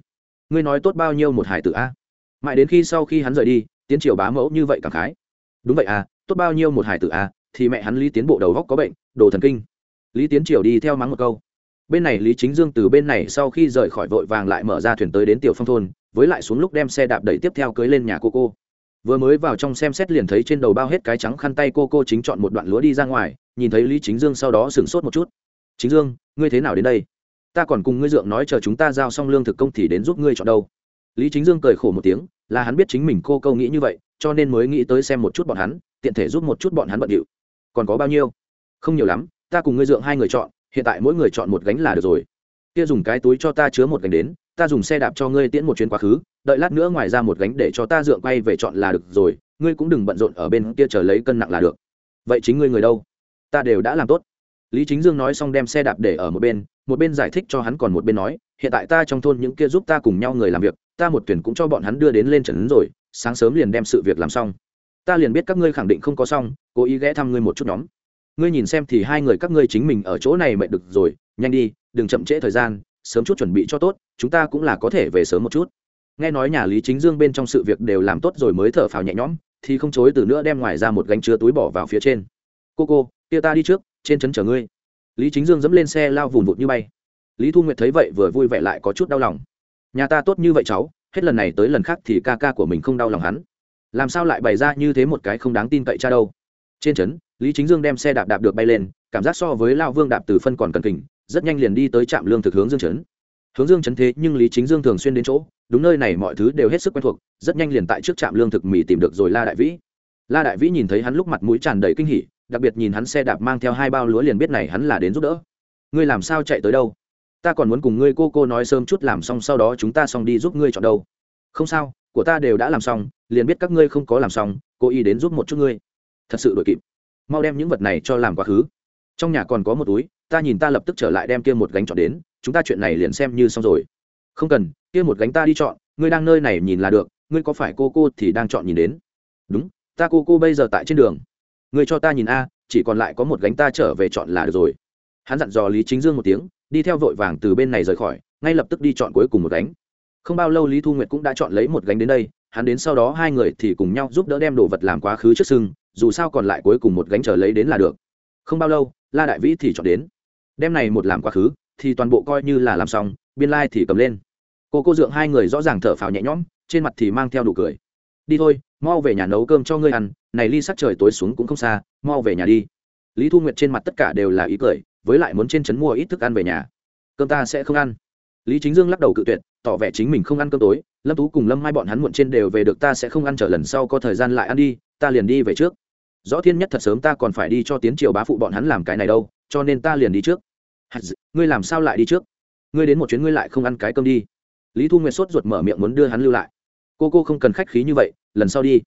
Ngươi nói tốt bao nhiêu một hải tử a? Mãi đến khi sau khi hắn rời đi, tiến triều bá mẫu như vậy cảm khái. Đúng vậy à tốt bao nhiêu một hải tử a, thì mẹ hắn lý tiến bộ đầu góc có bệnh, đồ thần kinh. Lý tiến triều đi theo mắng một câu. Bên này lý chính dương từ bên này sau khi rời khỏi vội vàng lại mở ra thuyền tới đến tiểu phong thôn, với lại xuống lúc đem xe đạp đẩy tiếp theo cưới lên nhà cô cô vừa mới vào trong xem xét liền thấy trên đầu bao hết cái trắng khăn tay cô cô chính chọn một đoạn lúa đi ra ngoài, nhìn thấy lý chính dương sau đó sửng sốt một chút. Chính dương, ngươi thế nào đến đây? Ta còn cùng ngươi dượng nói chờ chúng ta giao xong lương thực công thì đến giúp ngươi chọn đâu. Lý chính dương cười khổ một tiếng, là hắn biết chính mình cô câu nghĩ như vậy, cho nên mới nghĩ tới xem một chút bọn hắn, tiện thể giúp một chút bọn hắn bận điệu. Còn có bao nhiêu? Không nhiều lắm, ta cùng ngươi dượng hai người chọn, hiện tại mỗi người chọn một gánh là được rồi. Kia dùng cái túi cho ta chứa một gánh đến ta dùng xe đạp cho ngươi tiễn một chuyến quá khứ, đợi lát nữa ngoài ra một gánh để cho ta dựa quay về chọn là được rồi, ngươi cũng đừng bận rộn ở bên kia chờ lấy cân nặng là được. Vậy chính ngươi người đâu? Ta đều đã làm tốt. Lý chính dương nói xong đem xe đạp để ở một bên một bên giải thích cho hắn còn một bên nói, hiện tại ta trong thôn những kia giúp ta cùng nhau người làm việc, ta một tuyển cũng cho bọn hắn đưa đến lên trần rồi, sáng sớm liền đem sự việc làm xong. Ta liền biết các ngươi khẳng định không có xong, cố ý ghé thăm ngươi một chút nhóm. Ngươi nhìn xem thì hai người các ngươi chính mình ở chỗ này mệt được rồi, nhanh đi, đừng chậm trễ thời gian, sớm chút chuẩn bị cho tốt chúng ta cũng là có thể về sớm một chút. Nghe nói nhà lý chính dương bên trong sự việc đều làm tốt rồi mới thở phào nhẹ nhõm, thì không chối từ nữa đem ngoài ra một gánh chứa túi bỏ vào phía trên. Cô cô, kia ta đi trước, trên trấn chở ngươi. Lý chính dương dẫm lên xe lao vùn vụt như bay. Lý thu nguyệt thấy vậy vừa vui vẻ lại có chút đau lòng. Nhà ta tốt như vậy cháu, hết lần này tới lần khác thì ca ca của mình không đau lòng hắn. Làm sao lại bày ra như thế một cái không đáng tin cậy cha đâu? Trên trấn, lý chính dương đem xe đạp đạp được bay lên, cảm giác so với lao vương đạp từ phân còn cần kình, rất nhanh liền đi tới trạm lương thực hướng dương trấn hướng dương chấn thế, nhưng lý chính dương thường xuyên đến chỗ, đúng nơi này mọi thứ đều hết sức quen thuộc, rất nhanh liền tại trước trạm lương thực mì tìm được rồi la đại vĩ. La đại vĩ nhìn thấy hắn lúc mặt mũi tràn đầy kinh hỉ, đặc biệt nhìn hắn xe đạp mang theo hai bao lúa liền biết này hắn là đến giúp đỡ. Ngươi làm sao chạy tới đâu? Ta còn muốn cùng ngươi cô cô nói sớm chút làm xong sau đó chúng ta xong đi giúp ngươi chọn đâu. Không sao, của ta đều đã làm xong, liền biết các ngươi không có làm xong, cô y đến giúp một chút ngươi. Thật sự đổi kịp. Mau đem những vật này cho làm quá khứ trong nhà còn có một túi, ta nhìn ta lập tức trở lại đem kia một gánh chọn đến, chúng ta chuyện này liền xem như xong rồi. Không cần, kia một gánh ta đi chọn, ngươi đang nơi này nhìn là được, ngươi có phải cô cô thì đang chọn nhìn đến. Đúng, ta cô cô bây giờ tại trên đường. Ngươi cho ta nhìn a, chỉ còn lại có một gánh ta trở về chọn là được rồi. Hắn dặn dò lý chính dương một tiếng, đi theo vội vàng từ bên này rời khỏi, ngay lập tức đi chọn cuối cùng một gánh. Không bao lâu lý thu nguyệt cũng đã chọn lấy một gánh đến đây, hắn đến sau đó hai người thì cùng nhau giúp đỡ đem đồ vật làm quá khứ trước sưng, dù sao còn lại cuối cùng một gánh chờ lấy đến là được không bao lâu, la đại vĩ thì chọn đến. Đêm này một làm quá khứ, thì toàn bộ coi như là làm xong, biên lai、like、thì cầm lên. Cô cô dượng hai người rõ ràng thở phào nhẹ nhõm, trên mặt thì mang theo đủ cười. Đi thôi, mau về nhà nấu cơm cho ngươi ăn, này ly sắc trời tối xuống cũng không xa, mau về nhà đi. Lý thu nguyệt trên mặt tất cả đều là ý cười, với lại muốn trên trấn mua ít thức ăn về nhà. Cơm ta sẽ không ăn. Lý chính dương lắc đầu cự tuyệt, tỏ vẻ chính mình không ăn cơm tối, lâm tú cùng lâm mai bọn hắn muộn trên đều về được ta sẽ không ăn, chờ lần sau có thời gian lại ăn đi, ta liền đi về trước rõ thiên nhất thật sớm ta còn phải đi cho tiến triều bá phụ bọn hắn làm cái này đâu, cho nên ta liền đi trước. Ngươi làm sao lại đi trước? Ngươi đến một chuyến ngươi lại không ăn cái cơm đi. Lý thu nguyệt sốt ruột mở miệng muốn đưa hắn lưu lại. Cô cô không cần khách khí như vậy, lần sau đi.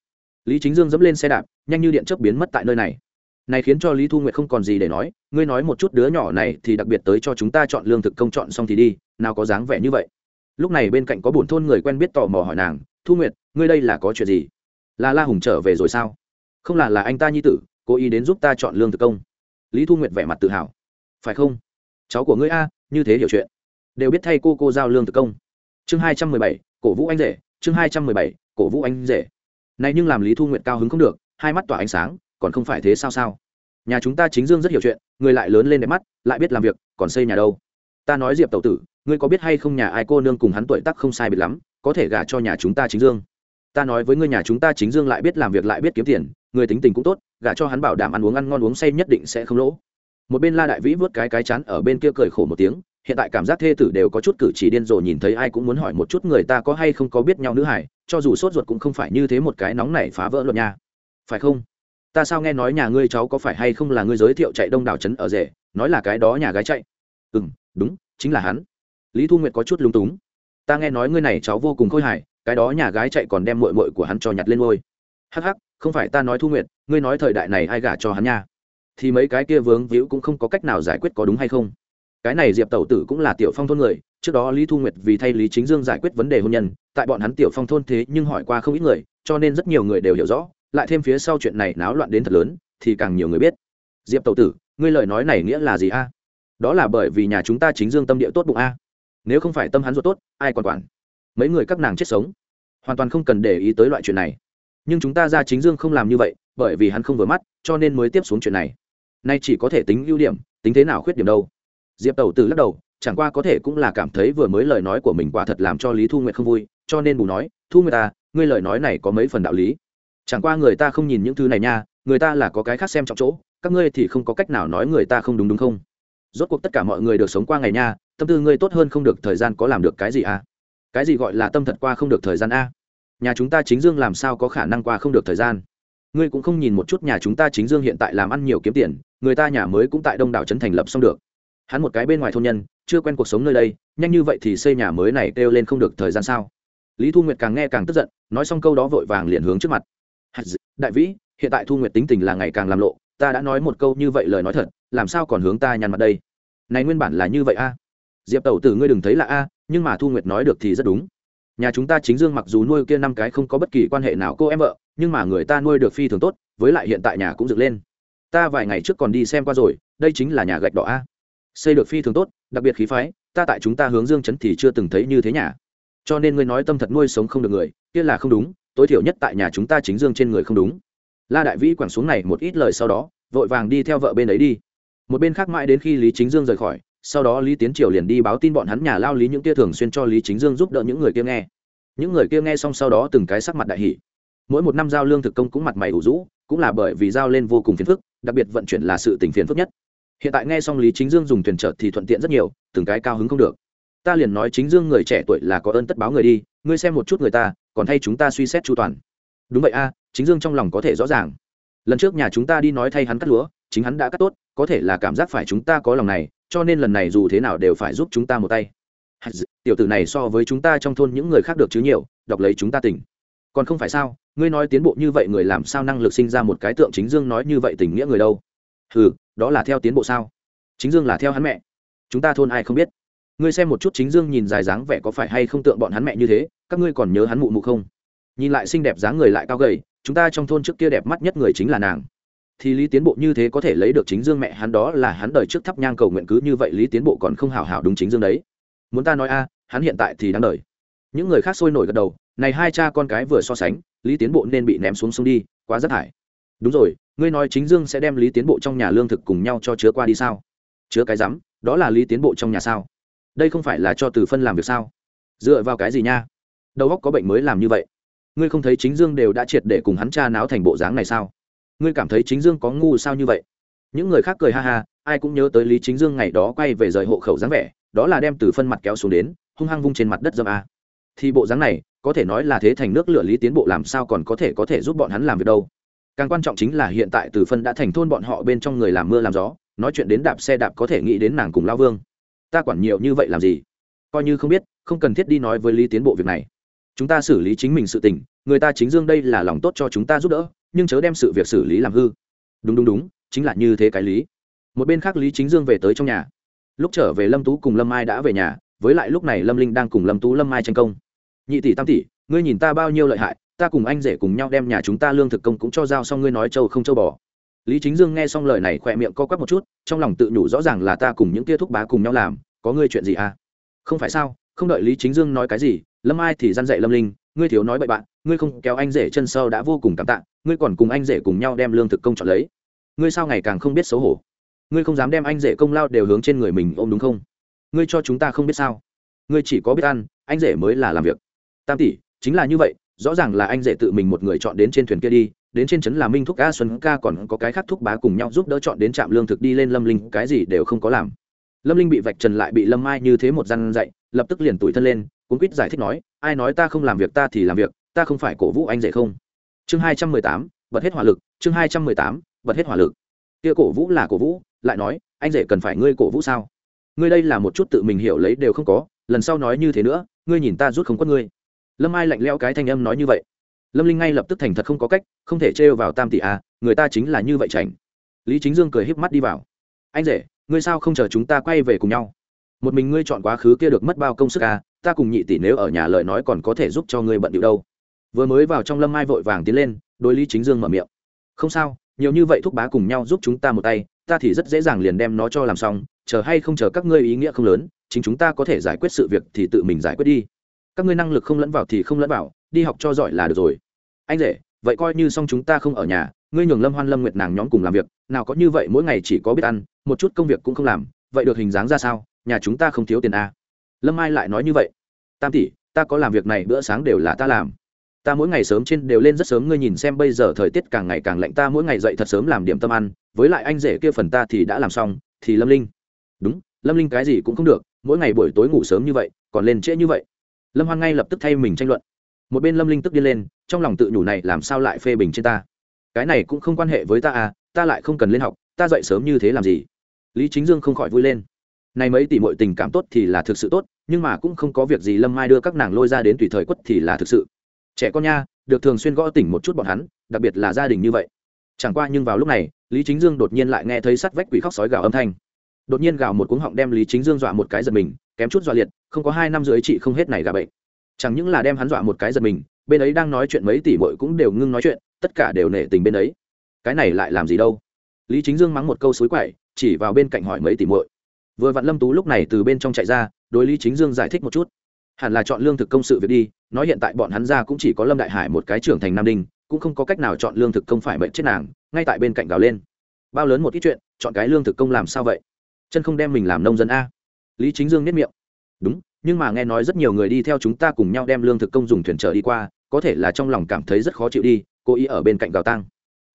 Lý chính dương dẫm lên xe đạp, nhanh như điện chớp biến mất tại nơi này. Này khiến cho lý thu nguyệt không còn gì để nói, ngươi nói một chút đứa nhỏ này thì đặc biệt tới cho chúng ta chọn lương thực công chọn xong thì đi, nào có dáng vẻ như vậy. Lúc này bên cạnh có bổn thôn người quen biết tò mò hỏi nàng, thu nguyệt, ngươi đây là có chuyện gì? Là la hùng trở về rồi sao? Không là là anh ta nhi tử, cố ý đến giúp ta chọn lương thực công. Lý thu nguyệt vẻ mặt tự hào. Phải không? Cháu của ngươi a, như thế hiểu chuyện. Đều biết thay cô cô giao lương thực công. Chương hai trăm mười bảy, cổ vũ anh rể. Chương hai trăm mười bảy, cổ vũ anh rể. Này nhưng làm lý thu nguyệt cao hứng không được, hai mắt tỏa ánh sáng, còn không phải thế sao sao? Nhà chúng ta chính dương rất hiểu chuyện, người lại lớn lên đẹp mắt, lại biết làm việc, còn xây nhà đâu? Ta nói diệp tẩu tử, ngươi có biết hay không nhà ai cô nương cùng hắn tuổi tác không sai biệt lắm, có thể gả cho nhà chúng ta chính dương? Ta nói với ngươi nhà chúng ta chính dương lại biết làm việc lại biết kiếm tiền, người tính tình cũng tốt, gả cho hắn bảo đảm ăn uống ăn ngon uống say nhất định sẽ không lỗ. Một bên la đại vĩ vớt cái cái chán ở bên kia cười khổ một tiếng, hiện tại cảm giác thê tử đều có chút cử chỉ điên rồ nhìn thấy ai cũng muốn hỏi một chút người ta có hay không có biết nhau nữ hải, cho dù sốt ruột cũng không phải như thế một cái nóng này phá vỡ luật nha. Phải không? Ta sao nghe nói nhà ngươi cháu có phải hay không là ngươi giới thiệu chạy đông đảo trấn ở rể, nói là cái đó nhà gái chạy. Ừ đúng, chính là hắn. Lý thu nguyệt có chút lúng túng. Ta nghe nói ngươi này cháu vô cùng khôi hài cái đó nhà gái chạy còn đem mội mội của hắn cho nhặt lên ngôi. Hắc hắc, không phải ta nói thu nguyệt, ngươi nói thời đại này ai gả cho hắn nha? Thì mấy cái kia vướng víu cũng không có cách nào giải quyết có đúng hay không. Cái này diệp tẩu tử cũng là tiểu phong thôn người, trước đó lý thu nguyệt vì thay lý chính dương giải quyết vấn đề hôn nhân, tại bọn hắn tiểu phong thôn thế nhưng hỏi qua không ít người, cho nên rất nhiều người đều hiểu rõ, lại thêm phía sau chuyện này náo loạn đến thật lớn, thì càng nhiều người biết. Diệp tẩu tử, ngươi lời nói này nghĩa là gì a? Đó là bởi vì nhà chúng ta chính dương tâm địa tốt bụng a. Nếu không phải tâm hắn ruột tốt, ai còn quản? Mấy người các nàng chết sống. Hoàn toàn không cần để ý tới loại chuyện này. Nhưng chúng ta ra chính dương không làm như vậy, bởi vì hắn không vừa mắt, cho nên mới tiếp xuống chuyện này. Nay chỉ có thể tính ưu điểm, tính thế nào khuyết điểm đâu. Diệp tẩu từ lắc đầu, chẳng qua có thể cũng là cảm thấy vừa mới lời nói của mình quả thật làm cho lý thu nguyện không vui, cho nên bù nói, thu người ta à, ngươi lời nói này có mấy phần đạo lý. Chẳng qua người ta không nhìn những thứ này nha, người ta là có cái khác xem trọng chỗ, các ngươi thì không có cách nào nói người ta không đúng đúng không? Rốt cuộc tất cả mọi người được sống qua ngày nha, tâm tư ngươi tốt hơn không được, thời gian có làm được cái gì à? Cái gì gọi là tâm thật qua không được thời gian a? Nhà chúng ta chính dương làm sao có khả năng qua không được thời gian? Ngươi cũng không nhìn một chút nhà chúng ta chính dương hiện tại làm ăn nhiều kiếm tiền, người ta nhà mới cũng tại đông đảo trấn thành lập xong được. Hắn một cái bên ngoài thôn nhân, chưa quen cuộc sống nơi đây, nhanh như vậy thì xây nhà mới này kêu lên không được thời gian sao? Lý thu nguyệt càng nghe càng tức giận, nói xong câu đó vội vàng liền hướng trước mặt. Đại vĩ, hiện tại thu nguyệt tính tình là ngày càng làm lộ, ta đã nói một câu như vậy lời nói thật, làm sao còn hướng ta nhằn mặt đây? Này nguyên bản là như vậy a. Diệp tẩu tử ngươi đừng thấy là a nhưng mà thu nguyệt nói được thì rất đúng. Nhà chúng ta chính dương mặc dù nuôi kia năm cái không có bất kỳ quan hệ nào cô em vợ, nhưng mà người ta nuôi được phi thường tốt, với lại hiện tại nhà cũng dựng lên. Ta vài ngày trước còn đi xem qua rồi, đây chính là nhà gạch đỏ a. Xây được phi thường tốt, đặc biệt khí phái, ta tại chúng ta hướng dương chấn thì chưa từng thấy như thế nhà. Cho nên ngươi nói tâm thật nuôi sống không được người, kia là không đúng, tối thiểu nhất tại nhà chúng ta chính dương trên người không đúng. La đại vĩ quẳng xuống này một ít lời sau đó, vội vàng đi theo vợ bên ấy đi. Một bên khác mãi đến khi lý chính dương rời khỏi sau đó lý tiến triều liền đi báo tin bọn hắn nhà lao lý những kia thường xuyên cho lý chính dương giúp đỡ những người kia nghe. Những người kia nghe xong sau đó từng cái sắc mặt đại hỷ mỗi một năm giao lương thực công cũng mặt mày ủ rũ, cũng là bởi vì giao lên vô cùng phiền phức, đặc biệt vận chuyển là sự tình phiền phức nhất. Hiện tại nghe xong lý chính dương dùng thuyền chở thì thuận tiện rất nhiều, từng cái cao hứng không được. Ta liền nói chính dương người trẻ tuổi là có ơn tất báo người đi, ngươi xem một chút người ta, còn thay chúng ta suy xét chu toàn. Đúng vậy a, chính dương trong lòng có thể rõ ràng. Lần trước nhà chúng ta đi nói thay hắn cắt lúa, chính hắn đã cắt tốt, có thể là cảm giác phải chúng ta có lòng này cho nên lần này dù thế nào đều phải giúp chúng ta một tay. Tiểu tử này so với chúng ta trong thôn những người khác được chứ nhiều, đọc lấy chúng ta tỉnh còn không phải sao, ngươi nói tiến bộ như vậy người làm sao năng lực sinh ra một cái tượng chính dương nói như vậy tình nghĩa người đâu? Ừ đó là theo tiến bộ sao? Chính dương là theo hắn mẹ. Chúng ta thôn ai không biết? Ngươi xem một chút chính dương nhìn dài dáng vẻ có phải hay không tượng bọn hắn mẹ như thế, các ngươi còn nhớ hắn mụ mụ không? Nhìn lại xinh đẹp dáng người lại cao gầy, chúng ta trong thôn trước kia đẹp mắt nhất người chính là nàng thì lý tiến bộ như thế có thể lấy được chính dương mẹ hắn đó là hắn đời trước thắp nhang cầu nguyện cứ như vậy lý tiến bộ còn không hào hào đúng chính dương đấy. Muốn ta nói a, hắn hiện tại thì đáng đời. Những người khác sôi nổi gật đầu, này hai cha con cái vừa so sánh, lý tiến bộ nên bị ném xuống sông đi, quá rất thải. Đúng rồi, ngươi nói chính dương sẽ đem lý tiến bộ trong nhà lương thực cùng nhau cho chứa qua đi sao? Chứa cái rắm, đó là lý tiến bộ trong nhà sao? Đây không phải là cho từ phân làm việc sao? Dựa vào cái gì nha? Đầu óc có bệnh mới làm như vậy. Ngươi không thấy chính dương đều đã triệt để cùng hắn cha náo thành bộ dáng này sao? Ngươi cảm thấy chính dương có ngu sao như vậy? Những người khác cười ha ha, ai cũng nhớ tới lý chính dương ngày đó quay về rời hộ khẩu dáng vẻ, đó là đem từ phân mặt kéo xuống đến, hung hăng vung trên mặt đất dâm a. Thì bộ dáng này, có thể nói là thế thành nước lửa lý tiến bộ làm sao còn có thể có thể giúp bọn hắn làm việc đâu. Càng quan trọng chính là hiện tại từ phân đã thành thôn bọn họ bên trong người làm mưa làm gió, nói chuyện đến đạp xe đạp có thể nghĩ đến nàng cùng lao vương. Ta quản nhiều như vậy làm gì? Coi như không biết, không cần thiết đi nói với lý tiến bộ việc này. Chúng ta xử lý chính mình sự tình, người ta chính dương đây là lòng tốt cho chúng ta giúp đỡ nhưng chớ đem sự việc xử lý làm hư. Đúng đúng đúng, chính là như thế cái lý. Một bên khác lý chính dương về tới trong nhà. Lúc trở về lâm tú cùng lâm mai đã về nhà, với lại lúc này lâm linh đang cùng lâm tú, lâm mai tranh công. Nhị tỷ, tam tỷ, ngươi nhìn ta bao nhiêu lợi hại, ta cùng anh rể cùng nhau đem nhà chúng ta lương thực công cũng cho giao xong ngươi nói châu không châu bò. Lý chính dương nghe xong lời này khỏe miệng co quắp một chút, trong lòng tự nhủ rõ ràng là ta cùng những tia thúc bá cùng nhau làm, có ngươi chuyện gì à? Không phải sao, không đợi lý chính dương nói cái gì, lâm ai thì dăn dậy lâm linh, ngươi thiếu nói bậy bạn, ngươi không kéo anh rể chân sâu đã vô cùng cảm tạ ngươi còn cùng anh rể cùng nhau đem lương thực công chọn lấy. Ngươi sao ngày càng không biết xấu hổ? Ngươi không dám đem anh rể công lao đều hướng trên người mình ôm đúng không? Ngươi cho chúng ta không biết sao? Ngươi chỉ có biết ăn, anh rể mới là làm việc. Tam tỷ, chính là như vậy, rõ ràng là anh rể tự mình một người chọn đến trên thuyền kia đi, đến trên trấn là minh thúc ca xuân ca còn có cái khác thúc bá cùng nhau giúp đỡ chọn đến trạm lương thực đi lên lâm linh, cái gì đều không có làm. Lâm linh bị vạch trần lại bị lâm mai như thế một răn dậy lập tức liền tủi thân lên, cuốn quýt giải thích nói, ai nói ta không làm việc ta thì làm việc, ta không phải cổ vũ anh rể không? Chương hai trăm mười tám bật hết hỏa lực chương hai trăm mười tám bật hết hỏa lực. Kia cổ vũ là cổ vũ lại nói anh rể cần phải ngươi cổ vũ sao? Ngươi đây là một chút tự mình hiểu lấy đều không có lần sau nói như thế nữa ngươi nhìn ta rút không quất ngươi. Lâm ai lạnh leo cái thanh âm nói như vậy. Lâm linh ngay lập tức thành thật không có cách không thể trêu vào tam tỷ a à, người ta chính là như vậy chảnh. Lý chính dương cười híp mắt đi vào. Anh rể ngươi sao không chờ chúng ta quay về cùng nhau? Một mình ngươi chọn quá khứ kia được mất bao công sức à ta cùng nhị tỷ nếu ở nhà lời nói còn có thể giúp cho ngươi bận điệu đâu vừa mới vào trong lâm mai vội vàng tiến lên đôi lý chính dương mở miệng. Không sao, nhiều như vậy thúc bá cùng nhau giúp chúng ta một tay, ta thì rất dễ dàng liền đem nó cho làm xong, chờ hay không chờ các ngươi ý nghĩa không lớn, chính chúng ta có thể giải quyết sự việc thì tự mình giải quyết đi. Các ngươi năng lực không lẫn vào thì không lẫn vào, đi học cho giỏi là được rồi. Anh rể, vậy coi như xong chúng ta không ở nhà, ngươi nhường lâm hoan lâm nguyệt nàng nhóm cùng làm việc, nào có như vậy mỗi ngày chỉ có biết ăn, một chút công việc cũng không làm, vậy được hình dáng ra sao, nhà chúng ta không thiếu tiền à. lâm ai lại nói như vậy. Tam tỷ, ta có làm việc này bữa sáng đều là ta làm ta mỗi ngày sớm trên đều lên rất sớm, ngươi nhìn xem bây giờ thời tiết càng ngày càng lạnh, ta mỗi ngày dậy thật sớm làm điểm tâm ăn, với lại anh rể kia phần ta thì đã làm xong, thì lâm linh. Đúng, lâm linh cái gì cũng không được, mỗi ngày buổi tối ngủ sớm như vậy, còn lên trễ như vậy. Lâm hoan ngay lập tức thay mình tranh luận. Một bên lâm linh tức đi lên, trong lòng tự nhủ này làm sao lại phê bình trên ta? Cái này cũng không quan hệ với ta à ta lại không cần lên học, ta dậy sớm như thế làm gì? Lý chính dương không khỏi vui lên. Này mấy tỷ mọi tình cảm tốt thì là thực sự tốt, nhưng mà cũng không có việc gì lâm mai đưa các nàng lôi ra đến tùy thời quất thì là thực sự trẻ con nha, được thường xuyên gõ tỉnh một chút bọn hắn, đặc biệt là gia đình như vậy. Chẳng qua nhưng vào lúc này, lý chính dương đột nhiên lại nghe thấy sắt vách quỷ khóc sói gào âm thanh. Đột nhiên gào một cuống họng đem lý chính dương dọa một cái giật mình, kém chút dọa liệt, không có hai năm rưỡi chị không hết này gà bệnh. Chẳng những là đem hắn dọa một cái giật mình, bên ấy đang nói chuyện mấy tỷ bội cũng đều ngưng nói chuyện, tất cả đều nể tình bên ấy. Cái này lại làm gì đâu? Lý chính dương mắng một câu xối quậy, chỉ vào bên cạnh hỏi mấy tỷ muội. Vừa vặn lâm tú lúc này từ bên trong chạy ra, đối lý chính dương giải thích một chút hẳn là chọn lương thực công sự việc đi, nói hiện tại bọn hắn ra cũng chỉ có lâm đại hải một cái trưởng thành nam đinh, cũng không có cách nào chọn lương thực công phải bệnh chết nàng, ngay tại bên cạnh gào lên. Bao lớn một ít chuyện, chọn cái lương thực công làm sao vậy? Chân không đem mình làm nông dân a. Lý chính dương nếp miệng. Đúng, nhưng mà nghe nói rất nhiều người đi theo chúng ta cùng nhau đem lương thực công dùng thuyền chở đi qua, có thể là trong lòng cảm thấy rất khó chịu đi, cố ý ở bên cạnh gào tăng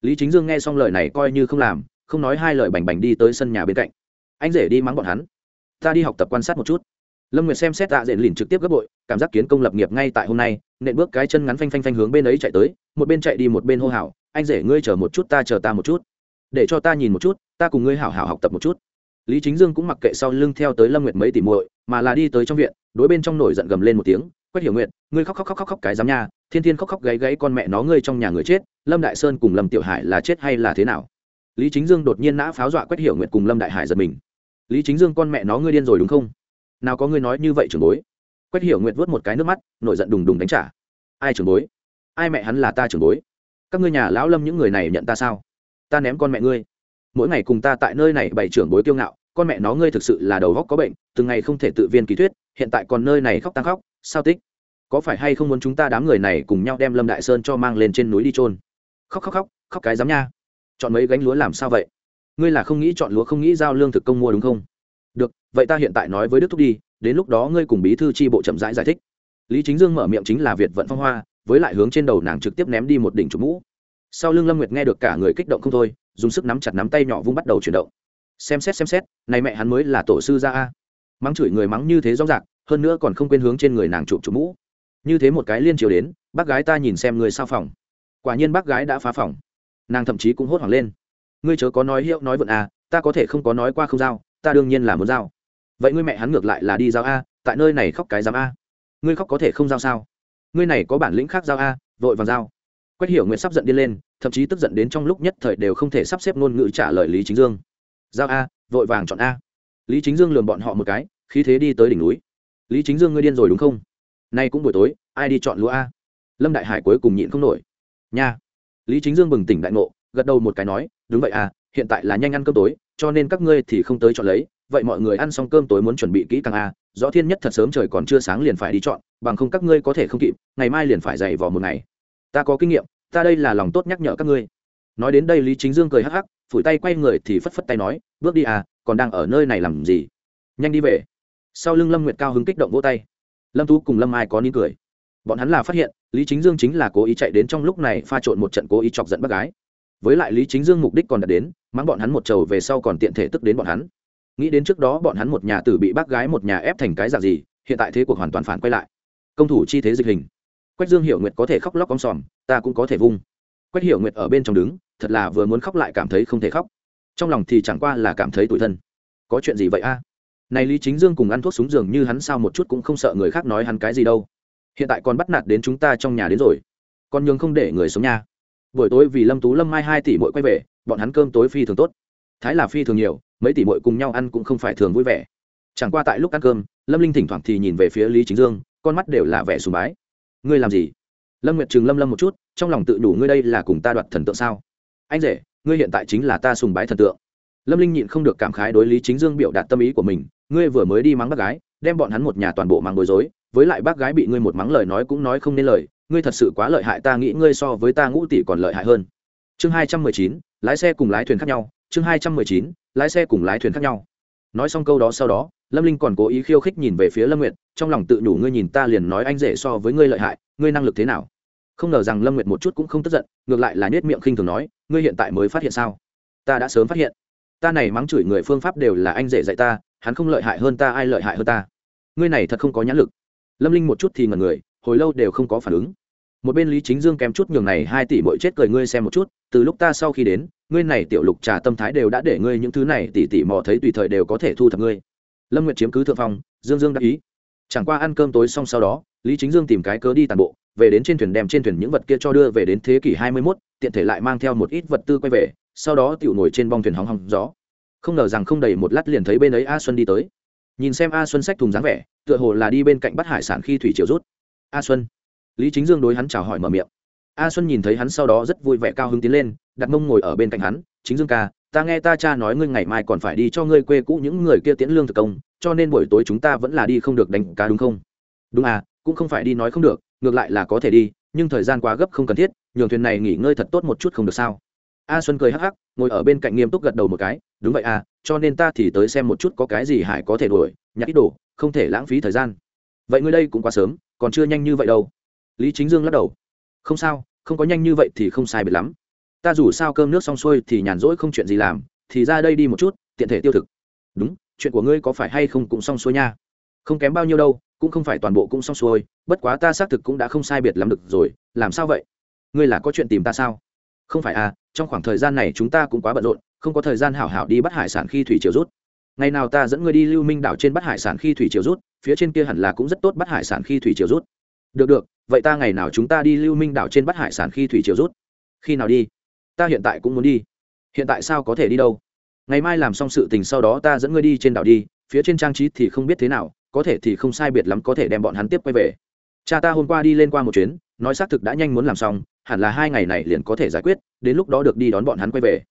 lý chính dương nghe xong lời này coi như không làm, không nói hai lời bành bành đi tới sân nhà bên cạnh. Anh rể đi mắng bọn hắn. Ta đi học tập quan sát một chút lâm nguyệt xem xét tạ diện lìn trực tiếp gấp bội, cảm giác kiến công lập nghiệp ngay tại hôm nay, nện bước cái chân ngắn phanh phanh phanh hướng bên ấy chạy tới, một bên chạy đi một bên hô hào, anh rể ngươi chờ một chút, ta chờ ta một chút. Để cho ta nhìn một chút, ta cùng ngươi hảo hảo học tập một chút. Lý chính dương cũng mặc kệ sau lưng theo tới lâm nguyệt mấy tỷ muội, mà là đi tới trong viện, đối bên trong nổi giận gầm lên một tiếng quét hiểu nguyện ngươi khóc khóc khóc khóc khóc cái giám nha, thiên thiên khóc khóc gáy gáy con mẹ nó ngươi trong nhà người chết, lâm đại sơn cùng lâm tiểu hải là chết hay là thế nào? Lý chính dương đột nhiên nã pháo dọa quét hiểu nguyện cùng lâm đại hải giật mình. Lý chính dương con mẹ nó ngươi điên rồi đúng không? Nào có ngươi nói như vậy trưởng bối? Quách hiểu nguyện vớt một cái nước mắt, nổi giận đùng đùng đánh trả. Ai trưởng bối? Ai mẹ hắn là ta trưởng bối? Các ngươi nhà lão lâm những người này nhận ta sao? Ta ném con mẹ ngươi. Mỗi ngày cùng ta tại nơi này bày trưởng bối kiêu ngạo, con mẹ nó ngươi thực sự là đầu góc có bệnh, từng ngày không thể tự viên ký thuyết, hiện tại còn nơi này khóc tăng khóc, sao tích? Có phải hay không muốn chúng ta đám người này cùng nhau đem lâm đại sơn cho mang lên trên núi đi trôn khóc khóc khóc khóc cái dám nha. Chọn mấy gánh lúa làm sao vậy? Ngươi là không nghĩ chọn lúa không nghĩ giao lương thực công mua đúng không? Được vậy ta hiện tại nói với đức thúc đi đến lúc đó ngươi cùng bí thư tri bộ chậm rãi giải, giải thích. Lý chính dương mở miệng chính là việt vận phong hoa với lại hướng trên đầu nàng trực tiếp ném đi một đỉnh trục mũ. Sau lưng lâm nguyệt nghe được cả người kích động không thôi dùng sức nắm chặt nắm tay nhỏ vung bắt đầu chuyển động. Xem xét xem xét này mẹ hắn mới là tổ sư gia a. Mắng chửi người mắng như thế rõ rạc hơn nữa còn không quên hướng trên người nàng chụp chụp mũ. Như thế một cái liên chiều đến bác gái ta nhìn xem người sao phòng. Quả nhiên bác gái đã phá phòng. Nàng thậm chí cũng hốt hoảng lên. Ngươi chớ có nói hiệu nói vượn à ta có thể không có nói qua không giao ta đương nhiên là muốn giao. Vậy ngươi mẹ hắn ngược lại là đi giao a, tại nơi này khóc cái giám a. Ngươi khóc có thể không giao sao? Ngươi này có bản lĩnh khác giao a, vội vàng giao. Quách hiểu nguyện sắp giận đi lên, thậm chí tức giận đến trong lúc nhất thời đều không thể sắp xếp ngôn ngữ trả lời lý chính dương. Giao a, vội vàng chọn a. Lý chính dương lườm bọn họ một cái, khí thế đi tới đỉnh núi. Lý chính dương ngươi điên rồi đúng không? Nay cũng buổi tối, ai đi chọn lúa a? Lâm đại hải cuối cùng nhịn không nổi. Nha. Lý chính dương bừng tỉnh đại ngộ, gật đầu một cái nói, đúng vậy à hiện tại là nhanh ăn cơm tối, cho nên các ngươi thì không tới chọn lấy, vậy mọi người ăn xong cơm tối muốn chuẩn bị kỹ càng a rõ thiên nhất thật sớm trời còn chưa sáng liền phải đi chọn, bằng không các ngươi có thể không kịp, ngày mai liền phải dày vò một ngày. Ta có kinh nghiệm, ta đây là lòng tốt nhắc nhở các ngươi. Nói đến đây lý chính dương cười hắc hắc, phủi tay quay người thì phất phất tay nói, bước đi à còn đang ở nơi này làm gì? Nhanh đi về. Sau lưng lâm nguyệt cao hứng kích động vỗ tay. Lâm tú cùng lâm ai có nín cười. Bọn hắn là phát hiện, lý chính dương chính là cố ý chạy đến trong lúc này pha trộn một trận cố ý chọc giận bác gái. Với lại lý chính dương mục đích còn đạt đến mắng bọn hắn một trầu về sau còn tiện thể tức đến bọn hắn. Nghĩ đến trước đó bọn hắn một nhà tử bị bác gái một nhà ép thành cái dạng gì, hiện tại thế cuộc hoàn toàn phản quay lại. Công thủ chi thế dịch hình. Quách dương hiểu nguyệt có thể khóc lóc om sòm, ta cũng có thể vung. Quách hiểu nguyệt ở bên trong đứng, thật là vừa muốn khóc lại cảm thấy không thể khóc. Trong lòng thì chẳng qua là cảm thấy tủi thân. Có chuyện gì vậy a? Này lý chính dương cùng ăn thuốc súng giường như hắn sao một chút cũng không sợ người khác nói hắn cái gì đâu. Hiện tại còn bắt nạt đến chúng ta trong nhà đến rồi. Còn nhường không để người sống nhà buổi tối vì lâm tú lâm mai hai tỷ mỗi quay về bọn hắn cơm tối phi thường tốt. Thái là phi thường nhiều, mấy tỷ bội cùng nhau ăn cũng không phải thường vui vẻ. Chẳng qua tại lúc ăn cơm, lâm linh thỉnh thoảng thì nhìn về phía lý chính dương, con mắt đều là vẻ sùng bái. Ngươi làm gì? Lâm nguyệt trừng lâm lâm một chút, trong lòng tự đủ ngươi đây là cùng ta đoạt thần tượng sao? Anh rể, ngươi hiện tại chính là ta sùng bái thần tượng. Lâm linh nhịn không được cảm khái đối lý chính dương biểu đạt tâm ý của mình, ngươi vừa mới đi mắng bác gái, đem bọn hắn một nhà toàn bộ mang bối rối, với lại bác gái bị ngươi một mắng lời nói cũng nói không nên lời, ngươi thật sự quá lợi hại, ta nghĩ ngươi so với ta ngũ tỷ còn lợi hại hơn. Chương hai trăm mười chín lái xe cùng lái thuyền khác nhau, chương hai trăm mười chín, lái xe cùng lái thuyền khác nhau. Nói xong câu đó sau đó, lâm linh còn cố ý khiêu khích nhìn về phía lâm nguyệt, trong lòng tự nhủ ngươi nhìn ta liền nói anh rể so với ngươi lợi hại, ngươi năng lực thế nào? Không ngờ rằng lâm nguyệt một chút cũng không tức giận, ngược lại là nhét miệng khinh thường nói, ngươi hiện tại mới phát hiện sao? Ta đã sớm phát hiện. Ta này mắng chửi người phương pháp đều là anh rể dạy ta, hắn không lợi hại hơn ta, ai lợi hại hơn ta? Ngươi này thật không có nhãn lực. Lâm linh một chút thì ngần người, hồi lâu đều không có phản ứng. Một bên lý chính dương kém chút nhường này hai tỷ mỗi chết cười ngươi xem một chút từ lúc ta sau khi đến ngươi này tiểu lục trà tâm thái đều đã để ngươi những thứ này tỉ tỉ mò thấy tùy thời đều có thể thu thập ngươi. Lâm nguyệt chiếm cứ thượng phong dương dương đáp ý. Chẳng qua ăn cơm tối xong sau đó lý chính dương tìm cái cớ đi tàn bộ về đến trên thuyền đem trên thuyền những vật kia cho đưa về đến thế kỷ hai mươi 21, tiện thể lại mang theo một ít vật tư quay về sau đó tiểu ngồi trên bong thuyền hóng hóng gió. Không ngờ rằng không đầy một lát liền thấy bên ấy a xuân đi tới. Nhìn xem a xuân xách thùng dáng vẻ tựa hồ là đi bên cạnh bắt hải sản khi thủy triều rút. A xuân. Lý chính dương đối hắn chào hỏi mở miệng a xuân nhìn thấy hắn sau đó rất vui vẻ cao hứng tiến lên, đặt mông ngồi ở bên cạnh hắn, chính dương ca, ta nghe ta cha nói ngươi ngày mai còn phải đi cho ngươi quê cũ những người kia tiễn lương thực công, cho nên buổi tối chúng ta vẫn là đi không được đánh cá đúng không? Đúng à cũng không phải đi nói không được, ngược lại là có thể đi, nhưng thời gian quá gấp không cần thiết, nhường thuyền này nghỉ ngơi thật tốt một chút không được sao? A xuân cười hắc hắc, ngồi ở bên cạnh nghiêm túc gật đầu một cái, đúng vậy à cho nên ta thì tới xem một chút có cái gì hải có thể đuổi, nhặt ít đồ, không thể lãng phí thời gian. Vậy ngươi đây cũng quá sớm, còn chưa nhanh như vậy đâu. Lý chính dương lắc đầu không sao, không có nhanh như vậy thì không sai biệt lắm. Ta dù sao cơm nước xong xuôi thì nhàn rỗi không chuyện gì làm, thì ra đây đi một chút, tiện thể tiêu thực. Đúng, chuyện của ngươi có phải hay không cũng xong xuôi nha. Không kém bao nhiêu đâu, cũng không phải toàn bộ cũng xong xuôi, bất quá ta xác thực cũng đã không sai biệt lắm được rồi, làm sao vậy? Ngươi là có chuyện tìm ta sao? Không phải à trong khoảng thời gian này chúng ta cũng quá bận rộn, không có thời gian hảo hảo đi bắt hải sản khi thủy triều rút. Ngày nào ta dẫn ngươi đi lưu minh đảo trên bắt hải sản khi thủy triều rút, phía trên kia hẳn là cũng rất tốt bắt hải sản khi thủy triều rút. Được được vậy ta ngày nào chúng ta đi lưu minh đảo trên bắt hải sản khi thủy triều rút? Khi nào đi? Ta hiện tại cũng muốn đi. Hiện tại sao có thể đi đâu? Ngày mai làm xong sự tình sau đó ta dẫn ngươi đi trên đảo đi, phía trên trang trí thì không biết thế nào, có thể thì không sai biệt lắm có thể đem bọn hắn tiếp quay về. Cha ta hôm qua đi lên qua một chuyến, nói xác thực đã nhanh muốn làm xong, hẳn là hai ngày này liền có thể giải quyết, đến lúc đó được đi đón bọn hắn quay về.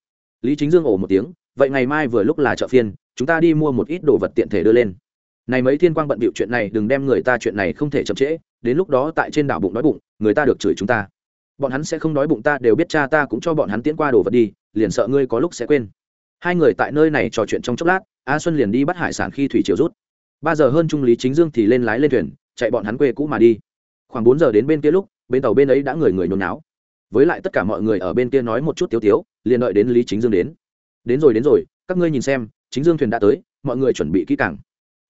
Lý chính dương ổ một tiếng, vậy ngày mai vừa lúc là chợ phiên, chúng ta đi mua một ít đồ vật tiện thể đưa lên. Này mấy thiên quang bận bịu chuyện này, đừng đem người ta chuyện này không thể chậm trễ đến lúc đó tại trên đảo bụng đói bụng, người ta được chửi chúng ta. Bọn hắn sẽ không đói bụng ta đều biết cha ta cũng cho bọn hắn tiến qua đồ vật đi, liền sợ ngươi có lúc sẽ quên. Hai người tại nơi này trò chuyện trong chốc lát, a xuân liền đi bắt hải sản khi thủy chiều rút. Ba giờ hơn trung lý chính dương thì lên lái lên thuyền, chạy bọn hắn quê cũ mà đi. Khoảng bốn giờ đến bên kia lúc bên tàu bên ấy đã người người nôn náo với lại tất cả mọi người ở bên kia nói một chút tiếu tiếu, liền đợi đến lý chính dương đến. Đến rồi đến rồi, các ngươi nhìn xem, chính dương thuyền đã tới, mọi người chuẩn bị kỹ càng.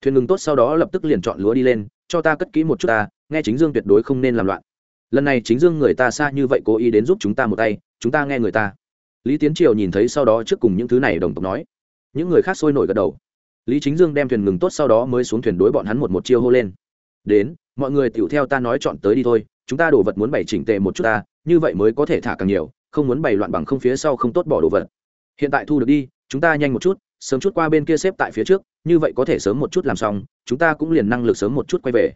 Thuyền ngừng tốt sau đó lập tức liền chọn lúa đi lên cho ta cất kỹ một chút ta, nghe chính dương tuyệt đối không nên làm loạn. Lần này chính dương người ta xa như vậy cố ý đến giúp chúng ta một tay, chúng ta nghe người ta. Lý tiến triều nhìn thấy sau đó trước cùng những thứ này đồng tộc nói. Những người khác sôi nổi gật đầu. Lý chính dương đem thuyền ngừng tốt sau đó mới xuống thuyền đối bọn hắn một một chiêu hô lên. Đến, mọi người tựu theo ta nói chọn tới đi thôi, chúng ta đồ vật muốn bày chỉnh tề một chút ta, như vậy mới có thể thả càng nhiều, không muốn bày loạn bằng không phía sau không tốt bỏ đồ vật. Hiện tại thu được đi, chúng ta nhanh một chút sớm chút qua bên kia xếp tại phía trước, như vậy có thể sớm một chút làm xong, chúng ta cũng liền năng lực sớm một chút quay về.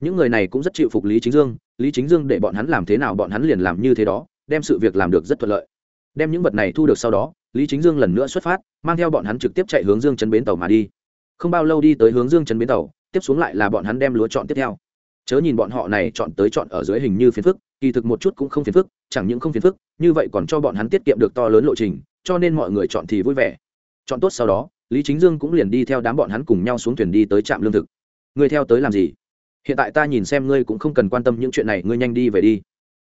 Những người này cũng rất chịu phục lý chính dương, lý chính dương để bọn hắn làm thế nào bọn hắn liền làm như thế đó, đem sự việc làm được rất thuận lợi. Đem những vật này thu được sau đó, lý chính dương lần nữa xuất phát, mang theo bọn hắn trực tiếp chạy hướng dương chân bến tàu mà đi. Không bao lâu đi tới hướng dương chân bến tàu, tiếp xuống lại là bọn hắn đem lúa chọn tiếp theo. Chớ nhìn bọn họ này chọn tới chọn ở dưới hình như phiền phức, kỳ thực một chút cũng không phiền phức, chẳng những không phiền phức, như vậy còn cho bọn hắn tiết kiệm được to lớn lộ trình, cho nên mọi người chọn thì vui vẻ chọn tốt sau đó, lý chính dương cũng liền đi theo đám bọn hắn cùng nhau xuống thuyền đi tới trạm lương thực. Ngươi theo tới làm gì? Hiện tại ta nhìn xem ngươi cũng không cần quan tâm những chuyện này, ngươi nhanh đi về đi.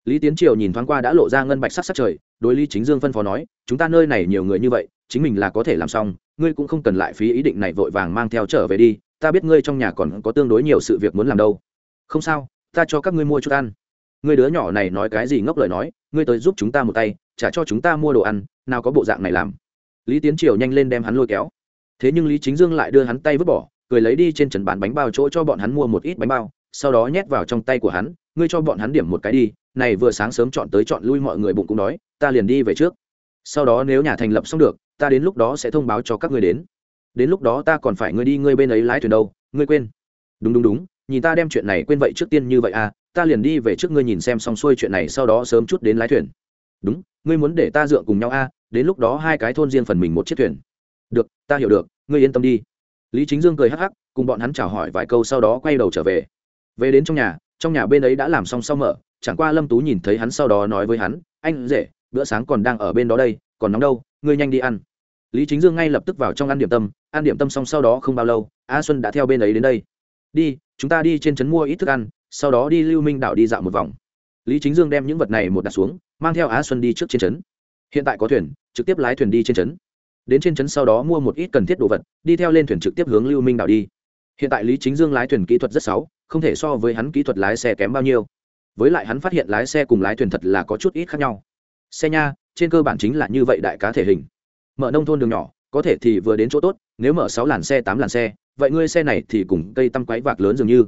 Lý tiến triều nhìn thoáng qua đã lộ ra ngân bạch sắc sắc trời, đối lý chính dương phân phó nói, chúng ta nơi này nhiều người như vậy, chính mình là có thể làm xong, ngươi cũng không cần lại phí ý định này vội vàng mang theo trở về đi, ta biết ngươi trong nhà còn có tương đối nhiều sự việc muốn làm đâu. Không sao, ta cho các ngươi mua chút ăn. Ngươi đứa nhỏ này nói cái gì ngốc lời nói, ngươi tới giúp chúng ta một tay, trả cho chúng ta mua đồ ăn, nào có bộ dạng này làm lý tiến triều nhanh lên đem hắn lôi kéo. Thế nhưng lý chính dương lại đưa hắn tay vứt bỏ, cười lấy đi trên trần bán bánh bao chỗ cho bọn hắn mua một ít bánh bao, sau đó nhét vào trong tay của hắn, ngươi cho bọn hắn điểm một cái đi, này vừa sáng sớm chọn tới chọn lui mọi người bụng cũng đói, ta liền đi về trước. Sau đó nếu nhà thành lập xong được, ta đến lúc đó sẽ thông báo cho các ngươi đến. Đến lúc đó ta còn phải ngươi đi ngươi bên ấy lái thuyền đâu, ngươi quên. Đúng đúng đúng, nhìn ta đem chuyện này quên vậy trước tiên như vậy à ta liền đi về trước ngươi nhìn xem xong xuôi chuyện này sau đó sớm chút đến lái thuyền. Đúng, ngươi muốn để ta dựa cùng nhau à đến lúc đó hai cái thôn riêng phần mình một chiếc thuyền. Được, ta hiểu được, ngươi yên tâm đi. Lý chính dương cười hắc hắc, cùng bọn hắn chào hỏi vài câu sau đó quay đầu trở về. Về đến trong nhà trong nhà bên ấy đã làm xong sau mở, chẳng qua lâm tú nhìn thấy hắn sau đó nói với hắn, anh rể, bữa sáng còn đang ở bên đó đây, còn nóng đâu, ngươi nhanh đi ăn. Lý chính dương ngay lập tức vào trong ăn điểm tâm, ăn điểm tâm xong sau đó không bao lâu, a xuân đã theo bên ấy đến đây. Đi, chúng ta đi trên trấn mua ít thức ăn, sau đó đi lưu minh đảo đi dạo một vòng. Lý chính dương đem những vật này một đặt xuống, mang theo á xuân đi trước trên trấn hiện tại có thuyền, trực tiếp lái thuyền đi trên trấn. Đến trên trấn sau đó mua một ít cần thiết đồ vật, đi theo lên thuyền trực tiếp hướng lưu minh đảo đi. Hiện tại lý chính dương lái thuyền kỹ thuật rất xấu, không thể so với hắn kỹ thuật lái xe kém bao nhiêu. Với lại hắn phát hiện lái xe cùng lái thuyền thật là có chút ít khác nhau. Xe nha, trên cơ bản chính là như vậy đại cá thể hình. Mở nông thôn đường nhỏ, có thể thì vừa đến chỗ tốt, nếu mở sáu làn xe, tám làn xe, vậy ngươi xe này thì cùng cây tăm quáy vạc lớn dường như.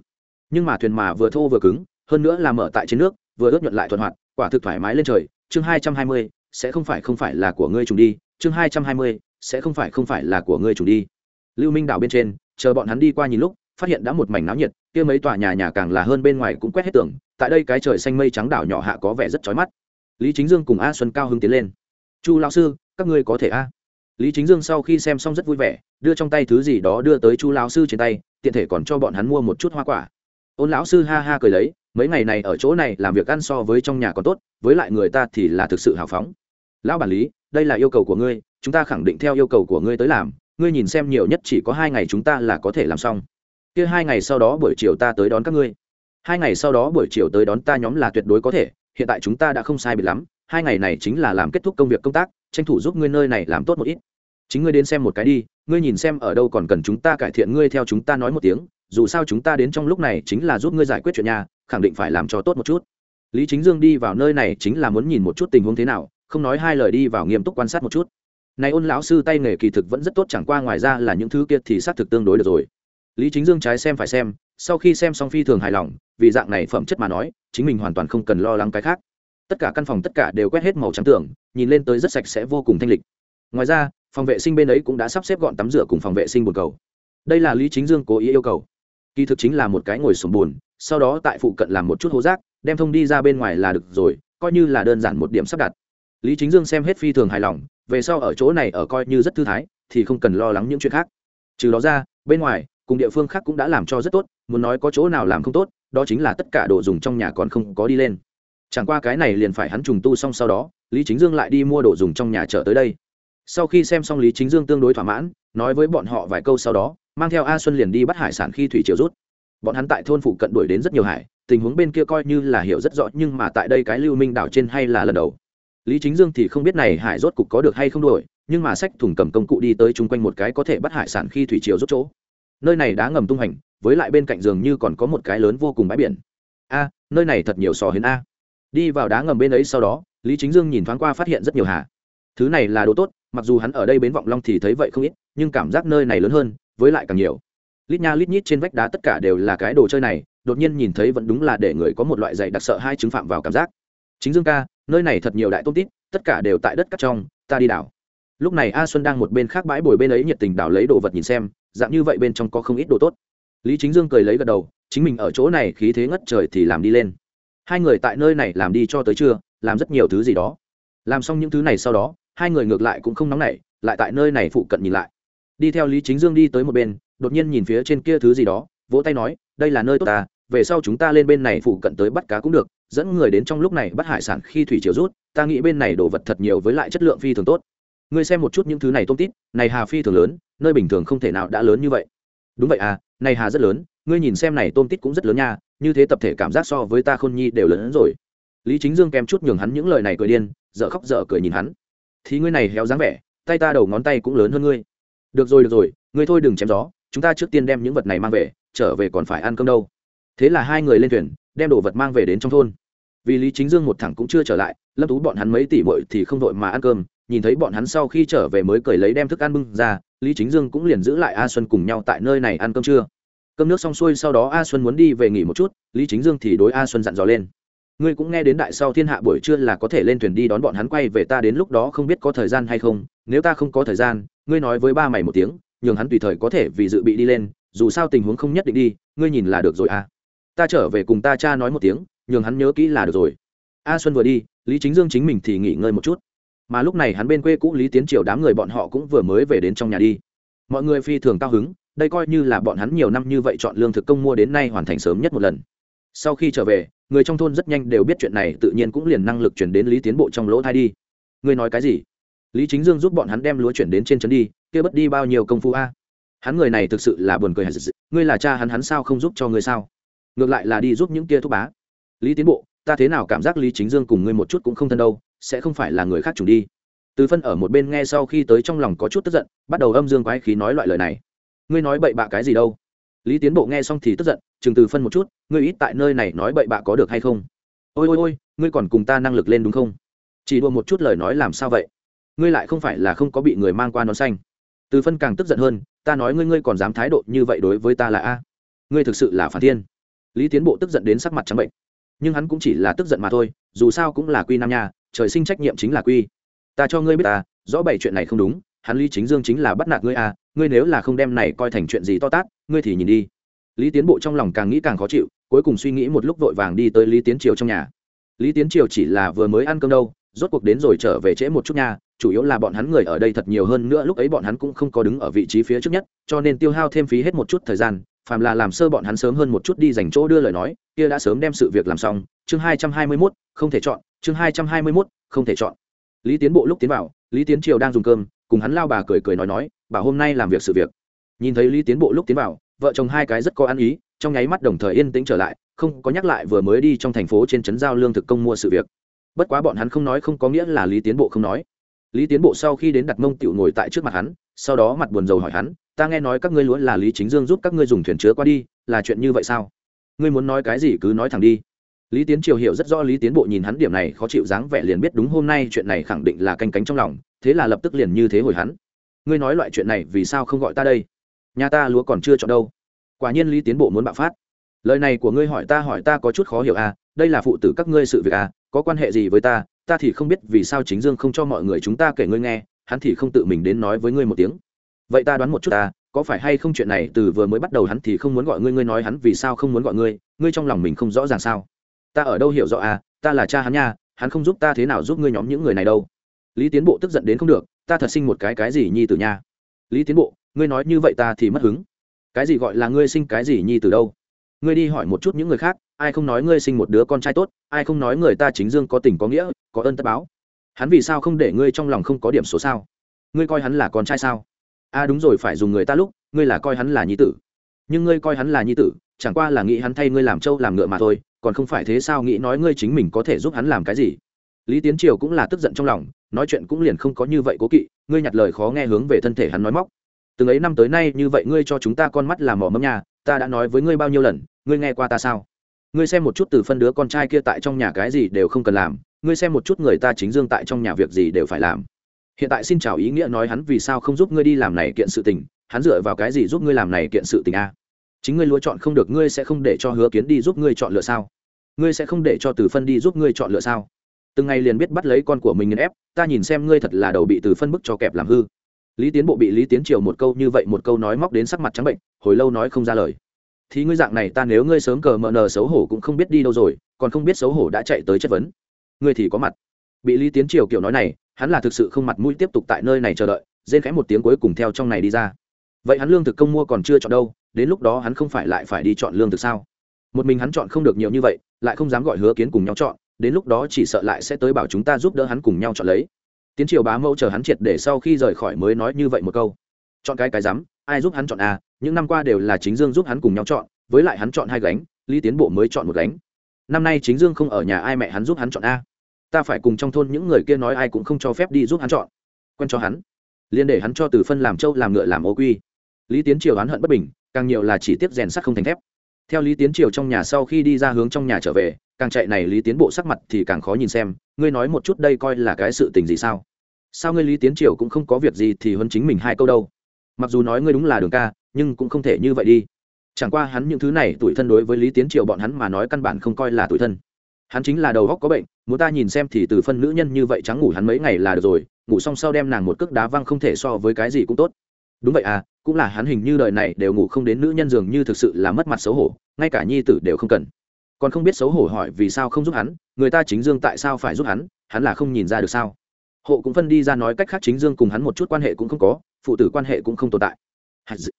Nhưng mà thuyền mà vừa thô vừa cứng, hơn nữa là mở tại trên nước, vừa ướt nhuận lại thuận hoạt, quả thực thoải mái lên trời. Chương hai trăm hai mươi sẽ không phải không phải là của ngươi trùng đi, chương hai trăm hai mươi, sẽ không phải không phải là của ngươi trùng đi. Lưu minh đảo bên trên, chờ bọn hắn đi qua nhìn lúc, phát hiện đã một mảnh náo nhiệt, kia mấy tòa nhà nhà càng là hơn bên ngoài cũng quét hết tường, tại đây cái trời xanh mây trắng đảo nhỏ hạ có vẻ rất chói mắt. Lý chính dương cùng a xuân cao hưng tiến lên. Chu lão sư, các ngươi có thể a? Lý chính dương sau khi xem xong rất vui vẻ, đưa trong tay thứ gì đó đưa tới chu lão sư trên tay, tiện thể còn cho bọn hắn mua một chút hoa quả. Ôn lão sư ha ha cười lấy, mấy ngày này ở chỗ này làm việc ăn so với trong nhà còn tốt, với lại người ta thì là thực sự hào phóng lão bản lý, đây là yêu cầu của ngươi, chúng ta khẳng định theo yêu cầu của ngươi tới làm. Ngươi nhìn xem nhiều nhất chỉ có hai ngày chúng ta là có thể làm xong. Kia hai ngày sau đó buổi chiều ta tới đón các ngươi. Hai ngày sau đó buổi chiều tới đón ta nhóm là tuyệt đối có thể. Hiện tại chúng ta đã không sai bị lắm. Hai ngày này chính là làm kết thúc công việc công tác, tranh thủ giúp ngươi nơi này làm tốt một ít. Chính ngươi đến xem một cái đi, ngươi nhìn xem ở đâu còn cần chúng ta cải thiện ngươi theo chúng ta nói một tiếng. Dù sao chúng ta đến trong lúc này chính là giúp ngươi giải quyết chuyện nhà, khẳng định phải làm cho tốt một chút. Lý chính dương đi vào nơi này chính là muốn nhìn một chút tình huống thế nào không nói hai lời đi vào nghiêm túc quan sát một chút. Này ôn lão sư tay nghề kỳ thực vẫn rất tốt, chẳng qua ngoài ra là những thứ kia thì xác thực tương đối được rồi. Lý chính dương trái xem phải xem, sau khi xem xong phi thường hài lòng, vì dạng này phẩm chất mà nói, chính mình hoàn toàn không cần lo lắng cái khác. Tất cả căn phòng tất cả đều quét hết màu trắng tưởng nhìn lên tới rất sạch sẽ vô cùng thanh lịch. Ngoài ra, phòng vệ sinh bên ấy cũng đã sắp xếp gọn tắm rửa cùng phòng vệ sinh bồn cầu. Đây là lý chính dương cố ý yêu cầu. Kỳ thực chính là một cái ngồi sổm bùn sau đó tại phụ cận làm một chút hố rác, đem thông đi ra bên ngoài là được rồi, coi như là đơn giản một điểm sắp đặt lý chính dương xem hết phi thường hài lòng, về sau ở chỗ này ở coi như rất thư thái, thì không cần lo lắng những chuyện khác. Trừ đó ra, bên ngoài, cùng địa phương khác cũng đã làm cho rất tốt, muốn nói có chỗ nào làm không tốt, đó chính là tất cả đồ dùng trong nhà còn không có đi lên. Chẳng qua cái này liền phải hắn trùng tu xong sau đó, lý chính dương lại đi mua đồ dùng trong nhà trở tới đây. Sau khi xem xong lý chính dương tương đối thỏa mãn, nói với bọn họ vài câu sau đó, mang theo a xuân liền đi bắt hải sản khi thủy triều rút. Bọn hắn tại thôn phụ cận đuổi đến rất nhiều hải, tình huống bên kia coi như là hiểu rất rõ nhưng mà tại đây cái lưu minh đảo trên hay là lần đầu lý chính dương thì không biết này hải rốt cục có được hay không đổi, nhưng mà sách thùng cầm công cụ đi tới chung quanh một cái có thể bắt hải sản khi thủy triều rút chỗ. Nơi này đá ngầm tung hành với lại bên cạnh giường như còn có một cái lớn vô cùng bãi biển. A nơi này thật nhiều sò hiến a. Đi vào đá ngầm bên ấy sau đó lý chính dương nhìn thoáng qua phát hiện rất nhiều hà. Thứ này là đồ tốt mặc dù hắn ở đây bến vọng long thì thấy vậy không ít nhưng cảm giác nơi này lớn hơn với lại càng nhiều. Lít nha lít nhít trên vách đá tất cả đều là cái đồ chơi này đột nhiên nhìn thấy vẫn đúng là để người có một loại dạy đặc sợ hai chứng phạm vào cảm giác. Chính dương ca nơi này thật nhiều đại tôm tít, tất cả đều tại đất cắt trong, ta đi đảo. Lúc này a xuân đang một bên khác bãi bồi bên ấy nhiệt tình đảo lấy đồ vật nhìn xem, dạng như vậy bên trong có không ít đồ tốt. Lý chính dương cười lấy gật đầu, chính mình ở chỗ này khí thế ngất trời thì làm đi lên. Hai người tại nơi này làm đi cho tới trưa, làm rất nhiều thứ gì đó. Làm xong những thứ này sau đó, hai người ngược lại cũng không nóng nảy, lại tại nơi này phụ cận nhìn lại. Đi theo lý chính dương đi tới một bên, đột nhiên nhìn phía trên kia thứ gì đó, vỗ tay nói, đây là nơi tốt ta, về sau chúng ta lên bên này phụ cận tới bắt cá cũng được dẫn người đến trong lúc này bắt hải sản khi thủy chiều rút, ta nghĩ bên này đồ vật thật nhiều với lại chất lượng phi thường tốt. Ngươi xem một chút những thứ này tôm tít, này hà phi thường lớn, nơi bình thường không thể nào đã lớn như vậy. Đúng vậy à này hà rất lớn, ngươi nhìn xem này tôm tít cũng rất lớn nha, như thế tập thể cảm giác so với ta khôn nhi đều lớn hơn rồi. Lý chính dương kèm chút nhường hắn những lời này cười điên, dở khóc dở cười nhìn hắn. Thì ngươi này héo dáng vẻ, tay ta đầu ngón tay cũng lớn hơn ngươi. Được rồi được rồi, ngươi thôi đừng chém gió, chúng ta trước tiên đem những vật này mang về, trở về còn phải ăn cơm đâu. Thế là hai người lên thuyền, đem đồ vật mang về đến trong thôn vì lý chính dương một thẳng cũng chưa trở lại, lâm tú bọn hắn mấy tỷ bội thì không đội mà ăn cơm, nhìn thấy bọn hắn sau khi trở về mới cởi lấy đem thức ăn bưng ra, lý chính dương cũng liền giữ lại a xuân cùng nhau tại nơi này ăn cơm trưa. Cơm nước xong xuôi sau đó a xuân muốn đi về nghỉ một chút, lý chính dương thì đối a xuân dặn dò lên. Ngươi cũng nghe đến đại sau thiên hạ buổi trưa là có thể lên thuyền đi đón bọn hắn quay về ta đến lúc đó không biết có thời gian hay không, nếu ta không có thời gian, ngươi nói với ba mày một tiếng, nhường hắn tùy thời có thể vì dự bị đi lên, dù sao tình huống không nhất định đi, ngươi nhìn là được rồi à. Ta trở về cùng ta cha nói một tiếng nhường hắn nhớ kỹ là được rồi. A xuân vừa đi, lý chính dương chính mình thì nghỉ ngơi một chút. Mà lúc này hắn bên quê cũ lý tiến triều đám người bọn họ cũng vừa mới về đến trong nhà đi. Mọi người phi thường cao hứng, đây coi như là bọn hắn nhiều năm như vậy chọn lương thực công mua đến nay hoàn thành sớm nhất một lần. Sau khi trở về, người trong thôn rất nhanh đều biết chuyện này, tự nhiên cũng liền năng lực chuyển đến lý tiến bộ trong lỗ thai đi. Ngươi nói cái gì? Lý chính dương giúp bọn hắn đem lúa chuyển đến trên trấn đi, kia bất đi bao nhiêu công phu a? Hắn người này thực sự là buồn cười ngươi là cha hắn hắn sao không giúp cho ngươi sao? Ngược lại là đi giúp những kia thúc bá lý tiến bộ, ta thế nào cảm giác lý chính dương cùng ngươi một chút cũng không thân đâu, sẽ không phải là người khác trùng đi. Từ phân ở một bên nghe sau khi tới trong lòng có chút tức giận, bắt đầu âm dương quái khí nói loại lời này. Ngươi nói bậy bạ cái gì đâu? Lý tiến bộ nghe xong thì tức giận, chừng từ phân một chút, ngươi ít tại nơi này nói bậy bạ có được hay không? Ôi ôi ôi, ngươi còn cùng ta năng lực lên đúng không? Chỉ đua một chút lời nói làm sao vậy? Ngươi lại không phải là không có bị người mang qua nón xanh. Từ phân càng tức giận hơn, ta nói ngươi ngươi còn dám thái độ như vậy đối với ta là a? Ngươi thực sự là phản thiên. Lý tiến bộ tức giận đến sắc mặt trắng bệnh nhưng hắn cũng chỉ là tức giận mà thôi, dù sao cũng là quy nam nha, trời sinh trách nhiệm chính là quy ta cho ngươi biết ta, rõ bảy chuyện này không đúng, hắn lý chính dương chính là bắt nạt ngươi à? ngươi nếu là không đem này coi thành chuyện gì to tát, ngươi thì nhìn đi lý tiến bộ trong lòng càng nghĩ càng khó chịu, cuối cùng suy nghĩ một lúc vội vàng đi tới lý tiến triều trong nhà lý tiến triều chỉ là vừa mới ăn cơm đâu, rốt cuộc đến rồi trở về trễ một chút nha, chủ yếu là bọn hắn người ở đây thật nhiều hơn nữa, lúc ấy bọn hắn cũng không có đứng ở vị trí phía trước nhất, cho nên tiêu hao thêm phí hết một chút thời gian phàm là làm sơ bọn hắn sớm hơn một chút đi dành chỗ đưa lời nói, kia đã sớm đem sự việc làm xong. Chương hai trăm hai mươi mốt, không thể chọn. Chương hai trăm hai mươi mốt, không thể chọn. Lý tiến bộ lúc tiến vào, lý tiến triều đang dùng cơm, cùng hắn lao bà cười cười nói nói bà hôm nay làm việc sự việc. Nhìn thấy lý tiến bộ lúc tiến vào, vợ chồng hai cái rất có ăn ý, trong nháy mắt đồng thời yên tĩnh trở lại, không có nhắc lại vừa mới đi trong thành phố trên trấn giao lương thực công mua sự việc. Bất quá bọn hắn không nói không có nghĩa là lý tiến bộ không nói. Lý tiến bộ sau khi đến đặt mông tựu ngồi tại trước mặt hắn, sau đó mặt buồn rầu hỏi hắn ta nghe nói các ngươi lúa là lý chính dương giúp các ngươi dùng thuyền chứa qua đi, là chuyện như vậy sao? Ngươi muốn nói cái gì cứ nói thẳng đi. Lý tiến triều hiểu rất rõ lý tiến bộ nhìn hắn điểm này khó chịu dáng vẻ liền biết đúng hôm nay chuyện này khẳng định là canh cánh trong lòng, thế là lập tức liền như thế hồi hắn. Ngươi nói loại chuyện này vì sao không gọi ta đây? Nhà ta lúa còn chưa chọn đâu. Quả nhiên lý tiến bộ muốn bạo phát. Lời này của ngươi hỏi ta hỏi ta có chút khó hiểu à đây là phụ tử các ngươi sự việc à có quan hệ gì với ta? Ta thì không biết vì sao chính dương không cho mọi người chúng ta kể ngươi nghe, hắn thì không tự mình đến nói với ngươi một tiếng vậy ta đoán một chút ta, có phải hay không chuyện này từ vừa mới bắt đầu hắn thì không muốn gọi ngươi ngươi nói hắn vì sao không muốn gọi ngươi ngươi trong lòng mình không rõ ràng sao? Ta ở đâu hiểu rõ à ta là cha hắn nha, hắn không giúp ta thế nào giúp ngươi nhóm những người này đâu. Lý tiến bộ tức giận đến không được, ta thật sinh một cái cái gì nhi từ nha. Lý tiến bộ, ngươi nói như vậy ta thì mất hứng. Cái gì gọi là ngươi sinh cái gì nhi từ đâu? Ngươi đi hỏi một chút những người khác, ai không nói ngươi sinh một đứa con trai tốt, ai không nói người ta chính dương có tình có nghĩa, có ơn tất báo. Hắn vì sao không để ngươi trong lòng không có điểm số sao? Ngươi coi hắn là con trai sao? A à đúng rồi, phải dùng người ta lúc, ngươi là coi hắn là nhi tử. Nhưng ngươi coi hắn là nhi tử, chẳng qua là nghĩ hắn thay ngươi làm trâu làm ngựa mà thôi, còn không phải thế sao nghĩ nói ngươi chính mình có thể giúp hắn làm cái gì? Lý tiến triều cũng là tức giận trong lòng, nói chuyện cũng liền không có như vậy cố kỵ, ngươi nhặt lời khó nghe hướng về thân thể hắn nói móc. Từng ấy năm tới nay, như vậy ngươi cho chúng ta con mắt làm mỏ mâm nhà ta đã nói với ngươi bao nhiêu lần, ngươi nghe qua ta sao? Ngươi xem một chút từ phân đứa con trai kia tại trong nhà cái gì đều không cần làm, ngươi xem một chút người ta chính dương tại trong nhà việc gì đều phải làm hiện tại xin chào ý nghĩa nói hắn vì sao không giúp ngươi đi làm này kiện sự tình, hắn dựa vào cái gì giúp ngươi làm này kiện sự tình a? Chính ngươi lựa chọn không được, ngươi sẽ không để cho hứa kiến đi giúp ngươi chọn lựa sao? Ngươi sẽ không để cho từ phân đi giúp ngươi chọn lựa sao? Từng ngày liền biết bắt lấy con của mình nghiền ép, ta nhìn xem ngươi thật là đầu bị từ phân bức cho kẹp làm hư. Lý tiến bộ bị lý tiến triều một câu như vậy một câu nói móc đến sắc mặt trắng bệnh, hồi lâu nói không ra lời. Thì ngươi dạng này ta nếu ngươi sớm cờ mờ nờ xấu hổ cũng không biết đi đâu rồi, còn không biết xấu hổ đã chạy tới chất vấn. Ngươi thì có mặt. Bị lý tiến triều kiểu nói này hắn là thực sự không mặt mũi tiếp tục tại nơi này chờ đợi, rên khẽ một tiếng cuối cùng theo trong này đi ra. Vậy hắn lương thực công mua còn chưa chọn đâu, đến lúc đó hắn không phải lại phải đi chọn lương thực sao? Một mình hắn chọn không được nhiều như vậy, lại không dám gọi hứa kiến cùng nhau chọn, đến lúc đó chỉ sợ lại sẽ tới bảo chúng ta giúp đỡ hắn cùng nhau chọn lấy. Tiến triều bá mẫu chờ hắn triệt để sau khi rời khỏi mới nói như vậy một câu. Chọn cái cái dám ai giúp hắn chọn à những năm qua đều là chính dương giúp hắn cùng nhau chọn, với lại hắn chọn hai gánh, lý tiến bộ mới chọn một gánh. Năm nay chính dương không ở nhà ai mẹ hắn giúp hắn chọn a ta phải cùng trong thôn những người kia nói ai cũng không cho phép đi giúp hắn chọn. Quen cho hắn. Liền để hắn cho từ phân làm trâu, làm ngựa, làm ô quy. Lý tiến triều oán hận bất bình, càng nhiều là chỉ tiếp rèn sắt không thành thép. Theo lý tiến triều trong nhà sau khi đi ra hướng trong nhà trở về, càng chạy này lý tiến bộ sắc mặt thì càng khó nhìn xem. Ngươi nói một chút đây coi là cái sự tình gì sao? Sao ngươi lý tiến triều cũng không có việc gì thì hơn chính mình hai câu đâu? Mặc dù nói ngươi đúng là đường ca, nhưng cũng không thể như vậy đi. Chẳng qua hắn những thứ này, tuổi thân đối với lý tiến triều bọn hắn mà nói căn bản không coi là tuổi thân hắn chính là đầu góc có bệnh, muốn ta nhìn xem thì từ phân nữ nhân như vậy trắng ngủ hắn mấy ngày là được rồi, ngủ xong sau đem nàng một cước đá văng không thể so với cái gì cũng tốt. Đúng vậy à cũng là hắn hình như đời này đều ngủ không đến nữ nhân dường như thực sự là mất mặt xấu hổ, ngay cả nhi tử đều không cần. Còn không biết xấu hổ hỏi vì sao không giúp hắn, người ta chính dương tại sao phải giúp hắn hắn là không nhìn ra được sao. Hộ cũng phân đi ra nói cách khác chính dương cùng hắn một chút quan hệ cũng không có, phụ tử quan hệ cũng không tồn tại.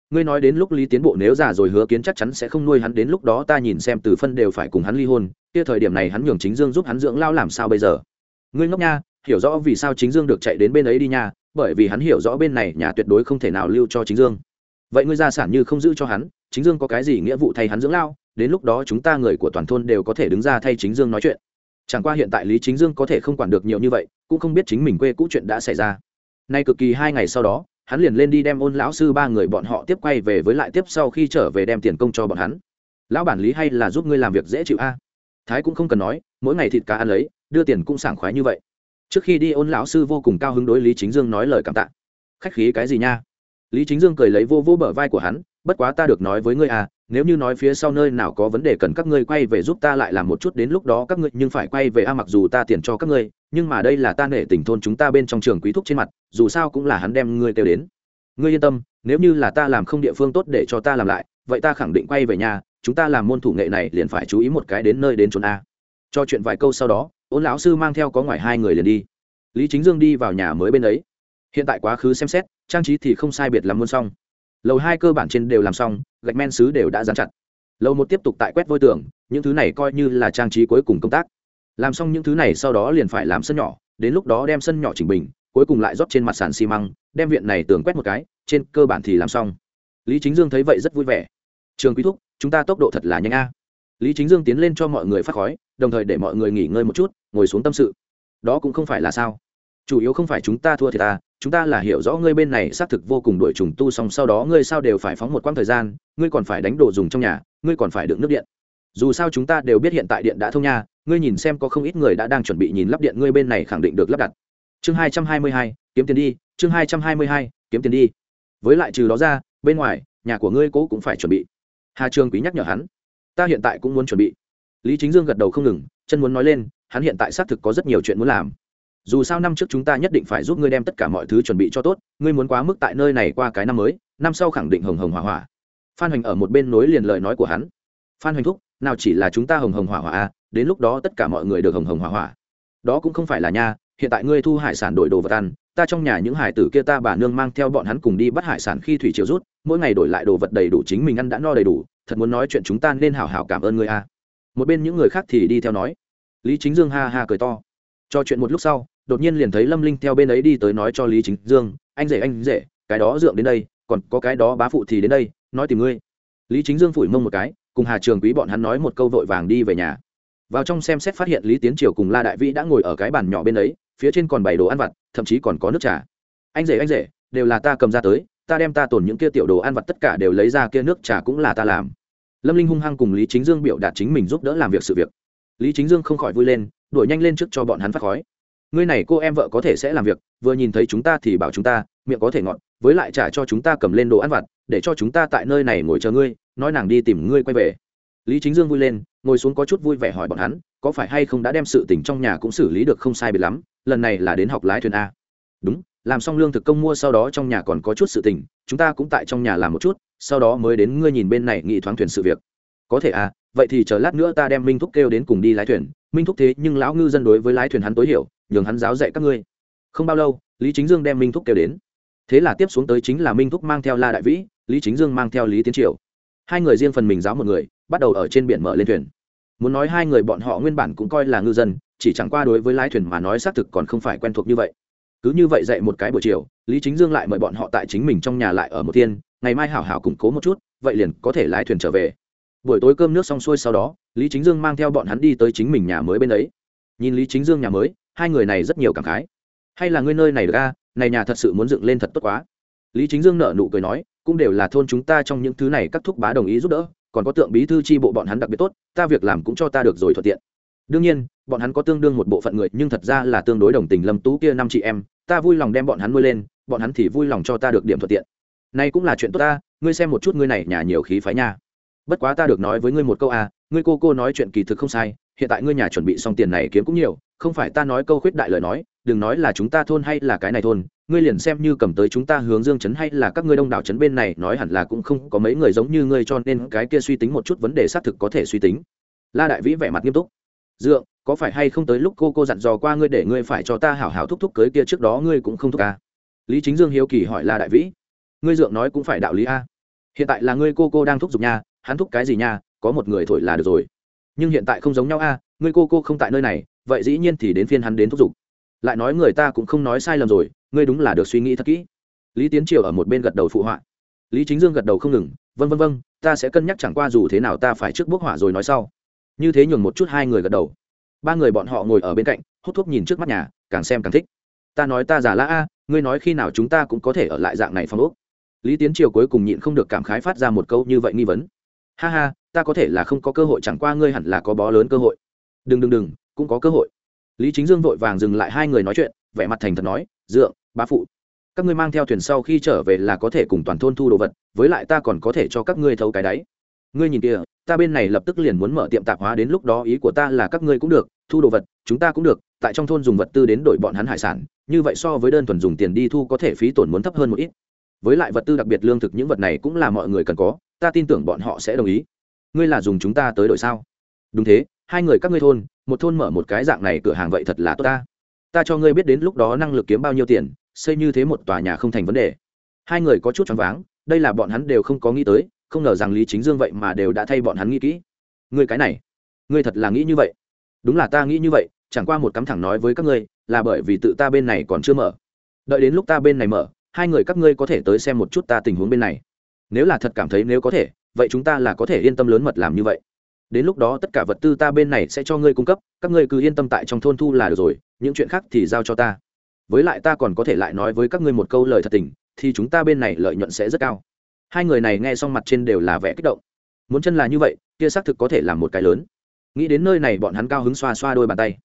Ngươi nói đến lúc lý tiến bộ nếu già rồi hứa kiến chắc chắn sẽ không nuôi hắn, đến lúc đó ta nhìn xem từ phân đều phải cùng hắn ly hôn kia thời điểm này hắn nhường chính dương giúp hắn dưỡng lao làm sao bây giờ? Ngươi ngốc nha, hiểu rõ vì sao chính dương được chạy đến bên ấy đi nha, bởi vì hắn hiểu rõ bên này nhà tuyệt đối không thể nào lưu cho chính dương. Vậy ngươi gia sản như không giữ cho hắn, chính dương có cái gì nghĩa vụ thay hắn dưỡng lao? Đến lúc đó chúng ta người của toàn thôn đều có thể đứng ra thay chính dương nói chuyện. Chẳng qua hiện tại lý chính dương có thể không quản được nhiều như vậy, cũng không biết chính mình quê cũ chuyện đã xảy ra. Nay cực kỳ hai ngày sau đó, hắn liền lên đi đem ôn lão sư ba người bọn họ tiếp quay về với lại tiếp sau khi trở về đem tiền công cho bọn hắn. Lão bản lý hay là giúp ngươi làm việc dễ chịu a? Thái cũng không cần nói, mỗi ngày thịt cá ăn lấy, đưa tiền cũng sảng khoái như vậy. Trước khi đi ôn lão sư vô cùng cao hứng đối lý chính dương nói lời cảm tạ. Khách khí cái gì nha? Lý chính dương cười lấy vô vô bờ vai của hắn, bất quá ta được nói với ngươi à nếu như nói phía sau nơi nào có vấn đề cần các ngươi quay về giúp ta lại làm một chút đến lúc đó các ngươi nhưng phải quay về a, mặc dù ta tiền cho các ngươi, nhưng mà đây là ta nể tình thôn chúng ta bên trong trường quý thúc trên mặt, dù sao cũng là hắn đem ngươi kêu đến. Ngươi yên tâm, nếu như là ta làm không địa phương tốt để cho ta làm lại, vậy ta khẳng định quay về nhà chúng ta làm môn thủ nghệ này liền phải chú ý một cái đến nơi đến chốn a. Cho chuyện vài câu sau đó, ôn lão sư mang theo có ngoài hai người liền đi. Lý chính dương đi vào nhà mới bên ấy. Hiện tại quá khứ xem xét, trang trí thì không sai biệt làm muôn xong. Lầu hai cơ bản trên đều làm xong, gạch men xứ đều đã dán chặt. Lầu một tiếp tục tại quét vôi tường, những thứ này coi như là trang trí cuối cùng công tác. Làm xong những thứ này sau đó liền phải làm sân nhỏ, đến lúc đó đem sân nhỏ chỉnh bình, cuối cùng lại rót trên mặt sàn xi măng, đem viện này tường quét một cái, trên cơ bản thì làm xong. Lý chính dương thấy vậy rất vui vẻ. Trường quý thúc chúng ta tốc độ thật là nhanh a. Lý chính dương tiến lên cho mọi người phát khói, đồng thời để mọi người nghỉ ngơi một chút, ngồi xuống tâm sự. Đó cũng không phải là sao. Chủ yếu không phải chúng ta thua thì ta, chúng ta là hiểu rõ ngươi bên này xác thực vô cùng đuổi trùng tu xong, sau đó ngươi sao đều phải phóng một quãng thời gian, ngươi còn phải đánh đồ dùng trong nhà, ngươi còn phải đựng nước điện. Dù sao chúng ta đều biết hiện tại điện đã thông nha, ngươi nhìn xem có không ít người đã đang chuẩn bị nhìn lắp điện ngươi bên này khẳng định được lắp đặt. Chương hai trăm hai mươi hai, kiếm tiền đi, chương hai trăm hai mươi hai, kiếm tiền đi. Với lại trừ đó ra, bên ngoài, nhà của ngươi cố cũng phải chuẩn bị hà trường quý nhắc nhở hắn ta hiện tại cũng muốn chuẩn bị. Lý chính dương gật đầu không ngừng chân muốn nói lên hắn hiện tại xác thực có rất nhiều chuyện muốn làm. Dù sao năm trước chúng ta nhất định phải giúp ngươi đem tất cả mọi thứ chuẩn bị cho tốt ngươi muốn quá mức tại nơi này qua cái năm mới năm sau khẳng định hồng hồng hỏa hỏa. Phan hoành ở một bên nối liền lời nói của hắn phan hoành thúc nào chỉ là chúng ta hồng hồng hỏa hỏa à, đến lúc đó tất cả mọi người được hồng hồng hỏa hỏa. Đó cũng không phải là nha hiện tại ngươi thu hải sản đổi đồ vật ăn ta trong nhà những hải tử kia ta bà nương mang theo bọn hắn cùng đi bắt hải sản khi thủy chiều rút, mỗi ngày đổi lại đồ vật đầy đủ chính mình ăn đã no đầy đủ, thật muốn nói chuyện chúng ta nên hảo hảo cảm ơn người a. Một bên những người khác thì đi theo nói. Lý chính dương ha ha cười to. Cho chuyện một lúc sau, đột nhiên liền thấy lâm linh theo bên ấy đi tới nói cho lý chính dương, anh rể anh rể, cái đó dượng đến đây, còn có cái đó bá phụ thì đến đây, nói tìm ngươi. Lý chính dương phủi mông một cái, cùng hà trường quý bọn hắn nói một câu vội vàng đi về nhà. Vào trong xem xét phát hiện lý tiến triều cùng la đại vĩ đã ngồi ở cái bàn nhỏ bên ấy, phía trên còn bảy đồ ăn vặt thậm chí còn có nước trà. Anh rể anh rể, đều là ta cầm ra tới, ta đem ta tồn những kia tiểu đồ ăn vặt tất cả đều lấy ra kia nước trà cũng là ta làm. Lâm linh hung hăng cùng lý chính dương biểu đạt chính mình giúp đỡ làm việc sự việc. Lý chính dương không khỏi vui lên, đuổi nhanh lên trước cho bọn hắn phát khói. Ngươi này cô em vợ có thể sẽ làm việc, vừa nhìn thấy chúng ta thì bảo chúng ta, miệng có thể ngọn với lại trả cho chúng ta cầm lên đồ ăn vặt, để cho chúng ta tại nơi này ngồi chờ ngươi, nói nàng đi tìm ngươi quay về. Lý chính dương vui lên, ngồi xuống có chút vui vẻ hỏi bọn hắn, có phải hay không đã đem sự tình trong nhà cũng xử lý được không sai biệt lắm lần này là đến học lái thuyền a. Đúng, làm xong lương thực công mua sau đó trong nhà còn có chút sự tình, chúng ta cũng tại trong nhà làm một chút, sau đó mới đến ngươi nhìn bên này nghị thoáng thuyền sự việc. Có thể à vậy thì chờ lát nữa ta đem minh thúc kêu đến cùng đi lái thuyền. Minh thúc thế nhưng lão ngư dân đối với lái thuyền hắn tối hiểu, nhường hắn giáo dạy các ngươi. Không bao lâu, lý chính dương đem minh thúc kêu đến. Thế là tiếp xuống tới chính là minh thúc mang theo la đại vĩ, lý chính dương mang theo lý tiến triều. Hai người riêng phần mình giáo một người, bắt đầu ở trên biển mở lên thuyền. Muốn nói hai người bọn họ nguyên bản cũng coi là ngư dân chỉ chẳng qua đối với lái thuyền mà nói xác thực còn không phải quen thuộc như vậy. Cứ như vậy dạy một cái buổi chiều, lý chính dương lại mời bọn họ tại chính mình trong nhà lại ở một thiên, ngày mai hảo hảo củng cố một chút, vậy liền có thể lái thuyền trở về. Buổi tối cơm nước xong xuôi sau đó, lý chính dương mang theo bọn hắn đi tới chính mình nhà mới bên ấy. Nhìn lý chính dương nhà mới, hai người này rất nhiều cảm khái. Hay là ngươi nơi này được a, này nhà thật sự muốn dựng lên thật tốt quá. Lý chính dương nở nụ cười nói, cũng đều là thôn chúng ta trong những thứ này các thúc bá đồng ý giúp đỡ, còn có tượng bí thư tri bộ bọn hắn đặc biệt tốt, ta việc làm cũng cho ta được rồi thuận tiện. Đương nhiên bọn hắn có tương đương một bộ phận người, nhưng thật ra là tương đối đồng tình lâm tú kia năm chị em. Ta vui lòng đem bọn hắn nuôi lên, bọn hắn thì vui lòng cho ta được điểm thuận tiện. Này cũng là chuyện tốt ta, ngươi xem một chút ngươi này nhà nhiều khí phái nha. Bất quá ta được nói với ngươi một câu à ngươi cô cô nói chuyện kỳ thực không sai, hiện tại ngươi nhà chuẩn bị xong tiền này kiếm cũng nhiều, không phải ta nói câu khuyết đại lời nói, đừng nói là chúng ta thôn hay là cái này thôn, ngươi liền xem như cầm tới chúng ta hướng dương chấn hay là các ngươi đông đảo chấn bên này, nói hẳn là cũng không có mấy người giống như ngươi cho nên cái kia suy tính một chút vấn đề xác thực có thể suy tính. La đại vĩ vẻ mặt nghiêm túc dượng, có phải hay không tới lúc cô cô dặn dò qua ngươi để ngươi phải cho ta hảo hảo thúc thúc cưới kia trước đó ngươi cũng không thúc ca? Lý chính dương hiếu kỳ hỏi là đại vĩ. Ngươi dượng nói cũng phải đạo lý a. Hiện tại là ngươi cô cô đang thúc giục nha, hắn thúc cái gì nha, có một người thổi là được rồi. Nhưng hiện tại không giống nhau a, ngươi cô cô không tại nơi này, vậy dĩ nhiên thì đến phiên hắn đến thúc giục. Lại nói người ta cũng không nói sai lầm rồi, ngươi đúng là được suy nghĩ thật kỹ. Lý tiến triều ở một bên gật đầu phụ họa. Lý chính dương gật đầu không ngừng vân vân vân ta sẽ cân nhắc chẳng qua dù thế nào ta phải trước bước họa rồi nói sau như thế nhường một chút hai người gật đầu. Ba người bọn họ ngồi ở bên cạnh, hút thuốc nhìn trước mắt nhà, càng xem càng thích. Ta nói ta giả lã a, ngươi nói khi nào chúng ta cũng có thể ở lại dạng này phong ốc. Lý tiến triều cuối cùng nhịn không được cảm khái phát ra một câu như vậy nghi vấn. Ha ha, ta có thể là không có cơ hội, chẳng qua ngươi hẳn là có bó lớn cơ hội. Đừng đừng đừng, cũng có cơ hội. Lý chính dương vội vàng dừng lại hai người nói chuyện, vẻ mặt thành thật nói dựa bá phụ, các ngươi mang theo thuyền sau khi trở về là có thể cùng toàn thôn thu đồ vật, với lại ta còn có thể cho các ngươi thấu cái đáy ngươi nhìn kìa, ta bên này lập tức liền muốn mở tiệm tạp hóa đến lúc đó ý của ta là các ngươi cũng được, thu đồ vật, chúng ta cũng được, tại trong thôn dùng vật tư đến đổi bọn hắn hải sản, như vậy so với đơn thuần dùng tiền đi thu có thể phí tổn muốn thấp hơn một ít. Với lại vật tư đặc biệt lương thực những vật này cũng là mọi người cần có, ta tin tưởng bọn họ sẽ đồng ý. Ngươi là dùng chúng ta tới đổi sao? Đúng thế, hai người các ngươi thôn, một thôn mở một cái dạng này cửa hàng vậy thật là tốt ta. Ta cho ngươi biết đến lúc đó năng lực kiếm bao nhiêu tiền, xây như thế một tòa nhà không thành vấn đề. Hai người có chút choáng váng, đây là bọn hắn đều không có nghĩ tới không ngờ rằng lý chính dương vậy mà đều đã thay bọn hắn nghĩ kỹ. Ngươi cái này, ngươi thật là nghĩ như vậy? Đúng là ta nghĩ như vậy, chẳng qua một cắm thẳng nói với các ngươi, là bởi vì tự ta bên này còn chưa mở. Đợi đến lúc ta bên này mở, hai người các ngươi có thể tới xem một chút ta tình huống bên này. Nếu là thật cảm thấy nếu có thể, vậy chúng ta là có thể yên tâm lớn mật làm như vậy. Đến lúc đó tất cả vật tư ta bên này sẽ cho ngươi cung cấp, các ngươi cứ yên tâm tại trong thôn thu là được rồi, những chuyện khác thì giao cho ta. Với lại ta còn có thể lại nói với các ngươi một câu lời thật tình, thì chúng ta bên này lợi nhuận sẽ rất cao hai người này nghe xong mặt trên đều là vẻ kích động. Muốn chân là như vậy, kia xác thực có thể làm một cái lớn. Nghĩ đến nơi này bọn hắn cao hứng xoa xoa đôi bàn tay.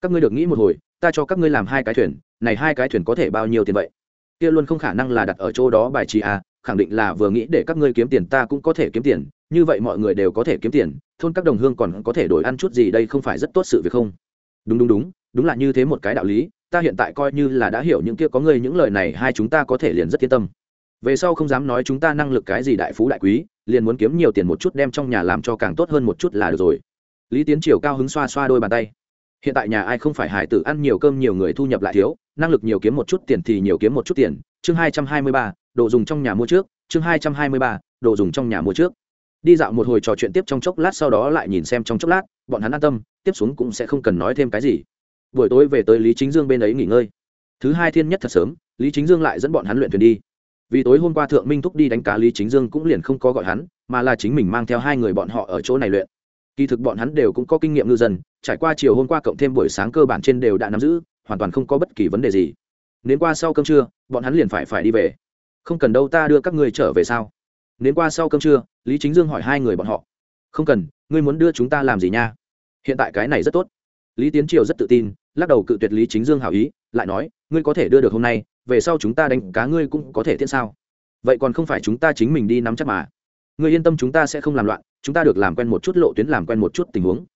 Các ngươi được nghĩ một hồi, ta cho các ngươi làm hai cái thuyền, này hai cái thuyền có thể bao nhiêu tiền vậy? Kia luôn không khả năng là đặt ở chỗ đó bài trí à khẳng định là vừa nghĩ để các ngươi kiếm tiền ta cũng có thể kiếm tiền, như vậy mọi người đều có thể kiếm tiền, thôn các đồng hương còn có thể đổi ăn chút gì đây không phải rất tốt sự việc không? Đúng đúng đúng đúng là như thế một cái đạo lý, ta hiện tại coi như là đã hiểu những kia có ngươi những lời này, hai chúng ta có thể liền rất yên tâm về sau không dám nói chúng ta năng lực cái gì đại phú đại quý, liền muốn kiếm nhiều tiền một chút đem trong nhà làm cho càng tốt hơn một chút là được rồi. Lý tiến triều cao hứng xoa xoa đôi bàn tay. Hiện tại nhà ai không phải hải tử ăn nhiều cơm nhiều người thu nhập lại thiếu, năng lực nhiều kiếm một chút tiền thì nhiều kiếm một chút tiền. Chương hai trăm hai mươi ba, đồ dùng trong nhà mua trước. Chương hai trăm hai mươi ba, đồ dùng trong nhà mua trước. Đi dạo một hồi trò chuyện tiếp trong chốc lát sau đó lại nhìn xem trong chốc lát, bọn hắn an tâm, tiếp xuống cũng sẽ không cần nói thêm cái gì. Buổi tối về tới lý chính dương bên ấy nghỉ ngơi. Thứ hai thiên nhất thật sớm, lý chính dương lại dẫn bọn hắn luyện thuyền đi vì tối hôm qua thượng minh thúc đi đánh cá lý chính dương cũng liền không có gọi hắn, mà là chính mình mang theo hai người bọn họ ở chỗ này luyện. Kỳ thực bọn hắn đều cũng có kinh nghiệm ngư dân, trải qua chiều hôm qua cộng thêm buổi sáng cơ bản trên đều đã nắm giữ, hoàn toàn không có bất kỳ vấn đề gì. Đến qua sau cơm trưa, bọn hắn liền phải phải đi về. Không cần đâu ta đưa các người trở về sao? Đến qua sau cơm trưa, lý chính dương hỏi hai người bọn họ. Không cần, ngươi muốn đưa chúng ta làm gì nha? Hiện tại cái này rất tốt. Lý tiến triều rất tự tin, lắc đầu cự tuyệt lý chính dương hảo ý, lại nói, ngươi có thể đưa được hôm nay về sau chúng ta đánh cá ngươi cũng có thể tiễn sao? Vậy còn không phải chúng ta chính mình đi nắm chắc mà. Ngươi yên tâm chúng ta sẽ không làm loạn, chúng ta được làm quen một chút lộ tuyến làm quen một chút tình huống.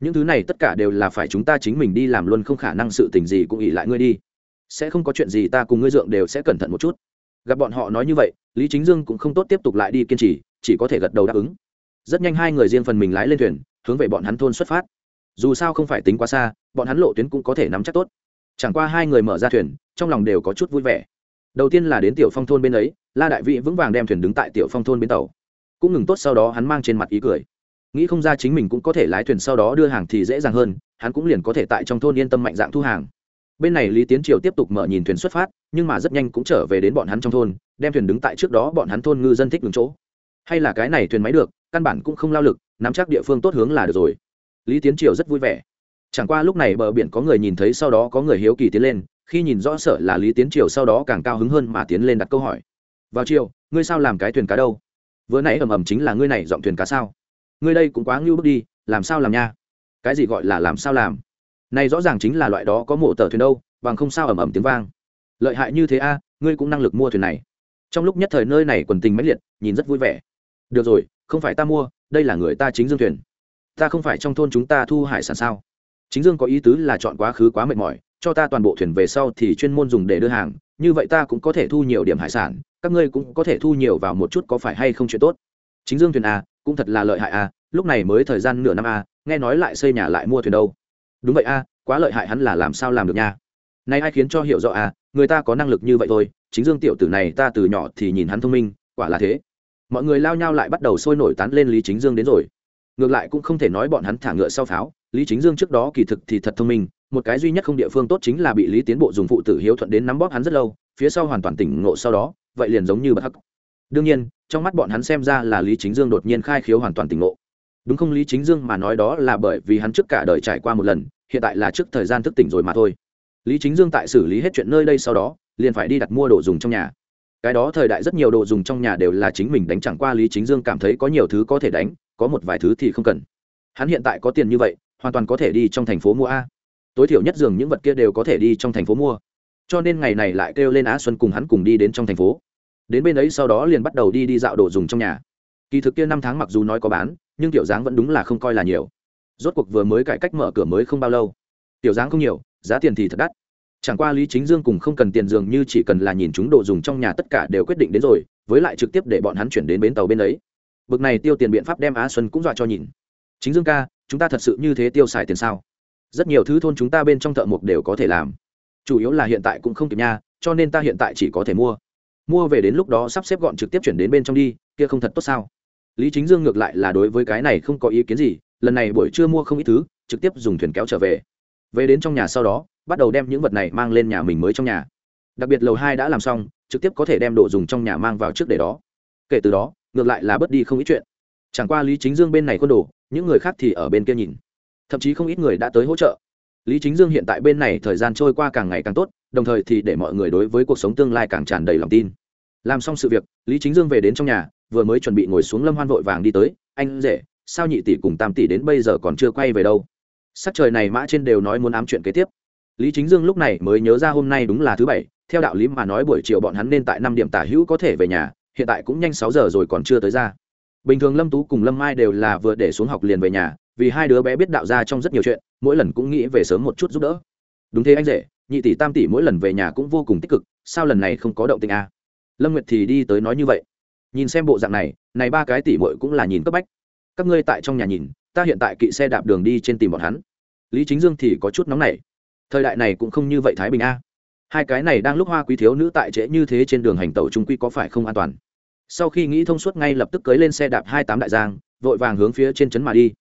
Những thứ này tất cả đều là phải chúng ta chính mình đi làm luôn, không khả năng sự tình gì cũng ỉ lại ngươi đi. Sẽ không có chuyện gì ta cùng ngươi dượng đều sẽ cẩn thận một chút. Gặp bọn họ nói như vậy, lý chính dương cũng không tốt tiếp tục lại đi kiên trì, chỉ có thể gật đầu đáp ứng. Rất nhanh hai người riêng phần mình lái lên thuyền, hướng về bọn hắn thôn xuất phát. Dù sao không phải tính quá xa, bọn hắn lộ tuyến cũng có thể nắm chắc tốt chẳng qua hai người mở ra thuyền, trong lòng đều có chút vui vẻ. Đầu tiên là đến tiểu phong thôn bên ấy, la đại vị vững vàng đem thuyền đứng tại tiểu phong thôn bên tàu. Cũng ngừng tốt sau đó hắn mang trên mặt ý cười. Nghĩ không ra chính mình cũng có thể lái thuyền sau đó đưa hàng thì dễ dàng hơn, hắn cũng liền có thể tại trong thôn yên tâm mạnh dạng thu hàng. Bên này lý tiến triều tiếp tục mở nhìn thuyền xuất phát, nhưng mà rất nhanh cũng trở về đến bọn hắn trong thôn, đem thuyền đứng tại trước đó bọn hắn thôn ngư dân thích đứng chỗ. Hay là cái này thuyền máy được, căn bản cũng không lao lực, nắm chắc địa phương tốt hướng là được rồi. Lý tiến triều rất vui vẻ chẳng qua lúc này bờ biển có người nhìn thấy sau đó có người hiếu kỳ tiến lên, khi nhìn rõ sợ là lý tiến triều sau đó càng cao hứng hơn mà tiến lên đặt câu hỏi. Vào chiều, ngươi sao làm cái thuyền cá đâu? Vừa nãy ầm ầm chính là ngươi này dọn thuyền cá sao? Ngươi đây cũng quá ngưu bước đi, làm sao làm nha? Cái gì gọi là làm sao làm? Này rõ ràng chính là loại đó có mổ tờ thuyền đâu, bằng không sao ầm ầm tiếng vang. Lợi hại như thế a, ngươi cũng năng lực mua thuyền này. Trong lúc nhất thời nơi này quần tình mãnh liệt, nhìn rất vui vẻ. Được rồi, không phải ta mua, đây là người ta chính dương thuyền. Ta không phải trong thôn chúng ta thu hải sản sao? Chính dương có ý tứ là chọn quá khứ quá mệt mỏi, cho ta toàn bộ thuyền về sau thì chuyên môn dùng để đưa hàng, như vậy ta cũng có thể thu nhiều điểm hải sản, các ngươi cũng có thể thu nhiều vào một chút có phải hay không chuyện tốt. Chính dương thuyền a cũng thật là lợi hại a lúc này mới thời gian nửa năm a nghe nói lại xây nhà lại mua thuyền đâu. Đúng vậy a quá lợi hại hắn là làm sao làm được nha. Nay ai khiến cho hiểu rõ a người ta có năng lực như vậy thôi, chính dương tiểu tử này ta từ nhỏ thì nhìn hắn thông minh, quả là thế. Mọi người lao nhau lại bắt đầu sôi nổi tán lên lý chính dương đến rồi. Ngược lại cũng không thể nói bọn hắn thả ngựa sau pháo lý chính dương trước đó kỳ thực thì thật thông minh, một cái duy nhất không địa phương tốt chính là bị lý tiến bộ dùng phụ tử hiếu thuận đến nắm bóp hắn rất lâu, phía sau hoàn toàn tỉnh ngộ sau đó, vậy liền giống như bất hắc. Đương nhiên, trong mắt bọn hắn xem ra là lý chính dương đột nhiên khai khiếu hoàn toàn tỉnh ngộ. Đúng không lý chính dương mà nói đó là bởi vì hắn trước cả đời trải qua một lần, hiện tại là trước thời gian thức tỉnh rồi mà thôi. Lý chính dương tại xử lý hết chuyện nơi đây sau đó, liền phải đi đặt mua đồ dùng trong nhà. Cái đó thời đại rất nhiều đồ dùng trong nhà đều là chính mình đánh, chẳng qua lý chính dương cảm thấy có nhiều thứ có thể đánh, có một vài thứ thì không cần. Hắn hiện tại có tiền như vậy hoàn toàn có thể đi trong thành phố mua a. Tối thiểu nhất dường những vật kia đều có thể đi trong thành phố mua. Cho nên ngày này lại kêu lên á xuân cùng hắn cùng đi đến trong thành phố. Đến bên ấy sau đó liền bắt đầu đi đi dạo đồ dùng trong nhà. Kỳ thực kia năm tháng mặc dù nói có bán, nhưng tiểu dáng vẫn đúng là không coi là nhiều. Rốt cuộc vừa mới cải cách mở cửa mới không bao lâu. Tiểu dáng không nhiều, giá tiền thì thật đắt. Chẳng qua lý chính dương cùng không cần tiền dường như chỉ cần là nhìn chúng đồ dùng trong nhà tất cả đều quyết định đến rồi, với lại trực tiếp để bọn hắn chuyển đến bến tàu bên ấy. Bực này tiêu tiền biện pháp đem á xuân cũng dọa cho nhìn. Chính dương ca chúng ta thật sự như thế tiêu xài tiền sao? Rất nhiều thứ thôn chúng ta bên trong thợ mộc đều có thể làm. Chủ yếu là hiện tại cũng không kịp nha, cho nên ta hiện tại chỉ có thể mua. Mua về đến lúc đó sắp xếp gọn trực tiếp chuyển đến bên trong đi, kia không thật tốt sao? Lý chính dương ngược lại là đối với cái này không có ý kiến gì, lần này buổi trưa mua không ít thứ, trực tiếp dùng thuyền kéo trở về. Về đến trong nhà sau đó, bắt đầu đem những vật này mang lên nhà mình mới trong nhà. Đặc biệt lầu hai đã làm xong, trực tiếp có thể đem đồ dùng trong nhà mang vào trước để đó. Kể từ đó, ngược lại là bớt đi không ít chuyện. Chẳng qua lý chính dương bên này quân đồ những người khác thì ở bên kia nhìn. Thậm chí không ít người đã tới hỗ trợ. Lý chính dương hiện tại bên này thời gian trôi qua càng ngày càng tốt, đồng thời thì để mọi người đối với cuộc sống tương lai càng tràn đầy lòng tin. Làm xong sự việc, lý chính dương về đến trong nhà, vừa mới chuẩn bị ngồi xuống lâm hoan vội vàng đi tới, anh rể, sao nhị tỷ cùng tam tỷ đến bây giờ còn chưa quay về đâu? Sắc trời này mã trên đều nói muốn ám chuyện kế tiếp. Lý chính dương lúc này mới nhớ ra hôm nay đúng là thứ bảy, theo đạo lý mà nói buổi chiều bọn hắn nên tại năm điểm tả hữu có thể về nhà, hiện tại cũng nhanh sáu giờ rồi còn chưa tới ra bình thường lâm tú cùng lâm mai đều là vừa để xuống học liền về nhà, vì hai đứa bé biết đạo ra trong rất nhiều chuyện, mỗi lần cũng nghĩ về sớm một chút giúp đỡ. Đúng thế anh rể, nhị tỷ tam tỷ mỗi lần về nhà cũng vô cùng tích cực, sao lần này không có động tình a à? lâm nguyệt thì đi tới nói như vậy. Nhìn xem bộ dạng này này ba cái tỷ muội cũng là nhìn cấp bách. Các ngươi tại trong nhà nhìn, ta hiện tại kỵ xe đạp đường đi trên tìm bọn hắn. Lý chính dương thì có chút nóng nảy. Thời đại này cũng không như vậy thái bình a. Hai cái này đang lúc hoa quý thiếu nữ tại trễ như thế trên đường hành tàu trung quy có phải không an toàn? Sau khi nghĩ thông suốt ngay lập tức cưới lên xe đạp hai tám đại giang, vội vàng hướng phía trên trấn mà đi.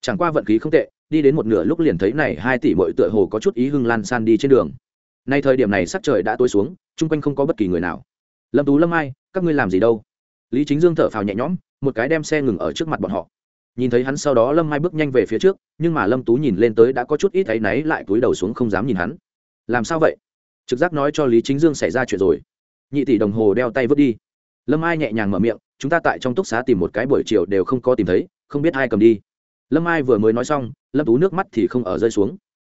Chẳng qua vận khí không tệ, đi đến một nửa lúc liền thấy này hai tỷ bội tựa hồ có chút ý hưng lan san đi trên đường. Nay thời điểm này sắc trời đã tối xuống, chung quanh không có bất kỳ người nào. Lâm tú lâm ai, các ngươi làm gì đâu? Lý chính dương thở phào nhẹ nhõm, một cái đem xe ngừng ở trước mặt bọn họ. Nhìn thấy hắn sau đó lâm mai bước nhanh về phía trước, nhưng mà lâm tú nhìn lên tới đã có chút ít áy náy lại túi đầu xuống không dám nhìn hắn. Làm sao vậy? Trực giác nói cho lý chính dương xảy ra chuyện rồi. Nhị tỷ đồng hồ đeo tay vứt đi lâm ai nhẹ nhàng mở miệng, chúng ta tại trong túc xá tìm một cái buổi chiều đều không có tìm thấy, không biết ai cầm đi. Lâm ai vừa mới nói xong, lâm tú nước mắt thì không ở rơi xuống.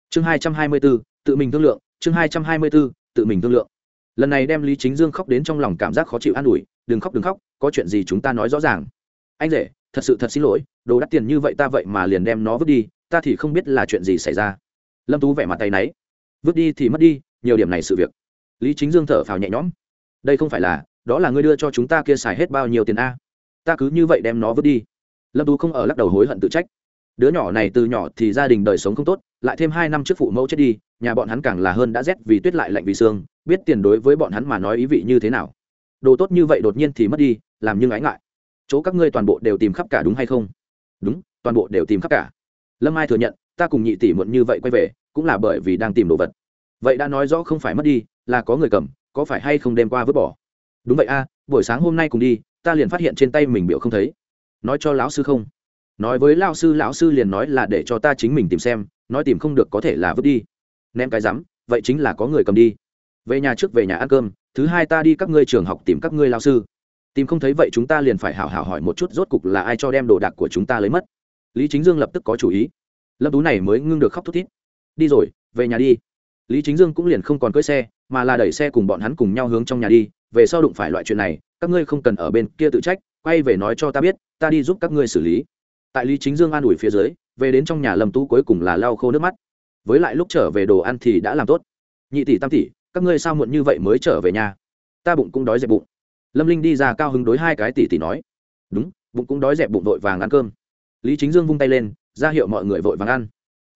Chương hai trăm hai mươi b ố tự mình thương lượng, chương hai trăm hai mươi b ố tự mình thương lượng. Lần này đem lý chính dương khóc đến trong lòng cảm giác khó chịu an ủi, đừng khóc đừng khóc, có chuyện gì chúng ta nói rõ ràng. Anh rể, thật sự thật xin lỗi, đồ đắt tiền như vậy ta vậy mà liền đem nó vứt đi, ta thì không biết là chuyện gì xảy ra. Lâm tú vẻ mặt tay náy. Vứt đi thì mất đi, nhiều điểm này sự việc. Lý chính dương thở phào nhẹ nhõm. Đây không phải là đó là ngươi đưa cho chúng ta kia xài hết bao nhiêu tiền a? Ta cứ như vậy đem nó vứt đi. Lâm tú không ở lắc đầu hối hận tự trách. Đứa nhỏ này từ nhỏ thì gia đình đời sống không tốt, lại thêm hai năm trước phụ mẫu chết đi, nhà bọn hắn càng là hơn đã rét vì tuyết lại lạnh vì xương biết tiền đối với bọn hắn mà nói ý vị như thế nào. Đồ tốt như vậy đột nhiên thì mất đi, làm nhưng ái ngại. Chỗ các ngươi toàn bộ đều tìm khắp cả đúng hay không? Đúng, toàn bộ đều tìm khắp cả. Lâm ai thừa nhận, ta cùng nhị tỷ muộn như vậy quay về, cũng là bởi vì đang tìm đồ vật. Vậy đã nói rõ không phải mất đi, là có người cầm, có phải hay không đem qua vứt bỏ? Đúng vậy a, buổi sáng hôm nay cùng đi, ta liền phát hiện trên tay mình biểu không thấy. Nói cho lão sư không? Nói với lão sư lão sư liền nói là để cho ta chính mình tìm xem, nói tìm không được có thể là vứt đi. Ném cái rắm, vậy chính là có người cầm đi. Về nhà trước về nhà ăn cơm, thứ hai ta đi các ngươi trường học tìm các ngươi lao sư. Tìm không thấy vậy chúng ta liền phải hảo hảo hỏi một chút rốt cục là ai cho đem đồ đạc của chúng ta lấy mất. Lý chính dương lập tức có chủ ý. Lâm tú này mới ngưng được khóc thút thít. Đi rồi, về nhà đi. Lý chính dương cũng liền không còn cưỡi xe, mà là đẩy xe cùng bọn hắn cùng nhau hướng trong nhà đi về sau đụng phải loại chuyện này, các ngươi không cần ở bên kia tự trách, quay về nói cho ta biết, ta đi giúp các ngươi xử lý. Tại lý chính dương an ủi phía dưới, về đến trong nhà lâm tú cuối cùng là lau khô nước mắt. Với lại lúc trở về đồ ăn thì đã làm tốt. Nhị tỷ tam tỷ, các ngươi sao muộn như vậy mới trở về nhà? Ta bụng cũng đói dẹp bụng. Lâm linh đi ra cao hứng đối hai cái tỷ tỷ nói. Đúng, bụng cũng đói dẹp bụng vội vàng ăn cơm. Lý chính dương vung tay lên, ra hiệu mọi người vội vàng ăn.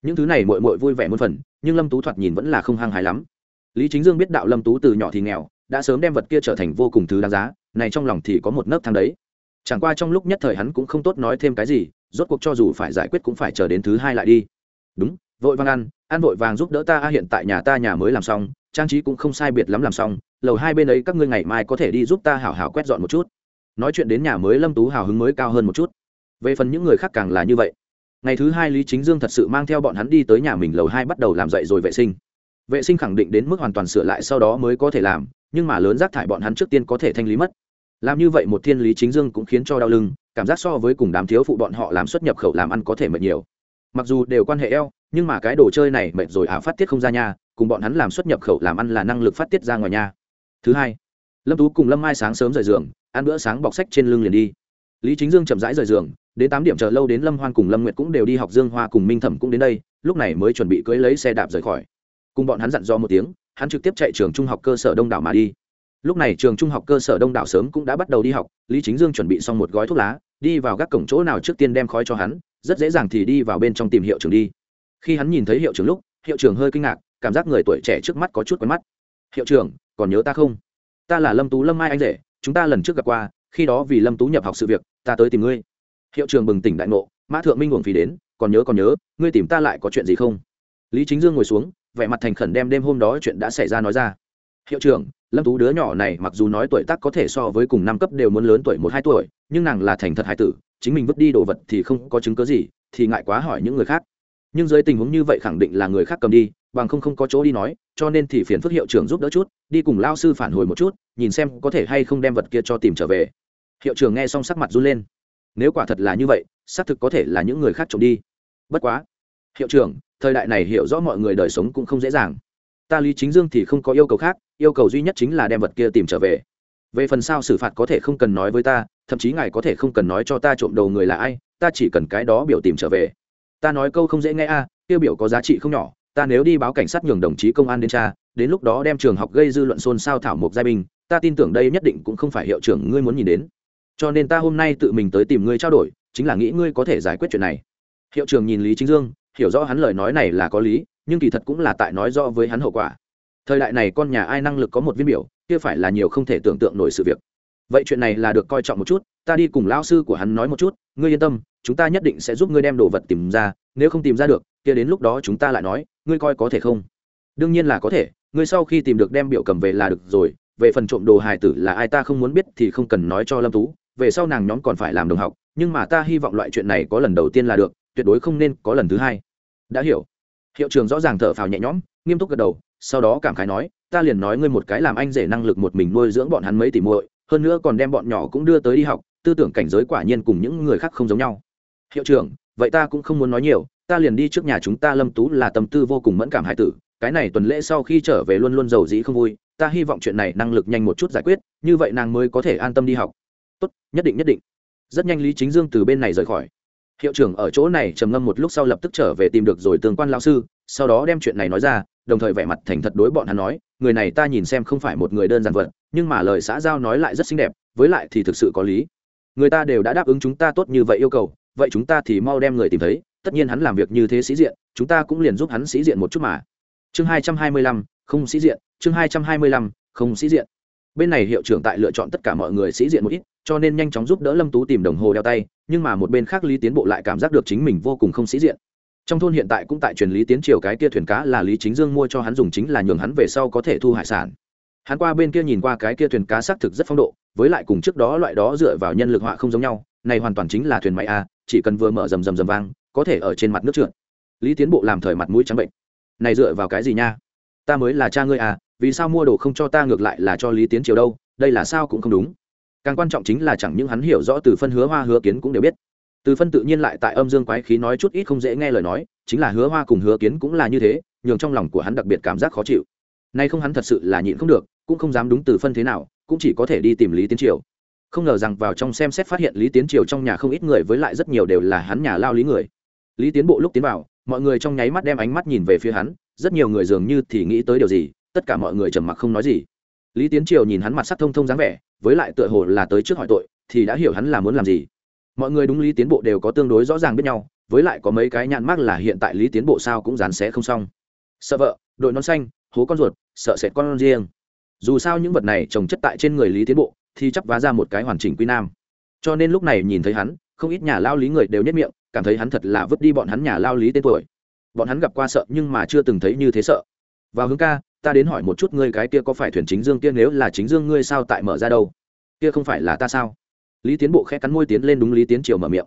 Những thứ này mội mội vui vẻ muôn phần, nhưng lâm tú thoạt nhìn vẫn là không hăng hái lắm. Lý chính dương biết đạo lâm tú từ nhỏ thì nghèo đã sớm đem vật kia trở thành vô cùng thứ đáng giá, này trong lòng thì có một nấc thang đấy. Chẳng qua trong lúc nhất thời hắn cũng không tốt nói thêm cái gì, rốt cuộc cho dù phải giải quyết cũng phải chờ đến thứ hai lại đi. Đúng, vội vàng ăn ăn vội vàng giúp đỡ ta, a, hiện tại nhà ta nhà mới làm xong, trang trí cũng không sai biệt lắm làm xong, lầu hai bên ấy các ngươi ngày mai có thể đi giúp ta hảo hảo quét dọn một chút. Nói chuyện đến nhà mới lâm tú hào hứng mới cao hơn một chút. Về phần những người khác càng là như vậy. Ngày thứ hai lý chính dương thật sự mang theo bọn hắn đi tới nhà mình lầu hai bắt đầu làm dậy rồi vệ sinh. Vệ sinh khẳng định đến mức hoàn toàn sửa lại sau đó mới có thể làm nhưng mà lớn rác thải bọn hắn trước tiên có thể thanh lý mất. Làm như vậy một thiên lý chính dương cũng khiến cho đau lưng, cảm giác so với cùng đám thiếu phụ bọn họ làm xuất nhập khẩu làm ăn có thể mệt nhiều. Mặc dù đều quan hệ eo, nhưng mà cái đồ chơi này mệt rồi ả phát tiết không ra nha, cùng bọn hắn làm xuất nhập khẩu làm ăn là năng lực phát tiết ra ngoài nha. Thứ hai, lâm tú cùng lâm mai sáng sớm rời giường, ăn bữa sáng bọc sách trên lưng liền đi. Lý chính dương chậm rãi rời giường, đến tám điểm chờ lâu đến lâm hoan cùng lâm nguyệt cũng đều đi học dương hoa cùng minh thẩm cũng đến đây, lúc này mới chuẩn bị cưỡi lấy xe đạp rời khỏi. Cùng bọn hắn dặn do một tiếng hắn trực tiếp chạy trường trung học cơ sở đông đảo mà đi. Lúc này trường trung học cơ sở đông đảo sớm cũng đã bắt đầu đi học, lý chính dương chuẩn bị xong một gói thuốc lá, đi vào các cổng chỗ nào trước tiên đem khói cho hắn, rất dễ dàng thì đi vào bên trong tìm hiệu trưởng đi. Khi hắn nhìn thấy hiệu trưởng lúc, hiệu trưởng hơi kinh ngạc, cảm giác người tuổi trẻ trước mắt có chút quen mắt. Hiệu trưởng, còn nhớ ta không? Ta là lâm tú lâm mai anh rể, chúng ta lần trước gặp qua, khi đó vì lâm tú nhập học sự việc, ta tới tìm ngươi. Hiệu trưởng bừng tỉnh đại ngộ, mã thượng minh uổng phí đến, còn nhớ còn nhớ, ngươi tìm ta lại có chuyện gì không? Lý chính dương ngồi xuống vẻ mặt thành khẩn đem đêm hôm đó chuyện đã xảy ra nói ra. Hiệu trưởng, lâm tú đứa nhỏ này mặc dù nói tuổi tác có thể so với cùng năm cấp đều muốn lớn tuổi một hai tuổi, nhưng nàng là thành thật hải tử, chính mình vứt đi đồ vật thì không có chứng cớ gì, thì ngại quá hỏi những người khác. Nhưng dưới tình huống như vậy khẳng định là người khác cầm đi, bằng không không có chỗ đi nói, cho nên thì phiền phức hiệu trưởng giúp đỡ chút, đi cùng lao sư phản hồi một chút, nhìn xem có thể hay không đem vật kia cho tìm trở về. Hiệu trưởng nghe xong sắc mặt run lên. Nếu quả thật là như vậy, xác thực có thể là những người khác trộm đi. Bất quá. Hiệu trưởng thời đại này hiểu rõ mọi người đời sống cũng không dễ dàng. Ta lý chính dương thì không có yêu cầu khác yêu cầu duy nhất chính là đem vật kia tìm trở về. Về phần sao xử phạt có thể không cần nói với ta thậm chí ngài có thể không cần nói cho ta trộm đầu người là ai ta chỉ cần cái đó biểu tìm trở về. Ta nói câu không dễ nghe a à, tiêu biểu có giá trị không nhỏ ta nếu đi báo cảnh sát nhường đồng chí công an đến tra đến lúc đó đem trường học gây dư luận xôn xao thảo mộc giai binh ta tin tưởng đây nhất định cũng không phải hiệu trưởng ngươi muốn nhìn đến. Cho nên ta hôm nay tự mình tới tìm ngươi trao đổi chính là nghĩ ngươi có thể giải quyết chuyện này. Hiệu trưởng nhìn lý chính dương hiểu rõ hắn lời nói này là có lý, nhưng kỳ thật cũng là tại nói rõ với hắn hậu quả. Thời đại này con nhà ai năng lực có một viên biểu, kia phải là nhiều không thể tưởng tượng nổi sự việc. Vậy chuyện này là được coi trọng một chút, ta đi cùng lao sư của hắn nói một chút, ngươi yên tâm, chúng ta nhất định sẽ giúp ngươi đem đồ vật tìm ra, nếu không tìm ra được, kia đến lúc đó chúng ta lại nói, ngươi coi có thể không? Đương nhiên là có thể, ngươi sau khi tìm được đem biểu cầm về là được rồi, về phần trộm đồ hài tử là ai ta không muốn biết thì không cần nói cho lâm tú, về sau nàng nhóm còn phải làm đồng học, nhưng mà ta hy vọng loại chuyện này có lần đầu tiên là được, tuyệt đối không nên có lần thứ hai đã hiểu. Hiệu trường rõ ràng thở phào nhẹ nhõm, nghiêm túc gật đầu, sau đó cảm khái nói, ta liền nói ngươi một cái làm anh rể năng lực một mình nuôi dưỡng bọn hắn mấy tỷ muội, hơn nữa còn đem bọn nhỏ cũng đưa tới đi học, tư tưởng cảnh giới quả nhiên cùng những người khác không giống nhau. Hiệu trưởng, vậy ta cũng không muốn nói nhiều, ta liền đi trước nhà chúng ta lâm tú là tâm tư vô cùng mẫn cảm hải tử, cái này tuần lễ sau khi trở về luôn luôn giàu dĩ không vui, ta hy vọng chuyện này năng lực nhanh một chút giải quyết, như vậy nàng mới có thể an tâm đi học. Tốt, nhất định nhất định. Rất nhanh lý chính dương từ bên này rời khỏi hiệu trưởng ở chỗ này trầm ngâm một lúc sau lập tức trở về tìm được rồi tương quan lao sư, sau đó đem chuyện này nói ra, đồng thời vẻ mặt thành thật đối bọn hắn nói, người này ta nhìn xem không phải một người đơn giản vật, nhưng mà lời xã giao nói lại rất xinh đẹp, với lại thì thực sự có lý. Người ta đều đã đáp ứng chúng ta tốt như vậy yêu cầu, vậy chúng ta thì mau đem người tìm thấy, tất nhiên hắn làm việc như thế sĩ diện, chúng ta cũng liền giúp hắn sĩ diện một chút mà. Chương hai trăm hai mươi lăm, không sĩ diện, chương hai trăm hai mươi lăm, không sĩ diện bên này hiệu trưởng tại lựa chọn tất cả mọi người sĩ diện một ít, cho nên nhanh chóng giúp đỡ lâm tú tìm đồng hồ đeo tay, nhưng mà một bên khác lý tiến bộ lại cảm giác được chính mình vô cùng không sĩ diện. Trong thôn hiện tại cũng tại truyền lý tiến triều cái kia thuyền cá là lý chính dương mua cho hắn dùng chính là nhường hắn về sau có thể thu hải sản. Hắn qua bên kia nhìn qua cái kia thuyền cá xác thực rất phong độ, với lại cùng trước đó loại đó dựa vào nhân lực họa không giống nhau, này hoàn toàn chính là thuyền máy a, chỉ cần vừa mở rầm rầm rầm vang, có thể ở trên mặt nước trượt. Lý tiến bộ làm thời mặt mũi trắng bệnh. Này dựa vào cái gì nha? Ta mới là cha ngươi à vì sao mua đồ không cho ta ngược lại là cho lý tiến triều đâu, đây là sao cũng không đúng. Càng quan trọng chính là chẳng những hắn hiểu rõ từ phân hứa hoa hứa kiến cũng đều biết. Từ phân tự nhiên lại tại âm dương quái khí nói chút ít không dễ nghe lời nói, chính là hứa hoa cùng hứa kiến cũng là như thế, nhường trong lòng của hắn đặc biệt cảm giác khó chịu. Nay không hắn thật sự là nhịn không được, cũng không dám đúng từ phân thế nào, cũng chỉ có thể đi tìm lý tiến triều. Không ngờ rằng vào trong xem xét phát hiện lý tiến triều trong nhà không ít người với lại rất nhiều đều là hắn nhà lao lý người. Lý tiến bộ lúc tiến vào, mọi người trong nháy mắt đem ánh mắt nhìn về phía hắn, rất nhiều người dường như thì nghĩ tới điều gì tất cả mọi người trầm mặc không nói gì. Lý tiến triều nhìn hắn mặt sắc thông thông dáng vẻ, với lại tựa hồ là tới trước hỏi tội, thì đã hiểu hắn là muốn làm gì. Mọi người đúng lý tiến bộ đều có tương đối rõ ràng biết nhau, với lại có mấy cái nhãn mắc là hiện tại lý tiến bộ sao cũng dán xé không xong. Sợ vợ, đội nón xanh, hố con ruột, sợ sệt con riêng. Dù sao những vật này trồng chất tại trên người lý tiến bộ, thì chắc vá ra một cái hoàn chỉnh quy nam. Cho nên lúc này nhìn thấy hắn, không ít nhà lao lý người đều nhất miệng, cảm thấy hắn thật là vứt đi bọn hắn nhà lao lý tên tuổi. Bọn hắn gặp qua sợ nhưng mà chưa từng thấy như thế sợ. Vào hướng ca ta đến hỏi một chút ngươi cái kia có phải thuyền chính dương kia nếu là chính dương ngươi sao tại mở ra đâu? Kia không phải là ta sao? Lý tiến bộ khẽ cắn môi tiến lên đúng lý tiến triều mở miệng.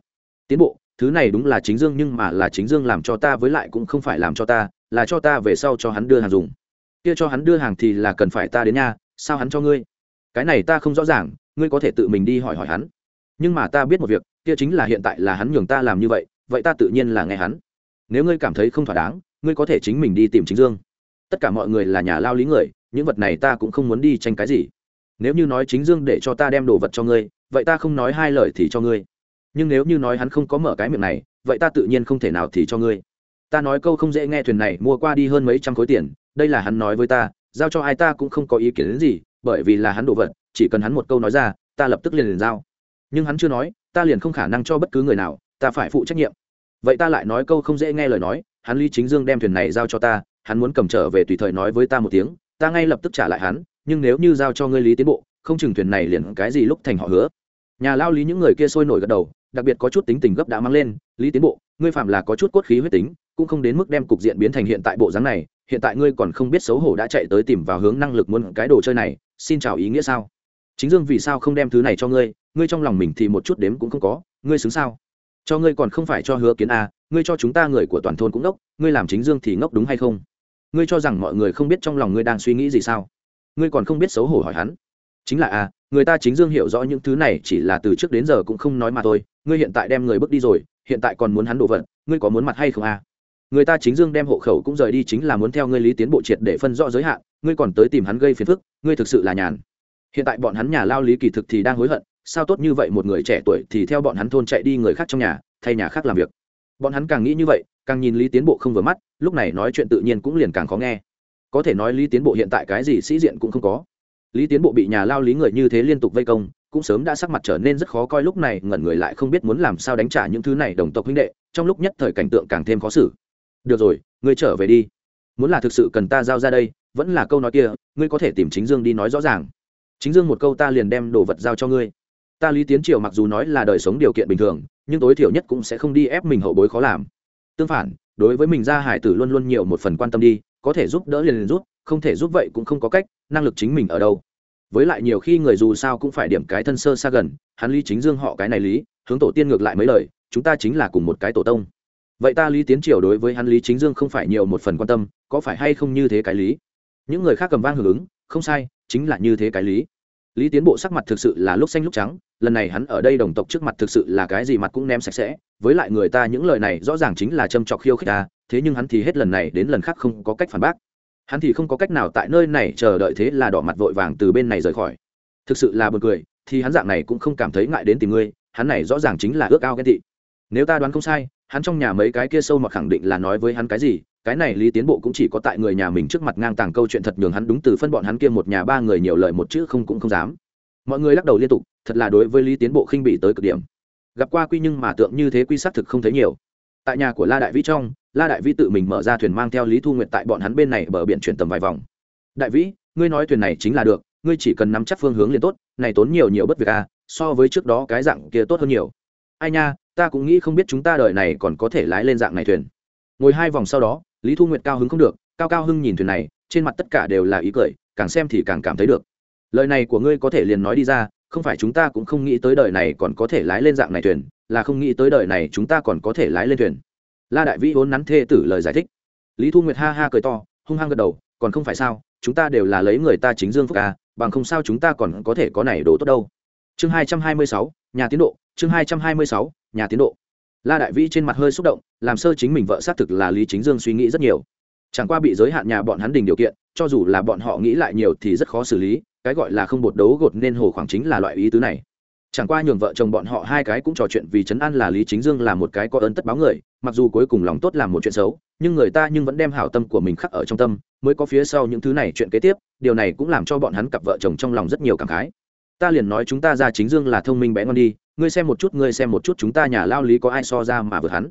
Tiến bộ, thứ này đúng là chính dương nhưng mà là chính dương làm cho ta với lại cũng không phải làm cho ta, là cho ta về sau cho hắn đưa hàng dùng. Kia cho hắn đưa hàng thì là cần phải ta đến nhà sao hắn cho ngươi? Cái này ta không rõ ràng, ngươi có thể tự mình đi hỏi hỏi hắn. Nhưng mà ta biết một việc, kia chính là hiện tại là hắn nhường ta làm như vậy vậy ta tự nhiên là nghe hắn. Nếu ngươi cảm thấy không thỏa đáng, ngươi có thể chính mình đi tìm chính dương tất cả mọi người là nhà lao lý người, những vật này ta cũng không muốn đi tranh cái gì. Nếu như nói chính dương để cho ta đem đồ vật cho ngươi, vậy ta không nói hai lời thì cho ngươi. Nhưng nếu như nói hắn không có mở cái miệng này, vậy ta tự nhiên không thể nào thì cho ngươi. Ta nói câu không dễ nghe thuyền này, mua qua đi hơn mấy trăm khối tiền, đây là hắn nói với ta, giao cho ai ta cũng không có ý kiến đến gì, bởi vì là hắn đồ vật, chỉ cần hắn một câu nói ra, ta lập tức liền liền giao. Nhưng hắn chưa nói, ta liền không khả năng cho bất cứ người nào, ta phải phụ trách nhiệm. Vậy ta lại nói câu không dễ nghe lời nói, hắn lý chính dương đem thuyền này giao cho ta hắn muốn cầm trở về tùy thời nói với ta một tiếng, ta ngay lập tức trả lại hắn, nhưng nếu như giao cho ngươi lý tiến bộ, không chừng thuyền này liền cái gì lúc thành họ hứa. Nhà lao lý những người kia sôi nổi gật đầu, đặc biệt có chút tính tình gấp đã mang lên, lý tiến bộ, ngươi phạm là có chút cốt khí huyết tính, cũng không đến mức đem cục diện biến thành hiện tại bộ dáng này, hiện tại ngươi còn không biết xấu hổ đã chạy tới tìm vào hướng năng lực muốn cái đồ chơi này, xin chào ý nghĩa sao? Chính dương, vì sao không đem thứ này cho ngươi? Ngươi trong lòng mình thì một chút đếm cũng không có, ngươi xứng sao? Cho ngươi còn không phải cho hứa kiến a, ngươi cho chúng ta người của toàn thôn cũng ngốc ngươi làm chính dương thì ngốc đúng hay không? Ngươi cho rằng mọi người không biết trong lòng ngươi đang suy nghĩ gì sao? Ngươi còn không biết xấu hổ hỏi hắn. Chính là a người ta chính dương hiểu rõ những thứ này chỉ là từ trước đến giờ cũng không nói mà thôi. Ngươi hiện tại đem người bước đi rồi, hiện tại còn muốn hắn đổ vật ngươi có muốn mặt hay không a người ta chính dương đem hộ khẩu cũng rời đi chính là muốn theo ngươi lý tiến bộ triệt để phân rõ giới hạn, ngươi còn tới tìm hắn gây phiền phức, ngươi thực sự là nhàn. Hiện tại bọn hắn nhà lao lý kỳ thực thì đang hối hận, sao tốt như vậy một người trẻ tuổi thì theo bọn hắn thôn chạy đi người khác trong nhà, thay nhà khác làm việc. Bọn hắn càng nghĩ như vậy càng nhìn lý tiến bộ không vừa mắt, lúc này nói chuyện tự nhiên cũng liền càng khó nghe. Có thể nói lý tiến bộ hiện tại cái gì sĩ diện cũng không có. Lý tiến bộ bị nhà lao lý người như thế liên tục vây công, cũng sớm đã sắc mặt trở nên rất khó coi lúc này, ngẩn người lại không biết muốn làm sao đánh trả những thứ này đồng tộc huynh đệ, trong lúc nhất thời cảnh tượng càng thêm khó xử. Được rồi, ngươi trở về đi. Muốn là thực sự cần ta giao ra đây, vẫn là câu nói kia, ngươi có thể tìm chính dương đi nói rõ ràng. Chính dương một câu ta liền đem đồ vật giao cho ngươi. Ta lý tiến triều mặc dù nói là đời sống điều kiện bình thường, nhưng tối thiểu nhất cũng sẽ không đi ép mình hậu bối khó làm tương phản, đối với mình gia hải tử luôn luôn nhiều một phần quan tâm đi, có thể giúp đỡ liền liền giúp, không thể giúp vậy cũng không có cách, năng lực chính mình ở đâu. Với lại nhiều khi người dù sao cũng phải điểm cái thân sơ xa gần, hắn lý chính dương họ cái này lý, hướng tổ tiên ngược lại mấy lời, chúng ta chính là cùng một cái tổ tông. Vậy ta lý tiến triều đối với hắn lý chính dương không phải nhiều một phần quan tâm, có phải hay không như thế cái lý? Những người khác cầm vang hưởng ứng, không sai, chính là như thế cái lý lý tiến bộ sắc mặt thực sự là lúc xanh lúc trắng, lần này hắn ở đây đồng tộc trước mặt thực sự là cái gì mặt cũng ném sạch sẽ, với lại người ta những lời này rõ ràng chính là châm trọc khiêu khích ta, thế nhưng hắn thì hết lần này đến lần khác không có cách phản bác. Hắn thì không có cách nào tại nơi này chờ đợi thế là đỏ mặt vội vàng từ bên này rời khỏi. Thực sự là b u ồ n cười, thì hắn dạng này cũng không cảm thấy ngại đến tìm ngươi, hắn này rõ ràng chính là ước ao ghen tị. Nếu ta đoán không sai, hắn trong nhà mấy cái kia sâu mà khẳng định là nói với hắn cái gì cái này lý tiến bộ cũng chỉ có tại người nhà mình trước mặt ngang tàng câu chuyện thật nhường hắn đúng từ phân bọn hắn kia một nhà ba người nhiều lời một chữ không cũng không dám. Mọi người lắc đầu liên tục, thật là đối với lý tiến bộ khinh bị tới cực điểm. Gặp qua quy nhưng mà tượng như thế quy xác thực không thấy nhiều. Tại nhà của la đại vĩ trong, la đại vĩ tự mình mở ra thuyền mang theo lý thu nguyệt tại bọn hắn bên này bờ biển chuyển tầm vài vòng. Đại vĩ, ngươi nói thuyền này chính là được, ngươi chỉ cần nắm chắc phương hướng liền tốt, này tốn nhiều nhiều bất việc à so với trước đó cái dạng kia tốt hơn nhiều. Ai nha, ta cũng nghĩ không biết chúng ta đời này còn có thể lái lên dạng này thuyền. Ngồi hai vòng sau đó lý thu nguyệt cao hứng không được, cao cao hưng nhìn thuyền này, trên mặt tất cả đều là ý cười, càng xem thì càng cảm thấy được. Lời này của ngươi có thể liền nói đi ra, không phải chúng ta cũng không nghĩ tới đời này còn có thể lái lên dạng này thuyền, là không nghĩ tới đời này chúng ta còn có thể lái lên thuyền. La đại vĩ vốn nắn thê tử lời giải thích. Lý thu nguyệt ha ha cười to, hung hăng gật đầu, còn không phải sao, chúng ta đều là lấy người ta chính dương phúc à bằng không sao chúng ta còn có thể có này đồ tốt đâu. Chương hai trăm hai mươi sáu, nhà tiến độ, chương hai trăm hai mươi sáu, nhà tiến độ la đại vĩ trên mặt hơi xúc động, làm sơ chính mình vợ xác thực là lý chính dương suy nghĩ rất nhiều. Chẳng qua bị giới hạn nhà bọn hắn đình điều kiện, cho dù là bọn họ nghĩ lại nhiều thì rất khó xử lý, cái gọi là không bột đấu gột nên hồ khoảng chính là loại ý tứ này. Chẳng qua nhường vợ chồng bọn họ hai cái cũng trò chuyện vì trấn an là lý chính dương là một cái có ơn tất báo người, mặc dù cuối cùng lòng tốt làm một chuyện xấu, nhưng người ta nhưng vẫn đem hảo tâm của mình khắc ở trong tâm, mới có phía sau những thứ này chuyện kế tiếp, điều này cũng làm cho bọn hắn cặp vợ chồng trong lòng rất nhiều cảm khái ta liền nói chúng ta ra chính dương là thông minh bé ngon đi, ngươi xem một chút, ngươi xem một chút chúng ta nhà lao lý có ai so ra mà vượt hắn.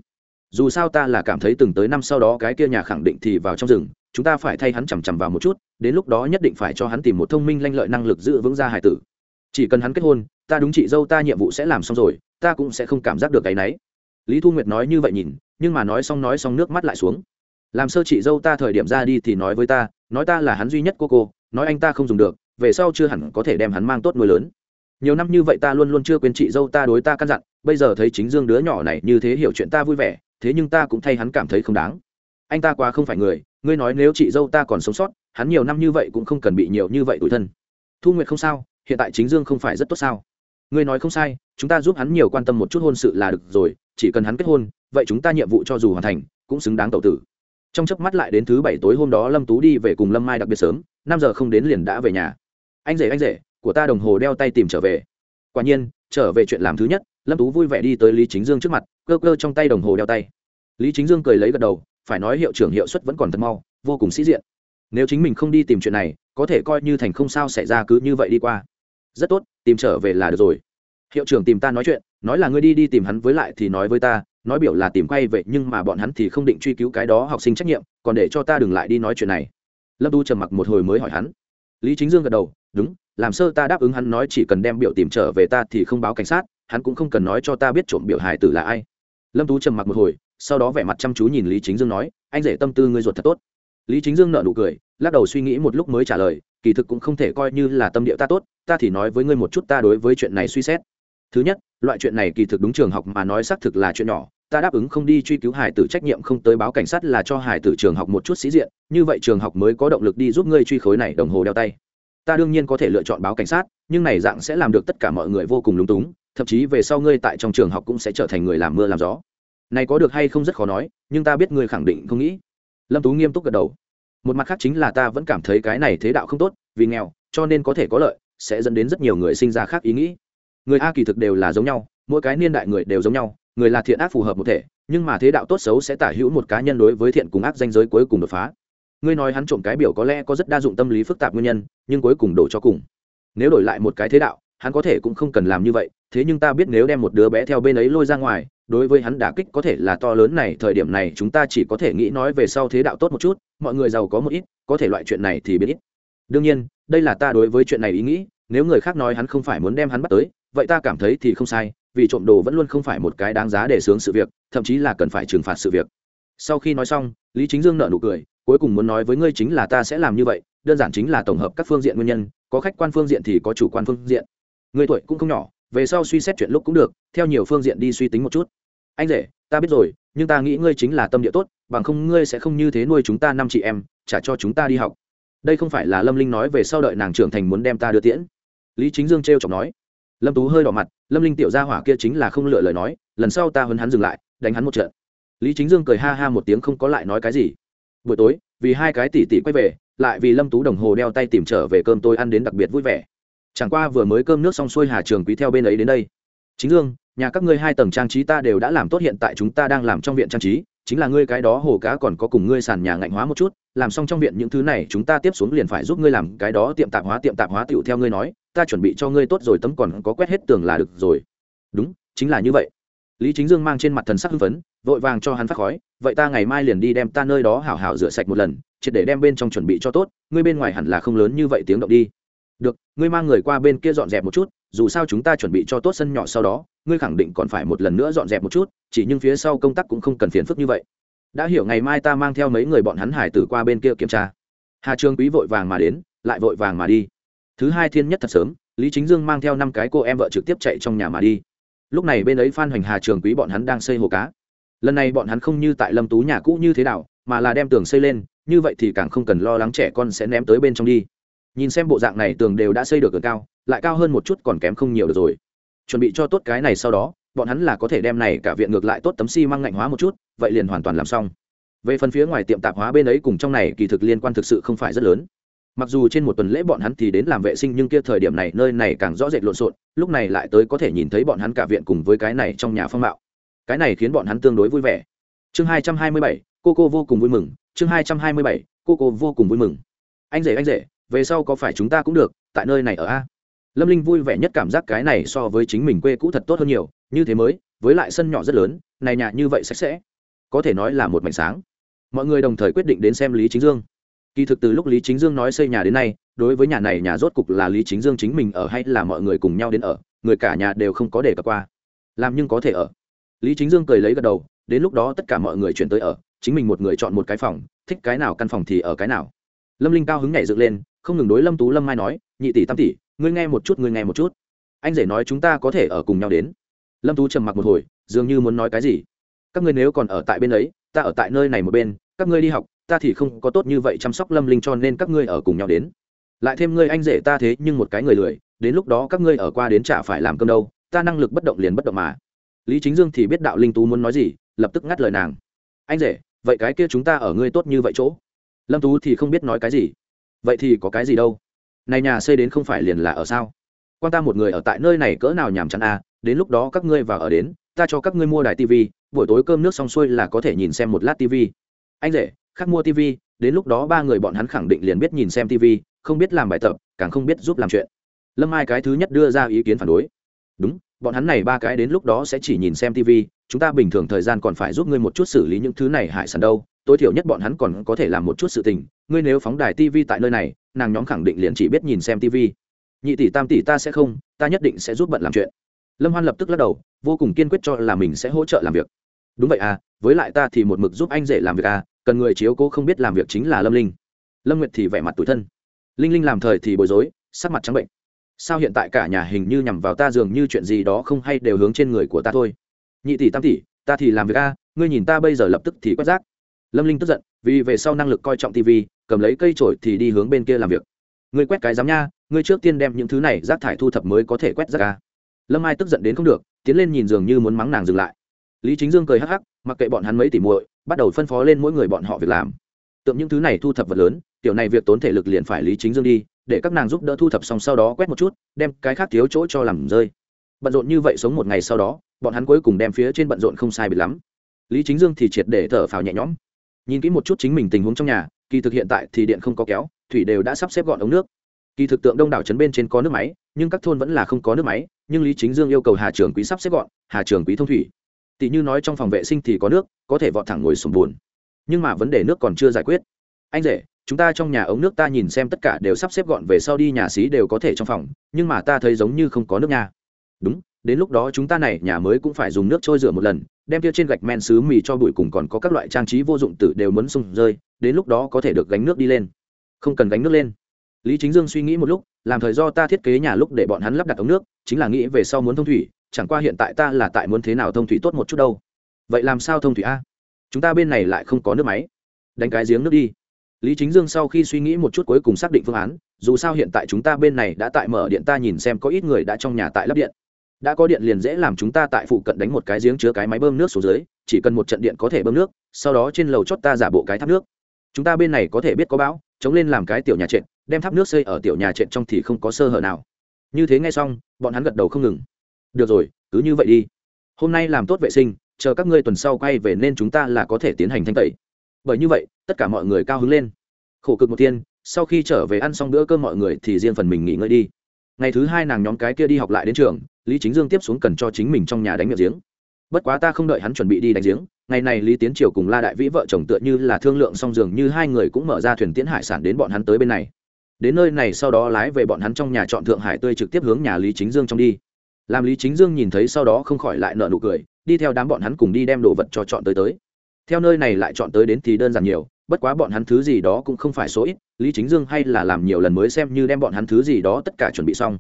Dù sao ta là cảm thấy từng tới năm sau đó cái kia nhà khẳng định thì vào trong rừng, chúng ta phải thay hắn chằm chằm vào một chút, đến lúc đó nhất định phải cho hắn tìm một thông minh lanh lợi năng lực giữ vững ra hải tử. Chỉ cần hắn kết hôn, ta đúng chị dâu ta nhiệm vụ sẽ làm xong rồi, ta cũng sẽ không cảm giác được cái náy lý thu nguyệt nói như vậy nhìn, nhưng mà nói xong nói xong nước mắt lại xuống. Làm sơ chị dâu ta thời điểm ra đi thì nói với ta, nói ta là hắn duy nhất cô cô, nói anh ta không dùng được về sau chưa hẳn có thể đem hắn mang tốt nuôi lớn. Nhiều năm như vậy ta luôn luôn chưa quên chị dâu ta đối ta căn dặn, bây giờ thấy chính dương đứa nhỏ này như thế hiểu chuyện ta vui vẻ, thế nhưng ta cũng thay hắn cảm thấy không đáng. Anh ta quá không phải người, ngươi nói nếu chị dâu ta còn sống sót, hắn nhiều năm như vậy cũng không cần bị nhiều như vậy tủi thân. Thu nguyệt không sao, hiện tại chính dương không phải rất tốt sao? Ngươi nói không sai, chúng ta giúp hắn nhiều quan tâm một chút hôn sự là được rồi, chỉ cần hắn kết hôn, vậy chúng ta nhiệm vụ cho dù hoàn thành, cũng xứng đáng tậu tử. Trong chớp mắt lại đến thứ bảy tối hôm đó lâm tú đi về cùng lâm mai đặc biệt sớm, năm giờ không đến liền đã về nhà anh rể anh rể, của ta đồng hồ đeo tay tìm trở về. Quả nhiên, trở về chuyện làm thứ nhất, lâm tú vui vẻ đi tới lý chính dương trước mặt, cơ cơ trong tay đồng hồ đeo tay. Lý chính dương cười lấy gật đầu, phải nói hiệu trưởng hiệu suất vẫn còn thật mau, vô cùng sĩ diện. Nếu chính mình không đi tìm chuyện này, có thể coi như thành không sao xảy ra cứ như vậy đi qua. Rất tốt, tìm trở về là được rồi. Hiệu trưởng tìm ta nói chuyện, nói là ngươi đi đi tìm hắn với lại thì nói với ta, nói biểu là tìm quay vậy nhưng mà bọn hắn thì không định truy cứu cái đó, học sinh trách nhiệm, còn để cho ta đừng lại đi nói chuyện này. Lâm tu trầm mặc một hồi mới hỏi hắn. Lý chính dương gật đầu đúng, làm sơ ta đáp ứng hắn nói chỉ cần đem biểu tìm trở về ta thì không báo cảnh sát, hắn cũng không cần nói cho ta biết trộm biểu hải tử là ai. Lâm tú trầm mặc một hồi, sau đó vẻ mặt chăm chú nhìn lý chính dương nói, anh rể tâm tư ngươi ruột thật tốt. Lý chính dương nợ nụ cười, lắc đầu suy nghĩ một lúc mới trả lời, kỳ thực cũng không thể coi như là tâm địa ta tốt, ta thì nói với ngươi một chút ta đối với chuyện này suy xét. Thứ nhất, loại chuyện này kỳ thực đúng trường học mà nói xác thực là chuyện nhỏ, ta đáp ứng không đi truy cứu hải tử trách nhiệm không tới báo cảnh sát là cho hải tử trường học một chút sĩ diện, như vậy trường học mới có động lực đi giúp ngươi truy khối này đồng hồ đeo tay ta đương nhiên có thể lựa chọn báo cảnh sát, nhưng này dạng sẽ làm được tất cả mọi người vô cùng lúng túng, thậm chí về sau ngươi tại trong trường học cũng sẽ trở thành người làm mưa làm gió. Này có được hay không rất khó nói, nhưng ta biết ngươi khẳng định không nghĩ. Lâm tú nghiêm túc gật đầu. Một mặt khác chính là ta vẫn cảm thấy cái này thế đạo không tốt, vì nghèo, cho nên có thể có lợi, sẽ dẫn đến rất nhiều người sinh ra khác ý nghĩ. Người a kỳ thực đều là giống nhau, mỗi cái niên đại người đều giống nhau, người là thiện ác phù hợp một thể, nhưng mà thế đạo tốt xấu sẽ tả hữu một cá nhân đối với thiện cùng ác danh giới cuối cùng đột phá ngươi nói hắn trộm cái biểu có lẽ có rất đa dụng tâm lý phức tạp nguyên nhân, nhưng cuối cùng đổ cho cùng. Nếu đổi lại một cái thế đạo, hắn có thể cũng không cần làm như vậy, thế nhưng ta biết nếu đem một đứa bé theo bên ấy lôi ra ngoài, đối với hắn đả kích có thể là to lớn này, thời điểm này chúng ta chỉ có thể nghĩ nói về sau thế đạo tốt một chút, mọi người giàu có một ít, có thể loại chuyện này thì biết ít. Đương nhiên, đây là ta đối với chuyện này ý nghĩ, nếu người khác nói hắn không phải muốn đem hắn bắt tới, vậy ta cảm thấy thì không sai, vì trộm đồ vẫn luôn không phải một cái đáng giá để sướng sự việc, thậm chí là cần phải trừng phạt sự việc. Sau khi nói xong, lý chính dương nợ nụ cười cuối cùng muốn nói với ngươi chính là ta sẽ làm như vậy, đơn giản chính là tổng hợp các phương diện nguyên nhân, có khách quan phương diện thì có chủ quan phương diện. Người tuổi cũng không nhỏ, về sau suy xét chuyện lúc cũng được, theo nhiều phương diện đi suy tính một chút. Anh rể, ta biết rồi, nhưng ta nghĩ ngươi chính là tâm địa tốt, bằng không ngươi sẽ không như thế nuôi chúng ta năm chị em, trả cho chúng ta đi học. Đây không phải là lâm linh nói về sau đợi nàng trưởng thành muốn đem ta đưa tiễn. Lý chính dương t r e o chọc nói. Lâm tú hơi đỏ mặt, lâm linh tiểu gia hỏa kia chính là không lựa lời nói, lần sau ta hấn hắn dừng lại, đánh hắn một trận. Lý chính dương cười ha ha một tiếng không có lại nói cái gì buổi tối, vì hai cái tỷ tỷ quay về, lại vì lâm tú đồng hồ đeo tay tìm trở về cơm tôi ăn đến đặc biệt vui vẻ. Chẳng qua vừa mới cơm nước xong xuôi hà trường quý theo bên ấy đến đây. Chính dương, nhà các ngươi hai tầng trang trí ta đều đã làm tốt hiện tại chúng ta đang làm trong viện trang trí, chính là ngươi cái đó hồ cá còn có cùng ngươi sàn nhà ngạnh hóa một chút, làm xong trong viện những thứ này chúng ta tiếp xuống liền phải giúp ngươi làm cái đó tiệm tạp hóa, tiệm tạp hóa tựu theo ngươi nói, ta chuẩn bị cho ngươi tốt rồi tấm còn có quét hết tường là được rồi. Đúng, chính là như vậy lý chính dương mang trên mặt thần sắc hưng phấn, vội vàng cho hắn phát khói, vậy ta ngày mai liền đi đem ta nơi đó hảo hảo rửa sạch một lần, triệt để đem bên trong chuẩn bị cho tốt, ngươi bên ngoài hẳn là không lớn như vậy tiếng động đi. Được, ngươi mang người qua bên kia dọn dẹp một chút, dù sao chúng ta chuẩn bị cho tốt sân nhỏ sau đó, ngươi khẳng định còn phải một lần nữa dọn dẹp một chút, chỉ nhưng phía sau công tác cũng không cần phiền phức như vậy. Đã hiểu ngày mai ta mang theo mấy người bọn hắn hải tử qua bên kia kiểm tra. Hà trương quý vội vàng mà đến, lại vội vàng mà đi. Thứ hai thiên nhất thật sớm, lý chính dương mang theo năm cái cô em vợ trực tiếp chạy trong nhà mà đi lúc này bên ấy phan hoành hà trường quý bọn hắn đang xây hồ cá. Lần này bọn hắn không như tại lâm tú nhà cũ như thế nào, mà là đem tường xây lên, như vậy thì càng không cần lo lắng trẻ con sẽ ném tới bên trong đi. Nhìn xem bộ dạng này tường đều đã xây được ở cao, lại cao hơn một chút còn kém không nhiều được rồi. Chuẩn bị cho tốt cái này sau đó, bọn hắn là có thể đem này cả viện ngược lại tốt tấm xi、si、măng ngạnh hóa một chút, vậy liền hoàn toàn làm xong. Về phần phía ngoài tiệm tạp hóa bên ấy cùng trong này kỳ thực liên quan thực sự không phải rất lớn mặc dù trên một tuần lễ bọn hắn thì đến làm vệ sinh nhưng kia thời điểm này, nơi này càng rõ rệt lộn xộn, lúc này lại tới có thể nhìn thấy bọn hắn cả viện cùng với cái này trong nhà phong mạo. Cái này khiến bọn hắn tương đối vui vẻ. Chương hai trăm hai mươi bảy, cô cô vô cùng vui mừng. Chương hai trăm hai mươi bảy, cô cô vô cùng vui mừng. Anh rể anh rể, về sau có phải chúng ta cũng được, tại nơi này ở a? Lâm linh vui vẻ nhất cảm giác cái này so với chính mình quê cũ thật tốt hơn nhiều, như thế mới, với lại sân nhỏ rất lớn, này nhà như vậy sạch sẽ. Có thể nói là một mảnh sáng. Mọi người đồng thời quyết định đến xem lý chính dương kỳ thực từ lúc lý chính dương nói xây nhà đến nay, đối với nhà này nhà rốt cục là lý chính dương chính mình ở hay là mọi người cùng nhau đến ở, người cả nhà đều không có để cập qua. Làm nhưng có thể ở. Lý chính dương cười lấy gật đầu, đến lúc đó tất cả mọi người chuyển tới ở, chính mình một người chọn một cái phòng, thích cái nào căn phòng thì ở cái nào. Lâm linh cao hứng nhảy dựng lên, không ngừng đối lâm tú lâm mai nói, nhị tỷ tam tỷ, ngươi nghe một chút, ngươi nghe một chút. Anh rể nói chúng ta có thể ở cùng nhau đến. Lâm tú trầm mặc một hồi, dường như muốn nói cái gì? Các ngươi nếu còn ở tại bên ấy, ta ở tại nơi này một bên, các ngươi đi học ta thì không có tốt như vậy chăm sóc lâm linh cho nên các ngươi ở cùng nhau đến. Lại thêm ngươi anh rể ta thế nhưng một cái người lười, đến lúc đó các ngươi ở qua đến chả phải làm cơm đâu, ta năng lực bất động liền bất động mà. Lý chính dương thì biết đạo linh tú muốn nói gì, lập tức ngắt lời nàng. Anh rể, vậy cái kia chúng ta ở ngươi tốt như vậy chỗ? Lâm tú thì không biết nói cái gì. Vậy thì có cái gì đâu? Này nhà xây đến không phải liền là ở sao? Quan ta một người ở tại nơi này cỡ nào nhàm chán à đến lúc đó các ngươi vào ở đến, ta cho các ngươi mua đài tv buổi tối cơm nước xong xuôi là có thể nhìn xem một lát tv anh rể, khác mua tv đến lúc đó ba người bọn hắn khẳng định liền biết nhìn xem tv không biết làm bài tập, càng không biết giúp làm chuyện. Lâm ai cái thứ nhất đưa ra ý kiến phản đối. Đúng, bọn hắn này ba cái đến lúc đó sẽ chỉ nhìn xem tv chúng ta bình thường thời gian còn phải giúp ngươi một chút xử lý những thứ này hại sản đâu. Tối thiểu nhất bọn hắn còn có thể làm một chút sự tình, ngươi nếu phóng đài tv tại nơi này, nàng nhóm khẳng định liền chỉ biết nhìn xem tv nhị tỷ tam tỷ ta sẽ không, ta nhất định sẽ giúp bận làm chuyện. Lâm hoan lập tức lắc đầu, vô cùng kiên quyết cho là mình sẽ hỗ trợ làm việc đúng vậy à với lại ta thì một mực giúp anh dễ làm việc à cần người chiếu cố không biết làm việc chính là lâm linh. Lâm nguyệt thì vẻ mặt tủi thân. Linh linh làm thời thì bối rối, sắc mặt trắng bệnh. Sao hiện tại cả nhà hình như nhằm vào ta dường như chuyện gì đó không hay đều hướng trên người của ta thôi. Nhị tỷ tam tỷ, ta thì làm việc a ngươi nhìn ta bây giờ lập tức thì quét rác. Lâm linh tức giận, vì về sau năng lực coi trọng tv cầm lấy cây trổi thì đi hướng bên kia làm việc. Ngươi quét cái giám nha, ngươi trước tiên đem những thứ này rác thải thu thập mới có thể quét rác a lâm ai tức giận đến không được, tiến lên nhìn dường như muốn mắng nàng dừng lại lý chính dương cười hắc hắc, mặc kệ bọn hắn mấy tỉ muội, bắt đầu phân phó lên mỗi người bọn họ việc làm. Tượng những thứ này thu thập vật lớn, tiểu này việc tốn thể lực liền phải lý chính dương đi, để các nàng giúp đỡ thu thập xong sau đó quét một chút, đem cái khác thiếu chỗ cho làm rơi. Bận rộn như vậy sống một ngày sau đó, bọn hắn cuối cùng đem phía trên bận rộn không sai biệt lắm. Lý chính dương thì triệt để thở phào nhẹ nhõm. Nhìn kỹ một chút chính mình tình huống trong nhà, kỳ thực hiện tại thì điện không có kéo, thủy đều đã sắp xếp gọn ống nước. Kỳ thực tượng đông đảo trấn bên trên có nước máy, nhưng các thôn vẫn là không có nước máy, nhưng lý chính dương yêu cầu hà trường quý sắp xếp gọn, hà trường quý thông thủy tỷ như nói trong phòng vệ sinh thì có nước, có thể vọt thẳng ngồi sùng buồn. Nhưng mà vấn đề nước còn chưa giải quyết. Anh rể, chúng ta trong nhà ống nước ta nhìn xem tất cả đều sắp xếp gọn về sau đi, nhà xí đều có thể trong phòng, nhưng mà ta thấy giống như không có nước nha. Đúng, đến lúc đó chúng ta này, nhà mới cũng phải dùng nước trôi rửa một lần, đem kia trên gạch men xứ mì cho bụi cùng còn có các loại trang trí vô dụng tử đều muốn sung rơi, đến lúc đó có thể được gánh nước đi lên. Không cần gánh nước lên. Lý chính dương suy nghĩ một lúc, làm thời do ta thiết kế nhà lúc để bọn hắn lắp đặt ống nước, chính là nghĩ về sau muốn thông thủy chẳng qua hiện tại ta là tại muốn thế nào thông thủy tốt một chút đâu. Vậy làm sao thông thủy a? Chúng ta bên này lại không có nước máy. Đánh cái giếng nước đi. Lý chính dương sau khi suy nghĩ một chút cuối cùng xác định phương án, dù sao hiện tại chúng ta bên này đã tại mở điện ta nhìn xem có ít người đã trong nhà tại lắp điện. Đã có điện liền dễ làm chúng ta tại phụ cận đánh một cái giếng chứa cái máy bơm nước xuống dưới, chỉ cần một trận điện có thể bơm nước, sau đó trên lầu chót ta giả bộ cái tháp nước. Chúng ta bên này có thể biết có bão, chống lên làm cái tiểu nhà trệt, đem tháp nước xây ở tiểu nhà trệt trong thì không có sơ hở nào. Như thế ngay xong, bọn hắn gật đầu không ngừng được rồi, cứ như vậy đi. Hôm nay làm tốt vệ sinh, chờ các ngươi tuần sau quay về nên chúng ta là có thể tiến hành thanh tẩy. Bởi như vậy, tất cả mọi người cao hứng lên. Khổ cực một tiên, sau khi trở về ăn xong bữa cơm mọi người thì riêng phần mình nghỉ ngơi đi. Ngày thứ hai nàng nhóm cái kia đi học lại đến trường, lý chính dương tiếp xuống cần cho chính mình trong nhà đánh miệng giếng. Bất quá ta không đợi hắn chuẩn bị đi đánh giếng, ngày này lý tiến triều cùng la đại vĩ vợ chồng tựa như là thương lượng xong giường như hai người cũng mở ra thuyền tiễn hải sản đến bọn hắn tới bên này. Đến nơi này sau đó lái về bọn hắn trong nhà chọn thượng hải tươi trực tiếp hướng nhà lý chính dương trong đi làm lý chính dương nhìn thấy sau đó không khỏi lại nợ nụ cười, đi theo đám bọn hắn cùng đi đem đồ vật cho chọn tới tới. Theo nơi này lại chọn tới đến thì đơn giản nhiều, bất quá bọn hắn thứ gì đó cũng không phải số ít, lý chính dương hay là làm nhiều lần mới xem như đem bọn hắn thứ gì đó tất cả chuẩn bị xong.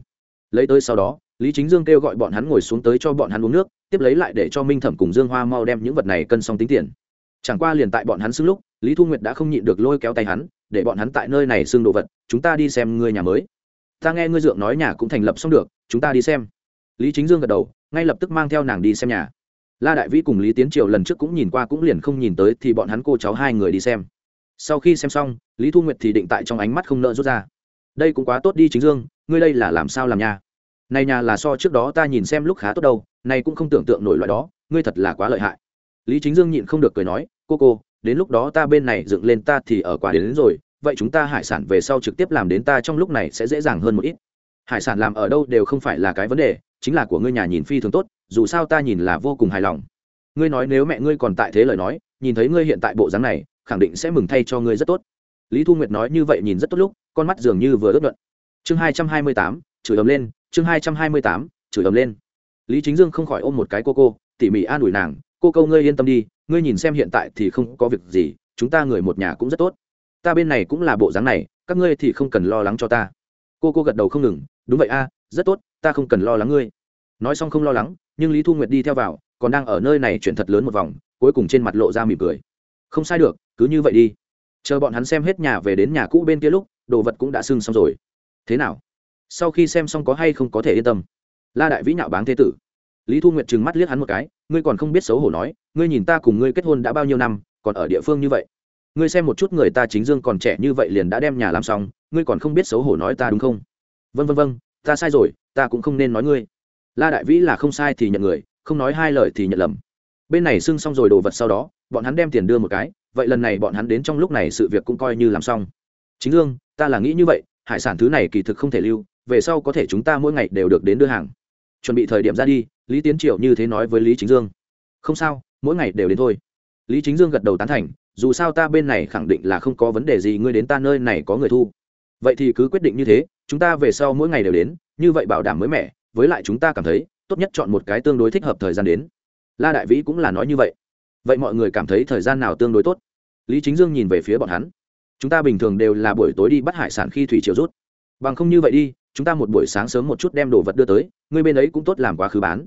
Lấy tới sau đó, lý chính dương kêu gọi bọn hắn ngồi xuống tới cho bọn hắn uống nước, tiếp lấy lại để cho minh thẩm cùng dương hoa mau đem những vật này cân xong tính tiền. Chẳng qua liền tại bọn hắn xưng lúc, lý thu nguyệt đã không nhịn được lôi kéo tay hắn, để bọn hắn tại nơi này xưng đồ vật, chúng ta đi xem ngươi nhà mới. Ta nghe ngươi dượng nói nhà cũng thành lập xong được, chúng ta đi xem lý chính dương gật đầu ngay lập tức mang theo nàng đi xem nhà. La đại vĩ cùng lý tiến triều lần trước cũng nhìn qua cũng liền không nhìn tới thì bọn hắn cô cháu hai người đi xem. Sau khi xem xong lý thu nguyệt thì định tại trong ánh mắt không nợ rút ra. Đây cũng quá tốt đi chính dương ngươi đây là làm sao làm nhà? Này nhà là so trước đó ta nhìn xem lúc khá tốt đâu này cũng không tưởng tượng nổi loại đó ngươi thật là quá lợi hại. Lý chính dương nhịn không được cười nói cô cô đến lúc đó ta bên này dựng lên ta thì ở quả đến, đến rồi vậy chúng ta hải sản về sau trực tiếp làm đến ta trong lúc này sẽ dễ dàng hơn một ít. Hải sản làm ở đâu đều không phải là cái vấn đề chính là của ngươi nhà nhìn phi thường tốt, dù sao ta nhìn là vô cùng hài lòng. Ngươi nói nếu mẹ ngươi còn tại thế lời nói, nhìn thấy ngươi hiện tại bộ dáng này, khẳng định sẽ mừng thay cho ngươi rất tốt. Lý thu nguyệt nói như vậy nhìn rất tốt lúc, con mắt dường như vừa ướt luận chương hai trăm hai mươi tám, chửi ấm lên, chương hai trăm hai mươi tám, chửi ấm lên. Lý chính dương không khỏi ôm một cái cô cô, tỉ mỉ an ủi nàng, cô câu ngươi yên tâm đi, ngươi nhìn xem hiện tại thì không có việc gì, chúng ta người một nhà cũng rất tốt. Ta bên này cũng là bộ dáng này, các ngươi thì không cần lo lắng cho ta. Cô cô gật đầu không ngừng, đúng vậy a rất tốt, ta không cần lo lắng ngươi. Nói xong không lo lắng, nhưng lý thu nguyệt đi theo vào, còn đang ở nơi này chuyển thật lớn một vòng, cuối cùng trên mặt lộ ra mỉm cười. Không sai được, cứ như vậy đi. Chờ bọn hắn xem hết nhà về đến nhà cũ bên kia lúc, đồ vật cũng đã sưng xong rồi. Thế nào? Sau khi xem xong có hay không có thể yên tâm? La đại vĩ nhạo báng thế tử. Lý thu nguyệt trừng mắt liếc hắn một cái, ngươi còn không biết xấu hổ nói, ngươi nhìn ta cùng ngươi kết hôn đã bao nhiêu năm, còn ở địa phương như vậy. Ngươi xem một chút người ta chính dương còn trẻ như vậy liền đã đem nhà làm xong, ngươi còn không biết xấu hổ nói ta đúng không? Vân vân vân ta sai rồi, ta cũng không nên nói ngươi. La đại vĩ là không sai thì nhận người, không nói hai lời thì nhận lầm. Bên này xưng xong rồi đồ vật sau đó, bọn hắn đem tiền đưa một cái, vậy lần này bọn hắn đến trong lúc này sự việc cũng coi như làm xong. Chính dương, ta là nghĩ như vậy, hải sản thứ này kỳ thực không thể lưu, về sau có thể chúng ta mỗi ngày đều được đến đưa hàng. Chuẩn bị thời điểm ra đi, lý tiến triệu như thế nói với lý chính dương. Không sao, mỗi ngày đều đến thôi. Lý chính dương gật đầu tán thành, dù sao ta bên này khẳng định là không có vấn đề gì, ngươi đến ta nơi này có người thu. Vậy thì cứ quyết định như thế chúng ta về sau mỗi ngày đều đến, như vậy bảo đảm mới mẻ, với lại chúng ta cảm thấy, tốt nhất chọn một cái tương đối thích hợp thời gian đến. La đại vĩ cũng là nói như vậy. Vậy mọi người cảm thấy thời gian nào tương đối tốt? Lý chính dương nhìn về phía bọn hắn. Chúng ta bình thường đều là buổi tối đi bắt hải sản khi thủy chiều rút. Bằng không như vậy đi, chúng ta một buổi sáng sớm một chút đem đồ vật đưa tới, người bên ấy cũng tốt làm quá khứ bán.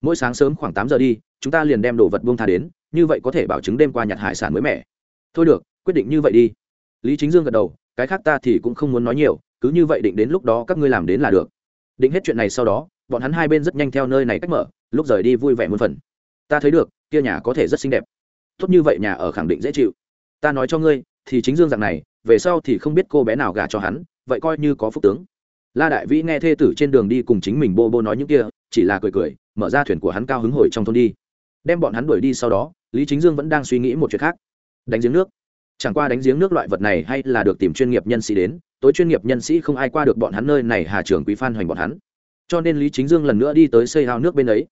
Mỗi sáng sớm khoảng tám giờ đi, chúng ta liền đem đồ vật buông tha đến, như vậy có thể bảo chứng đêm qua nhặt hải sản mới mẻ. Thôi được, quyết định như vậy đi. Lý chính dương gật đầu, cái khác ta thì cũng không muốn nói nhiều cứ như vậy định đến lúc đó các ngươi làm đến là được. Định hết chuyện này sau đó, bọn hắn hai bên rất nhanh theo nơi này cách mở, lúc rời đi vui vẻ muôn phần. Ta thấy được, kia nhà có thể rất xinh đẹp. Tốt như vậy nhà ở khẳng định dễ chịu. Ta nói cho ngươi, thì chính dương dạng này, về sau thì không biết cô bé nào gả cho hắn, vậy coi như có phúc tướng. La đại vĩ nghe thê tử trên đường đi cùng chính mình bô bô nói những kia, chỉ là cười cười, mở ra thuyền của hắn cao hứng hồi trong thôn đi. Đem bọn hắn đuổi đi sau đó, lý chính dương vẫn đang suy nghĩ một chuyện khác. Đánh giếng nước. Chẳng qua đánh giếng nước loại vật này hay là được tìm chuyên nghiệp nhân sĩ đến tối chuyên nghiệp nhân sĩ không ai qua được bọn hắn nơi này hà trưởng quý phan hoành bọn hắn. Cho nên lý chính dương lần nữa đi tới xây hao nước bên ấy.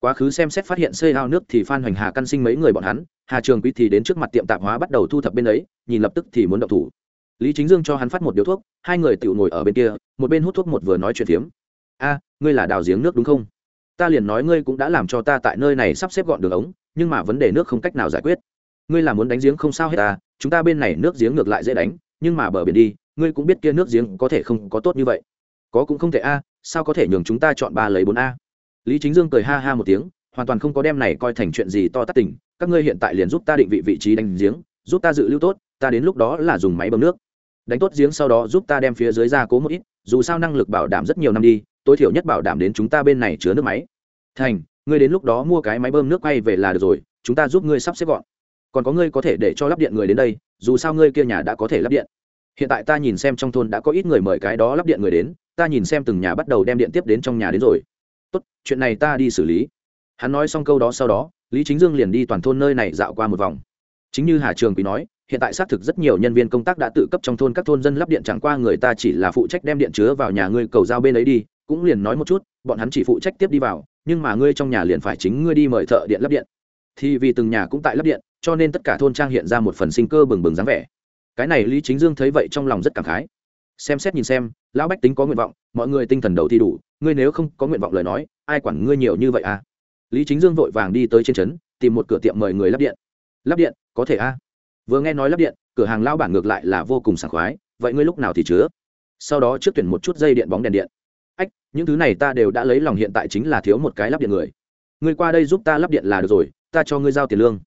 Quá khứ xem xét phát hiện xây hao nước thì phan hoành hà căn sinh mấy người bọn hắn, hà trường quý thì đến trước mặt tiệm tạp hóa bắt đầu thu thập bên ấy, nhìn lập tức thì muốn động thủ. Lý chính dương cho hắn phát một điếu thuốc, hai người tự ngồi ở bên kia, một bên hút thuốc một vừa nói chuyện phiếm. A, ngươi là đào giếng nước đúng không? Ta liền nói ngươi cũng đã làm cho ta tại nơi này sắp xếp gọn đường ống, nhưng mà vấn đề nước không cách nào giải quyết. Ngươi là muốn đánh giếng không sao hết ta, chúng ta bên này nước giếng ngược lại dễ đánh, nhưng mà bờ biển đi ngươi cũng biết kia nước giếng có thể không có tốt như vậy. Có cũng không thể a, sao có thể nhường chúng ta chọn ba lấy bốn a? Lý chính dương cười ha ha một tiếng, hoàn toàn không có đem này coi thành chuyện gì to tát tỉnh các ngươi hiện tại liền giúp ta định vị vị trí đánh giếng, giúp ta dự lưu tốt, ta đến lúc đó là dùng máy bơm nước. Đánh tốt giếng sau đó giúp ta đem phía dưới ra cố một ít, dù sao năng lực bảo đảm rất nhiều năm đi, tối thiểu nhất bảo đảm đến chúng ta bên này chứa nước máy. Thành, ngươi đến lúc đó mua cái máy bơm nước quay về là được rồi, chúng ta giúp ngươi sắp xếp gọn. Còn có ngươi có thể để cho lắp điện người đến đây, dù sao ngươi kia nhà đã có thể lắp điện hiện tại ta nhìn xem trong thôn đã có ít người mời cái đó lắp điện người đến, ta nhìn xem từng nhà bắt đầu đem điện tiếp đến trong nhà đến rồi. Tốt, chuyện này ta đi xử lý. Hắn nói xong câu đó sau đó, lý chính dương liền đi toàn thôn nơi này dạo qua một vòng. Chính như hà trường quý nói, hiện tại xác thực rất nhiều nhân viên công tác đã tự cấp trong thôn các thôn dân lắp điện chẳng qua người ta chỉ là phụ trách đem điện chứa vào nhà ngươi cầu giao bên ấy đi, cũng liền nói một chút, bọn hắn chỉ phụ trách tiếp đi vào, nhưng mà ngươi trong nhà liền phải chính ngươi đi mời thợ điện lắp điện. Thì vì từng nhà cũng tại lắp điện, cho nên tất cả thôn trang hiện ra một phần sinh cơ bừng bừng dáng vẻ cái này lý chính dương thấy vậy trong lòng rất cảm khái. Xem xét nhìn xem, lão bách tính có nguyện vọng, mọi người tinh thần đầu thi đủ, ngươi nếu không có nguyện vọng lời nói, ai quản ngươi nhiều như vậy à? Lý chính dương vội vàng đi tới trên trấn, tìm một cửa tiệm mời người lắp điện. Lắp điện, có thể a à? vừa nghe nói lắp điện, cửa hàng lao bản ngược lại là vô cùng sảng khoái, vậy ngươi lúc nào thì chứa? Sau đó trước tuyển một chút dây điện bóng đèn điện. Ách, những thứ này ta đều đã lấy lòng hiện tại chính là thiếu một cái lắp điện người. Ngươi qua đây giúp ta lắp điện là được rồi, ta cho ngươi giao tiền lương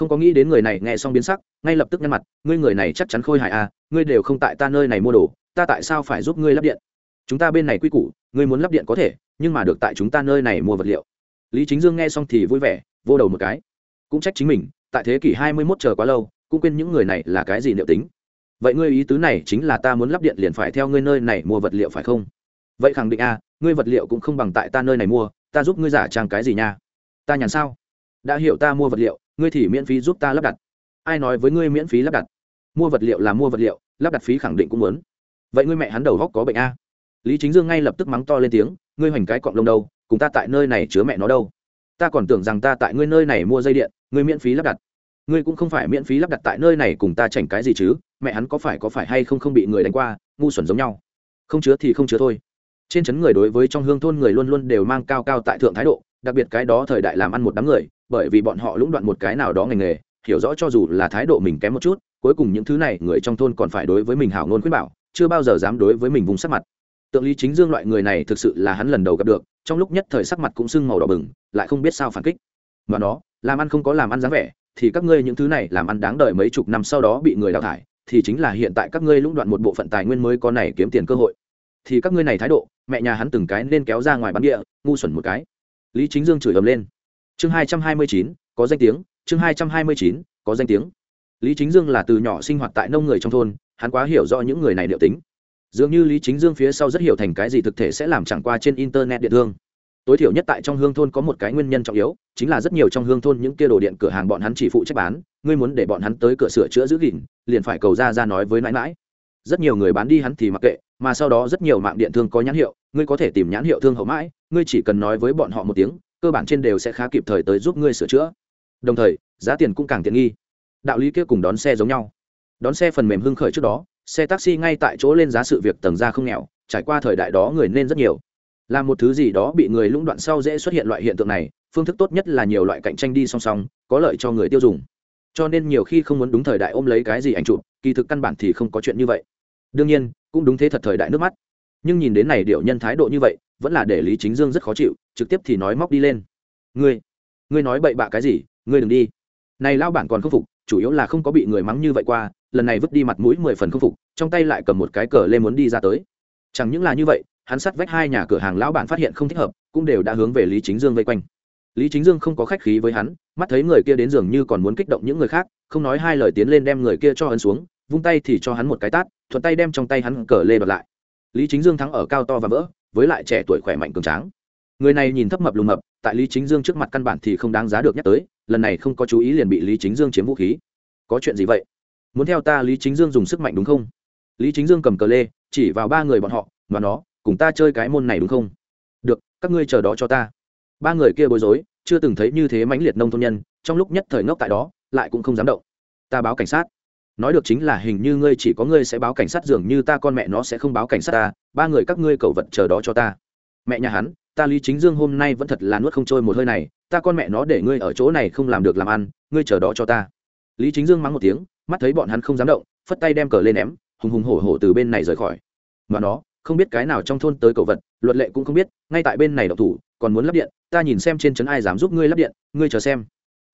không có nghĩ đến người này nghe xong biến sắc, ngay lập tức nhăn mặt, ngươi người này chắc chắn khôi hại à ngươi đều không tại ta nơi này mua đồ, ta tại sao phải giúp ngươi lắp điện? Chúng ta bên này quy củ, ngươi muốn lắp điện có thể, nhưng mà được tại chúng ta nơi này mua vật liệu. Lý chính dương nghe xong thì vui vẻ, vô đầu một cái. Cũng trách chính mình, tại thế kỷ hai mươi 21 chờ quá lâu, cũng quên những người này là cái gì liệu tính. Vậy ngươi ý tứ này chính là ta muốn lắp điện liền phải theo ngươi nơi này mua vật liệu phải không? Vậy khẳng định a ngươi vật liệu cũng không bằng tại ta nơi này mua, ta giúp ngươi giả trang cái gì nha? Ta nhàn sao? Đã hiểu ta mua vật liệu ngươi thì miễn phí giúp ta lắp đặt. Ai nói với ngươi miễn phí lắp đặt? Mua vật liệu là mua vật liệu, lắp đặt phí khẳng định cũng muốn. Vậy ngươi mẹ hắn đầu góc có bệnh a? Lý chính dương ngay lập tức mắng to lên tiếng, ngươi hoành cái cọng lông đâu, cùng ta tại nơi này chứa mẹ nó đâu. Ta còn tưởng rằng ta tại ngươi nơi này mua dây điện, ngươi miễn phí lắp đặt. Ngươi cũng không phải miễn phí lắp đặt tại nơi này cùng ta chảnh cái gì chứ, mẹ hắn có phải có phải hay không không bị người đánh qua, ngu xuẩn giống nhau. Không chứa thì không chứa thôi. Trên chấn người đối với trong hương thôn người luôn luôn đều mang cao cao tại thượng thái độ đặc biệt cái đó thời đại làm ăn một đám người, bởi vì bọn họ lũng đoạn một cái nào đó ngành nghề, hiểu rõ cho dù là thái độ mình kém một chút, cuối cùng những thứ này người trong thôn còn phải đối với mình hảo ngôn khuyết bảo, chưa bao giờ dám đối với mình vùng sắc mặt. Tượng lý chính dương loại người này thực sự là hắn lần đầu gặp được, trong lúc nhất thời sắc mặt cũng sưng màu đỏ bừng, lại không biết sao phản kích. Mà nó, làm ăn không có làm ăn dáng vẻ, thì các ngươi những thứ này làm ăn đáng đợi mấy chục năm sau đó bị người đào thải, thì chính là hiện tại các ngươi lũng đoạn một bộ phận tài nguyên mới có này kiếm tiền cơ hội. Thì các ngươi này thái độ, mẹ nhà hắn từng cái nên kéo ra ngoài bán địa, ngu xuẩn một cái lý chính dương chửi ầm lên. Chương hai trăm hai mươi chín, có danh tiếng. Chương hai trăm hai mươi chín, có danh tiếng. Lý chính dương là từ nhỏ sinh hoạt tại nông người trong thôn, hắn quá hiểu rõ những người này liệu tính. Dường như lý chính dương phía sau rất hiểu thành cái gì thực thể sẽ làm chẳng qua trên internet điện thương. Tối thiểu nhất tại trong hương thôn có một cái nguyên nhân trọng yếu, chính là rất nhiều trong hương thôn những kia đồ điện cửa hàng bọn hắn chỉ phụ trách bán, ngươi muốn để bọn hắn tới cửa sửa chữa giữ gìn, liền phải cầu ra ra nói với mãi mãi. Rất nhiều người bán đi hắn thì mặc kệ mà sau đó rất nhiều mạng điện thương có nhãn hiệu, ngươi có thể tìm nhãn hiệu thương hậu mãi, ngươi chỉ cần nói với bọn họ một tiếng, cơ bản trên đều sẽ khá kịp thời tới giúp ngươi sửa chữa. Đồng thời, giá tiền cũng càng tiện nghi. Đạo lý kia cùng đón xe giống nhau. Đón xe phần mềm hưng khởi trước đó, xe taxi ngay tại chỗ lên giá sự việc tầng ra không nghèo, trải qua thời đại đó người nên rất nhiều. Là một thứ gì đó bị người lũng đoạn sau dễ xuất hiện loại hiện tượng này, phương thức tốt nhất là nhiều loại cạnh tranh đi song song, có lợi cho người tiêu dùng. Cho nên nhiều khi không muốn đúng thời đại ôm lấy cái gì ảnh chụp, kỳ thực căn bản thì không có chuyện như vậy đương nhiên, cũng đúng thế thật thời đại nước mắt. Nhưng nhìn đến này điệu nhân thái độ như vậy, vẫn là để lý chính dương rất khó chịu, trực tiếp thì nói móc đi lên. Ngươi ngươi nói bậy bạ cái gì? Ngươi đừng đi. Này lao bản còn không phục, chủ yếu là không có bị người mắng như vậy qua, lần này vứt đi mặt mũi mười phần không phục, trong tay lại cầm một cái cờ lên muốn đi ra tới. Chẳng những là như vậy, hắn sắt vách hai nhà cửa hàng lão bản phát hiện không thích hợp, cũng đều đã hướng về lý chính dương vây quanh. Lý chính dương không có khách khí với hắn, mắt thấy người kia đến giường như còn muốn kích động những người khác, không nói hai lời tiến lên đem người kia cho ấn xuống vung tay thì cho hắn một cái tát, thuận tay đem trong tay hắn cờ lê đoạt lại. Lý chính dương thắng ở cao to và vỡ, với lại trẻ tuổi khỏe mạnh cường tráng. Người này nhìn thấp mập lùm mập, tại lý chính dương trước mặt căn bản thì không đáng giá được nhắc tới, lần này không có chú ý liền bị lý chính dương chiếm vũ khí. Có chuyện gì vậy? Muốn theo ta lý chính dương dùng sức mạnh đúng không? Lý chính dương cầm cờ lê, chỉ vào ba người bọn họ và nó, cùng ta chơi cái môn này đúng không? Được, các ngươi chờ đó cho ta. Ba người kia bối rối, chưa từng thấy như thế mãnh liệt nông thôn nhân, trong lúc nhất thời ngốc tại đó, lại cũng không dám động. Ta báo cảnh sát nói được chính là hình như ngươi chỉ có ngươi sẽ báo cảnh sát dường như ta con mẹ nó sẽ không báo cảnh sát ta, ba người các ngươi cầu vật chờ đó cho ta. Mẹ nhà hắn, ta lý chính dương hôm nay vẫn thật là nuốt không trôi một hơi này, ta con mẹ nó để ngươi ở chỗ này không làm được làm ăn, ngươi chờ đó cho ta. Lý chính dương mắng một tiếng, mắt thấy bọn hắn không dám động, phất tay đem cờ lên ném, hùng hùng hổ hổ từ bên này rời khỏi. Mà nó, không biết cái nào trong thôn tới cầu vật, luật lệ cũng không biết, ngay tại bên này độc thủ, còn muốn lắp điện, ta nhìn xem trên trấn ai dám giúp ngươi lắp điện, ngươi chờ xem.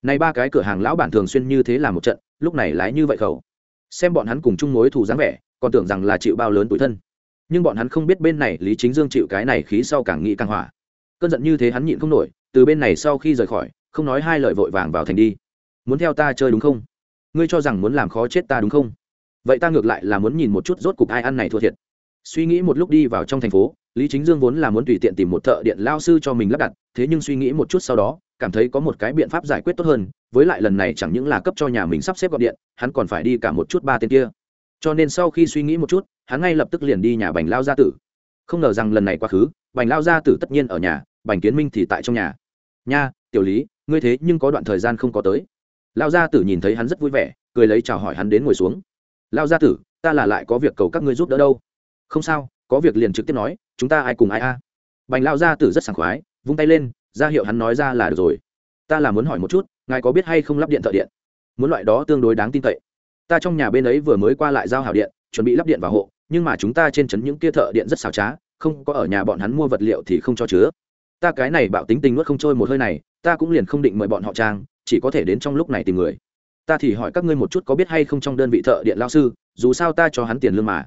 Này ba cái cửa hàng lão bản thường xuyên như thế là một trận, lúc này lái như vậy khẩu xem bọn hắn cùng chung mối thù dáng vẻ, còn tưởng rằng là chịu bao lớn tuổi thân. Nhưng bọn hắn không biết bên này lý chính dương chịu cái này khí sau càng nghĩ càng hỏa. Cơn giận như thế hắn nhịn không nổi, từ bên này sau khi rời khỏi, không nói hai lời vội vàng vào thành đi. Muốn theo ta chơi đúng không? Ngươi cho rằng muốn làm khó chết ta đúng không? Vậy ta ngược lại là muốn nhìn một chút rốt cục ai ăn này thua thiệt. Suy nghĩ một lúc đi vào trong thành phố, lý chính dương vốn là muốn tùy tiện tìm một thợ điện lao sư cho mình lắp đặt, thế nhưng suy nghĩ một chút sau đó cảm thấy có một cái biện pháp giải quyết tốt hơn, với lại lần này chẳng những là cấp cho nhà mình sắp xếp gọn điện, hắn còn phải đi cả một chút ba tên kia. Cho nên sau khi suy nghĩ một chút, hắn ngay lập tức liền đi nhà bành lao gia tử. Không ngờ rằng lần này quá khứ, bành lao gia tử tất nhiên ở nhà, bành kiến minh thì tại trong nhà. Nha, tiểu lý, ngươi thế nhưng có đoạn thời gian không có tới. Lao gia tử nhìn thấy hắn rất vui vẻ, cười lấy chào hỏi hắn đến ngồi xuống. Lao gia tử, ta là lại có việc cầu các ngươi giúp đỡ đâu. Không sao, có việc liền trực tiếp nói, chúng ta ai cùng ai a? Bành lao gia tử rất sảng khoái, vung tay lên ra hiệu hắn nói ra là được rồi. Ta là muốn hỏi một chút, ngài có biết hay không lắp điện thợ điện? Muốn loại đó tương đối đáng tin cậy. Ta trong nhà bên ấy vừa mới qua lại giao hảo điện, chuẩn bị lắp điện vào hộ, nhưng mà chúng ta trên trấn những kia thợ điện rất xào trá, không có ở nhà bọn hắn mua vật liệu thì không cho chứa. Ta cái này bạo tính tình nuốt không trôi một hơi này, ta cũng liền không định mời bọn họ trang, chỉ có thể đến trong lúc này tìm người. Ta thì hỏi các ngươi một chút có biết hay không trong đơn vị thợ điện lao sư, dù sao ta cho hắn tiền lương mà.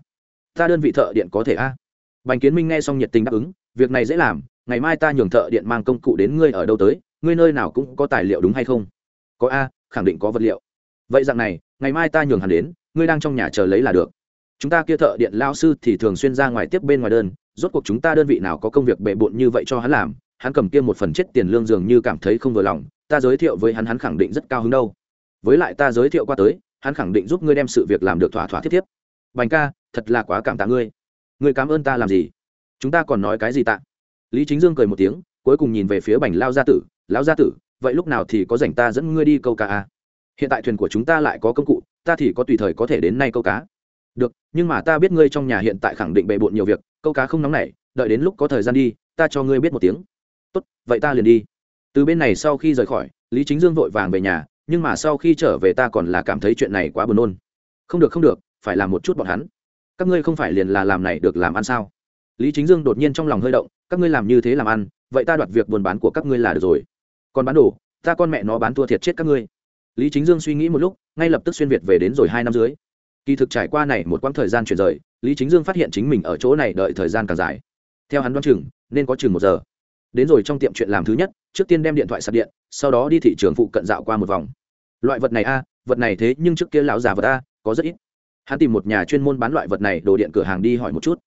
Ta đơn vị thợ điện có thể a? À? bành kiến minh nghe xong nhiệt tình đáp ứng, việc này dễ làm ngày mai ta nhường thợ điện mang công cụ đến ngươi ở đâu tới, ngươi nơi nào cũng có tài liệu đúng hay không? Có a, khẳng định có vật liệu. Vậy dạng này, ngày mai ta nhường hắn đến, ngươi đang trong nhà chờ lấy là được. Chúng ta kia thợ điện lao sư thì thường xuyên ra ngoài tiếp bên ngoài đơn, rốt cuộc chúng ta đơn vị nào có công việc bề bộn như vậy cho hắn làm, hắn cầm kia một phần chết tiền lương dường như cảm thấy không vừa lòng, ta giới thiệu với hắn hắn khẳng định rất cao hứng đâu. Với lại ta giới thiệu qua tới, hắn khẳng định giúp ngươi đem sự việc làm được thỏa thỏa thiết thiếp bành ca, thật là quá cảm tạ ngươi. Ngươi cảm ơn ta làm gì? Chúng ta còn nói cái gì tạ? Lý chính dương cười một tiếng, cuối cùng nhìn về phía bành lao gia tử, lão gia tử, vậy lúc nào thì có rảnh ta dẫn ngươi đi câu cá à? hiện tại thuyền của chúng ta lại có công cụ, ta thì có tùy thời có thể đến nay câu cá. Được, nhưng mà ta biết ngươi trong nhà hiện tại khẳng định bề bộn nhiều việc, câu cá không nóng nảy, đợi đến lúc có thời gian đi, ta cho ngươi biết một tiếng. Tốt, vậy ta liền đi. Từ bên này sau khi rời khỏi, lý chính dương vội vàng về nhà, nhưng mà sau khi trở về ta còn là cảm thấy chuyện này quá buồn nôn. Không được không được, phải làm một chút bọn hắn. Các ngươi không phải liền là làm này được làm ăn sao? Lý chính dương đột nhiên trong lòng hơi động các ngươi làm như thế làm ăn, vậy ta đoạt việc buôn bán của các ngươi là được rồi. Còn bán đồ, ta con mẹ nó bán thua thiệt chết các ngươi. Lý chính dương suy nghĩ một lúc, ngay lập tức xuyên việt về đến rồi hai năm dưới. Kỳ thực trải qua này một quãng thời gian chuyển rời, lý chính dương phát hiện chính mình ở chỗ này đợi thời gian càng dài. Theo hắn đoán chừng, nên có chừng một giờ. Đến rồi trong tiệm chuyện làm thứ nhất, trước tiên đem điện thoại sạc điện, sau đó đi thị trường phụ cận dạo qua một vòng. Loại vật này a, vật này thế nhưng trước kia lão già vật a, có rất ít. Hắn tìm một nhà chuyên môn bán loại vật này, đồ điện cửa hàng đi hỏi một chút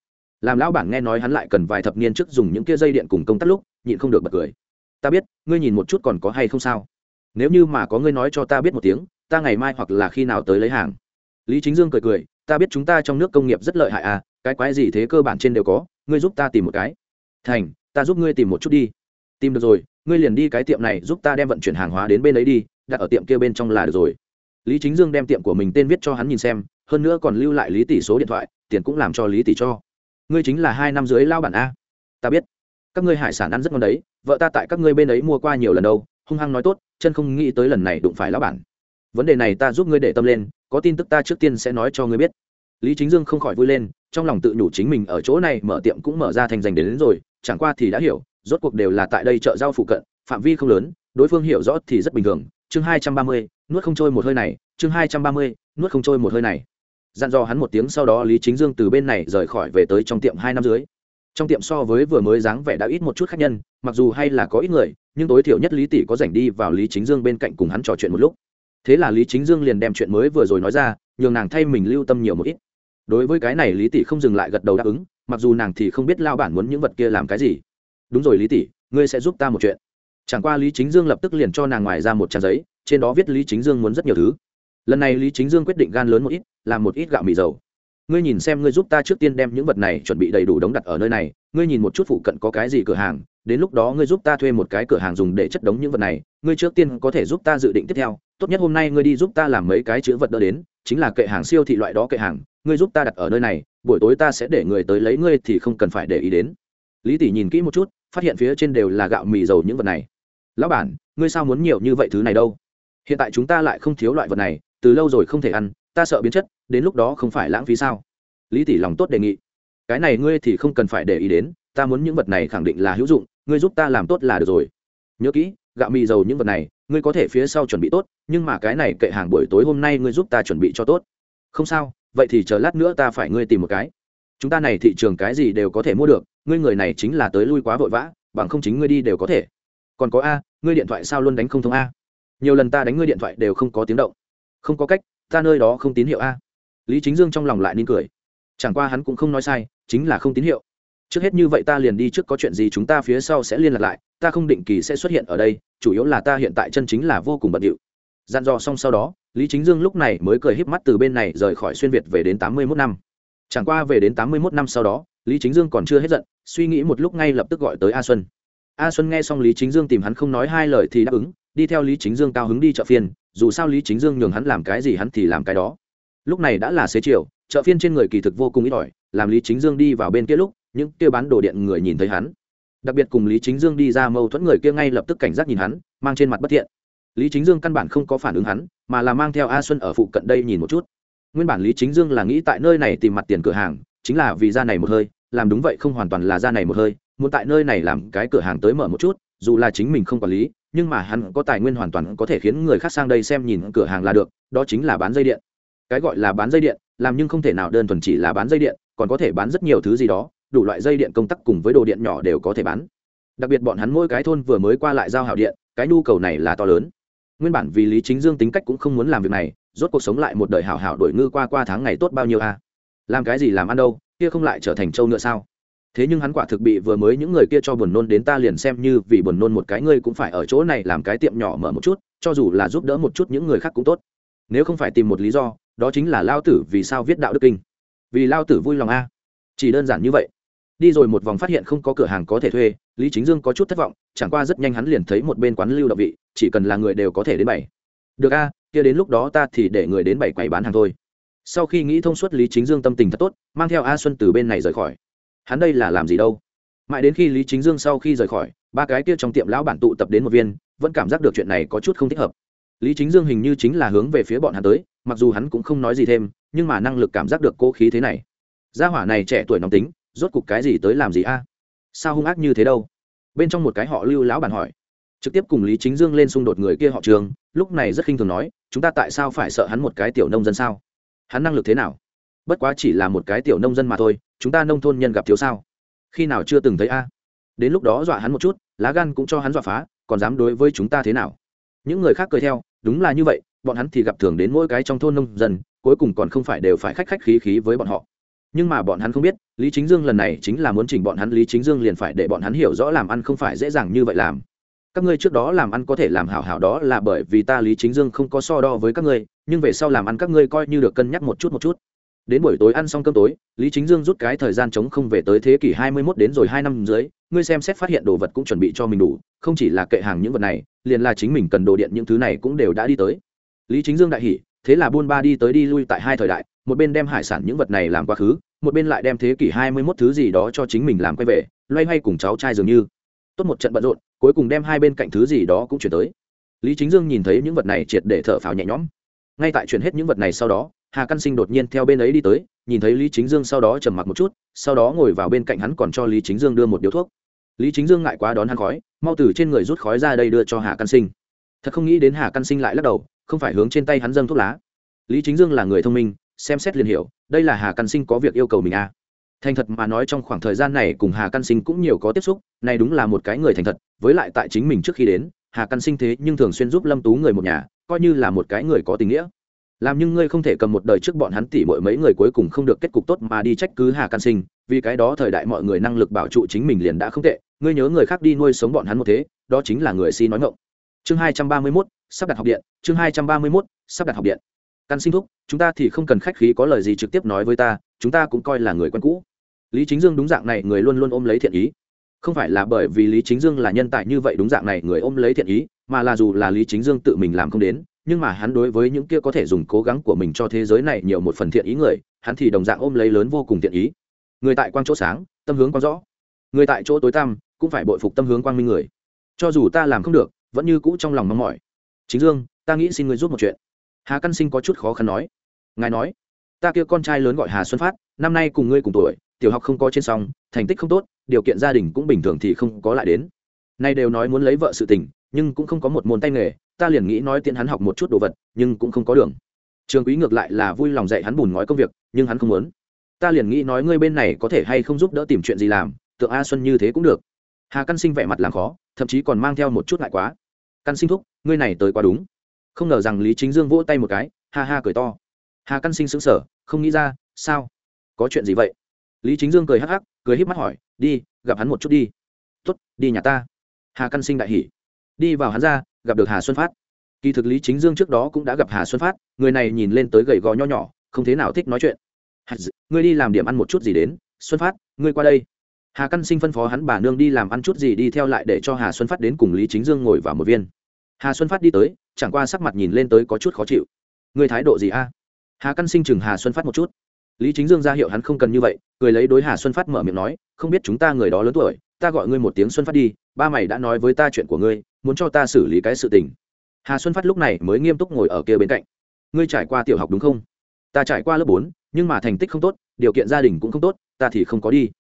làm lão bản nghe nói hắn lại cần vài thập niên trước dùng những kia dây điện cùng công tắc lúc, nhịn không được bật cười. Ta biết, ngươi nhìn một chút còn có hay không sao? Nếu như mà có ngươi nói cho ta biết một tiếng, ta ngày mai hoặc là khi nào tới lấy hàng. Lý chính dương cười cười, ta biết chúng ta trong nước công nghiệp rất lợi hại à cái quái gì thế cơ bản trên đều có, ngươi giúp ta tìm một cái. Thành, ta giúp ngươi tìm một chút đi. Tìm được rồi, ngươi liền đi cái tiệm này giúp ta đem vận chuyển hàng hóa đến bên ấy đi, đặt ở tiệm kia bên trong là được rồi. Lý chính dương đem tiệm của mình tên viết cho hắn nhìn xem, hơn nữa còn lưu lại lý tỷ số điện thoại, tiền cũng làm cho lý tỷ cho ngươi chính là hai năm dưới lao bản a. Ta biết. Các ngươi hải sản ăn rất ngon đấy vợ ta tại các ngươi bên ấy mua qua nhiều lần đâu hung hăng nói tốt chân không nghĩ tới lần này đụng phải lao bản. Vấn đề này ta giúp ngươi để tâm lên có tin tức ta trước tiên sẽ nói cho ngươi biết. Lý chính dương không khỏi vui lên trong lòng tự nhủ chính mình ở chỗ này mở tiệm cũng mở ra thành dành đến, đến rồi chẳng qua thì đã hiểu rốt cuộc đều là tại đây chợ giao phụ cận phạm vi không lớn đối phương hiểu rõ thì rất bình thường. Chương hai trăm ba mươi nuốt không trôi một hơi này chương hai trăm ba mươi nuốt không trôi một hơi này dặn dò hắn một tiếng sau đó lý chính dương từ bên này rời khỏi về tới trong tiệm hai năm dưới. Trong tiệm so với vừa mới dáng vẻ đã ít một chút khách nhân, mặc dù hay là có ít người, nhưng tối thiểu nhất lý tỷ có rảnh đi vào lý chính dương bên cạnh cùng hắn trò chuyện một lúc. Thế là lý chính dương liền đem chuyện mới vừa rồi nói ra, nhường nàng thay mình lưu tâm nhiều một ít. Đối với cái này lý tỷ không dừng lại gật đầu đáp ứng, mặc dù nàng thì không biết lao bản muốn những vật kia làm cái gì. Đúng rồi lý tỷ, ngươi sẽ giúp ta một chuyện. Chẳng qua lý chính dương lập tức liền cho nàng ngoài ra một trang giấy, trên đó viết lý chính dương muốn rất nhiều thứ lần này lý chính dương quyết định gan lớn một ít, làm một ít gạo mì dầu. Ngươi nhìn xem ngươi giúp ta trước tiên đem những vật này chuẩn bị đầy đủ đống đặt ở nơi này, ngươi nhìn một chút phụ cận có cái gì cửa hàng, đến lúc đó ngươi giúp ta thuê một cái cửa hàng dùng để chất đống những vật này, ngươi trước tiên có thể giúp ta dự định tiếp theo, tốt nhất hôm nay ngươi đi giúp ta làm mấy cái chữ vật đỡ đến, chính là kệ hàng siêu thị loại đó kệ hàng, ngươi giúp ta đặt ở nơi này, buổi tối ta sẽ để người tới lấy ngươi thì không cần phải để ý đến. Lý tỷ nhìn kỹ một chút, phát hiện phía trên đều là gạo mì dầu những vật này. Lão bản, ngươi sao muốn nhiều như vậy thứ này đâu? Hiện tại chúng ta lại không thiếu loại vật này từ lâu rồi không thể ăn, ta sợ biến chất, đến lúc đó không phải lãng phí sao? Lý tỷ lòng tốt đề nghị. Cái này ngươi thì không cần phải để ý đến, ta muốn những vật này khẳng định là hữu dụng, ngươi giúp ta làm tốt là được rồi. Nhớ kỹ, gạo mì dầu những vật này, ngươi có thể phía sau chuẩn bị tốt, nhưng mà cái này kệ hàng buổi tối hôm nay ngươi giúp ta chuẩn bị cho tốt. Không sao, vậy thì chờ lát nữa ta phải ngươi tìm một cái. Chúng ta này thị trường cái gì đều có thể mua được, ngươi người này chính là tới lui quá vội vã, bằng không chính ngươi đi đều có thể. Còn có a, ngươi điện thoại sao luôn đánh không thông a? Nhiều lần ta đánh ngươi điện thoại đều không có tiếng động không có cách, ta nơi đó không tín hiệu a. Lý chính dương trong lòng lại nín cười. Chẳng qua hắn cũng không nói sai, chính là không tín hiệu. Trước hết như vậy ta liền đi trước có chuyện gì chúng ta phía sau sẽ liên lạc lại, ta không định kỳ sẽ xuất hiện ở đây, chủ yếu là ta hiện tại chân chính là vô cùng bận điệu dặn dò xong sau đó, lý chính dương lúc này mới cười híp mắt từ bên này rời khỏi xuyên việt về đến tám mươi mốt năm. Chẳng qua về đến tám mươi mốt năm sau đó, lý chính dương còn chưa hết giận, suy nghĩ một lúc ngay lập tức gọi tới a xuân. A xuân nghe xong lý chính dương tìm hắn không nói hai lời thì đáp ứng, đi theo lý chính dương cao hứng đi chợ phiên dù sao lý chính dương nhường hắn làm cái gì hắn thì làm cái đó. Lúc này đã là xế chiều, chợ phiên trên người kỳ thực vô cùng ít ỏi, làm lý chính dương đi vào bên kia lúc, những kia bán đồ điện người nhìn thấy hắn. Đặc biệt cùng lý chính dương đi ra mâu thuẫn người kia ngay lập tức cảnh giác nhìn hắn, mang trên mặt bất thiện. Lý chính dương căn bản không có phản ứng hắn, mà là mang theo a xuân ở phụ cận đây nhìn một chút. Nguyên bản lý chính dương là nghĩ tại nơi này tìm mặt tiền cửa hàng, chính là vì ra này một hơi, làm đúng vậy không hoàn toàn là ra này một hơi, muốn tại nơi này làm cái cửa hàng tới mở một chút, dù là chính mình không quản lý nhưng mà hắn có tài nguyên hoàn toàn có thể khiến người khác sang đây xem nhìn cửa hàng là được, đó chính là bán dây điện. Cái gọi là bán dây điện, làm nhưng không thể nào đơn thuần chỉ là bán dây điện, còn có thể bán rất nhiều thứ gì đó, đủ loại dây điện công tắc cùng với đồ điện nhỏ đều có thể bán. Đặc biệt bọn hắn mỗi cái thôn vừa mới qua lại giao hảo điện, cái nhu cầu này là to lớn. Nguyên bản vì lý chính dương tính cách cũng không muốn làm việc này, rốt cuộc sống lại một đời hảo hảo đổi ngư qua qua tháng ngày tốt bao nhiêu a làm cái gì làm ăn đâu, kia không lại trở thành trâu nữa sao? Thế nhưng hắn quả thực bị vừa mới những người kia cho buồn nôn đến ta liền xem như vì buồn nôn một cái ngươi cũng phải ở chỗ này làm cái tiệm nhỏ mở một chút, cho dù là giúp đỡ một chút những người khác cũng tốt. Nếu không phải tìm một lý do, đó chính là lao tử vì sao viết đạo đức kinh? Vì lao tử vui lòng a. Chỉ đơn giản như vậy. Đi rồi một vòng phát hiện không có cửa hàng có thể thuê, lý chính dương có chút thất vọng, chẳng qua rất nhanh hắn liền thấy một bên quán lưu động vị, chỉ cần là người đều có thể đến bảy được a, kia đến lúc đó ta thì để người đến bảy quầy bán hàng thôi. Sau khi nghĩ thông suốt lý chính dương tâm tình thật tốt, mang theo a xuân từ bên này rời khỏi hắn đây là làm gì đâu? Mãi đến khi lý chính dương sau khi rời khỏi, ba cái kia trong tiệm lão bản tụ tập đến một viên, vẫn cảm giác được chuyện này có chút không thích hợp. Lý chính dương hình như chính là hướng về phía bọn hắn tới, mặc dù hắn cũng không nói gì thêm, nhưng mà năng lực cảm giác được cố khí thế này. Gia hỏa này trẻ tuổi nóng tính, rốt cục cái gì tới làm gì a? Sao hung ác như thế đâu? Bên trong một cái họ lưu lão bản hỏi. Trực tiếp cùng lý chính dương lên xung đột người kia họ trường, lúc này rất khinh thường nói, chúng ta tại sao phải sợ hắn một cái tiểu nông dân sao? Hắn năng lực thế nào? Bất quá chỉ là một cái tiểu nông dân mà thôi, chúng ta nông thôn nhân gặp thiếu sao? Khi nào chưa từng thấy a? Đến lúc đó dọa hắn một chút, lá gan cũng cho hắn dọa phá, còn dám đối với chúng ta thế nào? Những người khác cười theo, đúng là như vậy, bọn hắn thì gặp thường đến mỗi cái trong thôn nông dân, cuối cùng còn không phải đều phải khách khách khí khí với bọn họ. Nhưng mà bọn hắn không biết, lý chính dương lần này chính là muốn chỉnh bọn hắn, lý chính dương liền phải để bọn hắn hiểu rõ làm ăn không phải dễ dàng như vậy làm. Các ngươi trước đó làm ăn có thể làm hảo hảo đó là bởi vì ta, lý chính dương không có so đo với các ngươi, nhưng về sau làm ăn các ngươi coi như được cân nhắc một chút một chút đến buổi tối ăn xong cơm tối, lý chính dương rút cái thời gian chống không về tới thế kỷ hai mươi 21 đến rồi hai năm dưới, ngươi xem xét phát hiện đồ vật cũng chuẩn bị cho mình đủ, không chỉ là kệ hàng những vật này, liền là chính mình cần đồ điện những thứ này cũng đều đã đi tới. Lý chính dương đại hỉ, thế là buôn ba đi tới đi lui tại hai thời đại, một bên đem hải sản những vật này làm quá khứ, một bên lại đem thế kỷ hai mươi 21 thứ gì đó cho chính mình làm quay về, loay hoay cùng cháu trai dường như. Tốt một trận bận rộn, cuối cùng đem hai bên cạnh thứ gì đó cũng chuyển tới. Lý chính dương nhìn thấy những vật này triệt để thở phào nhẹ nhõm. Ngay tại chuyển hết những vật này sau đó hà căn sinh đột nhiên theo bên ấy đi tới, nhìn thấy lý chính dương sau đó trầm mặc một chút, sau đó ngồi vào bên cạnh hắn còn cho lý chính dương đưa một điếu thuốc. Lý chính dương ngại quá đón hắn khói, mau từ trên người rút khói ra đây đưa cho hà căn sinh. Thật không nghĩ đến hà căn sinh lại lắc đầu, không phải hướng trên tay hắn dâng thuốc lá. Lý chính dương là người thông minh, xem xét liền hiểu, đây là hà căn sinh có việc yêu cầu mình à. Thành thật mà nói trong khoảng thời gian này cùng hà căn sinh cũng nhiều có tiếp xúc, này đúng là một cái người thành thật, với lại tại chính mình trước khi đến, hà căn sinh thế nhưng thường xuyên giúp lâm tú người một nhà, coi như là một cái người có tình nghĩa làm nhưng ngươi không thể cầm một đời trước bọn hắn tỉ mọi mấy người cuối cùng không được kết cục tốt mà đi trách cứ hà căn sinh, vì cái đó thời đại mọi người năng lực bảo trụ chính mình liền đã không tệ, ngươi nhớ người khác đi nuôi sống bọn hắn một thế, đó chính là người si nói ngộng chương hai trăm ba mươi mốt, sắp đặt học điện, chương hai trăm ba mươi mốt, sắp đặt học điện. Căn sinh thúc, chúng ta thì không cần khách khí có lời gì trực tiếp nói với ta, chúng ta cũng coi là người quen cũ. Lý chính dương đúng dạng này, người luôn luôn ôm lấy thiện ý. Không phải là bởi vì lý chính dương là nhân tài như vậy đúng dạng này, người ôm lấy thiện ý, mà là dù là lý chính dương tự mình làm không đến nhưng mà hắn đối với những kia có thể dùng cố gắng của mình cho thế giới này nhiều một phần thiện ý người, hắn thì đồng dạng ôm lấy lớn vô cùng thiện ý. Người tại quang chỗ sáng, tâm hướng quang rõ. Người tại chỗ tối tăm, cũng phải bội phục tâm hướng quang minh người. Cho dù ta làm không được, vẫn như cũ trong lòng mong mỏi. Chính dương, ta nghĩ xin người giúp một chuyện. Hà căn sinh có chút khó khăn nói. Ngài nói, ta kia con trai lớn gọi hà xuân phát, năm nay cùng ngươi cùng tuổi, tiểu học không có trên song, thành tích không tốt, điều kiện gia đình cũng bình thường thì không có lại đến. Nay đều nói muốn lấy vợ sự tình, nhưng cũng không có một môn tay nghề ta liền nghĩ nói tiện hắn học một chút đồ vật, nhưng cũng không có đường. Trường quý ngược lại là vui lòng dạy hắn bùn ngói công việc, nhưng hắn không muốn. Ta liền nghĩ nói ngươi bên này có thể hay không giúp đỡ tìm chuyện gì làm, tượng a xuân như thế cũng được. Hà căn sinh vẻ mặt làm khó, thậm chí còn mang theo một chút lại quá. Căn sinh thúc, ngươi này tới quá đúng. Không ngờ rằng lý chính dương vỗ tay một cái, ha ha cười to. Hà căn sinh sững sờ, không nghĩ ra, sao? Có chuyện gì vậy? Lý chính dương cười hắc hắc, cười híp mắt hỏi, đi, gặp hắn một chút đi. Tuất đi nhà ta. Hà căn sinh đại hỉ đi vào hắn ra, gặp được hà xuân phát. Kỳ thực lý chính dương trước đó cũng đã gặp hà xuân phát, người này nhìn lên tới gầy gò nho nhỏ, không thế nào thích nói chuyện. Ngươi đi làm điểm ăn một chút gì đến, xuân phát, ngươi qua đây. Hà căn sinh phân phó hắn bà nương đi làm ăn chút gì đi theo lại để cho hà xuân phát đến cùng lý chính dương ngồi vào một viên. Hà xuân phát đi tới, chẳng qua sắc mặt nhìn lên tới có chút khó chịu. Ngươi thái độ gì a? Hà căn sinh chừng hà xuân phát một chút. Lý chính dương ra hiệu hắn không cần như vậy, cười lấy đối hà xuân phát mở miệng nói, không biết chúng ta người đó lớn tuổi, ta gọi ngươi một tiếng xuân phát đi, ba mày đã nói với ta chuyện của ngươi muốn cho ta xử lý cái sự tình. Hà xuân phát lúc này mới nghiêm túc ngồi ở kia bên cạnh. Ngươi trải qua tiểu học đúng không? Ta trải qua lớp bốn, nhưng mà thành tích không tốt, điều kiện gia đình cũng không tốt, ta thì không có đi.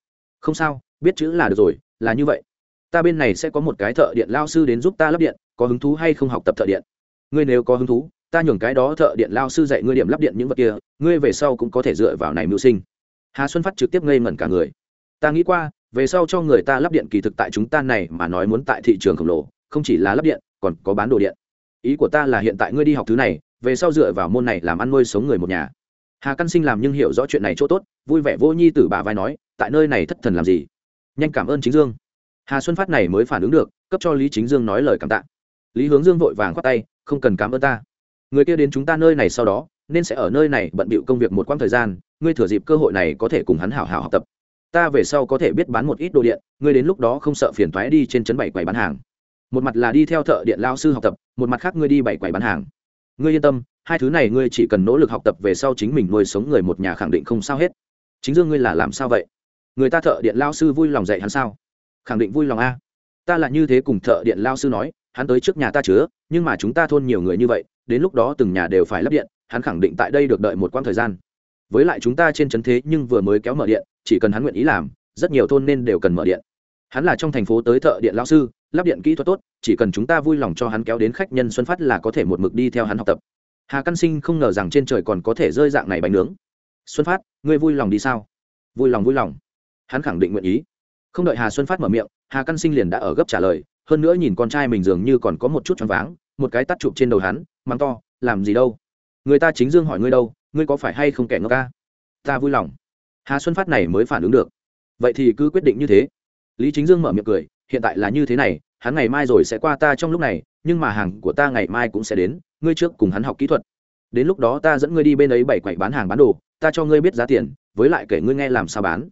Không sao, biết chữ là được rồi, là như vậy. Ta bên này sẽ có một cái thợ điện lao sư đến giúp ta lắp điện, có hứng thú hay không học tập thợ điện? Ngươi nếu có hứng thú, ta nhường cái đó thợ điện lao sư dạy ngươi điểm lắp điện những vật kia, ngươi về sau cũng có thể dựa vào này mưu sinh. Hà xuân phát trực tiếp ngây ngẩn cả người. Ta nghĩ qua, về sau cho người ta lắp điện kỳ thực tại chúng ta này mà nói muốn tại thị trường khổng lồ không chỉ là lắp điện, còn có bán đồ điện. Ý của ta là hiện tại ngươi đi học thứ này, về sau dựa vào môn này làm ăn nuôi sống người một nhà. Hà căn sinh làm nhưng hiểu rõ chuyện này chỗ tốt, vui vẻ vô nhi tử bà vai nói, tại nơi này thất thần làm gì? Nhanh cảm ơn chính dương. Hà xuân phát này mới phản ứng được, cấp cho lý chính dương nói lời cảm tạ. Lý hướng dương vội vàng khoát tay, không cần cảm ơn ta. Người kia đến chúng ta nơi này sau đó, nên sẽ ở nơi này bận bịu công việc một quãng thời gian, ngươi thừa dịp cơ hội này có thể cùng hắn hảo hảo học tập. Ta về sau có thể biết bán một ít đồ điện, ngươi đến lúc đó không sợ phiền thoái đi trên trấn bảy quầy bán hàng một mặt là đi theo thợ điện lao sư học tập, một mặt khác ngươi đi bảy quầy bán hàng. Ngươi yên tâm, hai thứ này ngươi chỉ cần nỗ lực học tập về sau chính mình nuôi sống người một nhà khẳng định không sao hết. Chính dương ngươi là làm sao vậy? Người ta thợ điện lao sư vui lòng dạy hắn sao? Khẳng định vui lòng a. Ta là như thế cùng thợ điện lao sư nói, hắn tới trước nhà ta chứa, nhưng mà chúng ta thôn nhiều người như vậy, đến lúc đó từng nhà đều phải lắp điện, hắn khẳng định tại đây được đợi một quãng thời gian. Với lại chúng ta trên trấn thế nhưng vừa mới kéo mở điện, chỉ cần hắn nguyện ý làm, rất nhiều thôn nên đều cần mở điện. Hắn là trong thành phố tới thợ điện lao sư lắp điện kỹ thuật tốt, chỉ cần chúng ta vui lòng cho hắn kéo đến khách nhân xuân phát là có thể một mực đi theo hắn học tập. Hà căn sinh không ngờ rằng trên trời còn có thể rơi dạng này bánh nướng. Xuân phát, ngươi vui lòng đi sao? Vui lòng vui lòng. Hắn khẳng định nguyện ý. Không đợi hà xuân phát mở miệng, hà căn sinh liền đã ở gấp trả lời, hơn nữa nhìn con trai mình dường như còn có một chút choáng váng, một cái tắt chụp trên đầu hắn, mắng to, làm gì đâu? Người ta chính dương hỏi ngươi đâu, ngươi có phải hay không kẻ ngốc ca ta vui lòng. Hà xuân phát này mới phản ứng được. Vậy thì cứ quyết định như thế. Lý chính dương mở miệng cười hiện tại là như thế này, hắn ngày mai rồi sẽ qua ta trong lúc này, nhưng mà hàng của ta ngày mai cũng sẽ đến, ngươi trước cùng hắn học kỹ thuật. Đến lúc đó ta dẫn ngươi đi bên ấy bảy quậy bán hàng bán đồ, ta cho ngươi biết giá tiền, với lại kể ngươi nghe làm sao bán.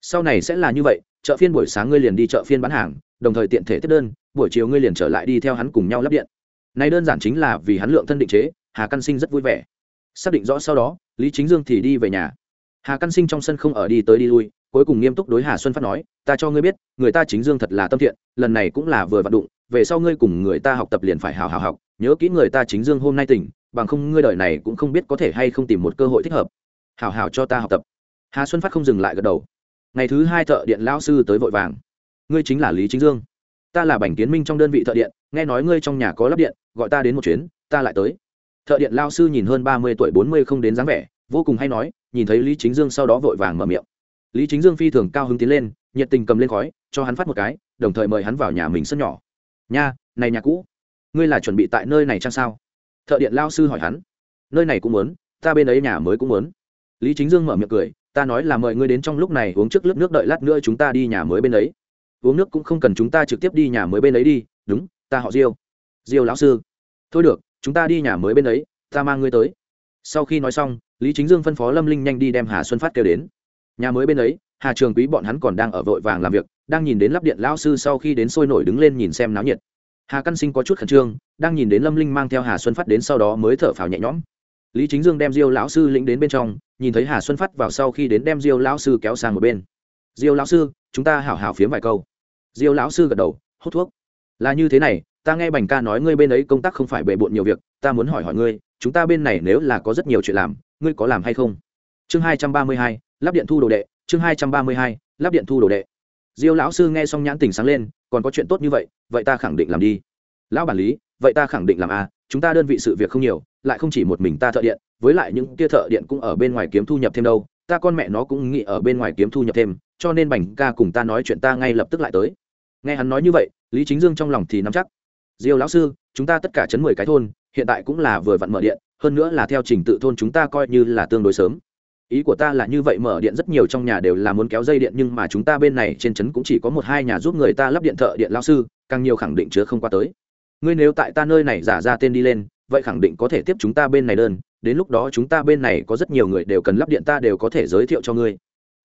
Sau này sẽ là như vậy, chợ phiên buổi sáng ngươi liền đi chợ phiên bán hàng, đồng thời tiện thể tiếp đơn, buổi chiều ngươi liền trở lại đi theo hắn cùng nhau lắp điện. Này đơn giản chính là vì hắn lượng thân định chế, hà căn sinh rất vui vẻ. Xác định rõ sau đó, lý chính dương thì đi về nhà. Hà căn sinh trong sân không ở đi tới đi lui cuối cùng nghiêm túc đối hà xuân phát nói, ta cho ngươi biết, người ta chính dương thật là tâm thiện, lần này cũng là vừa vặn đụng, về sau ngươi cùng người ta học tập liền phải hào hào học, nhớ kỹ người ta chính dương hôm nay tỉnh, bằng không ngươi đời này cũng không biết có thể hay không tìm một cơ hội thích hợp. Hào hào cho ta học tập. Hà xuân phát không dừng lại gật đầu. Ngày thứ hai thợ điện lão sư tới vội vàng. Ngươi chính là lý chính dương. Ta là Bành kiến minh trong đơn vị thợ điện, nghe nói ngươi trong nhà có lắp điện, gọi ta đến một chuyến, ta lại tới. Thợ điện lao sư nhìn hơn ba mươi tuổi bốn mươi không đến dáng vẻ, vô cùng hay nói, nhìn thấy lý chính dương sau đó vội vàng mở miệng lý chính dương phi thường cao hứng tiến lên, nhiệt tình cầm lên khói, cho hắn phát một cái, đồng thời mời hắn vào nhà mình sân nhỏ. Nha, này nhà cũ, ngươi là chuẩn bị tại nơi này chăng sao? Thợ điện lao sư hỏi hắn. Nơi này cũng muốn, ta bên ấy nhà mới cũng muốn. Lý chính dương mở miệng cười, ta nói là mời ngươi đến trong lúc này uống trước lớp nước đợi lát nữa chúng ta đi nhà mới bên ấy. Uống nước cũng không cần chúng ta trực tiếp đi nhà mới bên ấy đi, đúng, ta họ diêu. Diêu lão sư. Thôi được, chúng ta đi nhà mới bên ấy, ta mang ngươi tới. Sau khi nói xong, lý chính dương phân phó lâm linh nhanh đi đem hà xuân phát kêu đến nhà mới bên ấy, hà trường quý bọn hắn còn đang ở vội vàng làm việc, đang nhìn đến lắp điện lão sư sau khi đến sôi nổi đứng lên nhìn xem náo nhiệt. Hà căn sinh có chút khẩn trương, đang nhìn đến lâm linh mang theo hà xuân phát đến sau đó mới thở phào nhẹ nhõm. Lý chính dương đem diêu lão sư lĩnh đến bên trong, nhìn thấy hà xuân phát vào sau khi đến đem diêu lão sư kéo sang một bên. Diêu lão sư, chúng ta hảo hảo phiếm vài câu. Diêu lão sư gật đầu, hút thuốc. Là như thế này, ta nghe bành ca nói ngươi bên ấy công tác không phải bề bộn nhiều việc, ta muốn hỏi hỏi ngươi, chúng ta bên này nếu là có rất nhiều chuyện làm, ngươi có làm hay không? Chương hai trăm ba mươi hai lắp điện thu đồ đệ chương hai trăm ba mươi hai lắp điện thu đồ đệ. Diêu lão sư nghe xong nhãn tình sáng lên còn có chuyện tốt như vậy vậy ta khẳng định làm đi. Lão bản lý vậy ta khẳng định làm a à, chúng ta đơn vị sự việc không nhiều lại không chỉ một mình ta thợ điện với lại những kia thợ điện cũng ở bên ngoài kiếm thu nhập thêm đâu ta con mẹ nó cũng nghĩ ở bên ngoài kiếm thu nhập thêm cho nên bành ca cùng ta nói chuyện ta ngay lập tức lại tới. Nghe hắn nói như vậy lý chính dương trong lòng thì nắm chắc. Diêu lão sư chúng ta tất cả chấn mười cái thôn hiện tại cũng là vừa vặn mở điện hơn nữa là theo trình tự thôn chúng ta coi như là tương đối sớm ý của ta là như vậy, mở điện rất nhiều trong nhà đều là muốn kéo dây điện, nhưng mà chúng ta bên này trên trấn cũng chỉ có một hai nhà giúp người ta lắp điện thợ, điện lao sư, càng nhiều khẳng định chứa không qua tới. Ngươi nếu tại ta nơi này giả ra tên đi lên, vậy khẳng định có thể tiếp chúng ta bên này đơn. Đến lúc đó chúng ta bên này có rất nhiều người đều cần lắp điện, ta đều có thể giới thiệu cho ngươi.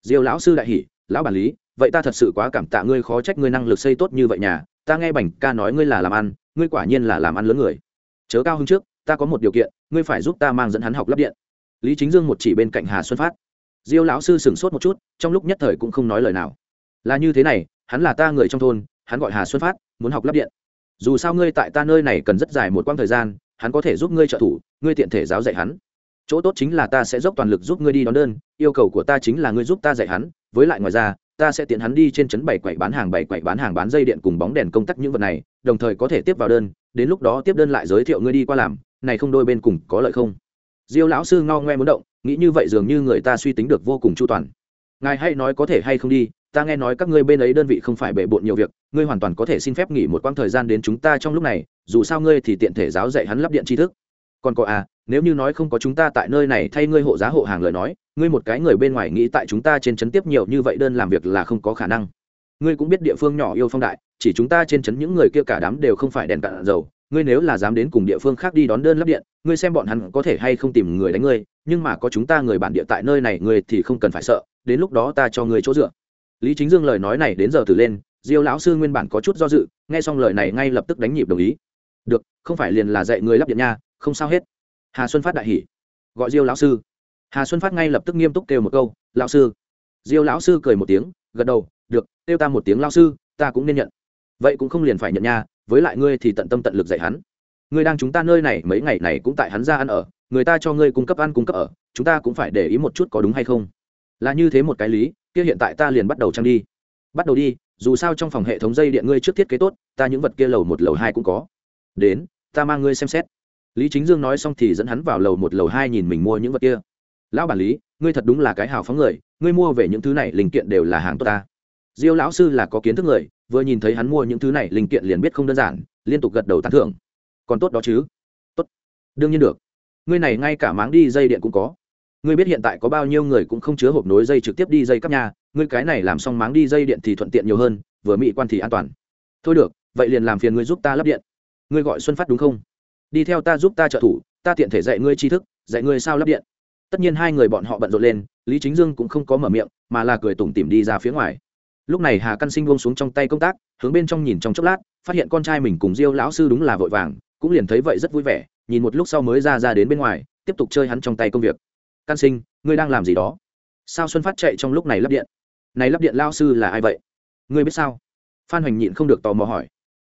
Diêu lão sư đại hỷ lão bản lý, vậy ta thật sự quá cảm tạ ngươi, khó trách ngươi năng lực xây tốt như vậy nhà. Ta nghe bảnh ca nói ngươi là làm ăn, ngươi quả nhiên là làm ăn lớn người. Chớ cao hơn trước, ta có một điều kiện, ngươi phải giúp ta mang dẫn hắn học lắp điện lý chính dương một chỉ bên cạnh hà xuân phát. Diêu lão sư sửng sốt một chút, trong lúc nhất thời cũng không nói lời nào. Là như thế này, hắn là ta người trong thôn, hắn gọi hà xuân phát, muốn học lắp điện. Dù sao ngươi tại ta nơi này cần rất dài một quãng thời gian, hắn có thể giúp ngươi trợ thủ, ngươi tiện thể giáo dạy hắn. Chỗ tốt chính là ta sẽ dốc toàn lực giúp ngươi đi đón đơn, yêu cầu của ta chính là ngươi giúp ta dạy hắn, với lại ngoài ra, ta sẽ tiện hắn đi trên trấn bảy quậy bán hàng bảy quậy bán hàng bán dây điện cùng bóng đèn công tắc những vật này, đồng thời có thể tiếp vào đơn, đến lúc đó tiếp đơn lại giới thiệu ngươi đi qua làm, này không đôi bên cùng có lợi không? Diêu lão sư ngao ngoe muốn động, nghĩ như vậy dường như người ta suy tính được vô cùng chu toàn. Ngài hay nói có thể hay không đi, ta nghe nói các ngươi bên ấy đơn vị không phải bể bộn nhiều việc, ngươi hoàn toàn có thể xin phép nghỉ một quãng thời gian đến chúng ta trong lúc này, dù sao ngươi thì tiện thể giáo dạy hắn lắp điện tri thức. Còn có à nếu như nói không có chúng ta tại nơi này thay ngươi hộ giá hộ hàng lời nói, ngươi một cái người bên ngoài nghĩ tại chúng ta trên trấn tiếp nhiều như vậy đơn làm việc là không có khả năng. Ngươi cũng biết địa phương nhỏ yêu phong đại, chỉ chúng ta trên trấn những người kia cả đám đều không phải đèn cạn dầu ngươi nếu là dám đến cùng địa phương khác đi đón đơn lắp điện, ngươi xem bọn hắn có thể hay không tìm người đánh ngươi, nhưng mà có chúng ta người bản địa tại nơi này, ngươi thì không cần phải sợ, đến lúc đó ta cho ngươi chỗ dựa. Lý chính dương lời nói này đến giờ từ lên, diêu lão sư nguyên bản có chút do dự, nghe xong lời này ngay lập tức đánh nhịp đồng ý. Được, không phải liền là dạy người lắp điện nha, không sao hết. Hà xuân phát đại hỉ. Gọi diêu lão sư. Hà xuân phát ngay lập tức nghiêm túc kêu một câu, lão sư. Diêu lão sư cười một tiếng, gật đầu, được, kêu ta một tiếng lão sư, ta cũng nên nhận. Vậy cũng không liền phải nhận nha với lại ngươi thì tận tâm tận lực dạy hắn. Ngươi đang chúng ta nơi này mấy ngày này cũng tại hắn ra ăn ở, người ta cho ngươi cung cấp ăn cung cấp ở, chúng ta cũng phải để ý một chút có đúng hay không. Là như thế một cái lý, kia hiện tại ta liền bắt đầu trang đi. Bắt đầu đi, dù sao trong phòng hệ thống dây điện ngươi trước thiết kế tốt, ta những vật kia lầu một, lầu hai cũng có. Đến, ta mang ngươi xem xét. Lý chính dương nói xong thì dẫn hắn vào lầu một, lầu hai nhìn mình mua những vật kia. Lão bản lý, ngươi thật đúng là cái hào phóng người, ngươi mua về những thứ này linh kiện đều là hàng tốt ta diêu lão sư là có kiến thức người, vừa nhìn thấy hắn mua những thứ này, linh kiện liền biết không đơn giản, liên tục gật đầu tán thưởng. Còn tốt đó chứ? Tốt. Đương nhiên được. Ngươi này ngay cả máng đi dây điện cũng có. Ngươi biết hiện tại có bao nhiêu người cũng không chứa hộp nối dây trực tiếp đi dây cắp nhà, ngươi cái này làm xong máng đi dây điện thì thuận tiện nhiều hơn, vừa mỹ quan thì an toàn. Thôi được, vậy liền làm phiền ngươi giúp ta lắp điện. Ngươi gọi xuân phát đúng không? Đi theo ta giúp ta trợ thủ, ta tiện thể dạy ngươi tri thức, dạy ngươi sao lắp điện. Tất nhiên hai người bọn họ bận rộn lên, lý chính dương cũng không có mở miệng, mà là cười tủm tỉm đi ra phía ngoài lúc này hà căn sinh buông xuống trong tay công tác, hướng bên trong nhìn trong chốc lát, phát hiện con trai mình cùng diêu lão sư đúng là vội vàng, cũng liền thấy vậy rất vui vẻ, nhìn một lúc sau mới ra ra đến bên ngoài, tiếp tục chơi hắn trong tay công việc. Căn sinh, ngươi đang làm gì đó? Sao xuân phát chạy trong lúc này lắp điện? Này lắp điện lao sư là ai vậy? Ngươi biết sao? Phan hoành nhịn không được tò mò hỏi.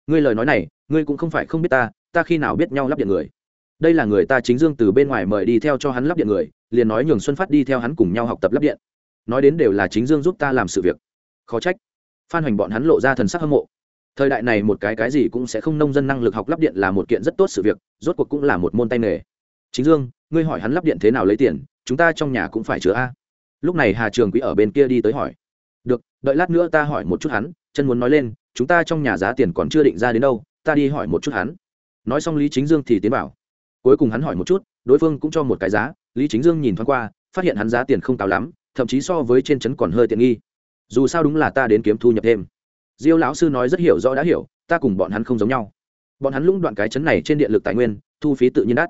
Ngươi lời nói này, ngươi cũng không phải không biết ta ta khi nào biết nhau lắp điện người? Đây là người ta chính dương từ bên ngoài mời đi theo cho hắn lắp điện người, liền nói nhường xuân phát đi theo hắn cùng nhau học tập lắp điện. Nói đến đều là chính dương giúp ta làm sự việc khó trách. Phan hoành bọn hắn lộ ra thần sắc hâm mộ. Thời đại này một cái cái gì cũng sẽ không nông dân năng lực học lắp điện là một kiện rất tốt sự việc, rốt cuộc cũng là một môn tay nghề. Chính dương, ngươi hỏi hắn lắp điện thế nào lấy tiền, chúng ta trong nhà cũng phải chứa a. Lúc này hà trường quý ở bên kia đi tới hỏi. Được, đợi lát nữa ta hỏi một chút hắn, chân muốn nói lên, chúng ta trong nhà giá tiền còn chưa định ra đến đâu, ta đi hỏi một chút hắn. Nói xong lý chính dương thì tiến bảo. Cuối cùng hắn hỏi một chút, đối phương cũng cho một cái giá, lý chính dương nhìn thoáng qua, phát hiện hắn giá tiền không cao lắm, thậm chí so với trên trấn còn hơi tiện nghi dù sao đúng là ta đến kiếm thu nhập thêm. Diêu lão sư nói rất hiểu rõ đã hiểu, ta cùng bọn hắn không giống nhau. Bọn hắn lũng đoạn cái chấn này trên điện lực tài nguyên, thu phí tự nhiên đắt.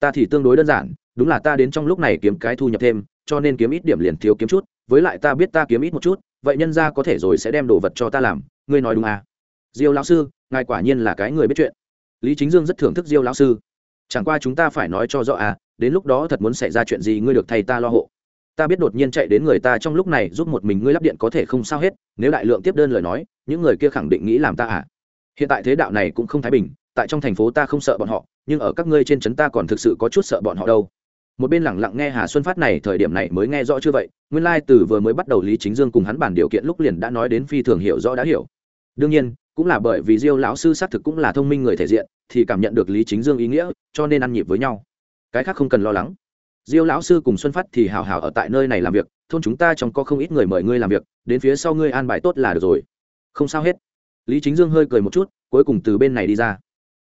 Ta thì tương đối đơn giản, đúng là ta đến trong lúc này kiếm cái thu nhập thêm, cho nên kiếm ít điểm liền thiếu kiếm chút, với lại ta biết ta kiếm ít một chút, vậy nhân ra có thể rồi sẽ đem đồ vật cho ta làm, ngươi nói đúng à? Diêu lão sư, ngài quả nhiên là cái người biết chuyện. Lý chính dương rất thưởng thức diêu lão sư. Chẳng qua chúng ta phải nói cho rõ à đến lúc đó thật muốn xảy ra chuyện gì ngươi được thầy ta lo hộ ta biết đột nhiên chạy đến người ta trong lúc này giúp một mình ngươi lắp điện có thể không sao hết, nếu đại lượng tiếp đơn lời nói, những người kia khẳng định nghĩ làm ta à? Hiện tại thế đạo này cũng không thái bình, tại trong thành phố ta không sợ bọn họ, nhưng ở các ngươi trên trấn ta còn thực sự có chút sợ bọn họ đâu. Một bên lẳng lặng nghe hà xuân phát này, thời điểm này mới nghe rõ chưa vậy, nguyên lai、like、từ vừa mới bắt đầu lý chính dương cùng hắn bản điều kiện lúc liền đã nói đến phi thường hiểu rõ đã hiểu. Đương nhiên, cũng là bởi vì diêu lão sư xác thực cũng là thông minh người thể diện, thì cảm nhận được lý chính dương ý nghĩa, cho nên ăn nhịp với nhau. Cái khác không cần lo lắng diêu lão sư cùng xuân phát thì hào hào ở tại nơi này làm việc thôn chúng ta trong có không ít người mời ngươi làm việc đến phía sau ngươi an bài tốt là được rồi. Không sao hết. Lý chính dương hơi cười một chút cuối cùng từ bên này đi ra.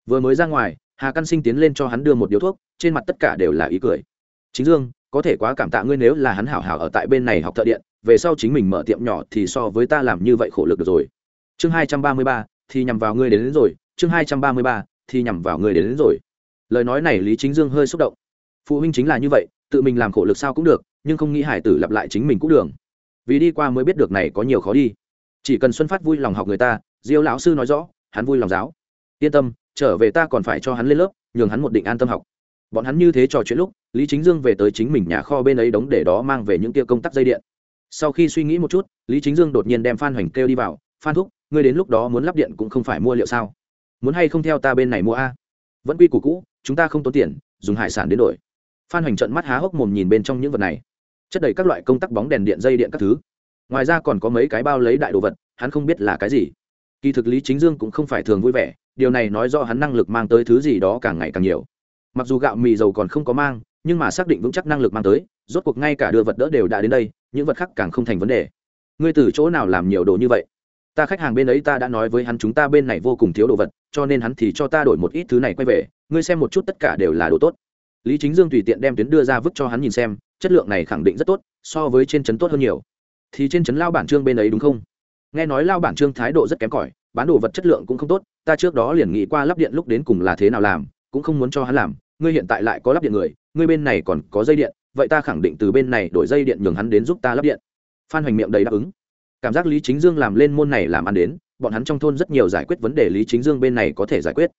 Vừa mới ra ngoài hà căn sinh tiến lên cho hắn đưa một điếu thuốc trên mặt tất cả đều là ý cười. Chính dương có thể quá cảm tạ ngươi nếu là hắn hảo hảo ở tại bên này học thợ điện về sau chính mình mở tiệm nhỏ thì so với ta làm như vậy khổ lực được rồi. Chương hai trăm ba mươi ba thì nhằm vào ngươi đến, đến rồi. Chương hai trăm ba mươi ba thì nhằm vào ngươi đến, đến rồi. Lời nói này lý chính dương hơi xúc động phụ huynh chính là như vậy, tự mình làm khổ lực sao cũng được, nhưng không nghĩ hải tử lặp lại chính mình cũng đường. Vì đi qua mới biết được này có nhiều khó đi. Chỉ cần xuân phát vui lòng học người ta, diêu lão sư nói rõ, hắn vui lòng giáo. Yên tâm, trở về ta còn phải cho hắn lên lớp, nhường hắn một định an tâm học. Bọn hắn như thế trò chuyện lúc, lý chính dương về tới chính mình nhà kho bên ấy đóng để đó mang về những tia công tắc dây điện. Sau khi suy nghĩ một chút, lý chính dương đột nhiên đem phan hoành kêu đi vào, phan thúc, ngươi đến lúc đó muốn lắp điện cũng không phải mua liệu sao? Muốn hay không theo ta bên này mua a? Vẫn quy củ cũ, chúng ta không tốn tiền, dùng hải sản đến đổi phan hoành trận mắt há hốc mồm nhìn bên trong những vật này. Chất đầy các loại công tắc bóng đèn điện, dây điện các thứ. Ngoài ra còn có mấy cái bao lấy đại đồ vật, hắn không biết là cái gì. Kỳ thực lý chính dương cũng không phải thường vui vẻ, điều này nói do hắn năng lực mang tới thứ gì đó càng ngày càng nhiều. Mặc dù gạo mì dầu còn không có mang, nhưng mà xác định vững chắc năng lực mang tới, rốt cuộc ngay cả đưa vật đỡ đều đã đến đây, những vật khác càng không thành vấn đề. Ngươi từ chỗ nào làm nhiều đồ như vậy? Ta khách hàng bên ấy ta đã nói với hắn chúng ta bên này vô cùng thiếu đồ vật, cho nên hắn thì cho ta đổi một ít thứ này quay về, ngươi xem một chút tất cả đều là đồ tốt lý chính dương tùy tiện đem tuyến đưa ra vứt cho hắn nhìn xem, chất lượng này khẳng định rất tốt, so với trên trấn tốt hơn nhiều. Thì trên trấn lao bản trương bên ấy đúng không? Nghe nói lao bản trương thái độ rất kém cỏi, bán đồ vật chất lượng cũng không tốt, ta trước đó liền nghĩ qua lắp điện lúc đến cùng là thế nào làm, cũng không muốn cho hắn làm, ngươi hiện tại lại có lắp điện người, ngươi bên này còn có dây điện, vậy ta khẳng định từ bên này đổi dây điện nhường hắn đến giúp ta lắp điện. Phan hoành miệng đầy đáp ứng. Cảm giác lý chính dương làm lên môn này làm ăn đến, bọn hắn trong thôn rất nhiều giải quyết vấn đề lý chính dương bên này có thể giải quyết.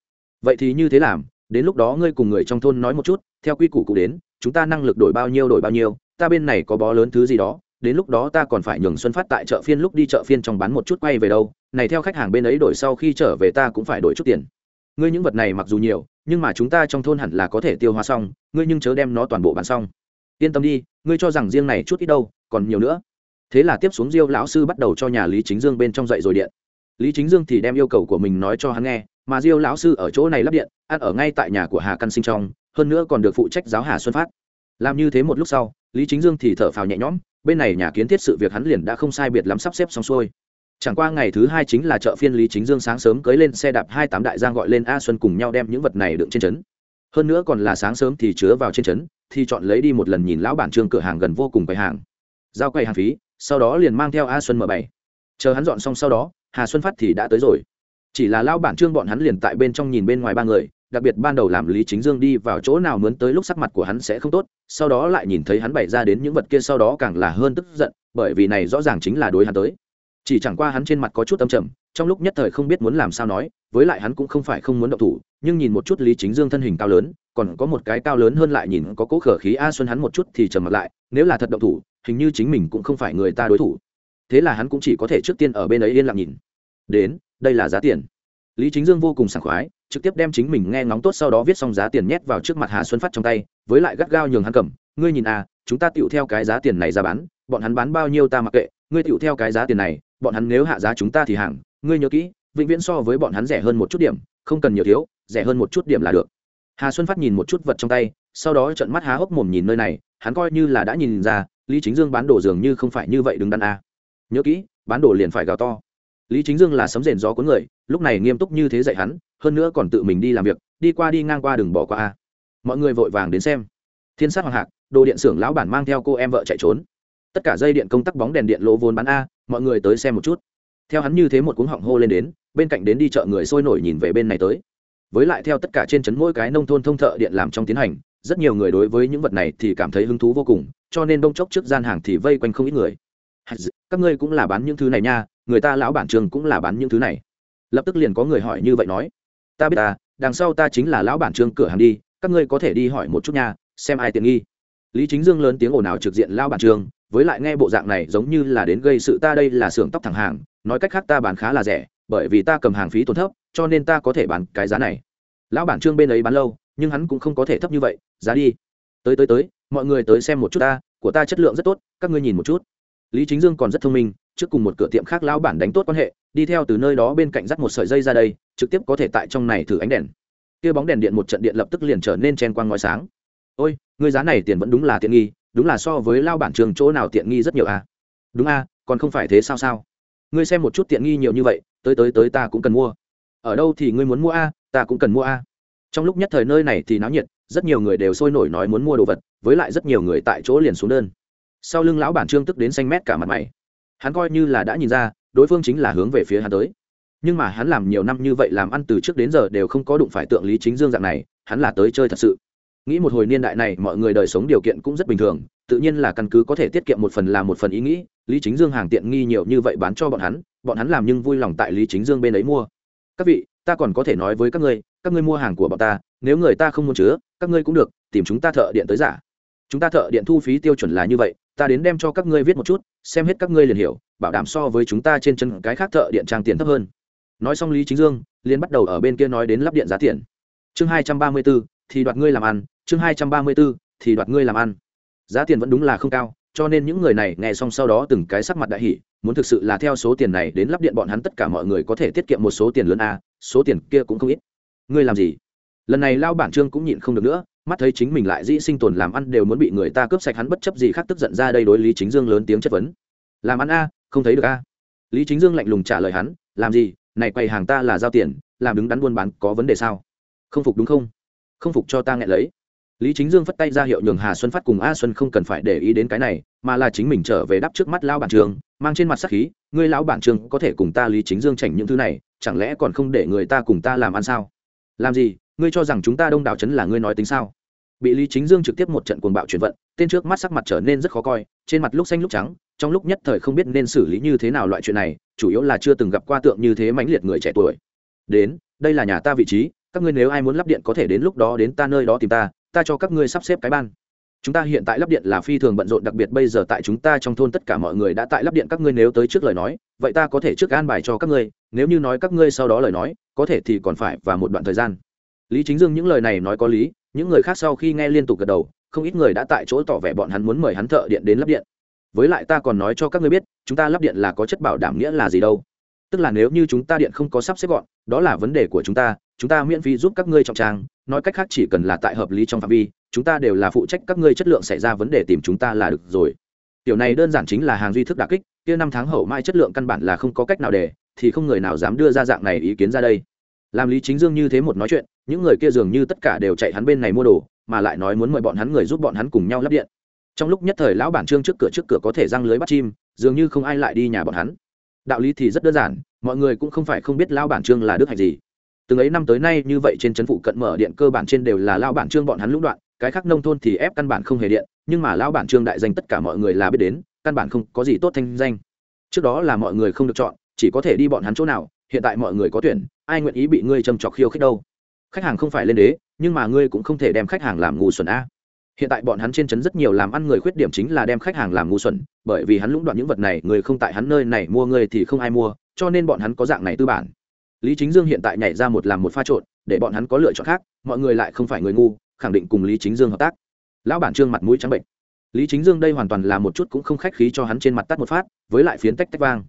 Vậy thì như thế làm đến lúc đó ngươi cùng người trong thôn nói một chút, theo quy củ cụ đến, chúng ta năng lực đổi bao nhiêu đổi bao nhiêu, ta bên này có bó lớn thứ gì đó, đến lúc đó ta còn phải nhường xuân phát tại chợ phiên lúc đi chợ phiên trong bán một chút quay về đâu, này theo khách hàng bên ấy đổi sau khi trở về ta cũng phải đổi chút tiền. Ngươi những vật này mặc dù nhiều, nhưng mà chúng ta trong thôn hẳn là có thể tiêu hóa xong, ngươi nhưng chớ đem nó toàn bộ bán xong. Yên tâm đi, ngươi cho rằng riêng này chút ít đâu, còn nhiều nữa. Thế là tiếp xuống diêu lão sư bắt đầu cho nhà lý chính dương bên trong dậy rồi điện. Lý chính dương thì đem yêu cầu của mình nói cho hắn nghe mà diêu lão sư ở chỗ này lắp điện, ăn ở ngay tại nhà của hà căn sinh trong, hơn nữa còn được phụ trách giáo hà xuân phát. Làm như thế một lúc sau, lý chính dương thì thở phào nhẹ nhõm, bên này nhà kiến thiết sự việc hắn liền đã không sai biệt lắm sắp xếp xong xuôi. Chẳng qua ngày thứ hai chính là chợ phiên lý chính dương sáng sớm cưới lên xe đạp hai tám đại giang gọi lên a xuân cùng nhau đem những vật này đựng trên trấn. Hơn nữa còn là sáng sớm thì chứa vào trên trấn, thì chọn lấy đi một lần nhìn lão bản trương cửa hàng gần vô cùng quầy hàng. Giao quầy hàng phí, sau đó liền mang theo a xuân m bảy chờ hắn dọn xong sau đó, hà xuân phát thì đã tới rồi chỉ là lao bản trương bọn hắn liền tại bên trong nhìn bên ngoài ba người, đặc biệt ban đầu làm lý chính dương đi vào chỗ nào mướn tới lúc sắc mặt của hắn sẽ không tốt, sau đó lại nhìn thấy hắn bày ra đến những vật kia sau đó càng là hơn tức giận, bởi vì này rõ ràng chính là đối hắn tới. Chỉ chẳng qua hắn trên mặt có chút âm trầm, trong lúc nhất thời không biết muốn làm sao nói, với lại hắn cũng không phải không muốn động thủ, nhưng nhìn một chút lý chính dương thân hình cao lớn, còn có một cái cao lớn hơn lại nhìn có cố khở khí a xuân hắn một chút thì trầm mặt lại, nếu là thật động thủ, hình như chính mình cũng không phải người ta đối thủ. Thế là hắn cũng chỉ có thể trước tiên ở bên ấy yên lặng nhìn. Đến đây là giá tiền. Lý chính dương vô cùng sảng khoái, trực tiếp đem chính mình nghe ngóng tốt sau đó viết xong giá tiền nhét vào trước mặt hà xuân phát trong tay, với lại gắt gao nhường hắn cầm, ngươi nhìn à chúng ta tựu theo cái giá tiền này ra bán, bọn hắn bán bao nhiêu ta mặc kệ, ngươi tựu theo cái giá tiền này, bọn hắn nếu hạ giá chúng ta thì hàng, ngươi nhớ kỹ, vĩnh viễn so với bọn hắn rẻ hơn một chút điểm, không cần nhiều thiếu, rẻ hơn một chút điểm là được. Hà xuân phát nhìn một chút vật trong tay, sau đó trận mắt há hốc mồm nhìn nơi này, hắn coi như là đã nhìn ra, lý chính dương bán đồ dường như không phải như vậy đứng đắn a nhớ kỹ, bán đồ liền phải gào to lý chính dương là sấm rền gió cuốn người, lúc này nghiêm túc như thế dạy hắn, hơn nữa còn tự mình đi làm việc, đi qua đi ngang qua đừng bỏ qua a. Mọi người vội vàng đến xem. Thiên sát hoàng hạc, đồ điện xưởng lão bản mang theo cô em vợ chạy trốn. Tất cả dây điện công tắc bóng đèn điện lỗ vốn bán a, mọi người tới xem một chút. Theo hắn như thế một cuống họng hô lên đến, bên cạnh đến đi chợ người sôi nổi nhìn về bên này tới. Với lại theo tất cả trên trấn mỗi cái nông thôn thông thợ điện làm trong tiến hành, rất nhiều người đối với những vật này thì cảm thấy hứng thú vô cùng, cho nên đông chốc trước gian hàng thì vây quanh không ít người. Các ngươi cũng là bán những thứ này nha người ta lão bản trường cũng là bán những thứ này. Lập tức liền có người hỏi như vậy nói ta biết ta đằng sau ta chính là lão bản trường cửa hàng đi các ngươi có thể đi hỏi một chút nha xem ai tiện nghi. Lý chính dương lớn tiếng ồn ào trực diện lão bản trường, với lại nghe bộ dạng này giống như là đến gây sự ta đây là xưởng tóc thẳng hàng nói cách khác ta bán khá là rẻ bởi vì ta cầm hàng phí tổn thấp cho nên ta có thể bán cái giá này. Lão bản trương bên ấy bán lâu nhưng hắn cũng không có thể thấp như vậy giá đi. Tới tới tới mọi người tới xem một chút ta của ta chất lượng rất tốt các ngươi nhìn một chút. Lý chính dương còn rất thông minh trước cùng một cửa tiệm khác lão bản đánh tốt quan hệ, đi theo từ nơi đó bên cạnh dắt một sợi dây ra đây, trực tiếp có thể tại trong này thử ánh đèn. Kia bóng đèn điện một trận điện lập tức liền trở nên chen quang ngói sáng. Ôi người giá này tiền vẫn đúng là tiện nghi, đúng là so với lao bản trường chỗ nào tiện nghi rất nhiều à? Đúng à còn không phải thế sao sao? Ngươi xem một chút tiện nghi nhiều như vậy, tới tới tới ta cũng cần mua. Ở đâu thì ngươi muốn mua a ta cũng cần mua a trong lúc nhất thời nơi này thì náo nhiệt, rất nhiều người đều sôi nổi nói muốn mua đồ vật, với lại rất nhiều người tại chỗ liền xuống đơn. Sau lưng lão bản trương tức đến xanh mét cả mặt mày hắn coi như là đã nhìn ra, đối phương chính là hướng về phía hắn tới. Nhưng mà hắn làm nhiều năm như vậy làm ăn từ trước đến giờ đều không có đụng phải tượng lý chính dương dạng này, hắn là tới chơi thật sự. Nghĩ một hồi niên đại này, mọi người đời sống điều kiện cũng rất bình thường, tự nhiên là căn cứ có thể tiết kiệm một phần là một phần ý nghĩ, lý chính dương hàng tiện nghi nhiều như vậy bán cho bọn hắn bọn hắn làm nhưng vui lòng tại lý chính dương bên ấy mua. Các vị, ta còn có thể nói với các ngươi các ngươi mua hàng của bọn ta, nếu người ta không muốn chứa, các ngươi cũng được, tìm chúng ta thợ điện tới giả chúng ta thợ điện thu phí tiêu chuẩn là như vậy, ta đến đem cho các ngươi viết một chút, xem hết các ngươi liền hiểu, bảo đảm so với chúng ta trên chân cái khác thợ điện trang tiền thấp hơn. Nói xong lý chính dương, liền bắt đầu ở bên kia nói đến lắp điện giá tiền. Chương hai trăm ba mươi b ố thì đoạt ngươi làm ăn, chương hai trăm ba mươi b ố thì đoạt ngươi làm ăn. Giá tiền vẫn đúng là không cao, cho nên những người này nghe xong sau đó từng cái sắc mặt đại hỷ muốn thực sự là theo số tiền này đến lắp điện bọn hắn tất cả mọi người có thể tiết kiệm một số tiền lớn a, số tiền kia cũng không ít. Ngươi làm gì? Lần này lao bản trương cũng nhịn không được nữa mắt thấy chính mình lại dĩ sinh tồn làm ăn đều muốn bị người ta cướp sạch, hắn bất chấp gì khác tức giận ra đây đối lý chính dương lớn tiếng chất vấn. Làm ăn a, không thấy được a. Lý chính dương lạnh lùng trả lời hắn, làm gì, này quầy hàng ta là giao tiền, làm đứng đắn buôn bán có vấn đề sao? Không phục đúng không? Không phục cho ta nghẹn lấy. Lý chính dương phất tay ra hiệu nhường hà xuân phát cùng a xuân không cần phải để ý đến cái này, mà là chính mình trở về đắp trước mắt lão bản trường, mang trên mặt sắc khí, ngươi lão bản trường có thể cùng ta lý chính dương chảnh những thứ này, chẳng lẽ còn không để người ta cùng ta làm ăn sao? Làm gì, ngươi cho rằng chúng ta đông đảo trấn là ngươi nói tính sao? Bị lý chính dương trực tiếp một trận cuồng bạo chuyển vận, tên trước mắt sắc mặt trở nên rất khó coi, trên mặt lúc xanh lúc trắng, trong lúc nhất thời không biết nên xử lý như thế nào loại chuyện này, chủ yếu là chưa từng gặp qua tượng như thế mãnh liệt người trẻ tuổi. Đến, đây là nhà ta vị trí, các ngươi nếu ai muốn lắp điện có thể đến lúc đó đến ta nơi đó tìm ta ta cho các ngươi sắp xếp cái ban. Chúng ta hiện tại lắp điện là phi thường bận rộn, đặc biệt bây giờ tại chúng ta trong thôn tất cả mọi người đã tại lắp điện, các ngươi nếu tới trước lời nói, vậy ta có thể trước an bài cho các ngươi, nếu như nói các ngươi sau đó lời nói, có thể thì còn phải và một đoạn thời gian. Lý chính dương những lời này nói có lý những người khác sau khi nghe liên tục gật đầu, không ít người đã tại chỗ tỏ vẻ bọn hắn muốn mời hắn thợ điện đến lắp điện. Với lại ta còn nói cho các ngươi biết, chúng ta lắp điện là có chất bảo đảm nghĩa là gì đâu. Tức là nếu như chúng ta điện không có sắp xếp gọn, đó là vấn đề của chúng ta chúng ta miễn phí giúp các ngươi trọng trang, nói cách khác chỉ cần là tại hợp lý trong phạm vi, chúng ta đều là phụ trách các ngươi chất lượng xảy ra vấn đề tìm chúng ta là được rồi. Tiểu này đơn giản chính là hàng duy thức đà kích, kia năm tháng hậu mai chất lượng căn bản là không có cách nào để, thì không người nào dám đưa ra dạng này ý kiến ra đây làm lý chính dương như thế một nói chuyện, những người kia dường như tất cả đều chạy hắn bên này mua đồ, mà lại nói muốn mời bọn hắn người giúp bọn hắn cùng nhau lắp điện. Trong lúc nhất thời lão bản trương trước cửa trước cửa có thể răng lưới bắt chim, dường như không ai lại đi nhà bọn hắn. Đạo lý thì rất đơn giản, mọi người cũng không phải không biết lão bản trương là đức hạnh gì. Từng ấy năm tới nay như vậy trên trấn phụ cận mở điện cơ bản trên đều là lão bản trương bọn hắn lũng đoạn, cái khác nông thôn thì ép căn bản không hề điện, nhưng mà lão bản trương đại danh tất cả mọi người là biết đến, căn bản không có gì tốt thanh danh. Trước đó là mọi người không được chọn, chỉ có thể đi bọn hắn chỗ nào hiện tại mọi người có tuyển, ai nguyện ý bị ngươi châm trọc khiêu khích đâu? Khách hàng không phải lên đế, nhưng mà ngươi cũng không thể đem khách hàng làm ngu xuẩn a. Hiện tại bọn hắn trên trấn rất nhiều làm ăn người khuyết điểm chính là đem khách hàng làm ngu xuẩn, bởi vì hắn lũng đoạn những vật này, người không tại hắn nơi này mua người thì không ai mua, cho nên bọn hắn có dạng này tư bản. Lý chính dương hiện tại nhảy ra một làm một pha trộn, để bọn hắn có lựa chọn khác, mọi người lại không phải người ngu, khẳng định cùng lý chính dương hợp tác. Lão bản trương mặt mũi trắng bệnh. Lý chính dương đây hoàn toàn là một chút cũng không khách khí cho hắn trên mặt tắt một phát, với lại phiến tách tách vang.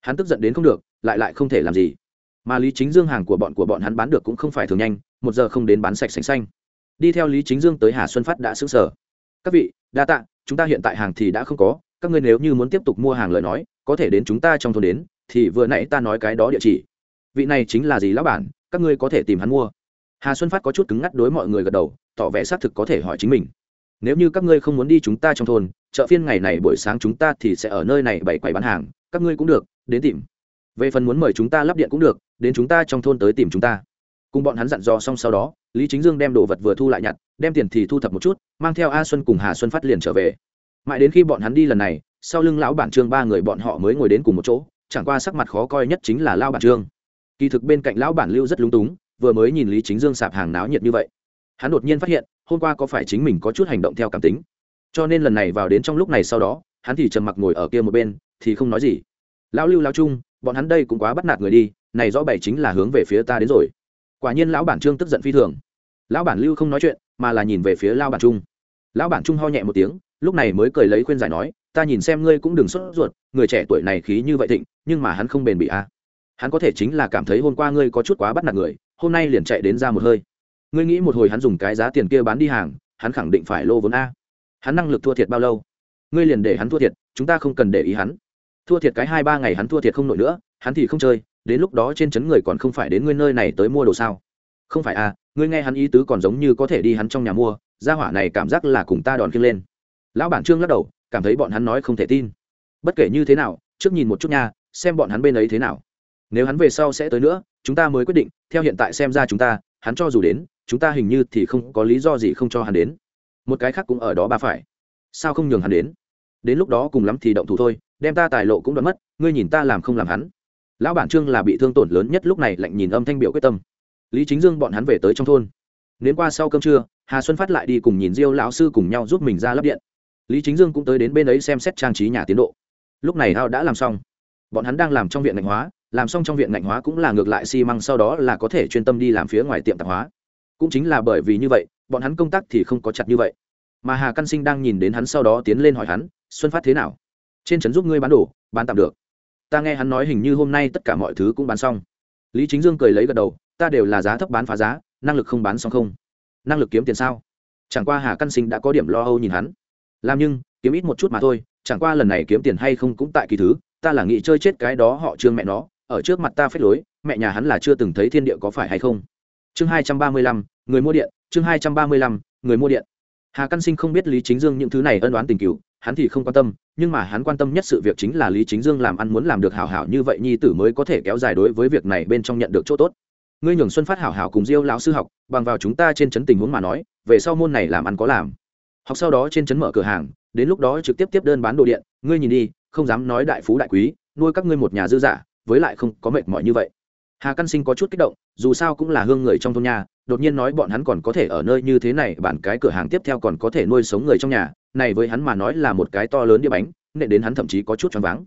Hắn tức giận đến không được lại lại không thể làm gì. Mà lý chính dương hàng của bọn của bọn hắn bán được cũng không phải thường nhanh, một giờ không đến bán sạch sành xanh. Đi theo lý chính dương tới hà xuân phát đã xứng sở các vị, đa tạ, chúng ta hiện tại hàng thì đã không có, các ngươi nếu như muốn tiếp tục mua hàng lời nói, có thể đến chúng ta trong thôn đến, thì vừa nãy ta nói cái đó địa chỉ. Vị này chính là gì lão bản, các ngươi có thể tìm hắn mua. Hà xuân phát có chút cứng ngắt đối mọi người gật đầu, tỏ vẻ xác thực có thể hỏi chính mình. Nếu như các ngươi không muốn đi chúng ta trong thôn, chợ phiên ngày này buổi sáng chúng ta thì sẽ ở nơi này bày quầy bán hàng, các ngươi cũng được, đến tìm về phần muốn mời chúng ta lắp điện cũng được, đến chúng ta trong thôn tới tìm chúng ta. Cùng bọn hắn dặn dò xong sau đó, lý chính dương đem đồ vật vừa thu lại nhặt, đem tiền thì thu thập một chút, mang theo a xuân cùng hà xuân phát liền trở về. Mãi đến khi bọn hắn đi lần này, sau lưng lão bản trương ba người bọn họ mới ngồi đến cùng một chỗ, chẳng qua sắc mặt khó coi nhất chính là lao bản trương. Kỳ thực bên cạnh lão bản lưu rất lúng túng, vừa mới nhìn lý chính dương sạp hàng náo nhiệt như vậy. Hắn đột nhiên phát hiện, hôm qua có phải chính mình có chút hành động theo cảm tính. Cho nên lần này vào đến trong lúc này sau đó, hắn thì trầm mặc ngồi ở kia một bên, thì không nói gì. Lão lưu lao trung bọn hắn đây cũng quá bắt nạt người đi, này rõ bày chính là hướng về phía ta đến rồi. Quả nhiên lão bản trương tức giận phi thường. Lão bản lưu không nói chuyện, mà là nhìn về phía lao bản trung. Lão bản trung ho nhẹ một tiếng, lúc này mới cười lấy khuyên giải nói, ta nhìn xem ngươi cũng đừng sốt ruột, người trẻ tuổi này khí như vậy thịnh, nhưng mà hắn không bền bị a à. hắn có thể chính là cảm thấy hôm qua ngươi có chút quá bắt nạt người, hôm nay liền chạy đến ra một hơi. Ngươi nghĩ một hồi hắn dùng cái giá tiền kia bán đi hàng, hắn khẳng định phải lô vốn a. Hắn năng lực thua thiệt bao lâu? Ngươi liền để hắn thua thiệt, chúng ta không cần để ý hắn thua thiệt cái hai ba ngày hắn thua thiệt không nổi nữa, hắn thì không chơi, đến lúc đó trên chấn người còn không phải đến ngươi nơi này tới mua đồ sao? Không phải à ngươi nghe hắn ý tứ còn giống như có thể đi hắn trong nhà mua, gia hỏa này cảm giác là cùng ta đòn kia lên. Lão bản trương lắc đầu, cảm thấy bọn hắn nói không thể tin. Bất kể như thế nào, trước nhìn một chút nha, xem bọn hắn bên ấy thế nào. Nếu hắn về sau sẽ tới nữa, chúng ta mới quyết định, theo hiện tại xem ra chúng ta, hắn cho dù đến, chúng ta hình như thì không có lý do gì không cho hắn đến. Một cái khác cũng ở đó ba phải. Sao không nhường hắn đến? Đến lúc đó cùng lắm thì động thủ thôi, đem ta tài lộ cũng đoán mất, ngươi nhìn ta làm không làm hắn. Lão bản trương là bị thương tổn lớn nhất lúc này lạnh nhìn âm thanh biểu quyết tâm. Lý chính dương bọn hắn về tới trong thôn. Đến qua sau cơm trưa, hà xuân phát lại đi cùng nhìn diêu lão sư cùng nhau giúp mình ra lắp điện. Lý chính dương cũng tới đến bên ấy xem xét trang trí nhà tiến độ. Lúc này hao đã làm xong. Bọn hắn đang làm trong viện ngành hóa, làm xong trong viện ngành hóa cũng là ngược lại xi măng sau đó là có thể chuyên tâm đi làm phía ngoài tiệm tạp hóa. Cũng chính là bởi vì như vậy, bọn hắn công tác thì không có chặt như vậy. Mà hà căn sinh đang nhìn đến hắn sau đó tiến lên hỏi hắn xuân phát thế nào? Trên trấn giúp ngươi bán đồ, bán tạm được. Ta nghe hắn nói hình như hôm nay tất cả mọi thứ cũng bán xong. Lý chính dương cười lấy gật đầu, ta đều là giá thấp bán phá giá, năng lực không bán xong không. Năng lực kiếm tiền sao? Chẳng qua hà căn sinh đã có điểm lo âu nhìn hắn. Làm nhưng, kiếm ít một chút mà thôi, chẳng qua lần này kiếm tiền hay không cũng tại kỳ thứ, ta là nghĩ chơi chết cái đó họ trương mẹ nó, ở trước mặt ta phết lối, mẹ nhà hắn là chưa từng thấy thiên địa có phải hay không? Chương hai trăm ba mươi lăm, người mua điện, chương hai trăm ba mươi lăm, người mua điện hà căn sinh không biết lý chính dương những thứ này ân đoán tình cựu hắn thì không quan tâm, nhưng mà hắn quan tâm nhất sự việc chính là lý chính dương làm ăn muốn làm được hảo hảo như vậy nhi tử mới có thể kéo dài đối với việc này bên trong nhận được chỗ tốt. Ngươi nhường xuân phát hảo hảo cùng diêu lão sư học, bằng vào chúng ta trên chấn tình huống mà nói, về sau môn này làm ăn có làm. Học sau đó trên chấn mở cửa hàng, đến lúc đó trực tiếp tiếp đơn bán đồ điện, ngươi nhìn đi, không dám nói đại phú đại quý, nuôi các ngươi một nhà dư giả với lại không có mệt mỏi như vậy. Hà căn sinh có chút kích động, dù sao cũng là hương người trong thôn nhà đột nhiên nói bọn hắn còn có thể ở nơi như thế này, bản cái cửa hàng tiếp theo còn có thể nuôi sống người trong nhà. Này với hắn mà nói là một cái to lớn đĩa bánh, nên đến hắn thậm chí có chút choáng váng.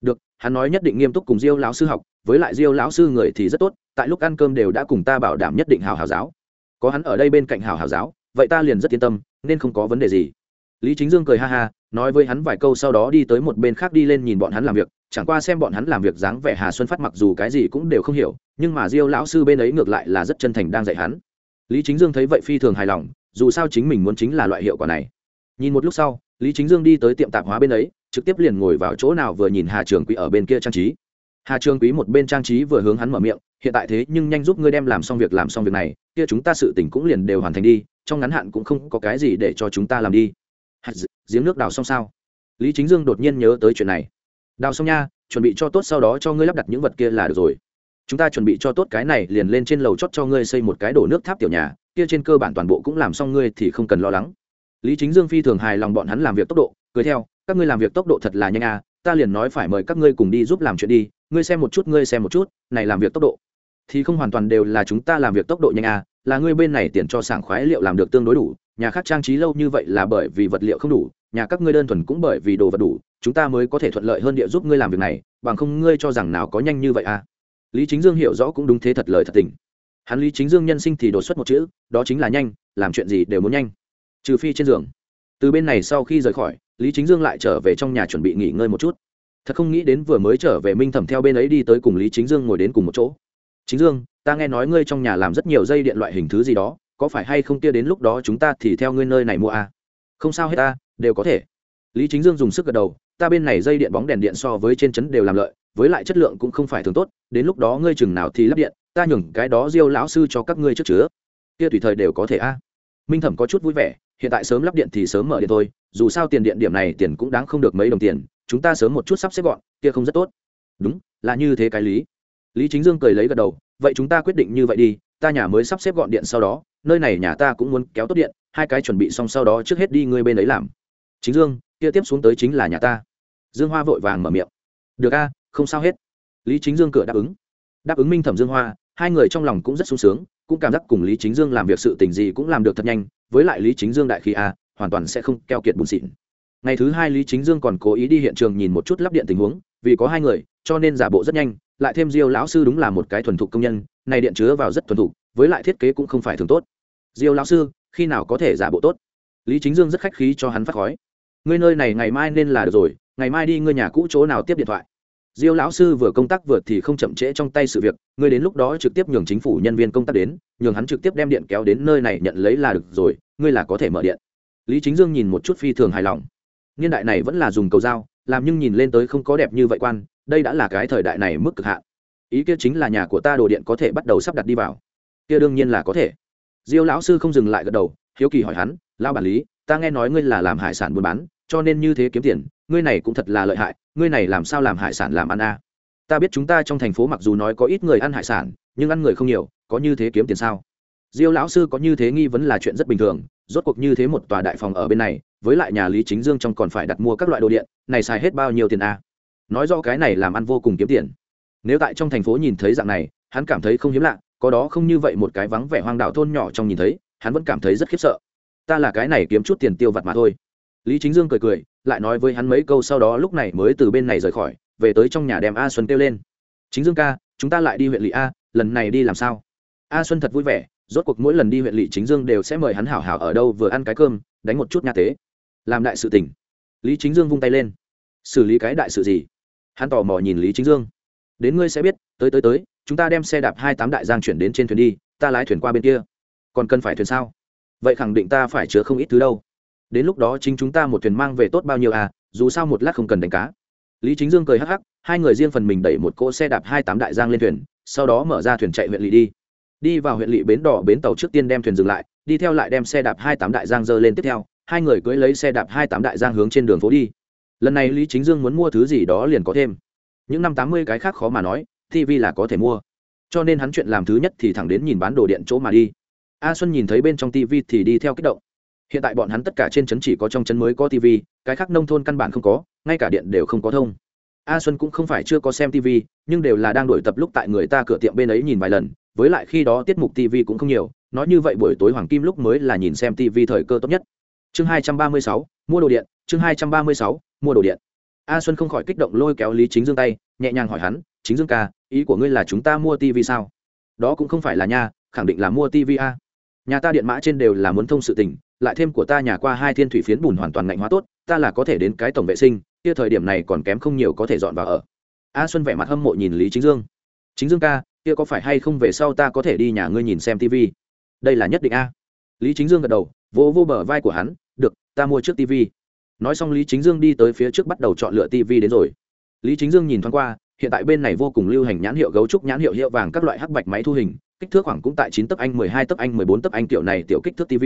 Được, hắn nói nhất định nghiêm túc cùng diêu lão sư học, với lại diêu lão sư người thì rất tốt, tại lúc ăn cơm đều đã cùng ta bảo đảm nhất định hào hào giáo. Có hắn ở đây bên cạnh hào hào giáo, vậy ta liền rất yên tâm, nên không có vấn đề gì lý chính dương cười ha ha, nói với hắn vài câu sau đó đi tới một bên khác đi lên nhìn bọn hắn làm việc, chẳng qua xem bọn hắn làm việc dáng vẻ hà xuân phát mặc dù cái gì cũng đều không hiểu, nhưng mà diêu lão sư bên ấy ngược lại là rất chân thành đang dạy hắn. Lý chính dương thấy vậy phi thường hài lòng, dù sao chính mình muốn chính là loại hiệu quả này. Nhìn một lúc sau, lý chính dương đi tới tiệm tạp hóa bên ấy, trực tiếp liền ngồi vào chỗ nào vừa nhìn hà trường quý ở bên kia trang trí. Hà trường quý một bên trang trí vừa hướng hắn mở miệng, hiện tại thế nhưng nhanh giúp ngươi đem làm xong việc, làm xong việc này, kia chúng ta sự tình cũng liền đều hoàn thành đi, trong ngắn hạn cũng không có cái gì để cho chúng ta làm đi hạt giếng nước đào xong sao? Lý chính dương đột nhiên nhớ tới chuyện này. Đào xong nha, chuẩn bị cho tốt sau đó cho ngươi lắp đặt những vật kia là được rồi. Chúng ta chuẩn bị cho tốt cái này liền lên trên lầu chót cho ngươi xây một cái đổ nước tháp tiểu nhà, kia trên cơ bản toàn bộ cũng làm xong ngươi thì không cần lo lắng. Lý chính dương phi thường hài lòng bọn hắn làm việc tốc độ, cười theo, các ngươi làm việc tốc độ thật là nhanh à ta liền nói phải mời các ngươi cùng đi giúp làm chuyện đi, ngươi xem một chút, ngươi xem một chút, này làm việc tốc độ. Thì không hoàn toàn đều là chúng ta làm việc tốc độ nhanh à là ngươi bên này tiền cho sảng khoái liệu làm được tương đối đủ nhà khác trang trí lâu như vậy là bởi vì vật liệu không đủ, nhà các ngươi đơn thuần cũng bởi vì đồ vật đủ, chúng ta mới có thể thuận lợi hơn địa giúp ngươi làm việc này, bằng không ngươi cho rằng nào có nhanh như vậy à? Lý chính dương hiểu rõ cũng đúng thế thật lời thật tình. Hắn lý chính dương nhân sinh thì đột xuất một chữ, đó chính là nhanh, làm chuyện gì đều muốn nhanh. Trừ phi trên giường. Từ bên này sau khi rời khỏi, lý chính dương lại trở về trong nhà chuẩn bị nghỉ ngơi một chút. Thật không nghĩ đến vừa mới trở về minh thẩm theo bên ấy đi tới cùng lý chính dương ngồi đến cùng một chỗ. Chính dương, ta nghe nói ngươi trong nhà làm rất nhiều dây điện loại hình thứ gì đó có phải hay không kia đến lúc đó chúng ta thì theo ngươi nơi này mua à? không sao hết ta, đều có thể. Lý chính dương dùng sức gật đầu, ta bên này dây điện bóng đèn điện so với trên trấn đều làm lợi, với lại chất lượng cũng không phải thường tốt, đến lúc đó ngươi chừng nào thì lắp điện, ta nhường cái đó diêu lão sư cho các ngươi trước chứa. Kia tùy thời đều có thể a. Minh thẩm có chút vui vẻ, hiện tại sớm lắp điện thì sớm mở điện thôi, dù sao tiền điện điểm này tiền cũng đáng không được mấy đồng tiền, chúng ta sớm một chút sắp xếp gọn, kia không rất tốt. Đúng, là như thế cái lý. Lý chính dương cười lấy gật đầu, vậy chúng ta quyết định như vậy đi, ta nhà mới sắp xếp gọn điện sau đó nơi này nhà ta cũng muốn kéo tốt điện, hai cái chuẩn bị xong sau đó trước hết đi ngươi bên ấy làm. Chính dương, kia tiếp xuống tới chính là nhà ta. Dương hoa vội vàng mở miệng. Được a, không sao hết. Lý chính dương cửa đáp ứng. Đáp ứng minh thẩm dương hoa, hai người trong lòng cũng rất sung sướng, cũng cảm giác cùng lý chính dương làm việc sự tình gì cũng làm được thật nhanh, với lại lý chính dương đại khí a, hoàn toàn sẽ không keo kiệt bùn xịn. Ngày thứ hai lý chính dương còn cố ý đi hiện trường nhìn một chút lắp điện tình huống, vì có hai người, cho nên giả bộ rất nhanh, lại thêm diêu lão sư đúng là một cái thuần thục công nhân, này điện chứa vào rất thuần thục với lại thiết kế cũng không phải thường tốt. Diêu lão sư, khi nào có thể giả bộ tốt? Lý chính dương rất khách khí cho hắn phát khói. Ngươi nơi này ngày mai nên là được rồi, ngày mai đi ngươi nhà cũ chỗ nào tiếp điện thoại? Diêu lão sư vừa công tác vừa thì không chậm trễ trong tay sự việc, ngươi đến lúc đó trực tiếp nhường chính phủ nhân viên công tác đến, nhường hắn trực tiếp đem điện kéo đến nơi này nhận lấy là được rồi, ngươi là có thể mở điện. Lý chính dương nhìn một chút phi thường hài lòng. Niên đại này vẫn là dùng cầu dao làm nhưng nhìn lên tới không có đẹp như vậy quan, đây đã là cái thời đại này mức cực hạn. Ý kia chính là nhà của ta đồ điện có thể bắt đầu sắp đặt đi vào kia đương nhiên là có thể diêu lão sư không dừng lại gật đầu, hiếu kỳ hỏi hắn lao bản lý, ta nghe nói ngươi là làm hải sản buôn bán, cho nên như thế kiếm tiền, ngươi này cũng thật là lợi hại, ngươi này làm sao làm hải sản làm ăn a à? ta biết chúng ta trong thành phố mặc dù nói có ít người ăn hải sản, nhưng ăn người không nhiều, có như thế kiếm tiền sao diêu lão sư có như thế nghi vấn là chuyện rất bình thường, rốt cuộc như thế một tòa đại phòng ở bên này, với lại nhà lý chính dương trong còn phải đặt mua các loại đồ điện, này xài hết bao nhiêu tiền a à? nói do cái này làm ăn vô cùng kiếm tiền nếu tại trong thành phố nhìn thấy dạng này, hắn cảm thấy không hiếm lạ có đó không như vậy một cái vắng vẻ hoang đạo thôn nhỏ trong nhìn thấy, hắn vẫn cảm thấy rất khiếp sợ. Ta là cái này kiếm chút tiền tiêu vặt mà thôi. Lý chính dương cười cười, lại nói với hắn mấy câu sau đó lúc này mới từ bên này rời khỏi, về tới trong nhà đem a xuân kêu lên. Chính dương ca, chúng ta lại đi huyện lỵ a, lần này đi làm sao? A xuân thật vui vẻ, rốt cuộc mỗi lần đi huyện lỵ chính dương đều sẽ mời hắn hảo hảo ở đâu vừa ăn cái cơm, đánh một chút nha tế. Làm đại sự tỉnh lý chính dương vung tay lên. Xử lý cái đại sự gì? Hắn tò mò nhìn lý chính dương. Đến ngươi sẽ biết, tới tới tới chúng ta đem xe đạp hai tám đại giang chuyển đến trên thuyền đi, ta lái thuyền qua bên kia. Còn cần phải thuyền sao? Vậy khẳng định ta phải chứa không ít thứ đâu. Đến lúc đó chính chúng ta một thuyền mang về tốt bao nhiêu à dù sao một lát không cần đánh cá. Lý chính dương cười hắc hắc, hai người riêng phần mình đẩy một cỗ xe đạp hai tám đại giang lên thuyền, sau đó mở ra thuyền chạy huyện lỵ đi. Đi vào huyện lỵ bến đỏ bến tàu trước tiên đem thuyền dừng lại, đi theo lại đem xe đạp hai tám đại giang dơ lên tiếp theo, hai người cưỡi lấy xe đạp hai tám đại giang hướng trên đường phố đi. Lần này lý chính dương muốn mua thứ gì đó liền có thêm. Những năm tám mươi cái khác khó mà nói tv là có thể mua. Cho nên hắn chuyện làm thứ nhất thì thẳng đến nhìn bán đồ điện chỗ mà đi. A xuân nhìn thấy bên trong tv thì đi theo kích động. Hiện tại bọn hắn tất cả trên trấn chỉ có trong trấn mới có tv cái khác nông thôn căn bản không có, ngay cả điện đều không có thông. A xuân cũng không phải chưa có xem tv nhưng đều là đang đổi tập lúc tại người ta cửa tiệm bên ấy nhìn vài lần, với lại khi đó tiết mục tv cũng không nhiều, nói như vậy buổi tối hoàng kim lúc mới là nhìn xem tv thời cơ tốt nhất. Chương hai trăm ba mươi sáu, mua đồ điện, chương hai trăm ba mươi sáu, mua đồ điện. A xuân không khỏi kích động lôi kéo lý chính dương tay, nhẹ nhàng hỏi hắn, chính dương ca ý của ngươi là chúng ta mua tv sao? Đó cũng không phải là nha, khẳng định là mua tv a. Nhà ta điện mã trên đều là muốn thông sự tình, lại thêm của ta nhà qua hai thiên thủy phiến bùn hoàn toàn ngạnh hóa tốt, ta là có thể đến cái tổng vệ sinh, kia thời điểm này còn kém không nhiều có thể dọn vào ở. A xuân vẻ mặt hâm mộ nhìn lý chính dương. Chính dương ca, kia có phải hay không về sau ta có thể đi nhà ngươi nhìn xem tv đây là nhất định a. Lý chính dương gật đầu, vỗ vô bờ vai của hắn, được, ta mua trước tv nói xong lý chính dương đi tới phía trước bắt đầu chọn lựa tv đến rồi. Lý chính dương nhìn thoáng qua hiện tại bên này vô cùng lưu hành nhãn hiệu gấu trúc nhãn hiệu hiệu vàng các loại hắc bạch máy thu hình, kích thước khoảng cũng tại chín tấc anh, mười hai tấc anh, mười bốn tấc anh kiểu này tiểu kích thước tv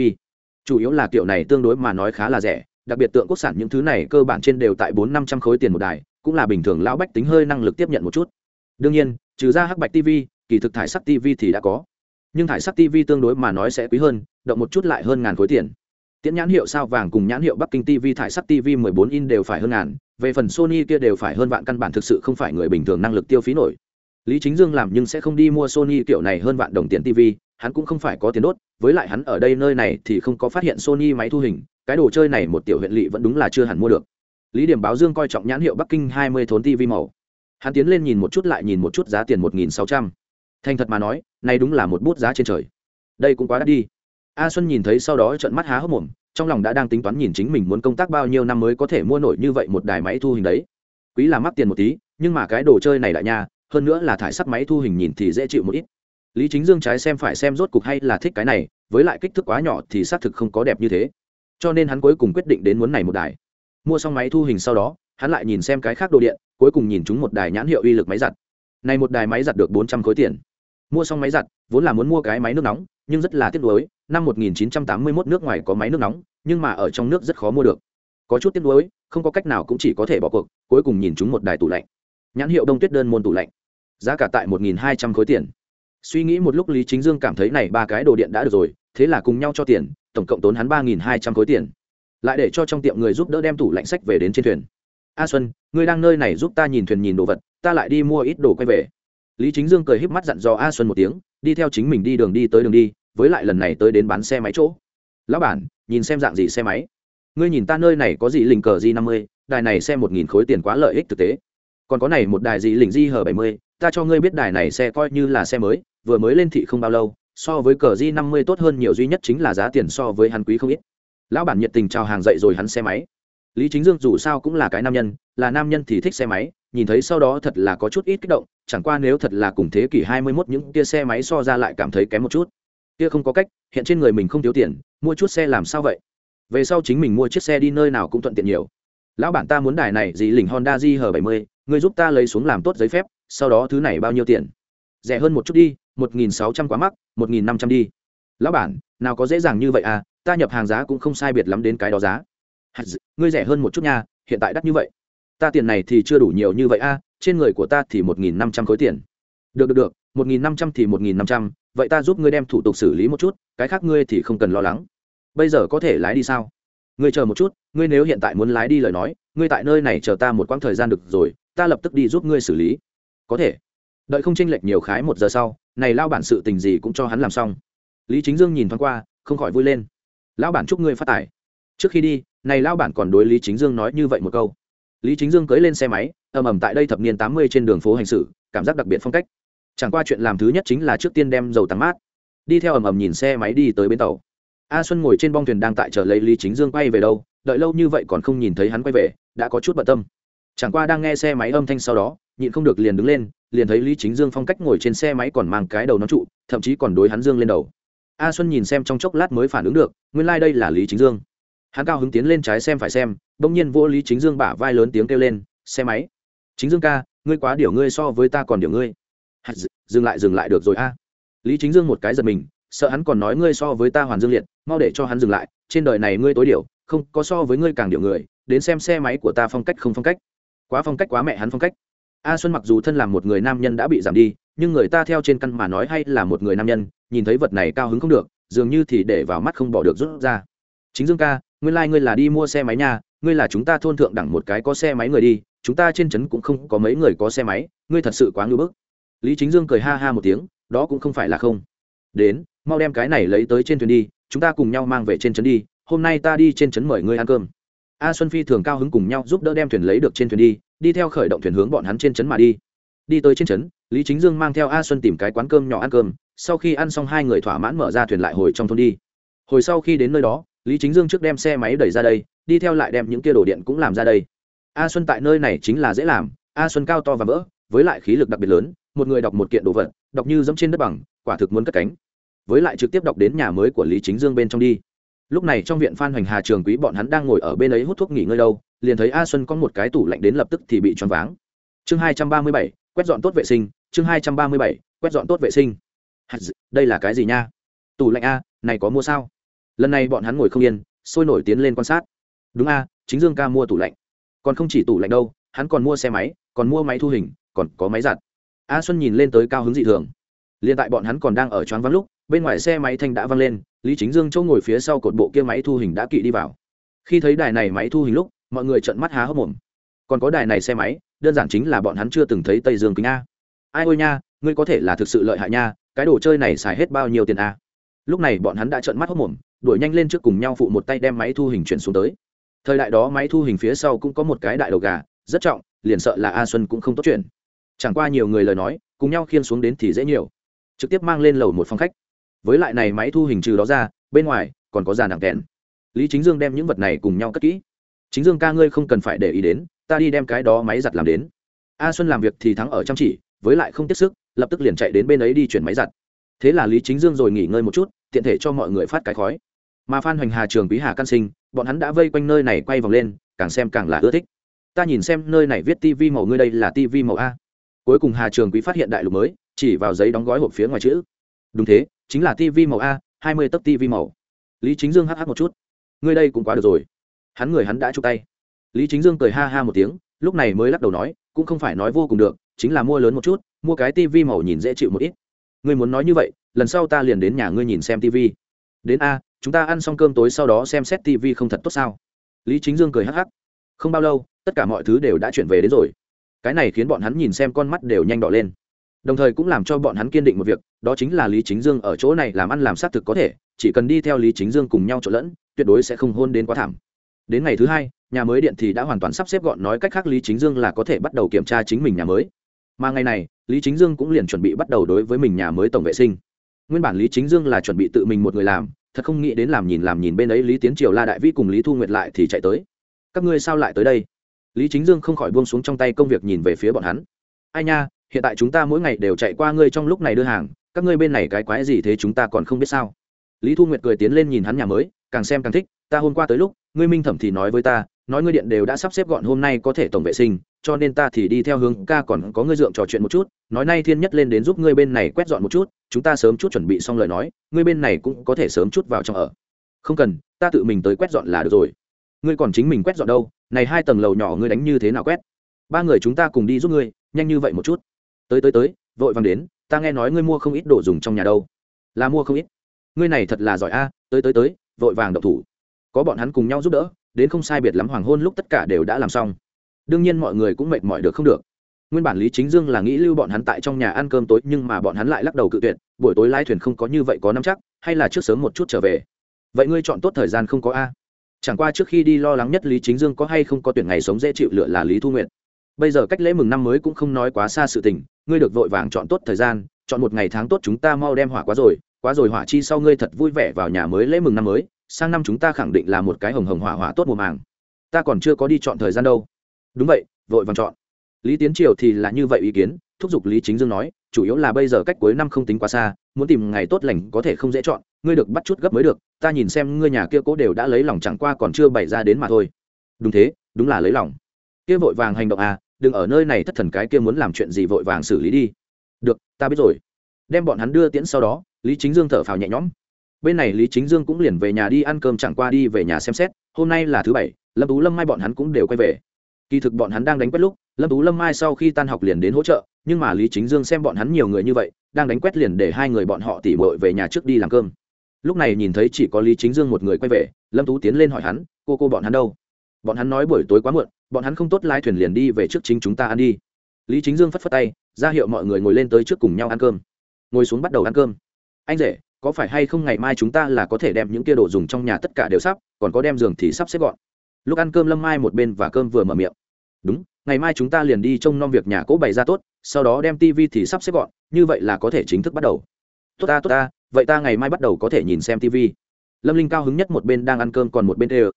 chủ yếu là kiểu này tương đối mà nói khá là rẻ, đặc biệt tượng quốc sản những thứ này cơ bản trên đều tại bốn năm trăm khối tiền một đài, cũng là bình thường lão bách tính hơi năng lực tiếp nhận một chút. Đương nhiên, trừ ra hắc bạch tv kỳ thực thải sắc tv thì đã có. Nhưng thải sắc tv tương đối mà nói sẽ quý hơn, động một chút lại hơn ngàn khối tiền. Tiễn nhãn hiệu sao vàng cùng nhãn hiệu bắc kinh tv thải sắc tv 14 in đều phải hơn ngàn về phần sony kia đều phải hơn vạn căn bản thực sự không phải người bình thường năng lực tiêu phí nổi. Lý chính dương làm nhưng sẽ không đi mua sony kiểu này hơn vạn đồng tiền tv hắn cũng không phải có tiền đốt, với lại hắn ở đây nơi này thì không có phát hiện sony máy thu hình, cái đồ chơi này một tiểu huyện lỵ vẫn đúng là chưa hẳn mua được. Lý điểm báo dương coi trọng nhãn hiệu bắc kinh 20 thốn tv màu. Hắn tiến lên nhìn một chút lại nhìn một chút giá tiền một nghìn sáu trăm. Thành thật mà nói, này đúng là một bút giá trên trời. Đây cũng quá đắt đi. A xuân nhìn thấy sau đó trợn mắt há hốc mồm trong lòng đã đang tính toán nhìn chính mình muốn công tác bao nhiêu năm mới có thể mua nổi như vậy một đài máy thu hình đấy. Quý là mắc tiền một tí, nhưng mà cái đồ chơi này đại nha, hơn nữa là thải sắt máy thu hình nhìn thì dễ chịu một ít. Lý chính dương trái xem phải xem rốt cục hay là thích cái này, với lại kích thước quá nhỏ thì xác thực không có đẹp như thế. Cho nên hắn cuối cùng quyết định đến muốn này một đài. Mua xong máy thu hình sau đó, hắn lại nhìn xem cái khác đồ điện, cuối cùng nhìn chúng một đài nhãn hiệu uy lực máy giặt. Này một đài máy giặt được bốn trăm khối tiền. Mua xong máy giặt, vốn là muốn mua cái máy nước nóng nhưng rất là tiếc nuối, năm 1981 nước ngoài có máy nước nóng, nhưng mà ở trong nước rất khó mua được. Có chút tiếc nuối, không có cách nào cũng chỉ có thể bỏ cuộc, cuối cùng nhìn chúng một đài tủ lạnh. Nhãn hiệu đông tuyết đơn môn tủ lạnh. Giá cả tại 1200 khối tiền. Suy nghĩ một lúc lý chính dương cảm thấy này ba cái đồ điện đã được rồi, thế là cùng nhau cho tiền, tổng cộng tốn hắn 3200 khối tiền. Lại để cho trong tiệm người giúp đỡ đem tủ lạnh sách về đến trên thuyền. A xuân, ngươi đang nơi này giúp ta nhìn thuyền nhìn đồ vật, ta lại đi mua ít đồ quay về lý chính dương cười híp mắt dặn dò a xuân một tiếng, đi theo chính mình đi đường đi tới đường đi, với lại lần này tới đến bán xe máy chỗ. Lão bản, nhìn xem dạng gì xe máy? Ngươi nhìn ta nơi này có gì lình cờ di năm mươi, đài này xe một nghìn khối tiền quá lợi ích thực tế. Còn có này một đài gì lình di hờ bảy mươi, ta cho ngươi biết đài này xe coi như là xe mới, vừa mới lên thị không bao lâu, so với cờ di năm mươi tốt hơn nhiều duy nhất chính là giá tiền so với hắn quý không ít. Lão bản nhiệt tình chào hàng dậy rồi hắn xe máy. Lý chính dương dù sao cũng là cái nam nhân, là nam nhân thì thích xe máy nhìn thấy sau đó thật là có chút ít kích động, chẳng qua nếu thật là cùng thế kỷ hai mươi 21 những kia xe máy so ra lại cảm thấy kém một chút. Kia không có cách, hiện trên người mình không thiếu tiền, mua chút xe làm sao vậy? Về sau chính mình mua chiếc xe đi nơi nào cũng thuận tiện nhiều. Lão bản ta muốn đài này gì lỉnh honda g h bảy mươi người giúp ta lấy xuống làm tốt giấy phép, sau đó thứ này bao nhiêu tiền? Rẻ hơn một chút đi, một nghìn sáu trăm quá mắc, một nghìn năm trăm đi. Lão bản, nào có dễ dàng như vậy à ta nhập hàng giá cũng không sai biệt lắm đến cái đó giá. Ngươi rẻ hơn một chút nha, hiện tại đắt như vậy ta tiền này thì chưa đủ nhiều như vậy a, trên người của ta thì một nghìn năm trăm khối tiền. Được được được, một nghìn năm trăm thì một nghìn năm trăm, vậy ta giúp ngươi đem thủ tục xử lý một chút, cái khác ngươi thì không cần lo lắng. Bây giờ có thể lái đi sao? Ngươi chờ một chút, ngươi nếu hiện tại muốn lái đi lời nói, ngươi tại nơi này chờ ta một quãng thời gian được rồi, ta lập tức đi giúp ngươi xử lý. Có thể. Đợi không tranh lệch nhiều khái một giờ sau, này lao bản sự tình gì cũng cho hắn làm xong. Lý chính dương nhìn thoáng qua, không khỏi vui lên. Lão bản chúc ngươi phát tài. Trước khi đi, này lao bản còn đối lý chính dương nói như vậy một câu lý chính dương cưỡi lên xe máy, ầm ầm tại đây thập niên tám mươi trên đường phố hành xử, cảm giác đặc biệt phong cách. Chẳng qua chuyện làm thứ nhất chính là trước tiên đem dầu tắm mát. Đi theo ầm ầm nhìn xe máy đi tới bến tàu. A xuân ngồi trên bong thuyền đang tại chờ lấy lý chính dương quay về đâu, đợi lâu như vậy còn không nhìn thấy hắn quay về, đã có chút bận tâm. Chẳng qua đang nghe xe máy âm thanh sau đó, nhịn không được liền đứng lên, liền thấy lý chính dương phong cách ngồi trên xe máy còn mang cái đầu nó trụ, thậm chí còn đối hắn dương lên đầu. A xuân nhìn xem trong chốc lát mới phản ứng được, nguyên lai、like、đây là lý chính dương hắn cao hứng tiến lên trái xem phải xem, bỗng nhiên vô lý chính dương bả vai lớn tiếng kêu lên, xe máy. Chính dương ca, ngươi quá điều ngươi so với ta còn điều ngươi. Dừng lại dừng lại, được rồi a. Lý chính dương một cái giật mình, sợ hắn còn nói ngươi so với ta hoàn dương liệt, mau để cho hắn dừng lại, trên đời này ngươi tối điệu không có so với ngươi càng điệu người, đến xem xe máy của ta phong cách không phong cách. Quá phong cách quá mẹ hắn phong cách. A xuân mặc dù thân làm một người nam nhân đã bị giảm đi, nhưng người ta theo trên căn mà nói hay là một người nam nhân, nhìn thấy vật này cao hứng không được, dường như thì để vào mắt không bỏ được rút ra. Chính dương ca nguyên lai、like、ngươi là đi mua xe máy nha, ngươi là chúng ta thôn thượng đẳng một cái có xe máy người đi, chúng ta trên trấn cũng không có mấy người có xe máy, ngươi thật sự quá ngưỡng bức. Lý chính dương cười ha ha một tiếng, đó cũng không phải là không. Đến, mau đem cái này lấy tới trên thuyền đi, chúng ta cùng nhau mang về trên trấn đi, hôm nay ta đi trên trấn mời ngươi ăn cơm. A xuân phi thường cao hứng cùng nhau giúp đỡ đem thuyền lấy được trên thuyền đi đi theo khởi động thuyền hướng bọn hắn trên trấn mà đi. Đi tới trên trấn, lý chính dương mang theo a xuân tìm cái quán cơm nhỏ ăn cơm, sau khi ăn xong hai người thỏa mãn mở ra thuyền lại hồi trong thôn đi. Hồi sau khi đến nơi đó lý chính dương trước đem xe máy đẩy ra đây, đi theo lại đem những kia đồ điện cũng làm ra đây. A xuân tại nơi này chính là dễ làm, a xuân cao to và vỡ với lại khí lực đặc biệt lớn, một người đọc một kiện đồ vật, đọc như dẫm trên đất bằng, quả thực muốn cất cánh. Với lại trực tiếp đọc đến nhà mới của lý chính dương bên trong đi. Lúc này trong viện phan hoành hà trường quý bọn hắn đang ngồi ở bên ấy hút thuốc nghỉ ngơi đâu, liền thấy a xuân có một cái tủ lạnh đến lập tức thì bị choáng váng. Chương hai trăm ba mươi bảy, quét dọn tốt vệ sinh, chương hai trăm ba mươi bảy, quét dọn tốt vệ sinh. Đây là cái gì nha? Tủ lạnh a, này có mua sao? Lần này bọn hắn ngồi không yên, sôi nổi tiến lên quan sát. Đúng a, chính dương ca mua tủ lạnh. Còn không chỉ tủ lạnh đâu, hắn còn mua xe máy, còn mua máy thu hình, còn có máy giặt. A xuân nhìn lên tới cao hứng dị thường. Liền tại bọn hắn còn đang ở choáng vắng lúc, bên ngoài xe máy thanh đã văng lên, lý chính dương chỗ ngồi phía sau cột bộ kia máy thu hình đã kỵ đi vào. Khi thấy đài này máy thu hình lúc, mọi người trợn mắt há hốc mồm. Còn có đài này xe máy, đơn giản chính là bọn hắn chưa từng thấy tây dương kính a. Ai ôi nha, ngươi có thể là thực sự lợi hại nha, cái đồ chơi này xài hết bao nhiêu tiền a? Lúc này bọn hắn đã trợn mắt hốc mồm, đuổi nhanh lên trước cùng nhau phụ một tay đem máy thu hình chuyển xuống tới. Thời đại đó máy thu hình phía sau cũng có một cái đại đầu gà, rất trọng, liền sợ là a xuân cũng không tốt chuyện. Chẳng qua nhiều người lời nói, cùng nhau khiên xuống đến thì dễ nhiều. Trực tiếp mang lên lầu một phòng khách. Với lại này máy thu hình trừ đó ra, bên ngoài, còn có giàn nặng kèn. Lý chính dương đem những vật này cùng nhau cất kỹ. Chính dương ca ngươi không cần phải để ý đến, ta đi đem cái đó máy giặt làm đến. A xuân làm việc thì thắng ở chăm chỉ, với lại không tiếp sức, lập tức liền chạy đến bên ấy đi chuyển máy giặt thế là lý chính dương rồi nghỉ ngơi một chút, tiện thể cho mọi người phát cái khói. Mà phan hoành hà, trường quý hà căn sinh, bọn hắn đã vây quanh nơi này quay vòng lên, càng xem càng là ưa thích. Ta nhìn xem nơi này viết tv màu ngươi đây là tv màu a. Cuối cùng hà, trường quý phát hiện đại lục mới, chỉ vào giấy đóng gói hộp phía ngoài chữ. Đúng thế, chính là tv màu a, hai mươi tấc tv màu. Lý chính dương hh một chút. Ngươi đây cũng quá được rồi. Hắn người hắn đã chụp tay. Lý chính dương cười ha ha một tiếng, lúc này mới lắc đầu nói, cũng không phải nói vô cùng được, chính là mua lớn một chút, mua cái tv màu nhìn dễ chịu một ít ngươi muốn nói như vậy, lần sau ta liền đến nhà ngươi nhìn xem tv đến a, chúng ta ăn xong cơm tối sau đó xem xét tv không thật tốt sao? Lý chính dương cười hắc hắc. Không bao lâu, tất cả mọi thứ đều đã chuyển về đến rồi. Cái này khiến bọn hắn nhìn xem con mắt đều nhanh đỏ lên. Đồng thời cũng làm cho bọn hắn kiên định một việc, đó chính là lý chính dương ở chỗ này làm ăn làm xác thực có thể, chỉ cần đi theo lý chính dương cùng nhau trộn lẫn, tuyệt đối sẽ không hôn đến quá thảm. Đến ngày thứ hai, nhà mới điện thì đã hoàn toàn sắp xếp gọn, nói cách khác lý chính dương là có thể bắt đầu kiểm tra chính mình nhà mới. Mà ngày này lý chính dương cũng liền chuẩn bị bắt đầu đối với mình nhà mới tổng vệ sinh. Nguyên bản lý chính dương là chuẩn bị tự mình một người làm, thật không nghĩ đến làm nhìn làm nhìn bên ấy lý tiến triều, la đại vi cùng lý thu nguyệt lại thì chạy tới. Các ngươi sao lại tới đây? Lý chính dương không khỏi buông xuống trong tay công việc nhìn về phía bọn hắn. Ai nha, hiện tại chúng ta mỗi ngày đều chạy qua ngươi trong lúc này đưa hàng, các ngươi bên này cái quái gì thế chúng ta còn không biết sao? Lý thu nguyệt cười tiến lên nhìn hắn nhà mới, càng xem càng thích, ta hôm qua tới lúc, ngươi minh thẩm thì nói với ta, nói ngươi điện đều đã sắp xếp gọn hôm nay có thể tổng vệ sinh cho nên ta thì đi theo hướng ca còn có ngươi dượng trò chuyện một chút, nói nay thiên nhất lên đến giúp ngươi bên này quét dọn một chút, chúng ta sớm chút chuẩn bị xong lời nói, ngươi bên này cũng có thể sớm chút vào trong ở. Không cần, ta tự mình tới quét dọn là được rồi. Ngươi còn chính mình quét dọn đâu, này hai tầng lầu nhỏ ngươi đánh như thế nào quét? Ba người chúng ta cùng đi giúp ngươi, nhanh như vậy một chút. Tới tới tới, vội vàng đến, ta nghe nói ngươi mua không ít đồ dùng trong nhà đâu. Là mua không ít. Ngươi này thật là giỏi a, tới tới tới, vội vàng đậu thủ. Có bọn hắn cùng nhau giúp đỡ, đến không sai biệt lắm hoàng hôn lúc tất cả đều đã làm xong đương nhiên mọi người cũng mệt mỏi được không được. Nguyên bản lý chính dương là nghĩ lưu bọn hắn tại trong nhà ăn cơm tối, nhưng mà bọn hắn lại lắc đầu cự tuyệt, buổi tối lái thuyền không có như vậy có năm chắc, hay là trước sớm một chút trở về. Vậy ngươi chọn tốt thời gian không có a? Chẳng qua trước khi đi lo lắng nhất lý chính dương có hay không có tuyển ngày sống dễ chịu lựa là lý thu nguyện bây giờ cách lễ mừng năm mới cũng không nói quá xa sự tình, ngươi được vội vàng chọn tốt thời gian, chọn một ngày tháng tốt chúng ta mau đem hỏa quá rồi quá rồi hỏa chi sau ngươi thật vui vẻ vào nhà mới lễ mừng năm mới, sang năm chúng ta khẳng định là một cái hồng hồng hỏa hỏa tốt mùa màng. Ta còn chưa có đi chọn thời gian đâu đúng vậy, vội vàng chọn. Lý tiến triều thì là như vậy ý kiến, thúc giục lý chính dương nói, chủ yếu là bây giờ cách cuối năm không tính quá xa, muốn tìm ngày tốt lành có thể không dễ chọn, ngươi được bắt chút gấp mới được, ta nhìn xem ngươi nhà kia cố đều đã lấy lòng chẳng qua còn chưa bày ra đến mà thôi. Đúng thế, đúng là lấy lòng. Kia vội vàng hành động à đừng ở nơi này thất thần cái kia muốn làm chuyện gì vội vàng xử lý đi. Được, ta biết rồi. Đem bọn hắn đưa tiễn sau đó, lý chính dương thở phào nhẹ nhõm. Bên này lý chính dương cũng liền về nhà đi ăn cơm chẳng qua đi về nhà xem xét, hôm nay là thứ bảy, lâm tú lâm mai bọn hắn cũng đều quay về kỳ thực bọn hắn đang đánh quét lúc, lâm tú lâm mai sau khi tan học liền đến hỗ trợ, nhưng mà lý chính dương xem bọn hắn nhiều người như vậy, đang đánh quét liền để hai người bọn họ tỉ bội về nhà trước đi làm cơm. Lúc này nhìn thấy chỉ có lý chính dương một người quay về, lâm tú tiến lên hỏi hắn, cô cô bọn hắn đâu? Bọn hắn nói buổi tối quá muộn, bọn hắn không tốt lai thuyền liền đi về trước chính chúng ta ăn đi. Lý chính dương phất phất tay, ra hiệu mọi người ngồi lên tới trước cùng nhau ăn cơm. Ngồi xuống bắt đầu ăn cơm. Anh rể, có phải hay không ngày mai chúng ta là có thể đem những kia đồ dùng trong nhà tất cả đều sắp, còn có đem giường thì sắp xếp gọn? Lúc ăn cơm lâm mai một bên và cơm vừa mở miệng. Đúng, ngày mai chúng ta liền đi trông nom việc nhà cỗ bày ra tốt, sau đó đem tivi thì sắp xếp gọn, như vậy là có thể chính thức bắt đầu. Tốt ta tốt ta, vậy ta ngày mai bắt đầu có thể nhìn xem tv lâm linh cao hứng nhất một bên đang ăn cơm còn một bên tê ơ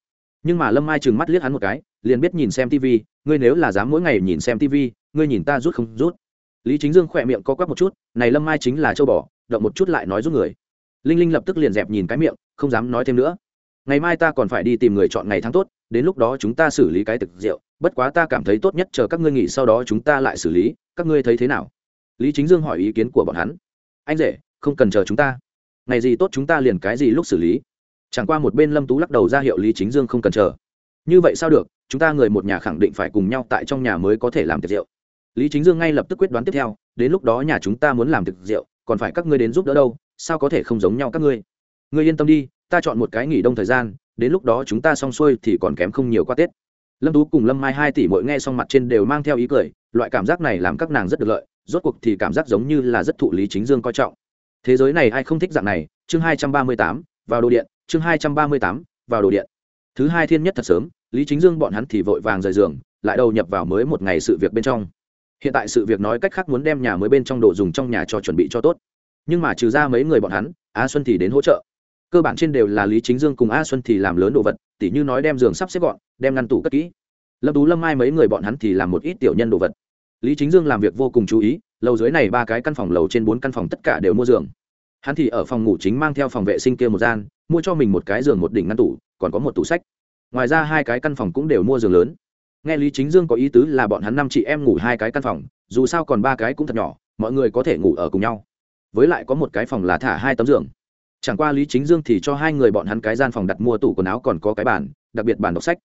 nhưng mà lâm mai trừng mắt liếc hắn một cái, liền biết nhìn xem tv ngươi nếu là dám mỗi ngày nhìn xem tv ngươi nhìn ta rút không rút? Lý chính dương khỏe miệng co quắp một chút, này lâm mai chính là châu bò, động một chút lại nói rút người. Linh linh lập tức liền dẹp nhìn cái miệng, không dám nói thêm nữa. Ngày mai ta còn phải đi tìm người chọn ngày tháng tốt đến lúc đó chúng ta xử lý cái thực rượu, bất quá ta cảm thấy tốt nhất chờ các ngươi nghỉ sau đó chúng ta lại xử lý, các ngươi thấy thế nào? Lý chính dương hỏi ý kiến của bọn hắn. Anh rể, không cần chờ chúng ta. Ngày gì tốt chúng ta liền cái gì lúc xử lý. Chẳng qua một bên lâm tú lắc đầu ra hiệu lý chính dương không cần chờ. Như vậy sao được, chúng ta người một nhà khẳng định phải cùng nhau tại trong nhà mới có thể làm tiệc rượu. Lý chính dương ngay lập tức quyết đoán tiếp theo, đến lúc đó nhà chúng ta muốn làm tiệc rượu, còn phải các ngươi đến giúp đỡ đâu, sao có thể không giống nhau các ngươi? Ngươi yên tâm đi, ta chọn một cái nghỉ đông thời gian đến lúc đó chúng ta xong xuôi thì còn kém không nhiều qua tết. Lâm tú cùng lâm mai hai tỷ mỗi nghe xong mặt trên đều mang theo ý cười, loại cảm giác này làm các nàng rất được lợi, rốt cuộc thì cảm giác giống như là rất thụ lý chính dương coi trọng. Thế giới này ai không thích dạng này? Chương hai trăm ba mươi tám, vào đồ điện, chương hai trăm ba mươi tám, vào đồ điện. Thứ hai thiên nhất thật sớm, lý chính dương bọn hắn thì vội vàng rời giường, lại đầu nhập vào mới một ngày sự việc bên trong. Hiện tại sự việc nói cách khác muốn đem nhà mới bên trong đồ dùng trong nhà cho chuẩn bị cho tốt. Nhưng mà trừ ra mấy người bọn hắn a xuân thì đến hỗ trợ cơ bản trên đều là lý chính dương cùng a xuân thì làm lớn đồ vật, tỉ như nói đem giường sắp xếp gọn, đem ngăn tủ cất kỹ. Lâm tú, lâm mai mấy người bọn hắn thì làm một ít tiểu nhân đồ vật. Lý chính dương làm việc vô cùng chú ý, lầu dưới này ba cái căn phòng lầu trên bốn căn phòng tất cả đều mua giường. Hắn thì ở phòng ngủ chính mang theo phòng vệ sinh kia một gian, mua cho mình một cái giường một đỉnh ngăn tủ, còn có một tủ sách. Ngoài ra hai cái căn phòng cũng đều mua giường lớn. Nghe lý chính dương có ý tứ là bọn hắn năm chị em ngủ hai cái căn phòng, dù sao còn ba cái cũng thật nhỏ, mọi người có thể ngủ ở cùng nhau. Với lại có một cái phòng là thả hai tấm giường chẳng qua lý chính dương thì cho hai người bọn hắn cái gian phòng đặt mua tủ quần áo còn có cái bàn, đặc biệt bàn đọc sách.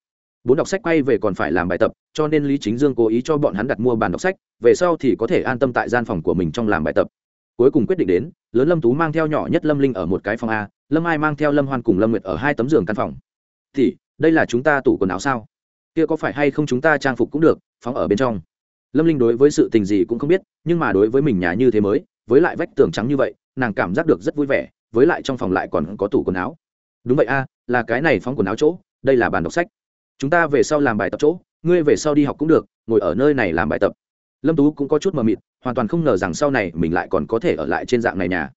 Bốn đọc sách quay về còn phải làm bài tập, cho nên lý chính dương cố ý cho bọn hắn đặt mua bàn đọc sách, về sau thì có thể an tâm tại gian phòng của mình trong làm bài tập. Cuối cùng quyết định đến, lớn lâm tú mang theo nhỏ nhất lâm linh ở một cái phòng a, lâm ai mang theo lâm hoan cùng lâm nguyệt ở hai tấm giường căn phòng. Thì, đây là chúng ta tủ quần áo sao? Kia có phải hay không chúng ta trang phục cũng được, phóng ở bên trong? Lâm linh đối với sự tình gì cũng không biết, nhưng mà đối với mình nhà như thế mới, với lại vách tường trắng như vậy, nàng cảm giác được rất vui vẻ với lại trong phòng lại còn có tủ quần áo. Đúng vậy a, là cái này phóng quần áo chỗ, đây là bàn đọc sách. Chúng ta về sau làm bài tập chỗ, ngươi về sau đi học cũng được, ngồi ở nơi này làm bài tập. Lâm tú cũng có chút mờ mịt, hoàn toàn không ngờ rằng sau này mình lại còn có thể ở lại trên dạng này nhà.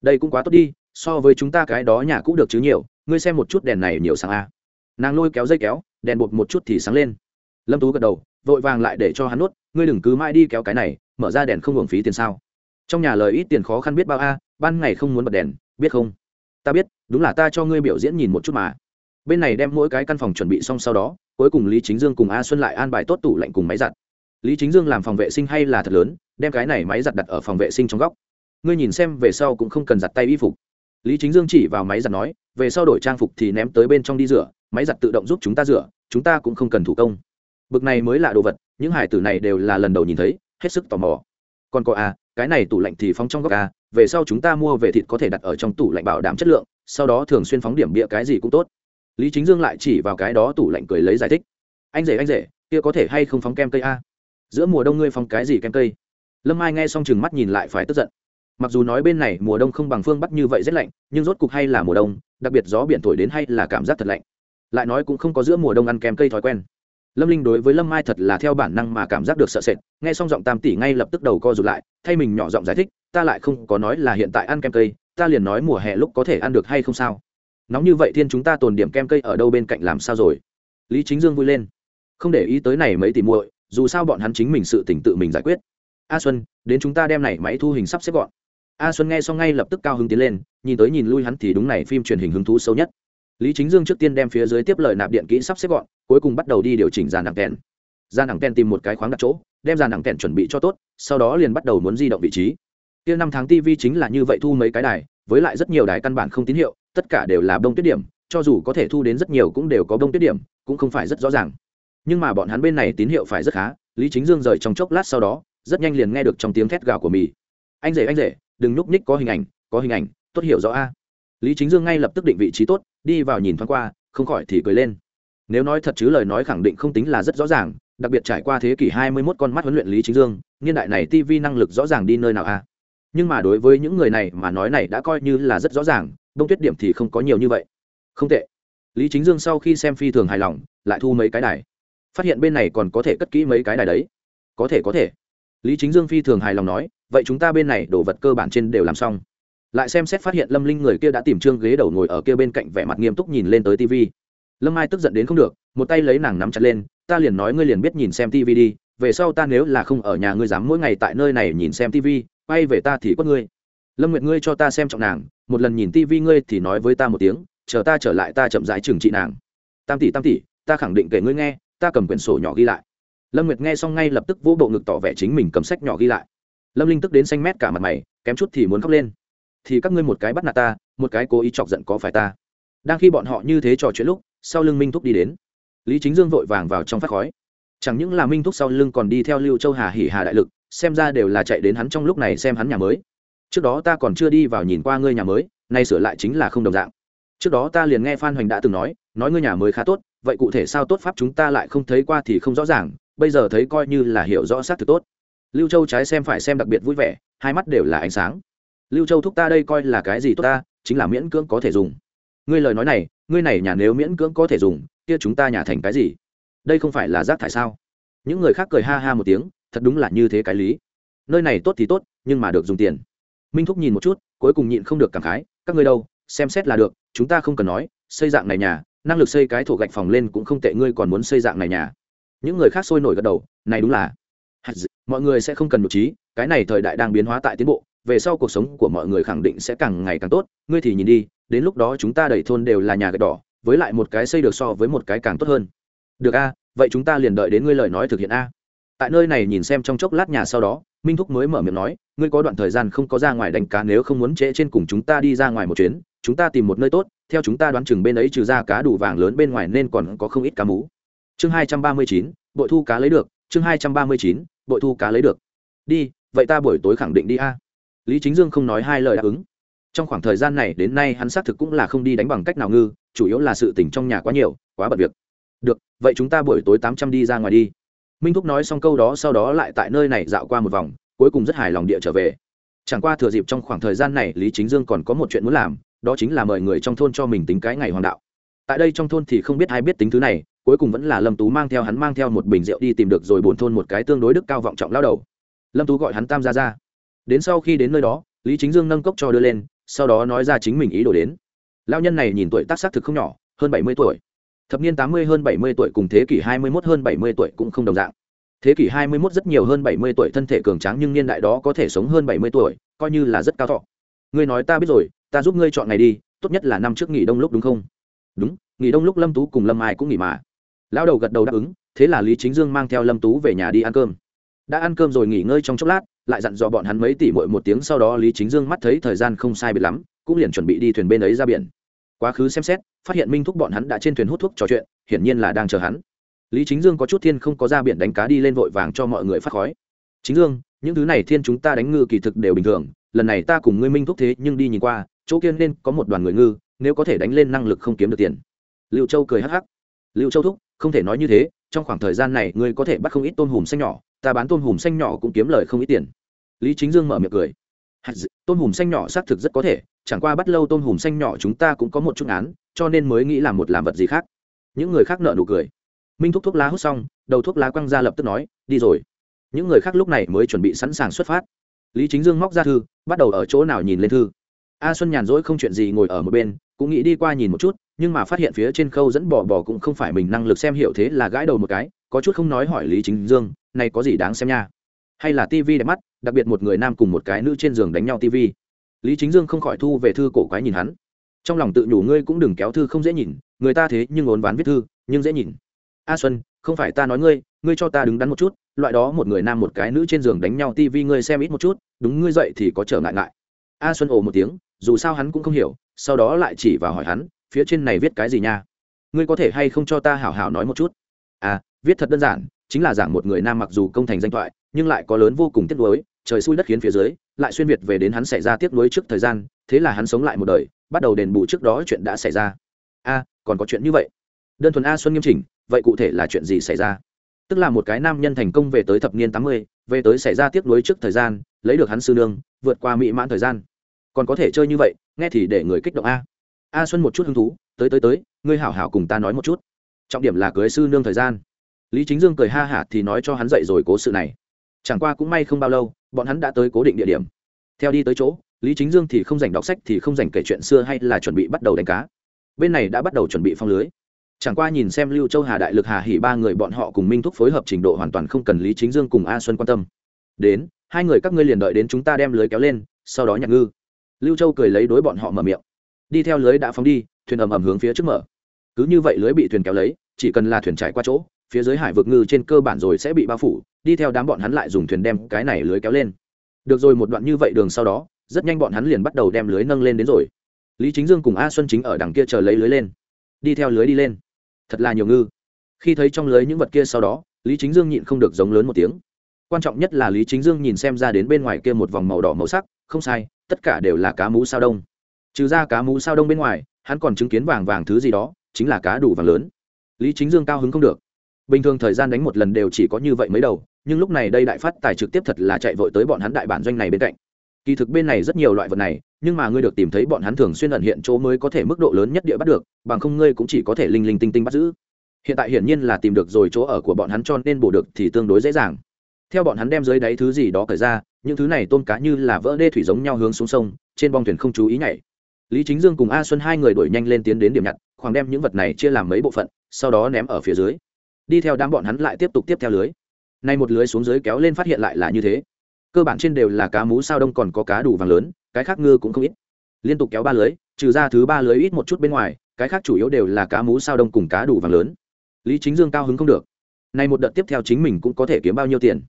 Đây cũng quá tốt đi, so với chúng ta cái đó nhà cũng được chứ nhiều, ngươi xem một chút đèn này nhiều sáng a. Nàng lôi kéo dây kéo, đèn bột một chút thì sáng lên. Lâm tú gật đầu, vội vàng lại để cho hắn nuốt ngươi đừng cứ mãi đi kéo cái này, mở ra đèn không hưởng phí tiền sao. Trong nhà lời ít tiền khó khăn biết bao a, ban ngày không muốn bật đèn biết không? Ta biết, đúng là ta cho ngươi biểu diễn nhìn một chút mà. Bên này đem mỗi cái căn phòng chuẩn bị xong sau đó, cuối cùng lý chính dương cùng a xuân lại an bài tốt tủ lạnh cùng máy giặt. Lý chính dương làm phòng vệ sinh hay là thật lớn, đem cái này máy giặt đặt ở phòng vệ sinh trong góc. Ngươi nhìn xem về sau cũng không cần giặt tay y phục. Lý chính dương chỉ vào máy giặt nói, về sau đổi trang phục thì ném tới bên trong đi rửa, máy giặt tự động giúp chúng ta rửa, chúng ta cũng không cần thủ công. Bực này mới là đồ vật, những hải tử này đều là lần đầu nhìn thấy, hết sức tò mò. Còn có a cái này tủ lạnh thì phóng trong góc a về sau chúng ta mua về thịt có thể đặt ở trong tủ lạnh bảo đảm chất lượng, sau đó thường xuyên phóng điểm bịa cái gì cũng tốt. Lý chính dương lại chỉ vào cái đó tủ lạnh cười lấy giải thích. Anh rể anh rể, kia có thể hay không phóng kem cây a? Giữa mùa đông ngươi phóng cái gì kem cây? Lâm mai nghe xong chừng mắt nhìn lại phải tức giận. Mặc dù nói bên này mùa đông không bằng phương bắc như vậy rất lạnh, nhưng rốt cục hay là mùa đông, đặc biệt gió biển thổi đến hay là cảm giác thật lạnh. Lại nói cũng không có giữa mùa đông ăn kem cây thói quen lâm linh đối với lâm mai thật là theo bản năng mà cảm giác được sợ sệt, nghe xong giọng tam tỷ ngay lập tức đầu co rụt lại, thay mình nhỏ giọng giải thích, ta lại không có nói là hiện tại ăn kem cây, ta liền nói mùa hè lúc có thể ăn được hay không sao? Nóng như vậy thiên chúng ta tồn điểm kem cây ở đâu bên cạnh làm sao rồi? Lý chính dương vui lên. Không để ý tới này mấy tỷ muội, dù sao bọn hắn chính mình sự tỉnh tự mình giải quyết. A xuân, đến chúng ta đem này máy thu hình sắp xếp gọn. A xuân nghe xong ngay lập tức cao hứng tiến lên, nhìn tới nhìn lui hắn thì đúng này phim truyền hình hứng thú sâu nhất lý chính dương trước tiên đem phía dưới tiếp lời nạp điện kỹ sắp xếp gọn, cuối cùng bắt đầu đi điều chỉnh dàn đẳng kèn. Dàn đẳng kèn tìm một cái khoáng đặt chỗ, đem dàn đẳng kèn chuẩn bị cho tốt, sau đó liền bắt đầu muốn di động vị trí. Kia năm tháng tv chính là như vậy thu mấy cái đài, với lại rất nhiều đài căn bản không tín hiệu, tất cả đều là bông tuyết điểm, cho dù có thể thu đến rất nhiều cũng đều có bông tuyết điểm, cũng không phải rất rõ ràng. Nhưng mà bọn hắn bên này tín hiệu phải rất khá, lý chính dương rời trong chốc lát sau đó, rất nhanh liền nghe được trong tiếng thét gào của mì. Anh rể anh rể, đừng nhúc ních, có hình ảnh, có hình ảnh, tốt hiểu rõ a. Lý chính dương ngay lập tức định vị trí tốt đi vào nhìn thoáng qua, không khỏi thì cười lên. Nếu nói thật chứ lời nói khẳng định không tính là rất rõ ràng, đặc biệt trải qua thế kỷ hai mươi 21 con mắt huấn luyện lý chính dương, niên đại này tv năng lực rõ ràng đi nơi nào a nhưng mà đối với những người này mà nói này đã coi như là rất rõ ràng bông tuyết điểm thì không có nhiều như vậy. Không tệ. Lý chính dương sau khi xem phi thường hài lòng, lại thu mấy cái đài. Phát hiện bên này còn có thể cất kỹ mấy cái đài đấy. Có thể có thể. Lý chính dương phi thường hài lòng nói, vậy chúng ta bên này đồ vật cơ bản trên đều làm xong lại xem xét phát hiện lâm linh người kia đã tìm trương ghế đầu ngồi ở kia bên cạnh vẻ mặt nghiêm túc nhìn lên tới tv lâm ai tức giận đến không được, một tay lấy nàng nắm chặt lên, ta liền nói ngươi liền biết nhìn xem tv đi, về sau ta nếu là không ở nhà ngươi dám mỗi ngày tại nơi này nhìn xem tv quay về ta thì quất ngươi. Lâm nguyệt ngươi cho ta xem trọng nàng, một lần nhìn tv ngươi thì nói với ta một tiếng, chờ ta trở lại ta chậm rãi trừng trị nàng. Tam tỷ tam tỷ, ta khẳng định kể ngươi nghe, ta cầm quyển sổ nhỏ ghi lại. Lâm nguyệt nghe xong ngay lập tức vỗ bộ ngực tỏ vẻ chính mình cầm sách nhỏ ghi lại. Lâm linh tức đến xanh mét cả mặt mày, kém chút thì muốn khóc lên thì các ngươi một cái bắt nạt ta, một cái cố ý chọc giận có phải ta? Đang khi bọn họ như thế trò chuyện lúc, sau lưng minh thúc đi đến. Lý chính dương vội vàng vào trong phát khói. Chẳng những là minh thúc sau lưng còn đi theo lưu châu hà hỉ hà đại lực, xem ra đều là chạy đến hắn trong lúc này xem hắn nhà mới. Trước đó ta còn chưa đi vào nhìn qua ngươi nhà mới, nay sửa lại chính là không đồng dạng. Trước đó ta liền nghe phan hoành đã từng nói nói ngươi nhà mới khá tốt, vậy cụ thể sao tốt pháp chúng ta lại không thấy qua thì không rõ ràng, bây giờ thấy coi như là hiểu rõ xác thực tốt. Lưu châu trái xem phải xem đặc biệt vui vẻ, hai mắt đều là ánh sáng lưu châu thúc ta đây coi là cái gì tốt ta, chính là miễn cưỡng có thể dùng. Ngươi lời nói này, ngươi này nhà nếu miễn cưỡng có thể dùng, kia chúng ta nhà thành cái gì? Đây không phải là rác thải sao? Những người khác cười ha ha một tiếng, thật đúng là như thế cái lý. Nơi này tốt thì tốt, nhưng mà được dùng tiền. Minh thúc nhìn một chút, cuối cùng nhịn không được cảm khái, các ngươi đâu, xem xét là được, chúng ta không cần nói, xây dạng này nhà, năng lực xây cái thổ gạch phòng lên cũng không tệ, ngươi còn muốn xây dạng này nhà. Những người khác sôi nổi gật đầu, này đúng là. Mọi người sẽ không cần một trí, cái này thời đại đang biến hóa tại tiến bộ về sau cuộc sống của mọi người khẳng định sẽ càng ngày càng tốt. Ngươi thì nhìn đi, đến lúc đó chúng ta đầy thôn đều là nhà gạch đỏ, với lại một cái xây được so với một cái càng tốt hơn. Được a, vậy chúng ta liền đợi đến ngươi lời nói thực hiện a. Tại nơi này nhìn xem trong chốc lát nhà sau đó, minh thúc mới mở miệng nói, ngươi có đoạn thời gian không có ra ngoài đánh cá, nếu không muốn trễ trên cùng chúng ta đi ra ngoài một chuyến, chúng ta tìm một nơi tốt, theo chúng ta đoán chừng bên ấy trừ ra cá đủ vàng lớn bên ngoài nên còn có không ít cá mú. Chương hai trăm ba mươi chín, bội thu cá lấy được, chương hai trăm ba mươi chín, bội thu cá lấy được. Đi, vậy ta buổi tối khẳng định đi a lý chính dương không nói hai lời đáp ứng. Trong khoảng thời gian này đến nay hắn xác thực cũng là không đi đánh bằng cách nào ngư, chủ yếu là sự tỉnh trong nhà quá nhiều, quá bận việc. Được, vậy chúng ta buổi tối tám trăm đi ra ngoài đi. Minh thúc nói xong câu đó sau đó lại tại nơi này dạo qua một vòng, cuối cùng rất hài lòng địa trở về. Chẳng qua thừa dịp trong khoảng thời gian này lý chính dương còn có một chuyện muốn làm, đó chính là mời người trong thôn cho mình tính cái ngày hoàng đạo. Tại đây trong thôn thì không biết ai biết tính thứ này, cuối cùng vẫn là lâm tú mang theo hắn mang theo một bình rượu đi tìm được rồi bổn thôn một cái tương đối đức cao vọng trọng lao đầu. Lâm tú gọi hắn tam ra ra đến sau khi đến nơi đó, lý chính dương nâng cốc cho đưa lên, sau đó nói ra chính mình ý đồ đến. Lao nhân này nhìn tuổi tác xác thực không nhỏ, hơn bảy mươi tuổi. Thập niên tám mươi hơn bảy mươi tuổi cùng thế kỷ hai mươi mốt hơn bảy mươi tuổi cũng không đồng dạng. Thế kỷ hai mươi mốt rất nhiều hơn bảy mươi tuổi thân thể cường tráng nhưng niên đại đó có thể sống hơn bảy mươi tuổi, coi như là rất cao thọ. Ngươi nói ta biết rồi, ta giúp ngươi chọn ngày đi, tốt nhất là năm trước nghỉ đông lúc đúng không? Đúng, nghỉ đông lúc lâm tú cùng lâm ai cũng nghỉ mà. Lão đầu gật đầu đáp ứng, thế là lý chính dương mang theo lâm tú về nhà đi ăn cơm. Đã ăn cơm rồi nghỉ ngơi trong chốc lát lại dặn dò bọn hắn mấy tỷ mỗi một tiếng sau đó lý chính dương mắt thấy thời gian không sai biệt lắm, cũng liền chuẩn bị đi thuyền bên ấy ra biển. Quá khứ xem xét, phát hiện minh thúc bọn hắn đã trên thuyền hút thuốc trò chuyện, hiển nhiên là đang chờ hắn. Lý chính dương có chút thiên không có ra biển đánh cá đi lên vội vàng cho mọi người phát khói. Chính dương, những thứ này thiên chúng ta đánh ngư kỳ thực đều bình thường, lần này ta cùng ngươi minh thúc thế nhưng đi nhìn qua, chỗ kia nên có một đoàn người ngư, nếu có thể đánh lên năng lực không kiếm được tiền. Liệu châu cười hắc hắc. Liệu châu thúc, không thể nói như thế, trong khoảng thời gian này ngươi có thể bắt không ít tôm hùm xanh nhỏ ta bán tôm hùm xanh nhỏ cũng kiếm lời không ít tiền. Lý chính dương mở miệng cười. Tôm hùm xanh nhỏ xác thực rất có thể, chẳng qua bắt lâu tôm hùm xanh nhỏ chúng ta cũng có một chút án cho nên mới nghĩ làm một làm vật gì khác. Những người khác nợ nụ cười. Minh thúc thuốc lá hút xong, đầu thuốc lá quăng ra lập tức nói, đi rồi. Những người khác lúc này mới chuẩn bị sẵn sàng xuất phát. Lý chính dương móc ra thư, bắt đầu ở chỗ nào nhìn lên thư. A xuân nhàn rỗi không chuyện gì ngồi ở một bên, cũng nghĩ đi qua nhìn một chút, nhưng mà phát hiện phía trên khâu dẫn bò bò cũng không phải mình năng lực xem hiểu thế là gãi đầu một cái, có chút không nói hỏi lý chính dương này có gì đáng xem nha? Hay là tivi đẹp mắt, đặc biệt một người nam cùng một cái nữ trên giường đánh nhau tivi lý chính dương không khỏi thu về thư cổ quái nhìn hắn. Trong lòng tự nhủ ngươi cũng đừng kéo thư không dễ nhìn, người ta thế nhưng ốn ván viết thư, nhưng dễ nhìn. A xuân, không phải ta nói ngươi ngươi cho ta đứng đắn một chút, loại đó một người nam một cái nữ trên giường đánh nhau tivi ngươi xem ít một chút, đúng ngươi dậy thì có trở ngại ngại. A xuân ồ một tiếng, dù sao hắn cũng không hiểu, sau đó lại chỉ vào hỏi hắn, phía trên này viết cái gì nha? Ngươi có thể hay không cho ta hảo hảo nói một chút? À viết thật đơn giản chính là giảng một người nam mặc dù công thành danh thoại, nhưng lại có lớn vô cùng tiếc nuối, trời xui đất khiến phía dưới, lại xuyên việt về đến hắn xảy ra tiếc nuối trước thời gian, thế là hắn sống lại một đời, bắt đầu đền bù trước đó chuyện đã xảy ra. A, còn có chuyện như vậy? Đơn thuần a xuân nghiêm chỉnh, vậy cụ thể là chuyện gì xảy ra? Tức là một cái nam nhân thành công về tới thập niên tám mươi, về tới xảy ra tiếc nuối trước thời gian, lấy được hắn sư nương, vượt qua mỹ mãn thời gian. Còn có thể chơi như vậy, nghe thì để người kích động a. A xuân một chút hứng thú, tới tới tới, ngươi hảo hảo cùng ta nói một chút. Trọng điểm là cưới sư nương thời gian lý chính dương cười ha hả thì nói cho hắn dậy rồi cố sự này. Chẳng qua cũng may không bao lâu, bọn hắn đã tới cố định địa điểm. Theo đi tới chỗ, lý chính dương thì không dành đọc sách thì không dành kể chuyện xưa hay là chuẩn bị bắt đầu đánh cá. Bên này đã bắt đầu chuẩn bị phong lưới. Chẳng qua nhìn xem lưu châu hà đại lực hà hỉ ba người bọn họ cùng minh thúc phối hợp trình độ hoàn toàn không cần lý chính dương cùng a xuân quan tâm. Đến, hai người các ngươi liền đợi đến chúng ta đem lưới kéo lên, sau đó nhặt ngư. Lưu châu cười lấy đối bọn họ mở miệng. Đi theo lưới đã phóng đi, thuyền ầm ầm hướng phía trước mở. Cứ như vậy lưới bị thuyền kéo lấy, chỉ cần là thuyền trải qua chỗ phía dưới hải vực ngư trên cơ bản rồi sẽ bị bao phủ, đi theo đám bọn hắn lại dùng thuyền đem cái này lưới kéo lên. Được rồi, một đoạn như vậy đường sau đó, rất nhanh bọn hắn liền bắt đầu đem lưới nâng lên đến rồi. Lý chính dương cùng a xuân chính ở đằng kia chờ lấy lưới lên. Đi theo lưới đi lên. Thật là nhiều ngư. Khi thấy trong lưới những vật kia sau đó, lý chính dương nhịn không được giống lớn một tiếng. Quan trọng nhất là lý chính dương nhìn xem ra đến bên ngoài kia một vòng màu đỏ màu sắc, không sai, tất cả đều là cá mú sao đông. Trừ ra cá mú sao đông bên ngoài, hắn còn chứng kiến vàng vàng thứ gì đó, chính là cá đủ vàng lớn. Lý chính dương cao hứng không được bình thường thời gian đánh một lần đều chỉ có như vậy mấy đầu, nhưng lúc này đây đại phát tài trực tiếp thật là chạy vội tới bọn hắn đại bản doanh này bên cạnh. Kỳ thực bên này rất nhiều loại vật này, nhưng mà ngươi được tìm thấy bọn hắn thường xuyên ẩn hiện chỗ mới có thể mức độ lớn nhất địa bắt được, bằng không ngươi cũng chỉ có thể linh linh tinh tinh bắt giữ. Hiện tại hiển nhiên là tìm được rồi chỗ ở của bọn hắn cho nên bổ được thì tương đối dễ dàng. Theo bọn hắn đem dưới đáy thứ gì đó cởi ra, những thứ này tôm cá như là vỡ đê thủy giống nhau hướng xuống sông, trên bong thuyền không chú ý nhảy. Lý chính dương cùng a xuân hai người đuổi nhanh lên tiến đến điểm nhặt, khoảng đem những vật này chia làm mấy bộ phận, sau đó ném ở phía dưới đi theo đám bọn hắn lại tiếp tục tiếp theo lưới. Nay một lưới xuống dưới kéo lên phát hiện lại là như thế. Cơ bản trên đều là cá mú sao đông còn có cá đủ vàng lớn, cái khác ngư cũng không ít. Liên tục kéo ba lưới, trừ ra thứ ba lưới ít một chút bên ngoài, cái khác chủ yếu đều là cá mú sao đông cùng cá đủ vàng lớn. Lý chính dương cao hứng không được. Nay một đợt tiếp theo chính mình cũng có thể kiếm bao nhiêu tiền.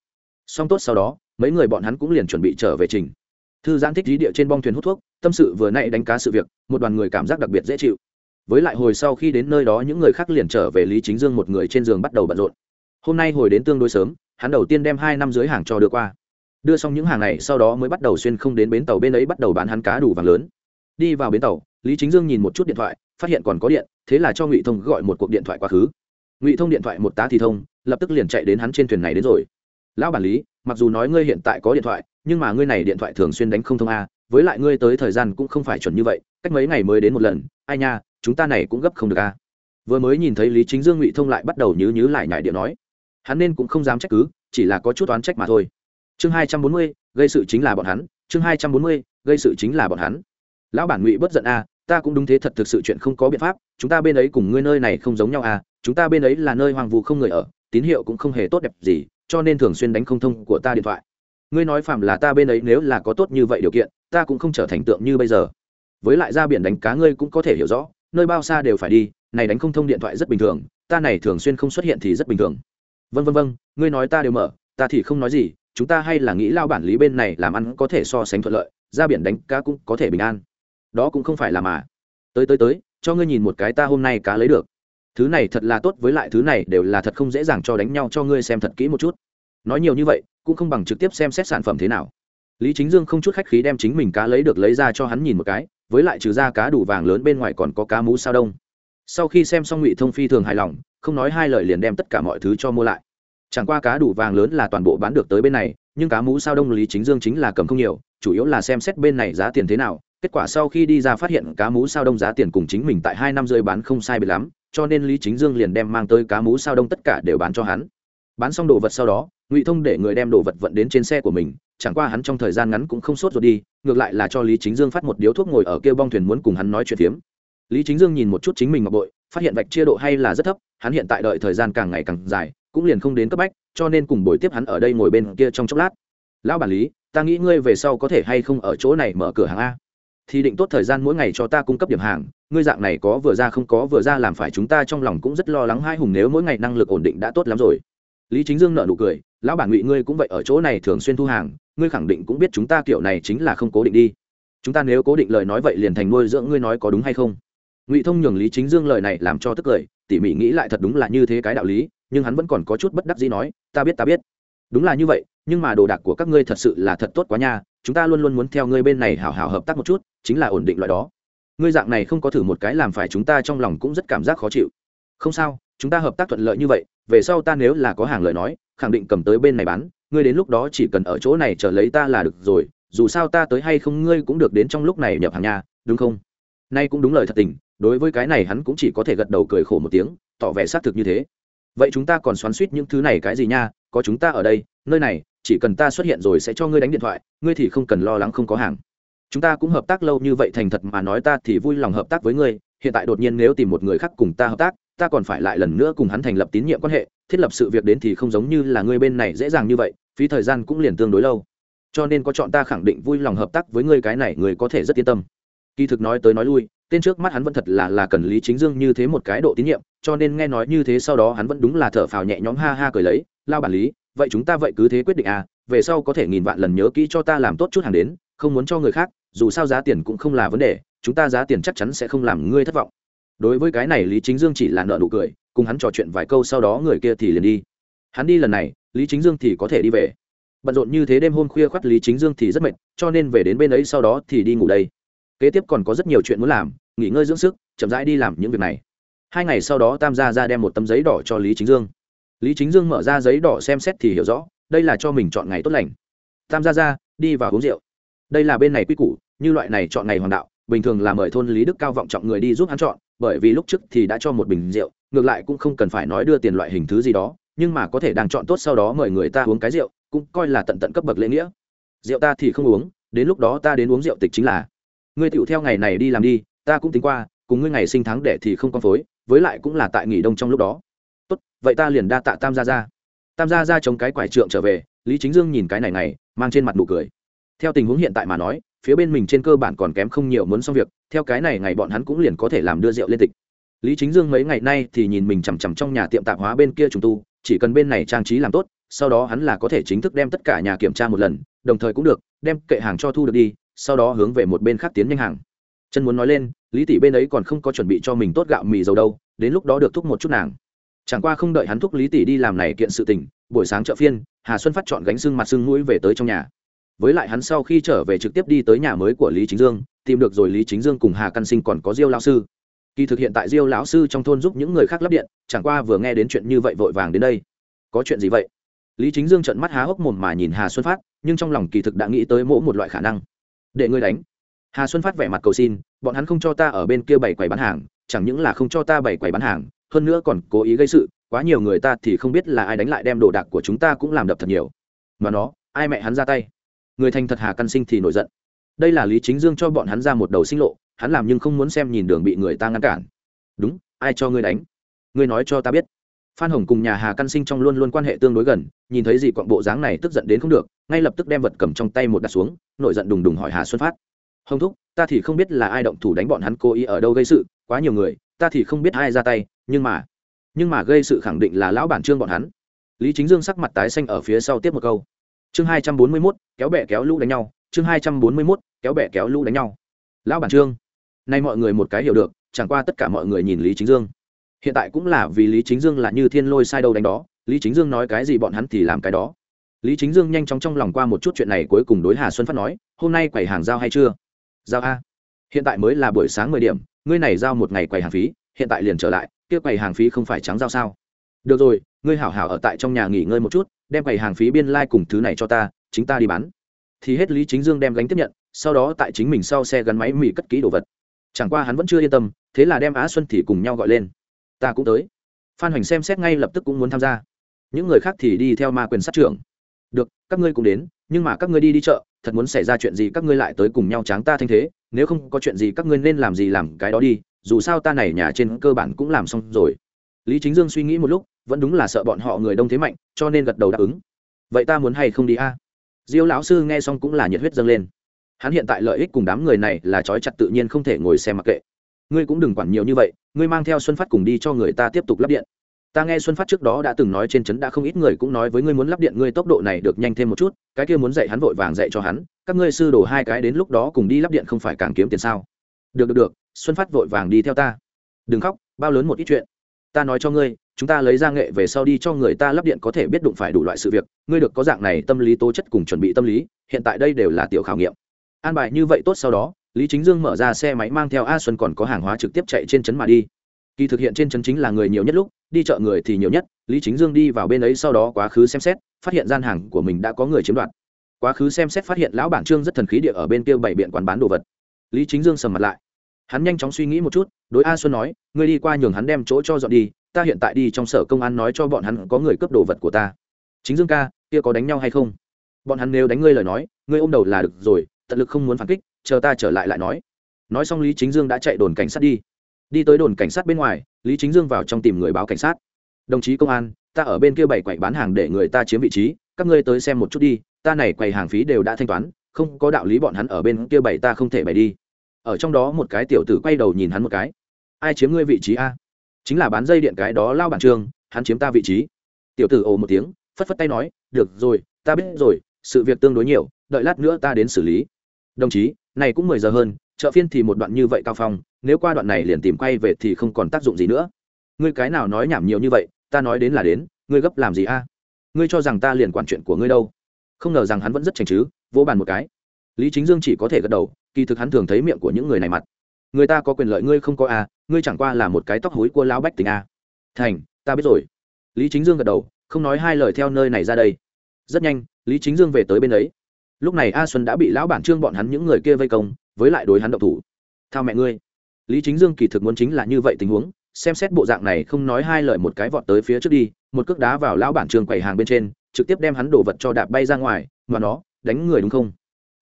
Song tốt sau đó, mấy người bọn hắn cũng liền chuẩn bị trở về trình. Thư giãn thích dí địa trên bong thuyền hút thuốc, tâm sự vừa nãy đánh cá sự việc, một đoàn người cảm giác đặc biệt dễ chịu với lại hồi sau khi đến nơi đó những người khác liền trở về lý chính dương một người trên giường bắt đầu bận rộn. Hôm nay hồi đến tương đối sớm, hắn đầu tiên đem hai năm dưới hàng cho đưa qua. Đưa xong những hàng này sau đó mới bắt đầu xuyên không đến bến tàu bên ấy bắt đầu bán hắn cá đủ vàng lớn. Đi vào bến tàu, lý chính dương nhìn một chút điện thoại, phát hiện còn có điện, thế là cho ngụy thông gọi một cuộc điện thoại quá khứ. Ngụy thông điện thoại một tá thì thông, lập tức liền chạy đến hắn trên thuyền này đến rồi. Lão bản lý, mặc dù nói ngươi hiện tại có điện thoại, nhưng mà ngươi này điện thoại thường xuyên đánh không thông a với lại ngươi tới thời gian cũng không phải chuẩn như vậy, cách mấy ngày mới đến một lần, ai nha, chúng ta này cũng gấp không được a vừa mới nhìn thấy lý chính dương ngụy thông lại bắt đầu nhứ nhứ lại nhải điện nói. Hắn nên cũng không dám trách cứ, chỉ là có chút oán trách mà thôi. Chương hai trăm bốn mươi, gây sự chính là bọn hắn, chương hai trăm bốn mươi, gây sự chính là bọn hắn. Lão bản ngụy bất giận a ta cũng đúng thế thật thực sự chuyện không có biện pháp, chúng ta bên ấy cùng ngươi nơi này không giống nhau à chúng ta bên ấy là nơi hoàng vụ không người ở, tín hiệu cũng không hề tốt đẹp gì, cho nên thường xuyên đánh không thông của ta điện thoại. Ngươi nói phạm là ta bên ấy nếu là có tốt như vậy điều kiện ta cũng không trở thành tượng như bây giờ. Với lại ra biển đánh cá ngươi cũng có thể hiểu rõ, nơi bao xa đều phải đi, này đánh không thông điện thoại rất bình thường, ta này thường xuyên không xuất hiện thì rất bình thường. Vân vân vân ngươi nói ta đều mở, ta thì không nói gì, chúng ta hay là nghĩ lao bản lý bên này làm ăn có thể so sánh thuận lợi, ra biển đánh cá cũng có thể bình an. Đó cũng không phải là mà. Tới tới tới, cho ngươi nhìn một cái ta hôm nay cá lấy được. Thứ này thật là tốt, với lại thứ này đều là thật không dễ dàng cho đánh nhau, cho ngươi xem thật kỹ một chút. Nói nhiều như vậy, cũng không bằng trực tiếp xem xét sản phẩm thế nào lý chính dương không chút khách khí đem chính mình cá lấy được lấy ra cho hắn nhìn một cái, với lại trừ ra cá đủ vàng lớn bên ngoài còn có cá mú sao đông. Sau khi xem xong ngụy thông phi thường hài lòng, không nói hai lời liền đem tất cả mọi thứ cho mua lại. Chẳng qua cá đủ vàng lớn là toàn bộ bán được tới bên này, nhưng cá mú sao đông lý chính dương chính là cầm không nhiều, chủ yếu là xem xét bên này giá tiền thế nào. Kết quả sau khi đi ra phát hiện cá mú sao đông giá tiền cùng chính mình tại hai năm rơi bán không sai biệt lắm, cho nên lý chính dương liền đem mang tới cá mú sao đông tất cả đều bán cho hắn. Bán xong đồ vật sau đó, ngụy thông để người đem đồ vật vận đến trên xe của mình chẳng qua hắn trong thời gian ngắn cũng không sốt rồi đi, ngược lại là cho lý chính dương phát một điếu thuốc ngồi ở kêu bong thuyền muốn cùng hắn nói chuyện phiếm. Lý chính dương nhìn một chút chính mình ngọc bội, phát hiện vạch chia độ hay là rất thấp, hắn hiện tại đợi thời gian càng ngày càng dài, cũng liền không đến cấp bách, cho nên cùng buổi tiếp hắn ở đây ngồi bên kia trong chốc lát. Lão bản lý, ta nghĩ ngươi về sau có thể hay không ở chỗ này mở cửa hàng a? Thì định tốt thời gian mỗi ngày cho ta cung cấp điểm hàng, ngươi dạng này có vừa ra không có vừa ra làm phải chúng ta trong lòng cũng rất lo lắng hai hùng nếu mỗi ngày năng lực ổn định đã tốt lắm rồi. Lý chính dương nợ nụ cười, lão bản ngụy, ngươi cũng vậy ở chỗ này thường xuyên thu hàng ngươi khẳng định cũng biết chúng ta kiểu này chính là không cố định đi. Chúng ta nếu cố định lời nói vậy liền thành nuôi dưỡng ngươi nói có đúng hay không? Ngụy thông nhường lý chính dương lời này làm cho tức cười, tỉ mỉ nghĩ lại thật đúng là như thế cái đạo lý, nhưng hắn vẫn còn có chút bất đắc gì nói, ta biết ta biết. Đúng là như vậy, nhưng mà đồ đạc của các ngươi thật sự là thật tốt quá nha, chúng ta luôn luôn muốn theo ngươi bên này hảo hảo hợp tác một chút, chính là ổn định loại đó. Ngươi dạng này không có thử một cái làm phải chúng ta trong lòng cũng rất cảm giác khó chịu. Không sao, chúng ta hợp tác thuận lợi như vậy, về sau ta nếu là có hàng lời nói, khẳng định cầm tới bên này bán ngươi đến lúc đó chỉ cần ở chỗ này chờ lấy ta là được rồi, dù sao ta tới hay không ngươi cũng được đến trong lúc này nhập hàng nhà đúng không? Nay cũng đúng lời thật tình, đối với cái này hắn cũng chỉ có thể gật đầu cười khổ một tiếng, tỏ vẻ xác thực như thế. Vậy chúng ta còn xoắn suýt những thứ này cái gì nha, có chúng ta ở đây, nơi này, chỉ cần ta xuất hiện rồi sẽ cho ngươi đánh điện thoại, ngươi thì không cần lo lắng không có hàng. Chúng ta cũng hợp tác lâu như vậy thành thật mà nói ta thì vui lòng hợp tác với ngươi, hiện tại đột nhiên nếu tìm một người khác cùng ta hợp tác, ta còn phải lại lần nữa cùng hắn thành lập tín nhiệm quan hệ, thiết lập sự việc đến thì không giống như là ngươi bên này dễ dàng như vậy phí thời gian cũng liền tương đối lâu. Cho nên có chọn ta khẳng định vui lòng hợp tác với ngươi cái này người có thể rất yên tâm. Kỳ thực nói tới nói lui, tên trước mắt hắn vẫn thật là là cần lý chính dương như thế một cái độ tín nhiệm, cho nên nghe nói như thế sau đó hắn vẫn đúng là thở phào nhẹ nhõm ha ha cười lấy, lao bản lý, vậy chúng ta vậy cứ thế quyết định à về sau có thể nghìn vạn lần nhớ kỹ cho ta làm tốt chút hàng đến, không muốn cho người khác, dù sao giá tiền cũng không là vấn đề, chúng ta giá tiền chắc chắn sẽ không làm ngươi thất vọng. Đối với cái này lý chính dương chỉ là nợ nụ cười, cùng hắn trò chuyện vài câu sau đó người kia thì liền đi. Hắn đi lần này lý chính dương thì có thể đi về. Bận rộn như thế đêm hôm khuya khoắt lý chính dương thì rất mệt, cho nên về đến bên ấy sau đó thì đi ngủ đây. Kế tiếp còn có rất nhiều chuyện muốn làm, nghỉ ngơi dưỡng sức, chậm rãi đi làm những việc này. Hai ngày sau đó tam gia ra đem một tấm giấy đỏ cho lý chính dương. Lý chính dương mở ra giấy đỏ xem xét thì hiểu rõ, đây là cho mình chọn ngày tốt lành. Tam gia ra đi vào uống rượu. Đây là bên này quy củ, như loại này chọn ngày hoàng đạo, bình thường là mời thôn lý đức cao vọng trọng người đi giúp hắn chọn, bởi vì lúc trước thì đã cho một bình rượu, ngược lại cũng không cần phải nói đưa tiền loại hình thứ gì đó nhưng mà có thể đang chọn tốt sau đó mời người ta uống cái rượu, cũng coi là tận tận cấp bậc lễ nghĩa. Rượu ta thì không uống, đến lúc đó ta đến uống rượu tịch chính là. Ngươi tựu theo ngày này đi làm đi, ta cũng tính qua, cùng ngươi ngày sinh tháng đẻ thì không con phối, với lại cũng là tại nghỉ đông trong lúc đó. Tốt, vậy ta liền đa tạ tam gia ra tam gia ra chống cái quải trượng trở về, lý chính dương nhìn cái này này, mang trên mặt nụ cười. Theo tình huống hiện tại mà nói, phía bên mình trên cơ bản còn kém không nhiều muốn xong việc, theo cái này ngày bọn hắn cũng liền có thể làm đưa rượu lên tịch. Lý chính dương mấy ngày nay thì nhìn mình chằm chằm trong nhà tiệm tạp hóa bên kia trùng tu chỉ cần bên này trang trí làm tốt, sau đó hắn là có thể chính thức đem tất cả nhà kiểm tra một lần, đồng thời cũng được, đem kệ hàng cho thu được đi, sau đó hướng về một bên khác tiến nhanh hàng. Chân muốn nói lên, lý tỷ bên ấy còn không có chuẩn bị cho mình tốt gạo mì dầu đâu, đến lúc đó được thúc một chút nàng. Chẳng qua không đợi hắn thúc lý tỷ đi làm này kiện sự tình, buổi sáng chợ phiên, hà xuân phát chọn gánh xương mặt xương mũi về tới trong nhà. Với lại hắn sau khi trở về trực tiếp đi tới nhà mới của lý chính dương, tìm được rồi lý chính dương cùng hà căn sinh còn có diêu lão sư kỳ thực hiện tại diêu lão sư trong thôn giúp những người khác lắp điện, chẳng qua vừa nghe đến chuyện như vậy vội vàng đến đây. Có chuyện gì vậy? Lý chính dương trận mắt há hốc mồm mà nhìn hà xuân phát, nhưng trong lòng kỳ thực đã nghĩ tới mỗi một loại khả năng. Để ngươi đánh. Hà xuân phát vẻ mặt cầu xin, bọn hắn không cho ta ở bên kia bày quầy bán hàng, chẳng những là không cho ta bày quầy bán hàng, hơn nữa còn cố ý gây sự, quá nhiều người ta thì không biết là ai đánh lại đem đồ đạc của chúng ta cũng làm đập thật nhiều. Mà nó, ai mẹ hắn ra tay? Người thành thật hà căn sinh thì nổi giận. Đây là lý chính dương cho bọn hắn ra một đầu sinh lộ hắn làm nhưng không muốn xem nhìn đường bị người ta ngăn cản. Đúng, ai cho ngươi đánh? Ngươi nói cho ta biết. Phan hồng cùng nhà hà căn sinh trong luôn luôn quan hệ tương đối gần, nhìn thấy gì quặng bộ dáng này tức giận đến không được, ngay lập tức đem vật cầm trong tay một đặt xuống, nổi giận đùng đùng hỏi hà xuân phát. Hồng thúc, ta thì không biết là ai động thủ đánh bọn hắn cố ý ở đâu gây sự, quá nhiều người, ta thì không biết ai ra tay, nhưng mà nhưng mà gây sự khẳng định là lão bản trương bọn hắn. Lý chính dương sắc mặt tái xanh ở phía sau tiếp một câu. Chương hai trăm bốn mươi mốt, kéo bẹ kéo lũ đánh nhau, chương hai trăm bốn mươi mốt, kéo bẹ kéo lũ đánh nhau. Lão bản trương nay mọi người một cái hiểu được, chẳng qua tất cả mọi người nhìn lý chính dương. Hiện tại cũng là vì lý chính dương là như thiên lôi sai đâu đánh đó, lý chính dương nói cái gì bọn hắn thì làm cái đó. Lý chính dương nhanh chóng trong lòng qua một chút chuyện này cuối cùng đối hà xuân phát nói, hôm nay quầy hàng giao hay chưa? Giao a. Hiện tại mới là buổi sáng mười điểm, ngươi này giao một ngày quầy hàng phí, hiện tại liền trở lại, kia quầy hàng phí không phải trắng giao sao? Được rồi, ngươi hảo hảo ở tại trong nhà nghỉ ngơi một chút, đem quầy hàng phí biên lai、like、cùng thứ này cho ta, chính ta đi bán. Thì hết lý chính dương đem gánh tiếp nhận, sau đó tại chính mình sau xe gắn máy mì cất kỹ đồ vật chẳng qua hắn vẫn chưa yên tâm, thế là đem á xuân thì cùng nhau gọi lên. Ta cũng tới. Phan hoành xem xét ngay lập tức cũng muốn tham gia. Những người khác thì đi theo ma quyền sát trưởng. Được, các ngươi cũng đến, nhưng mà các ngươi đi đi chợ, thật muốn xảy ra chuyện gì các ngươi lại tới cùng nhau tráng ta thanh thế, nếu không có chuyện gì các ngươi nên làm gì làm cái đó đi, dù sao ta này nhà trên cơ bản cũng làm xong rồi. Lý chính dương suy nghĩ một lúc, vẫn đúng là sợ bọn họ người đông thế mạnh, cho nên gật đầu đáp ứng. Vậy ta muốn hay không đi a? Diêu lão sư nghe xong cũng là nhiệt huyết dâng lên hắn hiện tại lợi ích cùng đám người này là trói chặt tự nhiên không thể ngồi xem mặc kệ. Ngươi cũng đừng quản nhiều như vậy, ngươi mang theo xuân phát cùng đi cho người ta tiếp tục lắp điện. Ta nghe xuân phát trước đó đã từng nói trên trấn đã không ít người cũng nói với ngươi muốn lắp điện, ngươi tốc độ này được nhanh thêm một chút, cái kia muốn dạy hắn vội vàng dạy cho hắn, các ngươi sư đồ hai cái đến lúc đó cùng đi lắp điện không phải càng kiếm tiền sao? Được được được, xuân phát vội vàng đi theo ta. Đừng khóc, bao lớn một ít chuyện. Ta nói cho ngươi, chúng ta lấy ra nghệ về sau đi cho người ta lắp điện có thể biết đụng phải đủ loại sự việc. Ngươi được có dạng này tâm lý tố chất cùng chuẩn bị tâm lý, hiện tại đây đều là tiểu khảo nghiệm an bài như vậy tốt sau đó, lý chính dương mở ra xe máy mang theo a xuân còn có hàng hóa trực tiếp chạy trên trấn mà đi. Kỳ thực hiện trên trấn chính là người nhiều nhất lúc, đi chợ người thì nhiều nhất, lý chính dương đi vào bên ấy sau đó quá khứ xem xét, phát hiện gian hàng của mình đã có người chiếm đoạt. Quá khứ xem xét phát hiện lão bản trương rất thần khí địa ở bên kia bảy biện quán bán đồ vật. Lý chính dương sầm mặt lại. Hắn nhanh chóng suy nghĩ một chút, đối a xuân nói, ngươi đi qua nhường hắn đem chỗ cho dọn đi, ta hiện tại đi trong sở công an nói cho bọn hắn có người cướp đồ vật của ta. Chính dương ca, kia có đánh nhau hay không? Bọn hắn nếu đánh ngươi lời nói, ngươi ôm đầu là được rồi tận lực không muốn phản kích chờ ta trở lại lại nói. Nói xong lý chính dương đã chạy đồn cảnh sát đi. Đi tới đồn cảnh sát bên ngoài lý chính dương vào trong tìm người báo cảnh sát. Đồng chí công an ta ở bên kia bảy quậy bán hàng để người ta chiếm vị trí các ngươi tới xem một chút đi ta này quầy hàng phí đều đã thanh toán không có đạo lý bọn hắn ở bên kia bảy ta không thể bày đi. Ở trong đó một cái tiểu tử quay đầu nhìn hắn một cái. Ai chiếm ngươi vị trí a? Chính là bán dây điện cái đó lao bản trường, hắn chiếm ta vị trí. Tiểu tử ồ một tiếng phất phất tay nói được rồi ta biết rồi sự việc tương đối nhiều đợi lát nữa ta đến xử lý. Đồng chí, này cũng mười giờ hơn, chợ phiên thì một đoạn như vậy cao phong, nếu qua đoạn này liền tìm quay về thì không còn tác dụng gì nữa. Ngươi cái nào nói nhảm nhiều như vậy, ta nói đến là đến, ngươi gấp làm gì a? Ngươi cho rằng ta liền quản chuyện của ngươi đâu? Không ngờ rằng hắn vẫn rất chảnh chứ, vỗ bàn một cái. Lý chính dương chỉ có thể gật đầu, kỳ thực hắn thường thấy miệng của những người này mặt. Người ta có quyền lợi ngươi không có a, ngươi chẳng qua là một cái tóc hối của lão bách tình a. Thành, ta biết rồi. Lý chính dương gật đầu, không nói hai lời theo nơi này ra đây. Rất nhanh, lý chính dương về tới bên ấy lúc này a xuân đã bị lão bản trương bọn hắn những người kia vây công, với lại đối hắn động thủ. Thao mẹ ngươi. Lý chính dương kỳ thực muốn chính là như vậy tình huống, xem xét bộ dạng này không nói hai lời một cái vọt tới phía trước đi, một cước đá vào lão bản trương quầy hàng bên trên, trực tiếp đem hắn đổ vật cho đạp bay ra ngoài, mà nó, đánh người đúng không?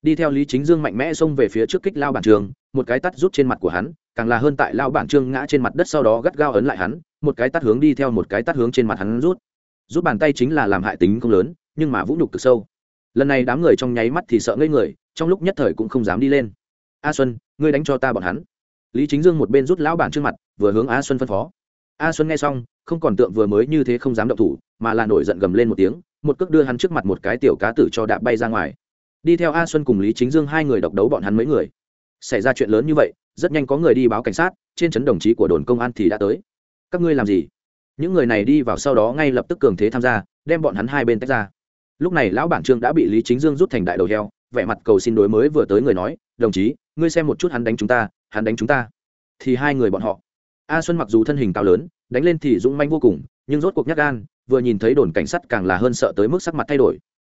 Đi theo lý chính dương mạnh mẽ xông về phía trước kích lao bản trường một cái tắt rút trên mặt của hắn, càng là hơn tại lao bản trương ngã trên mặt đất sau đó gắt gao ấn lại hắn, một cái tắt hướng đi theo một cái tắt hướng trên mặt hắn rút. Rút bàn tay chính là làm hại tính không lớn, nhưng mà vũ nhục cực sâu lần này đám người trong nháy mắt thì sợ ngây người, trong lúc nhất thời cũng không dám đi lên. A xuân, ngươi đánh cho ta bọn hắn. Lý chính dương một bên rút lão bản trước mặt, vừa hướng a xuân phân phó. A xuân nghe xong, không còn tượng vừa mới như thế không dám động thủ, mà là nổi giận gầm lên một tiếng, một cước đưa hắn trước mặt một cái tiểu cá tử cho đạp bay ra ngoài. Đi theo a xuân cùng lý chính dương hai người độc đấu bọn hắn mấy người. Xảy ra chuyện lớn như vậy, rất nhanh có người đi báo cảnh sát, trên trấn đồng chí của đồn công an thì đã tới. Các ngươi làm gì? Những người này đi vào sau đó ngay lập tức cường thế tham gia, đem bọn hắn hai bên tách ra lúc này lão bản trương đã bị lý chính dương rút thành đại đầu heo, vẻ mặt cầu xin đối mới vừa tới người nói, đồng chí, ngươi xem một chút hắn đánh chúng ta, hắn đánh chúng ta. Thì hai người bọn họ. A xuân mặc dù thân hình cao lớn, đánh lên thì dũng manh vô cùng, nhưng rốt cuộc nhắc gan, vừa nhìn thấy đồn cảnh sát càng là hơn sợ tới mức sắc mặt thay đổi.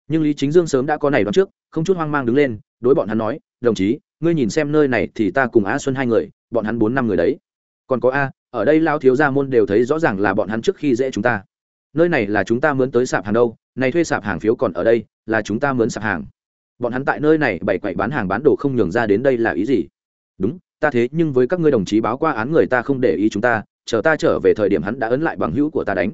Nhưng lý chính dương sớm đã có này đoán trước, không chút hoang mang đứng lên, đối bọn hắn nói, đồng chí, ngươi nhìn xem nơi này thì ta cùng a xuân hai người, bọn hắn bốn năm người đấy. Còn có a, ở đây lao thiếu gia môn đều thấy rõ ràng là bọn hắn trước khi dễ chúng ta. Nơi này là chúng ta mướn tới sạp hàng đâu này thuê sạp hàng phiếu còn ở đây, là chúng ta mướn sạp hàng. Bọn hắn tại nơi này bày quậy bán hàng bán đồ không nhường ra đến đây là ý gì? Đúng, ta thế nhưng với các ngươi đồng chí báo qua án người ta không để ý chúng ta, chờ ta trở về thời điểm hắn đã ấn lại bằng hữu của ta đánh.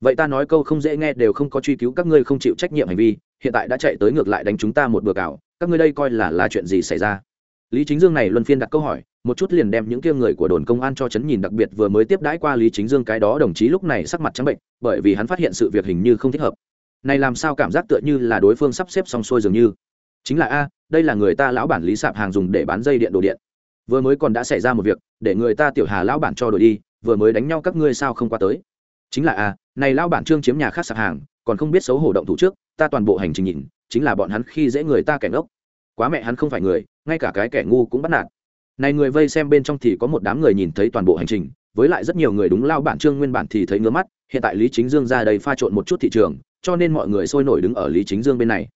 Vậy ta nói câu không dễ nghe đều không có truy cứu các ngươi không chịu trách nhiệm hành vi, hiện tại đã chạy tới ngược lại đánh chúng ta một bừa cào các ngươi đây coi là là chuyện gì xảy ra? Lý chính dương này luân phiên đặt câu hỏi, một chút liền đem những kia người của đồn công an cho chấn nhìn đặc biệt vừa mới tiếp đãi qua lý chính dương cái đó đồng chí lúc này sắc mặt trắng bệnh, bởi vì hắn phát hiện sự việc hình như không thích hợp này làm sao cảm giác tựa như là đối phương sắp xếp xong xuôi dường như? Chính là, a, đây là người ta lão bản lý sạp hàng dùng để bán dây điện đồ điện. Vừa mới còn đã xảy ra một việc, để người ta tiểu hà lão bản cho đổi đi, vừa mới đánh nhau các ngươi sao không qua tới? Chính là, a, này lão bản trương chiếm nhà khác sạp hàng, còn không biết xấu hổ động thủ trước, ta toàn bộ hành trình nhìn, chính là bọn hắn khi dễ người ta kẻ ngốc. Quá mẹ hắn không phải người, ngay cả cái kẻ ngu cũng bắt nạt. Này người vây xem bên trong thì có một đám người nhìn thấy toàn bộ hành trình, với lại rất nhiều người đúng lao bản trương nguyên bản thì thấy ngứa mắt, hiện tại lý chính dương ra đây pha trộn một chút thị trường cho nên mọi người sôi nổi đứng ở lý chính dương bên này.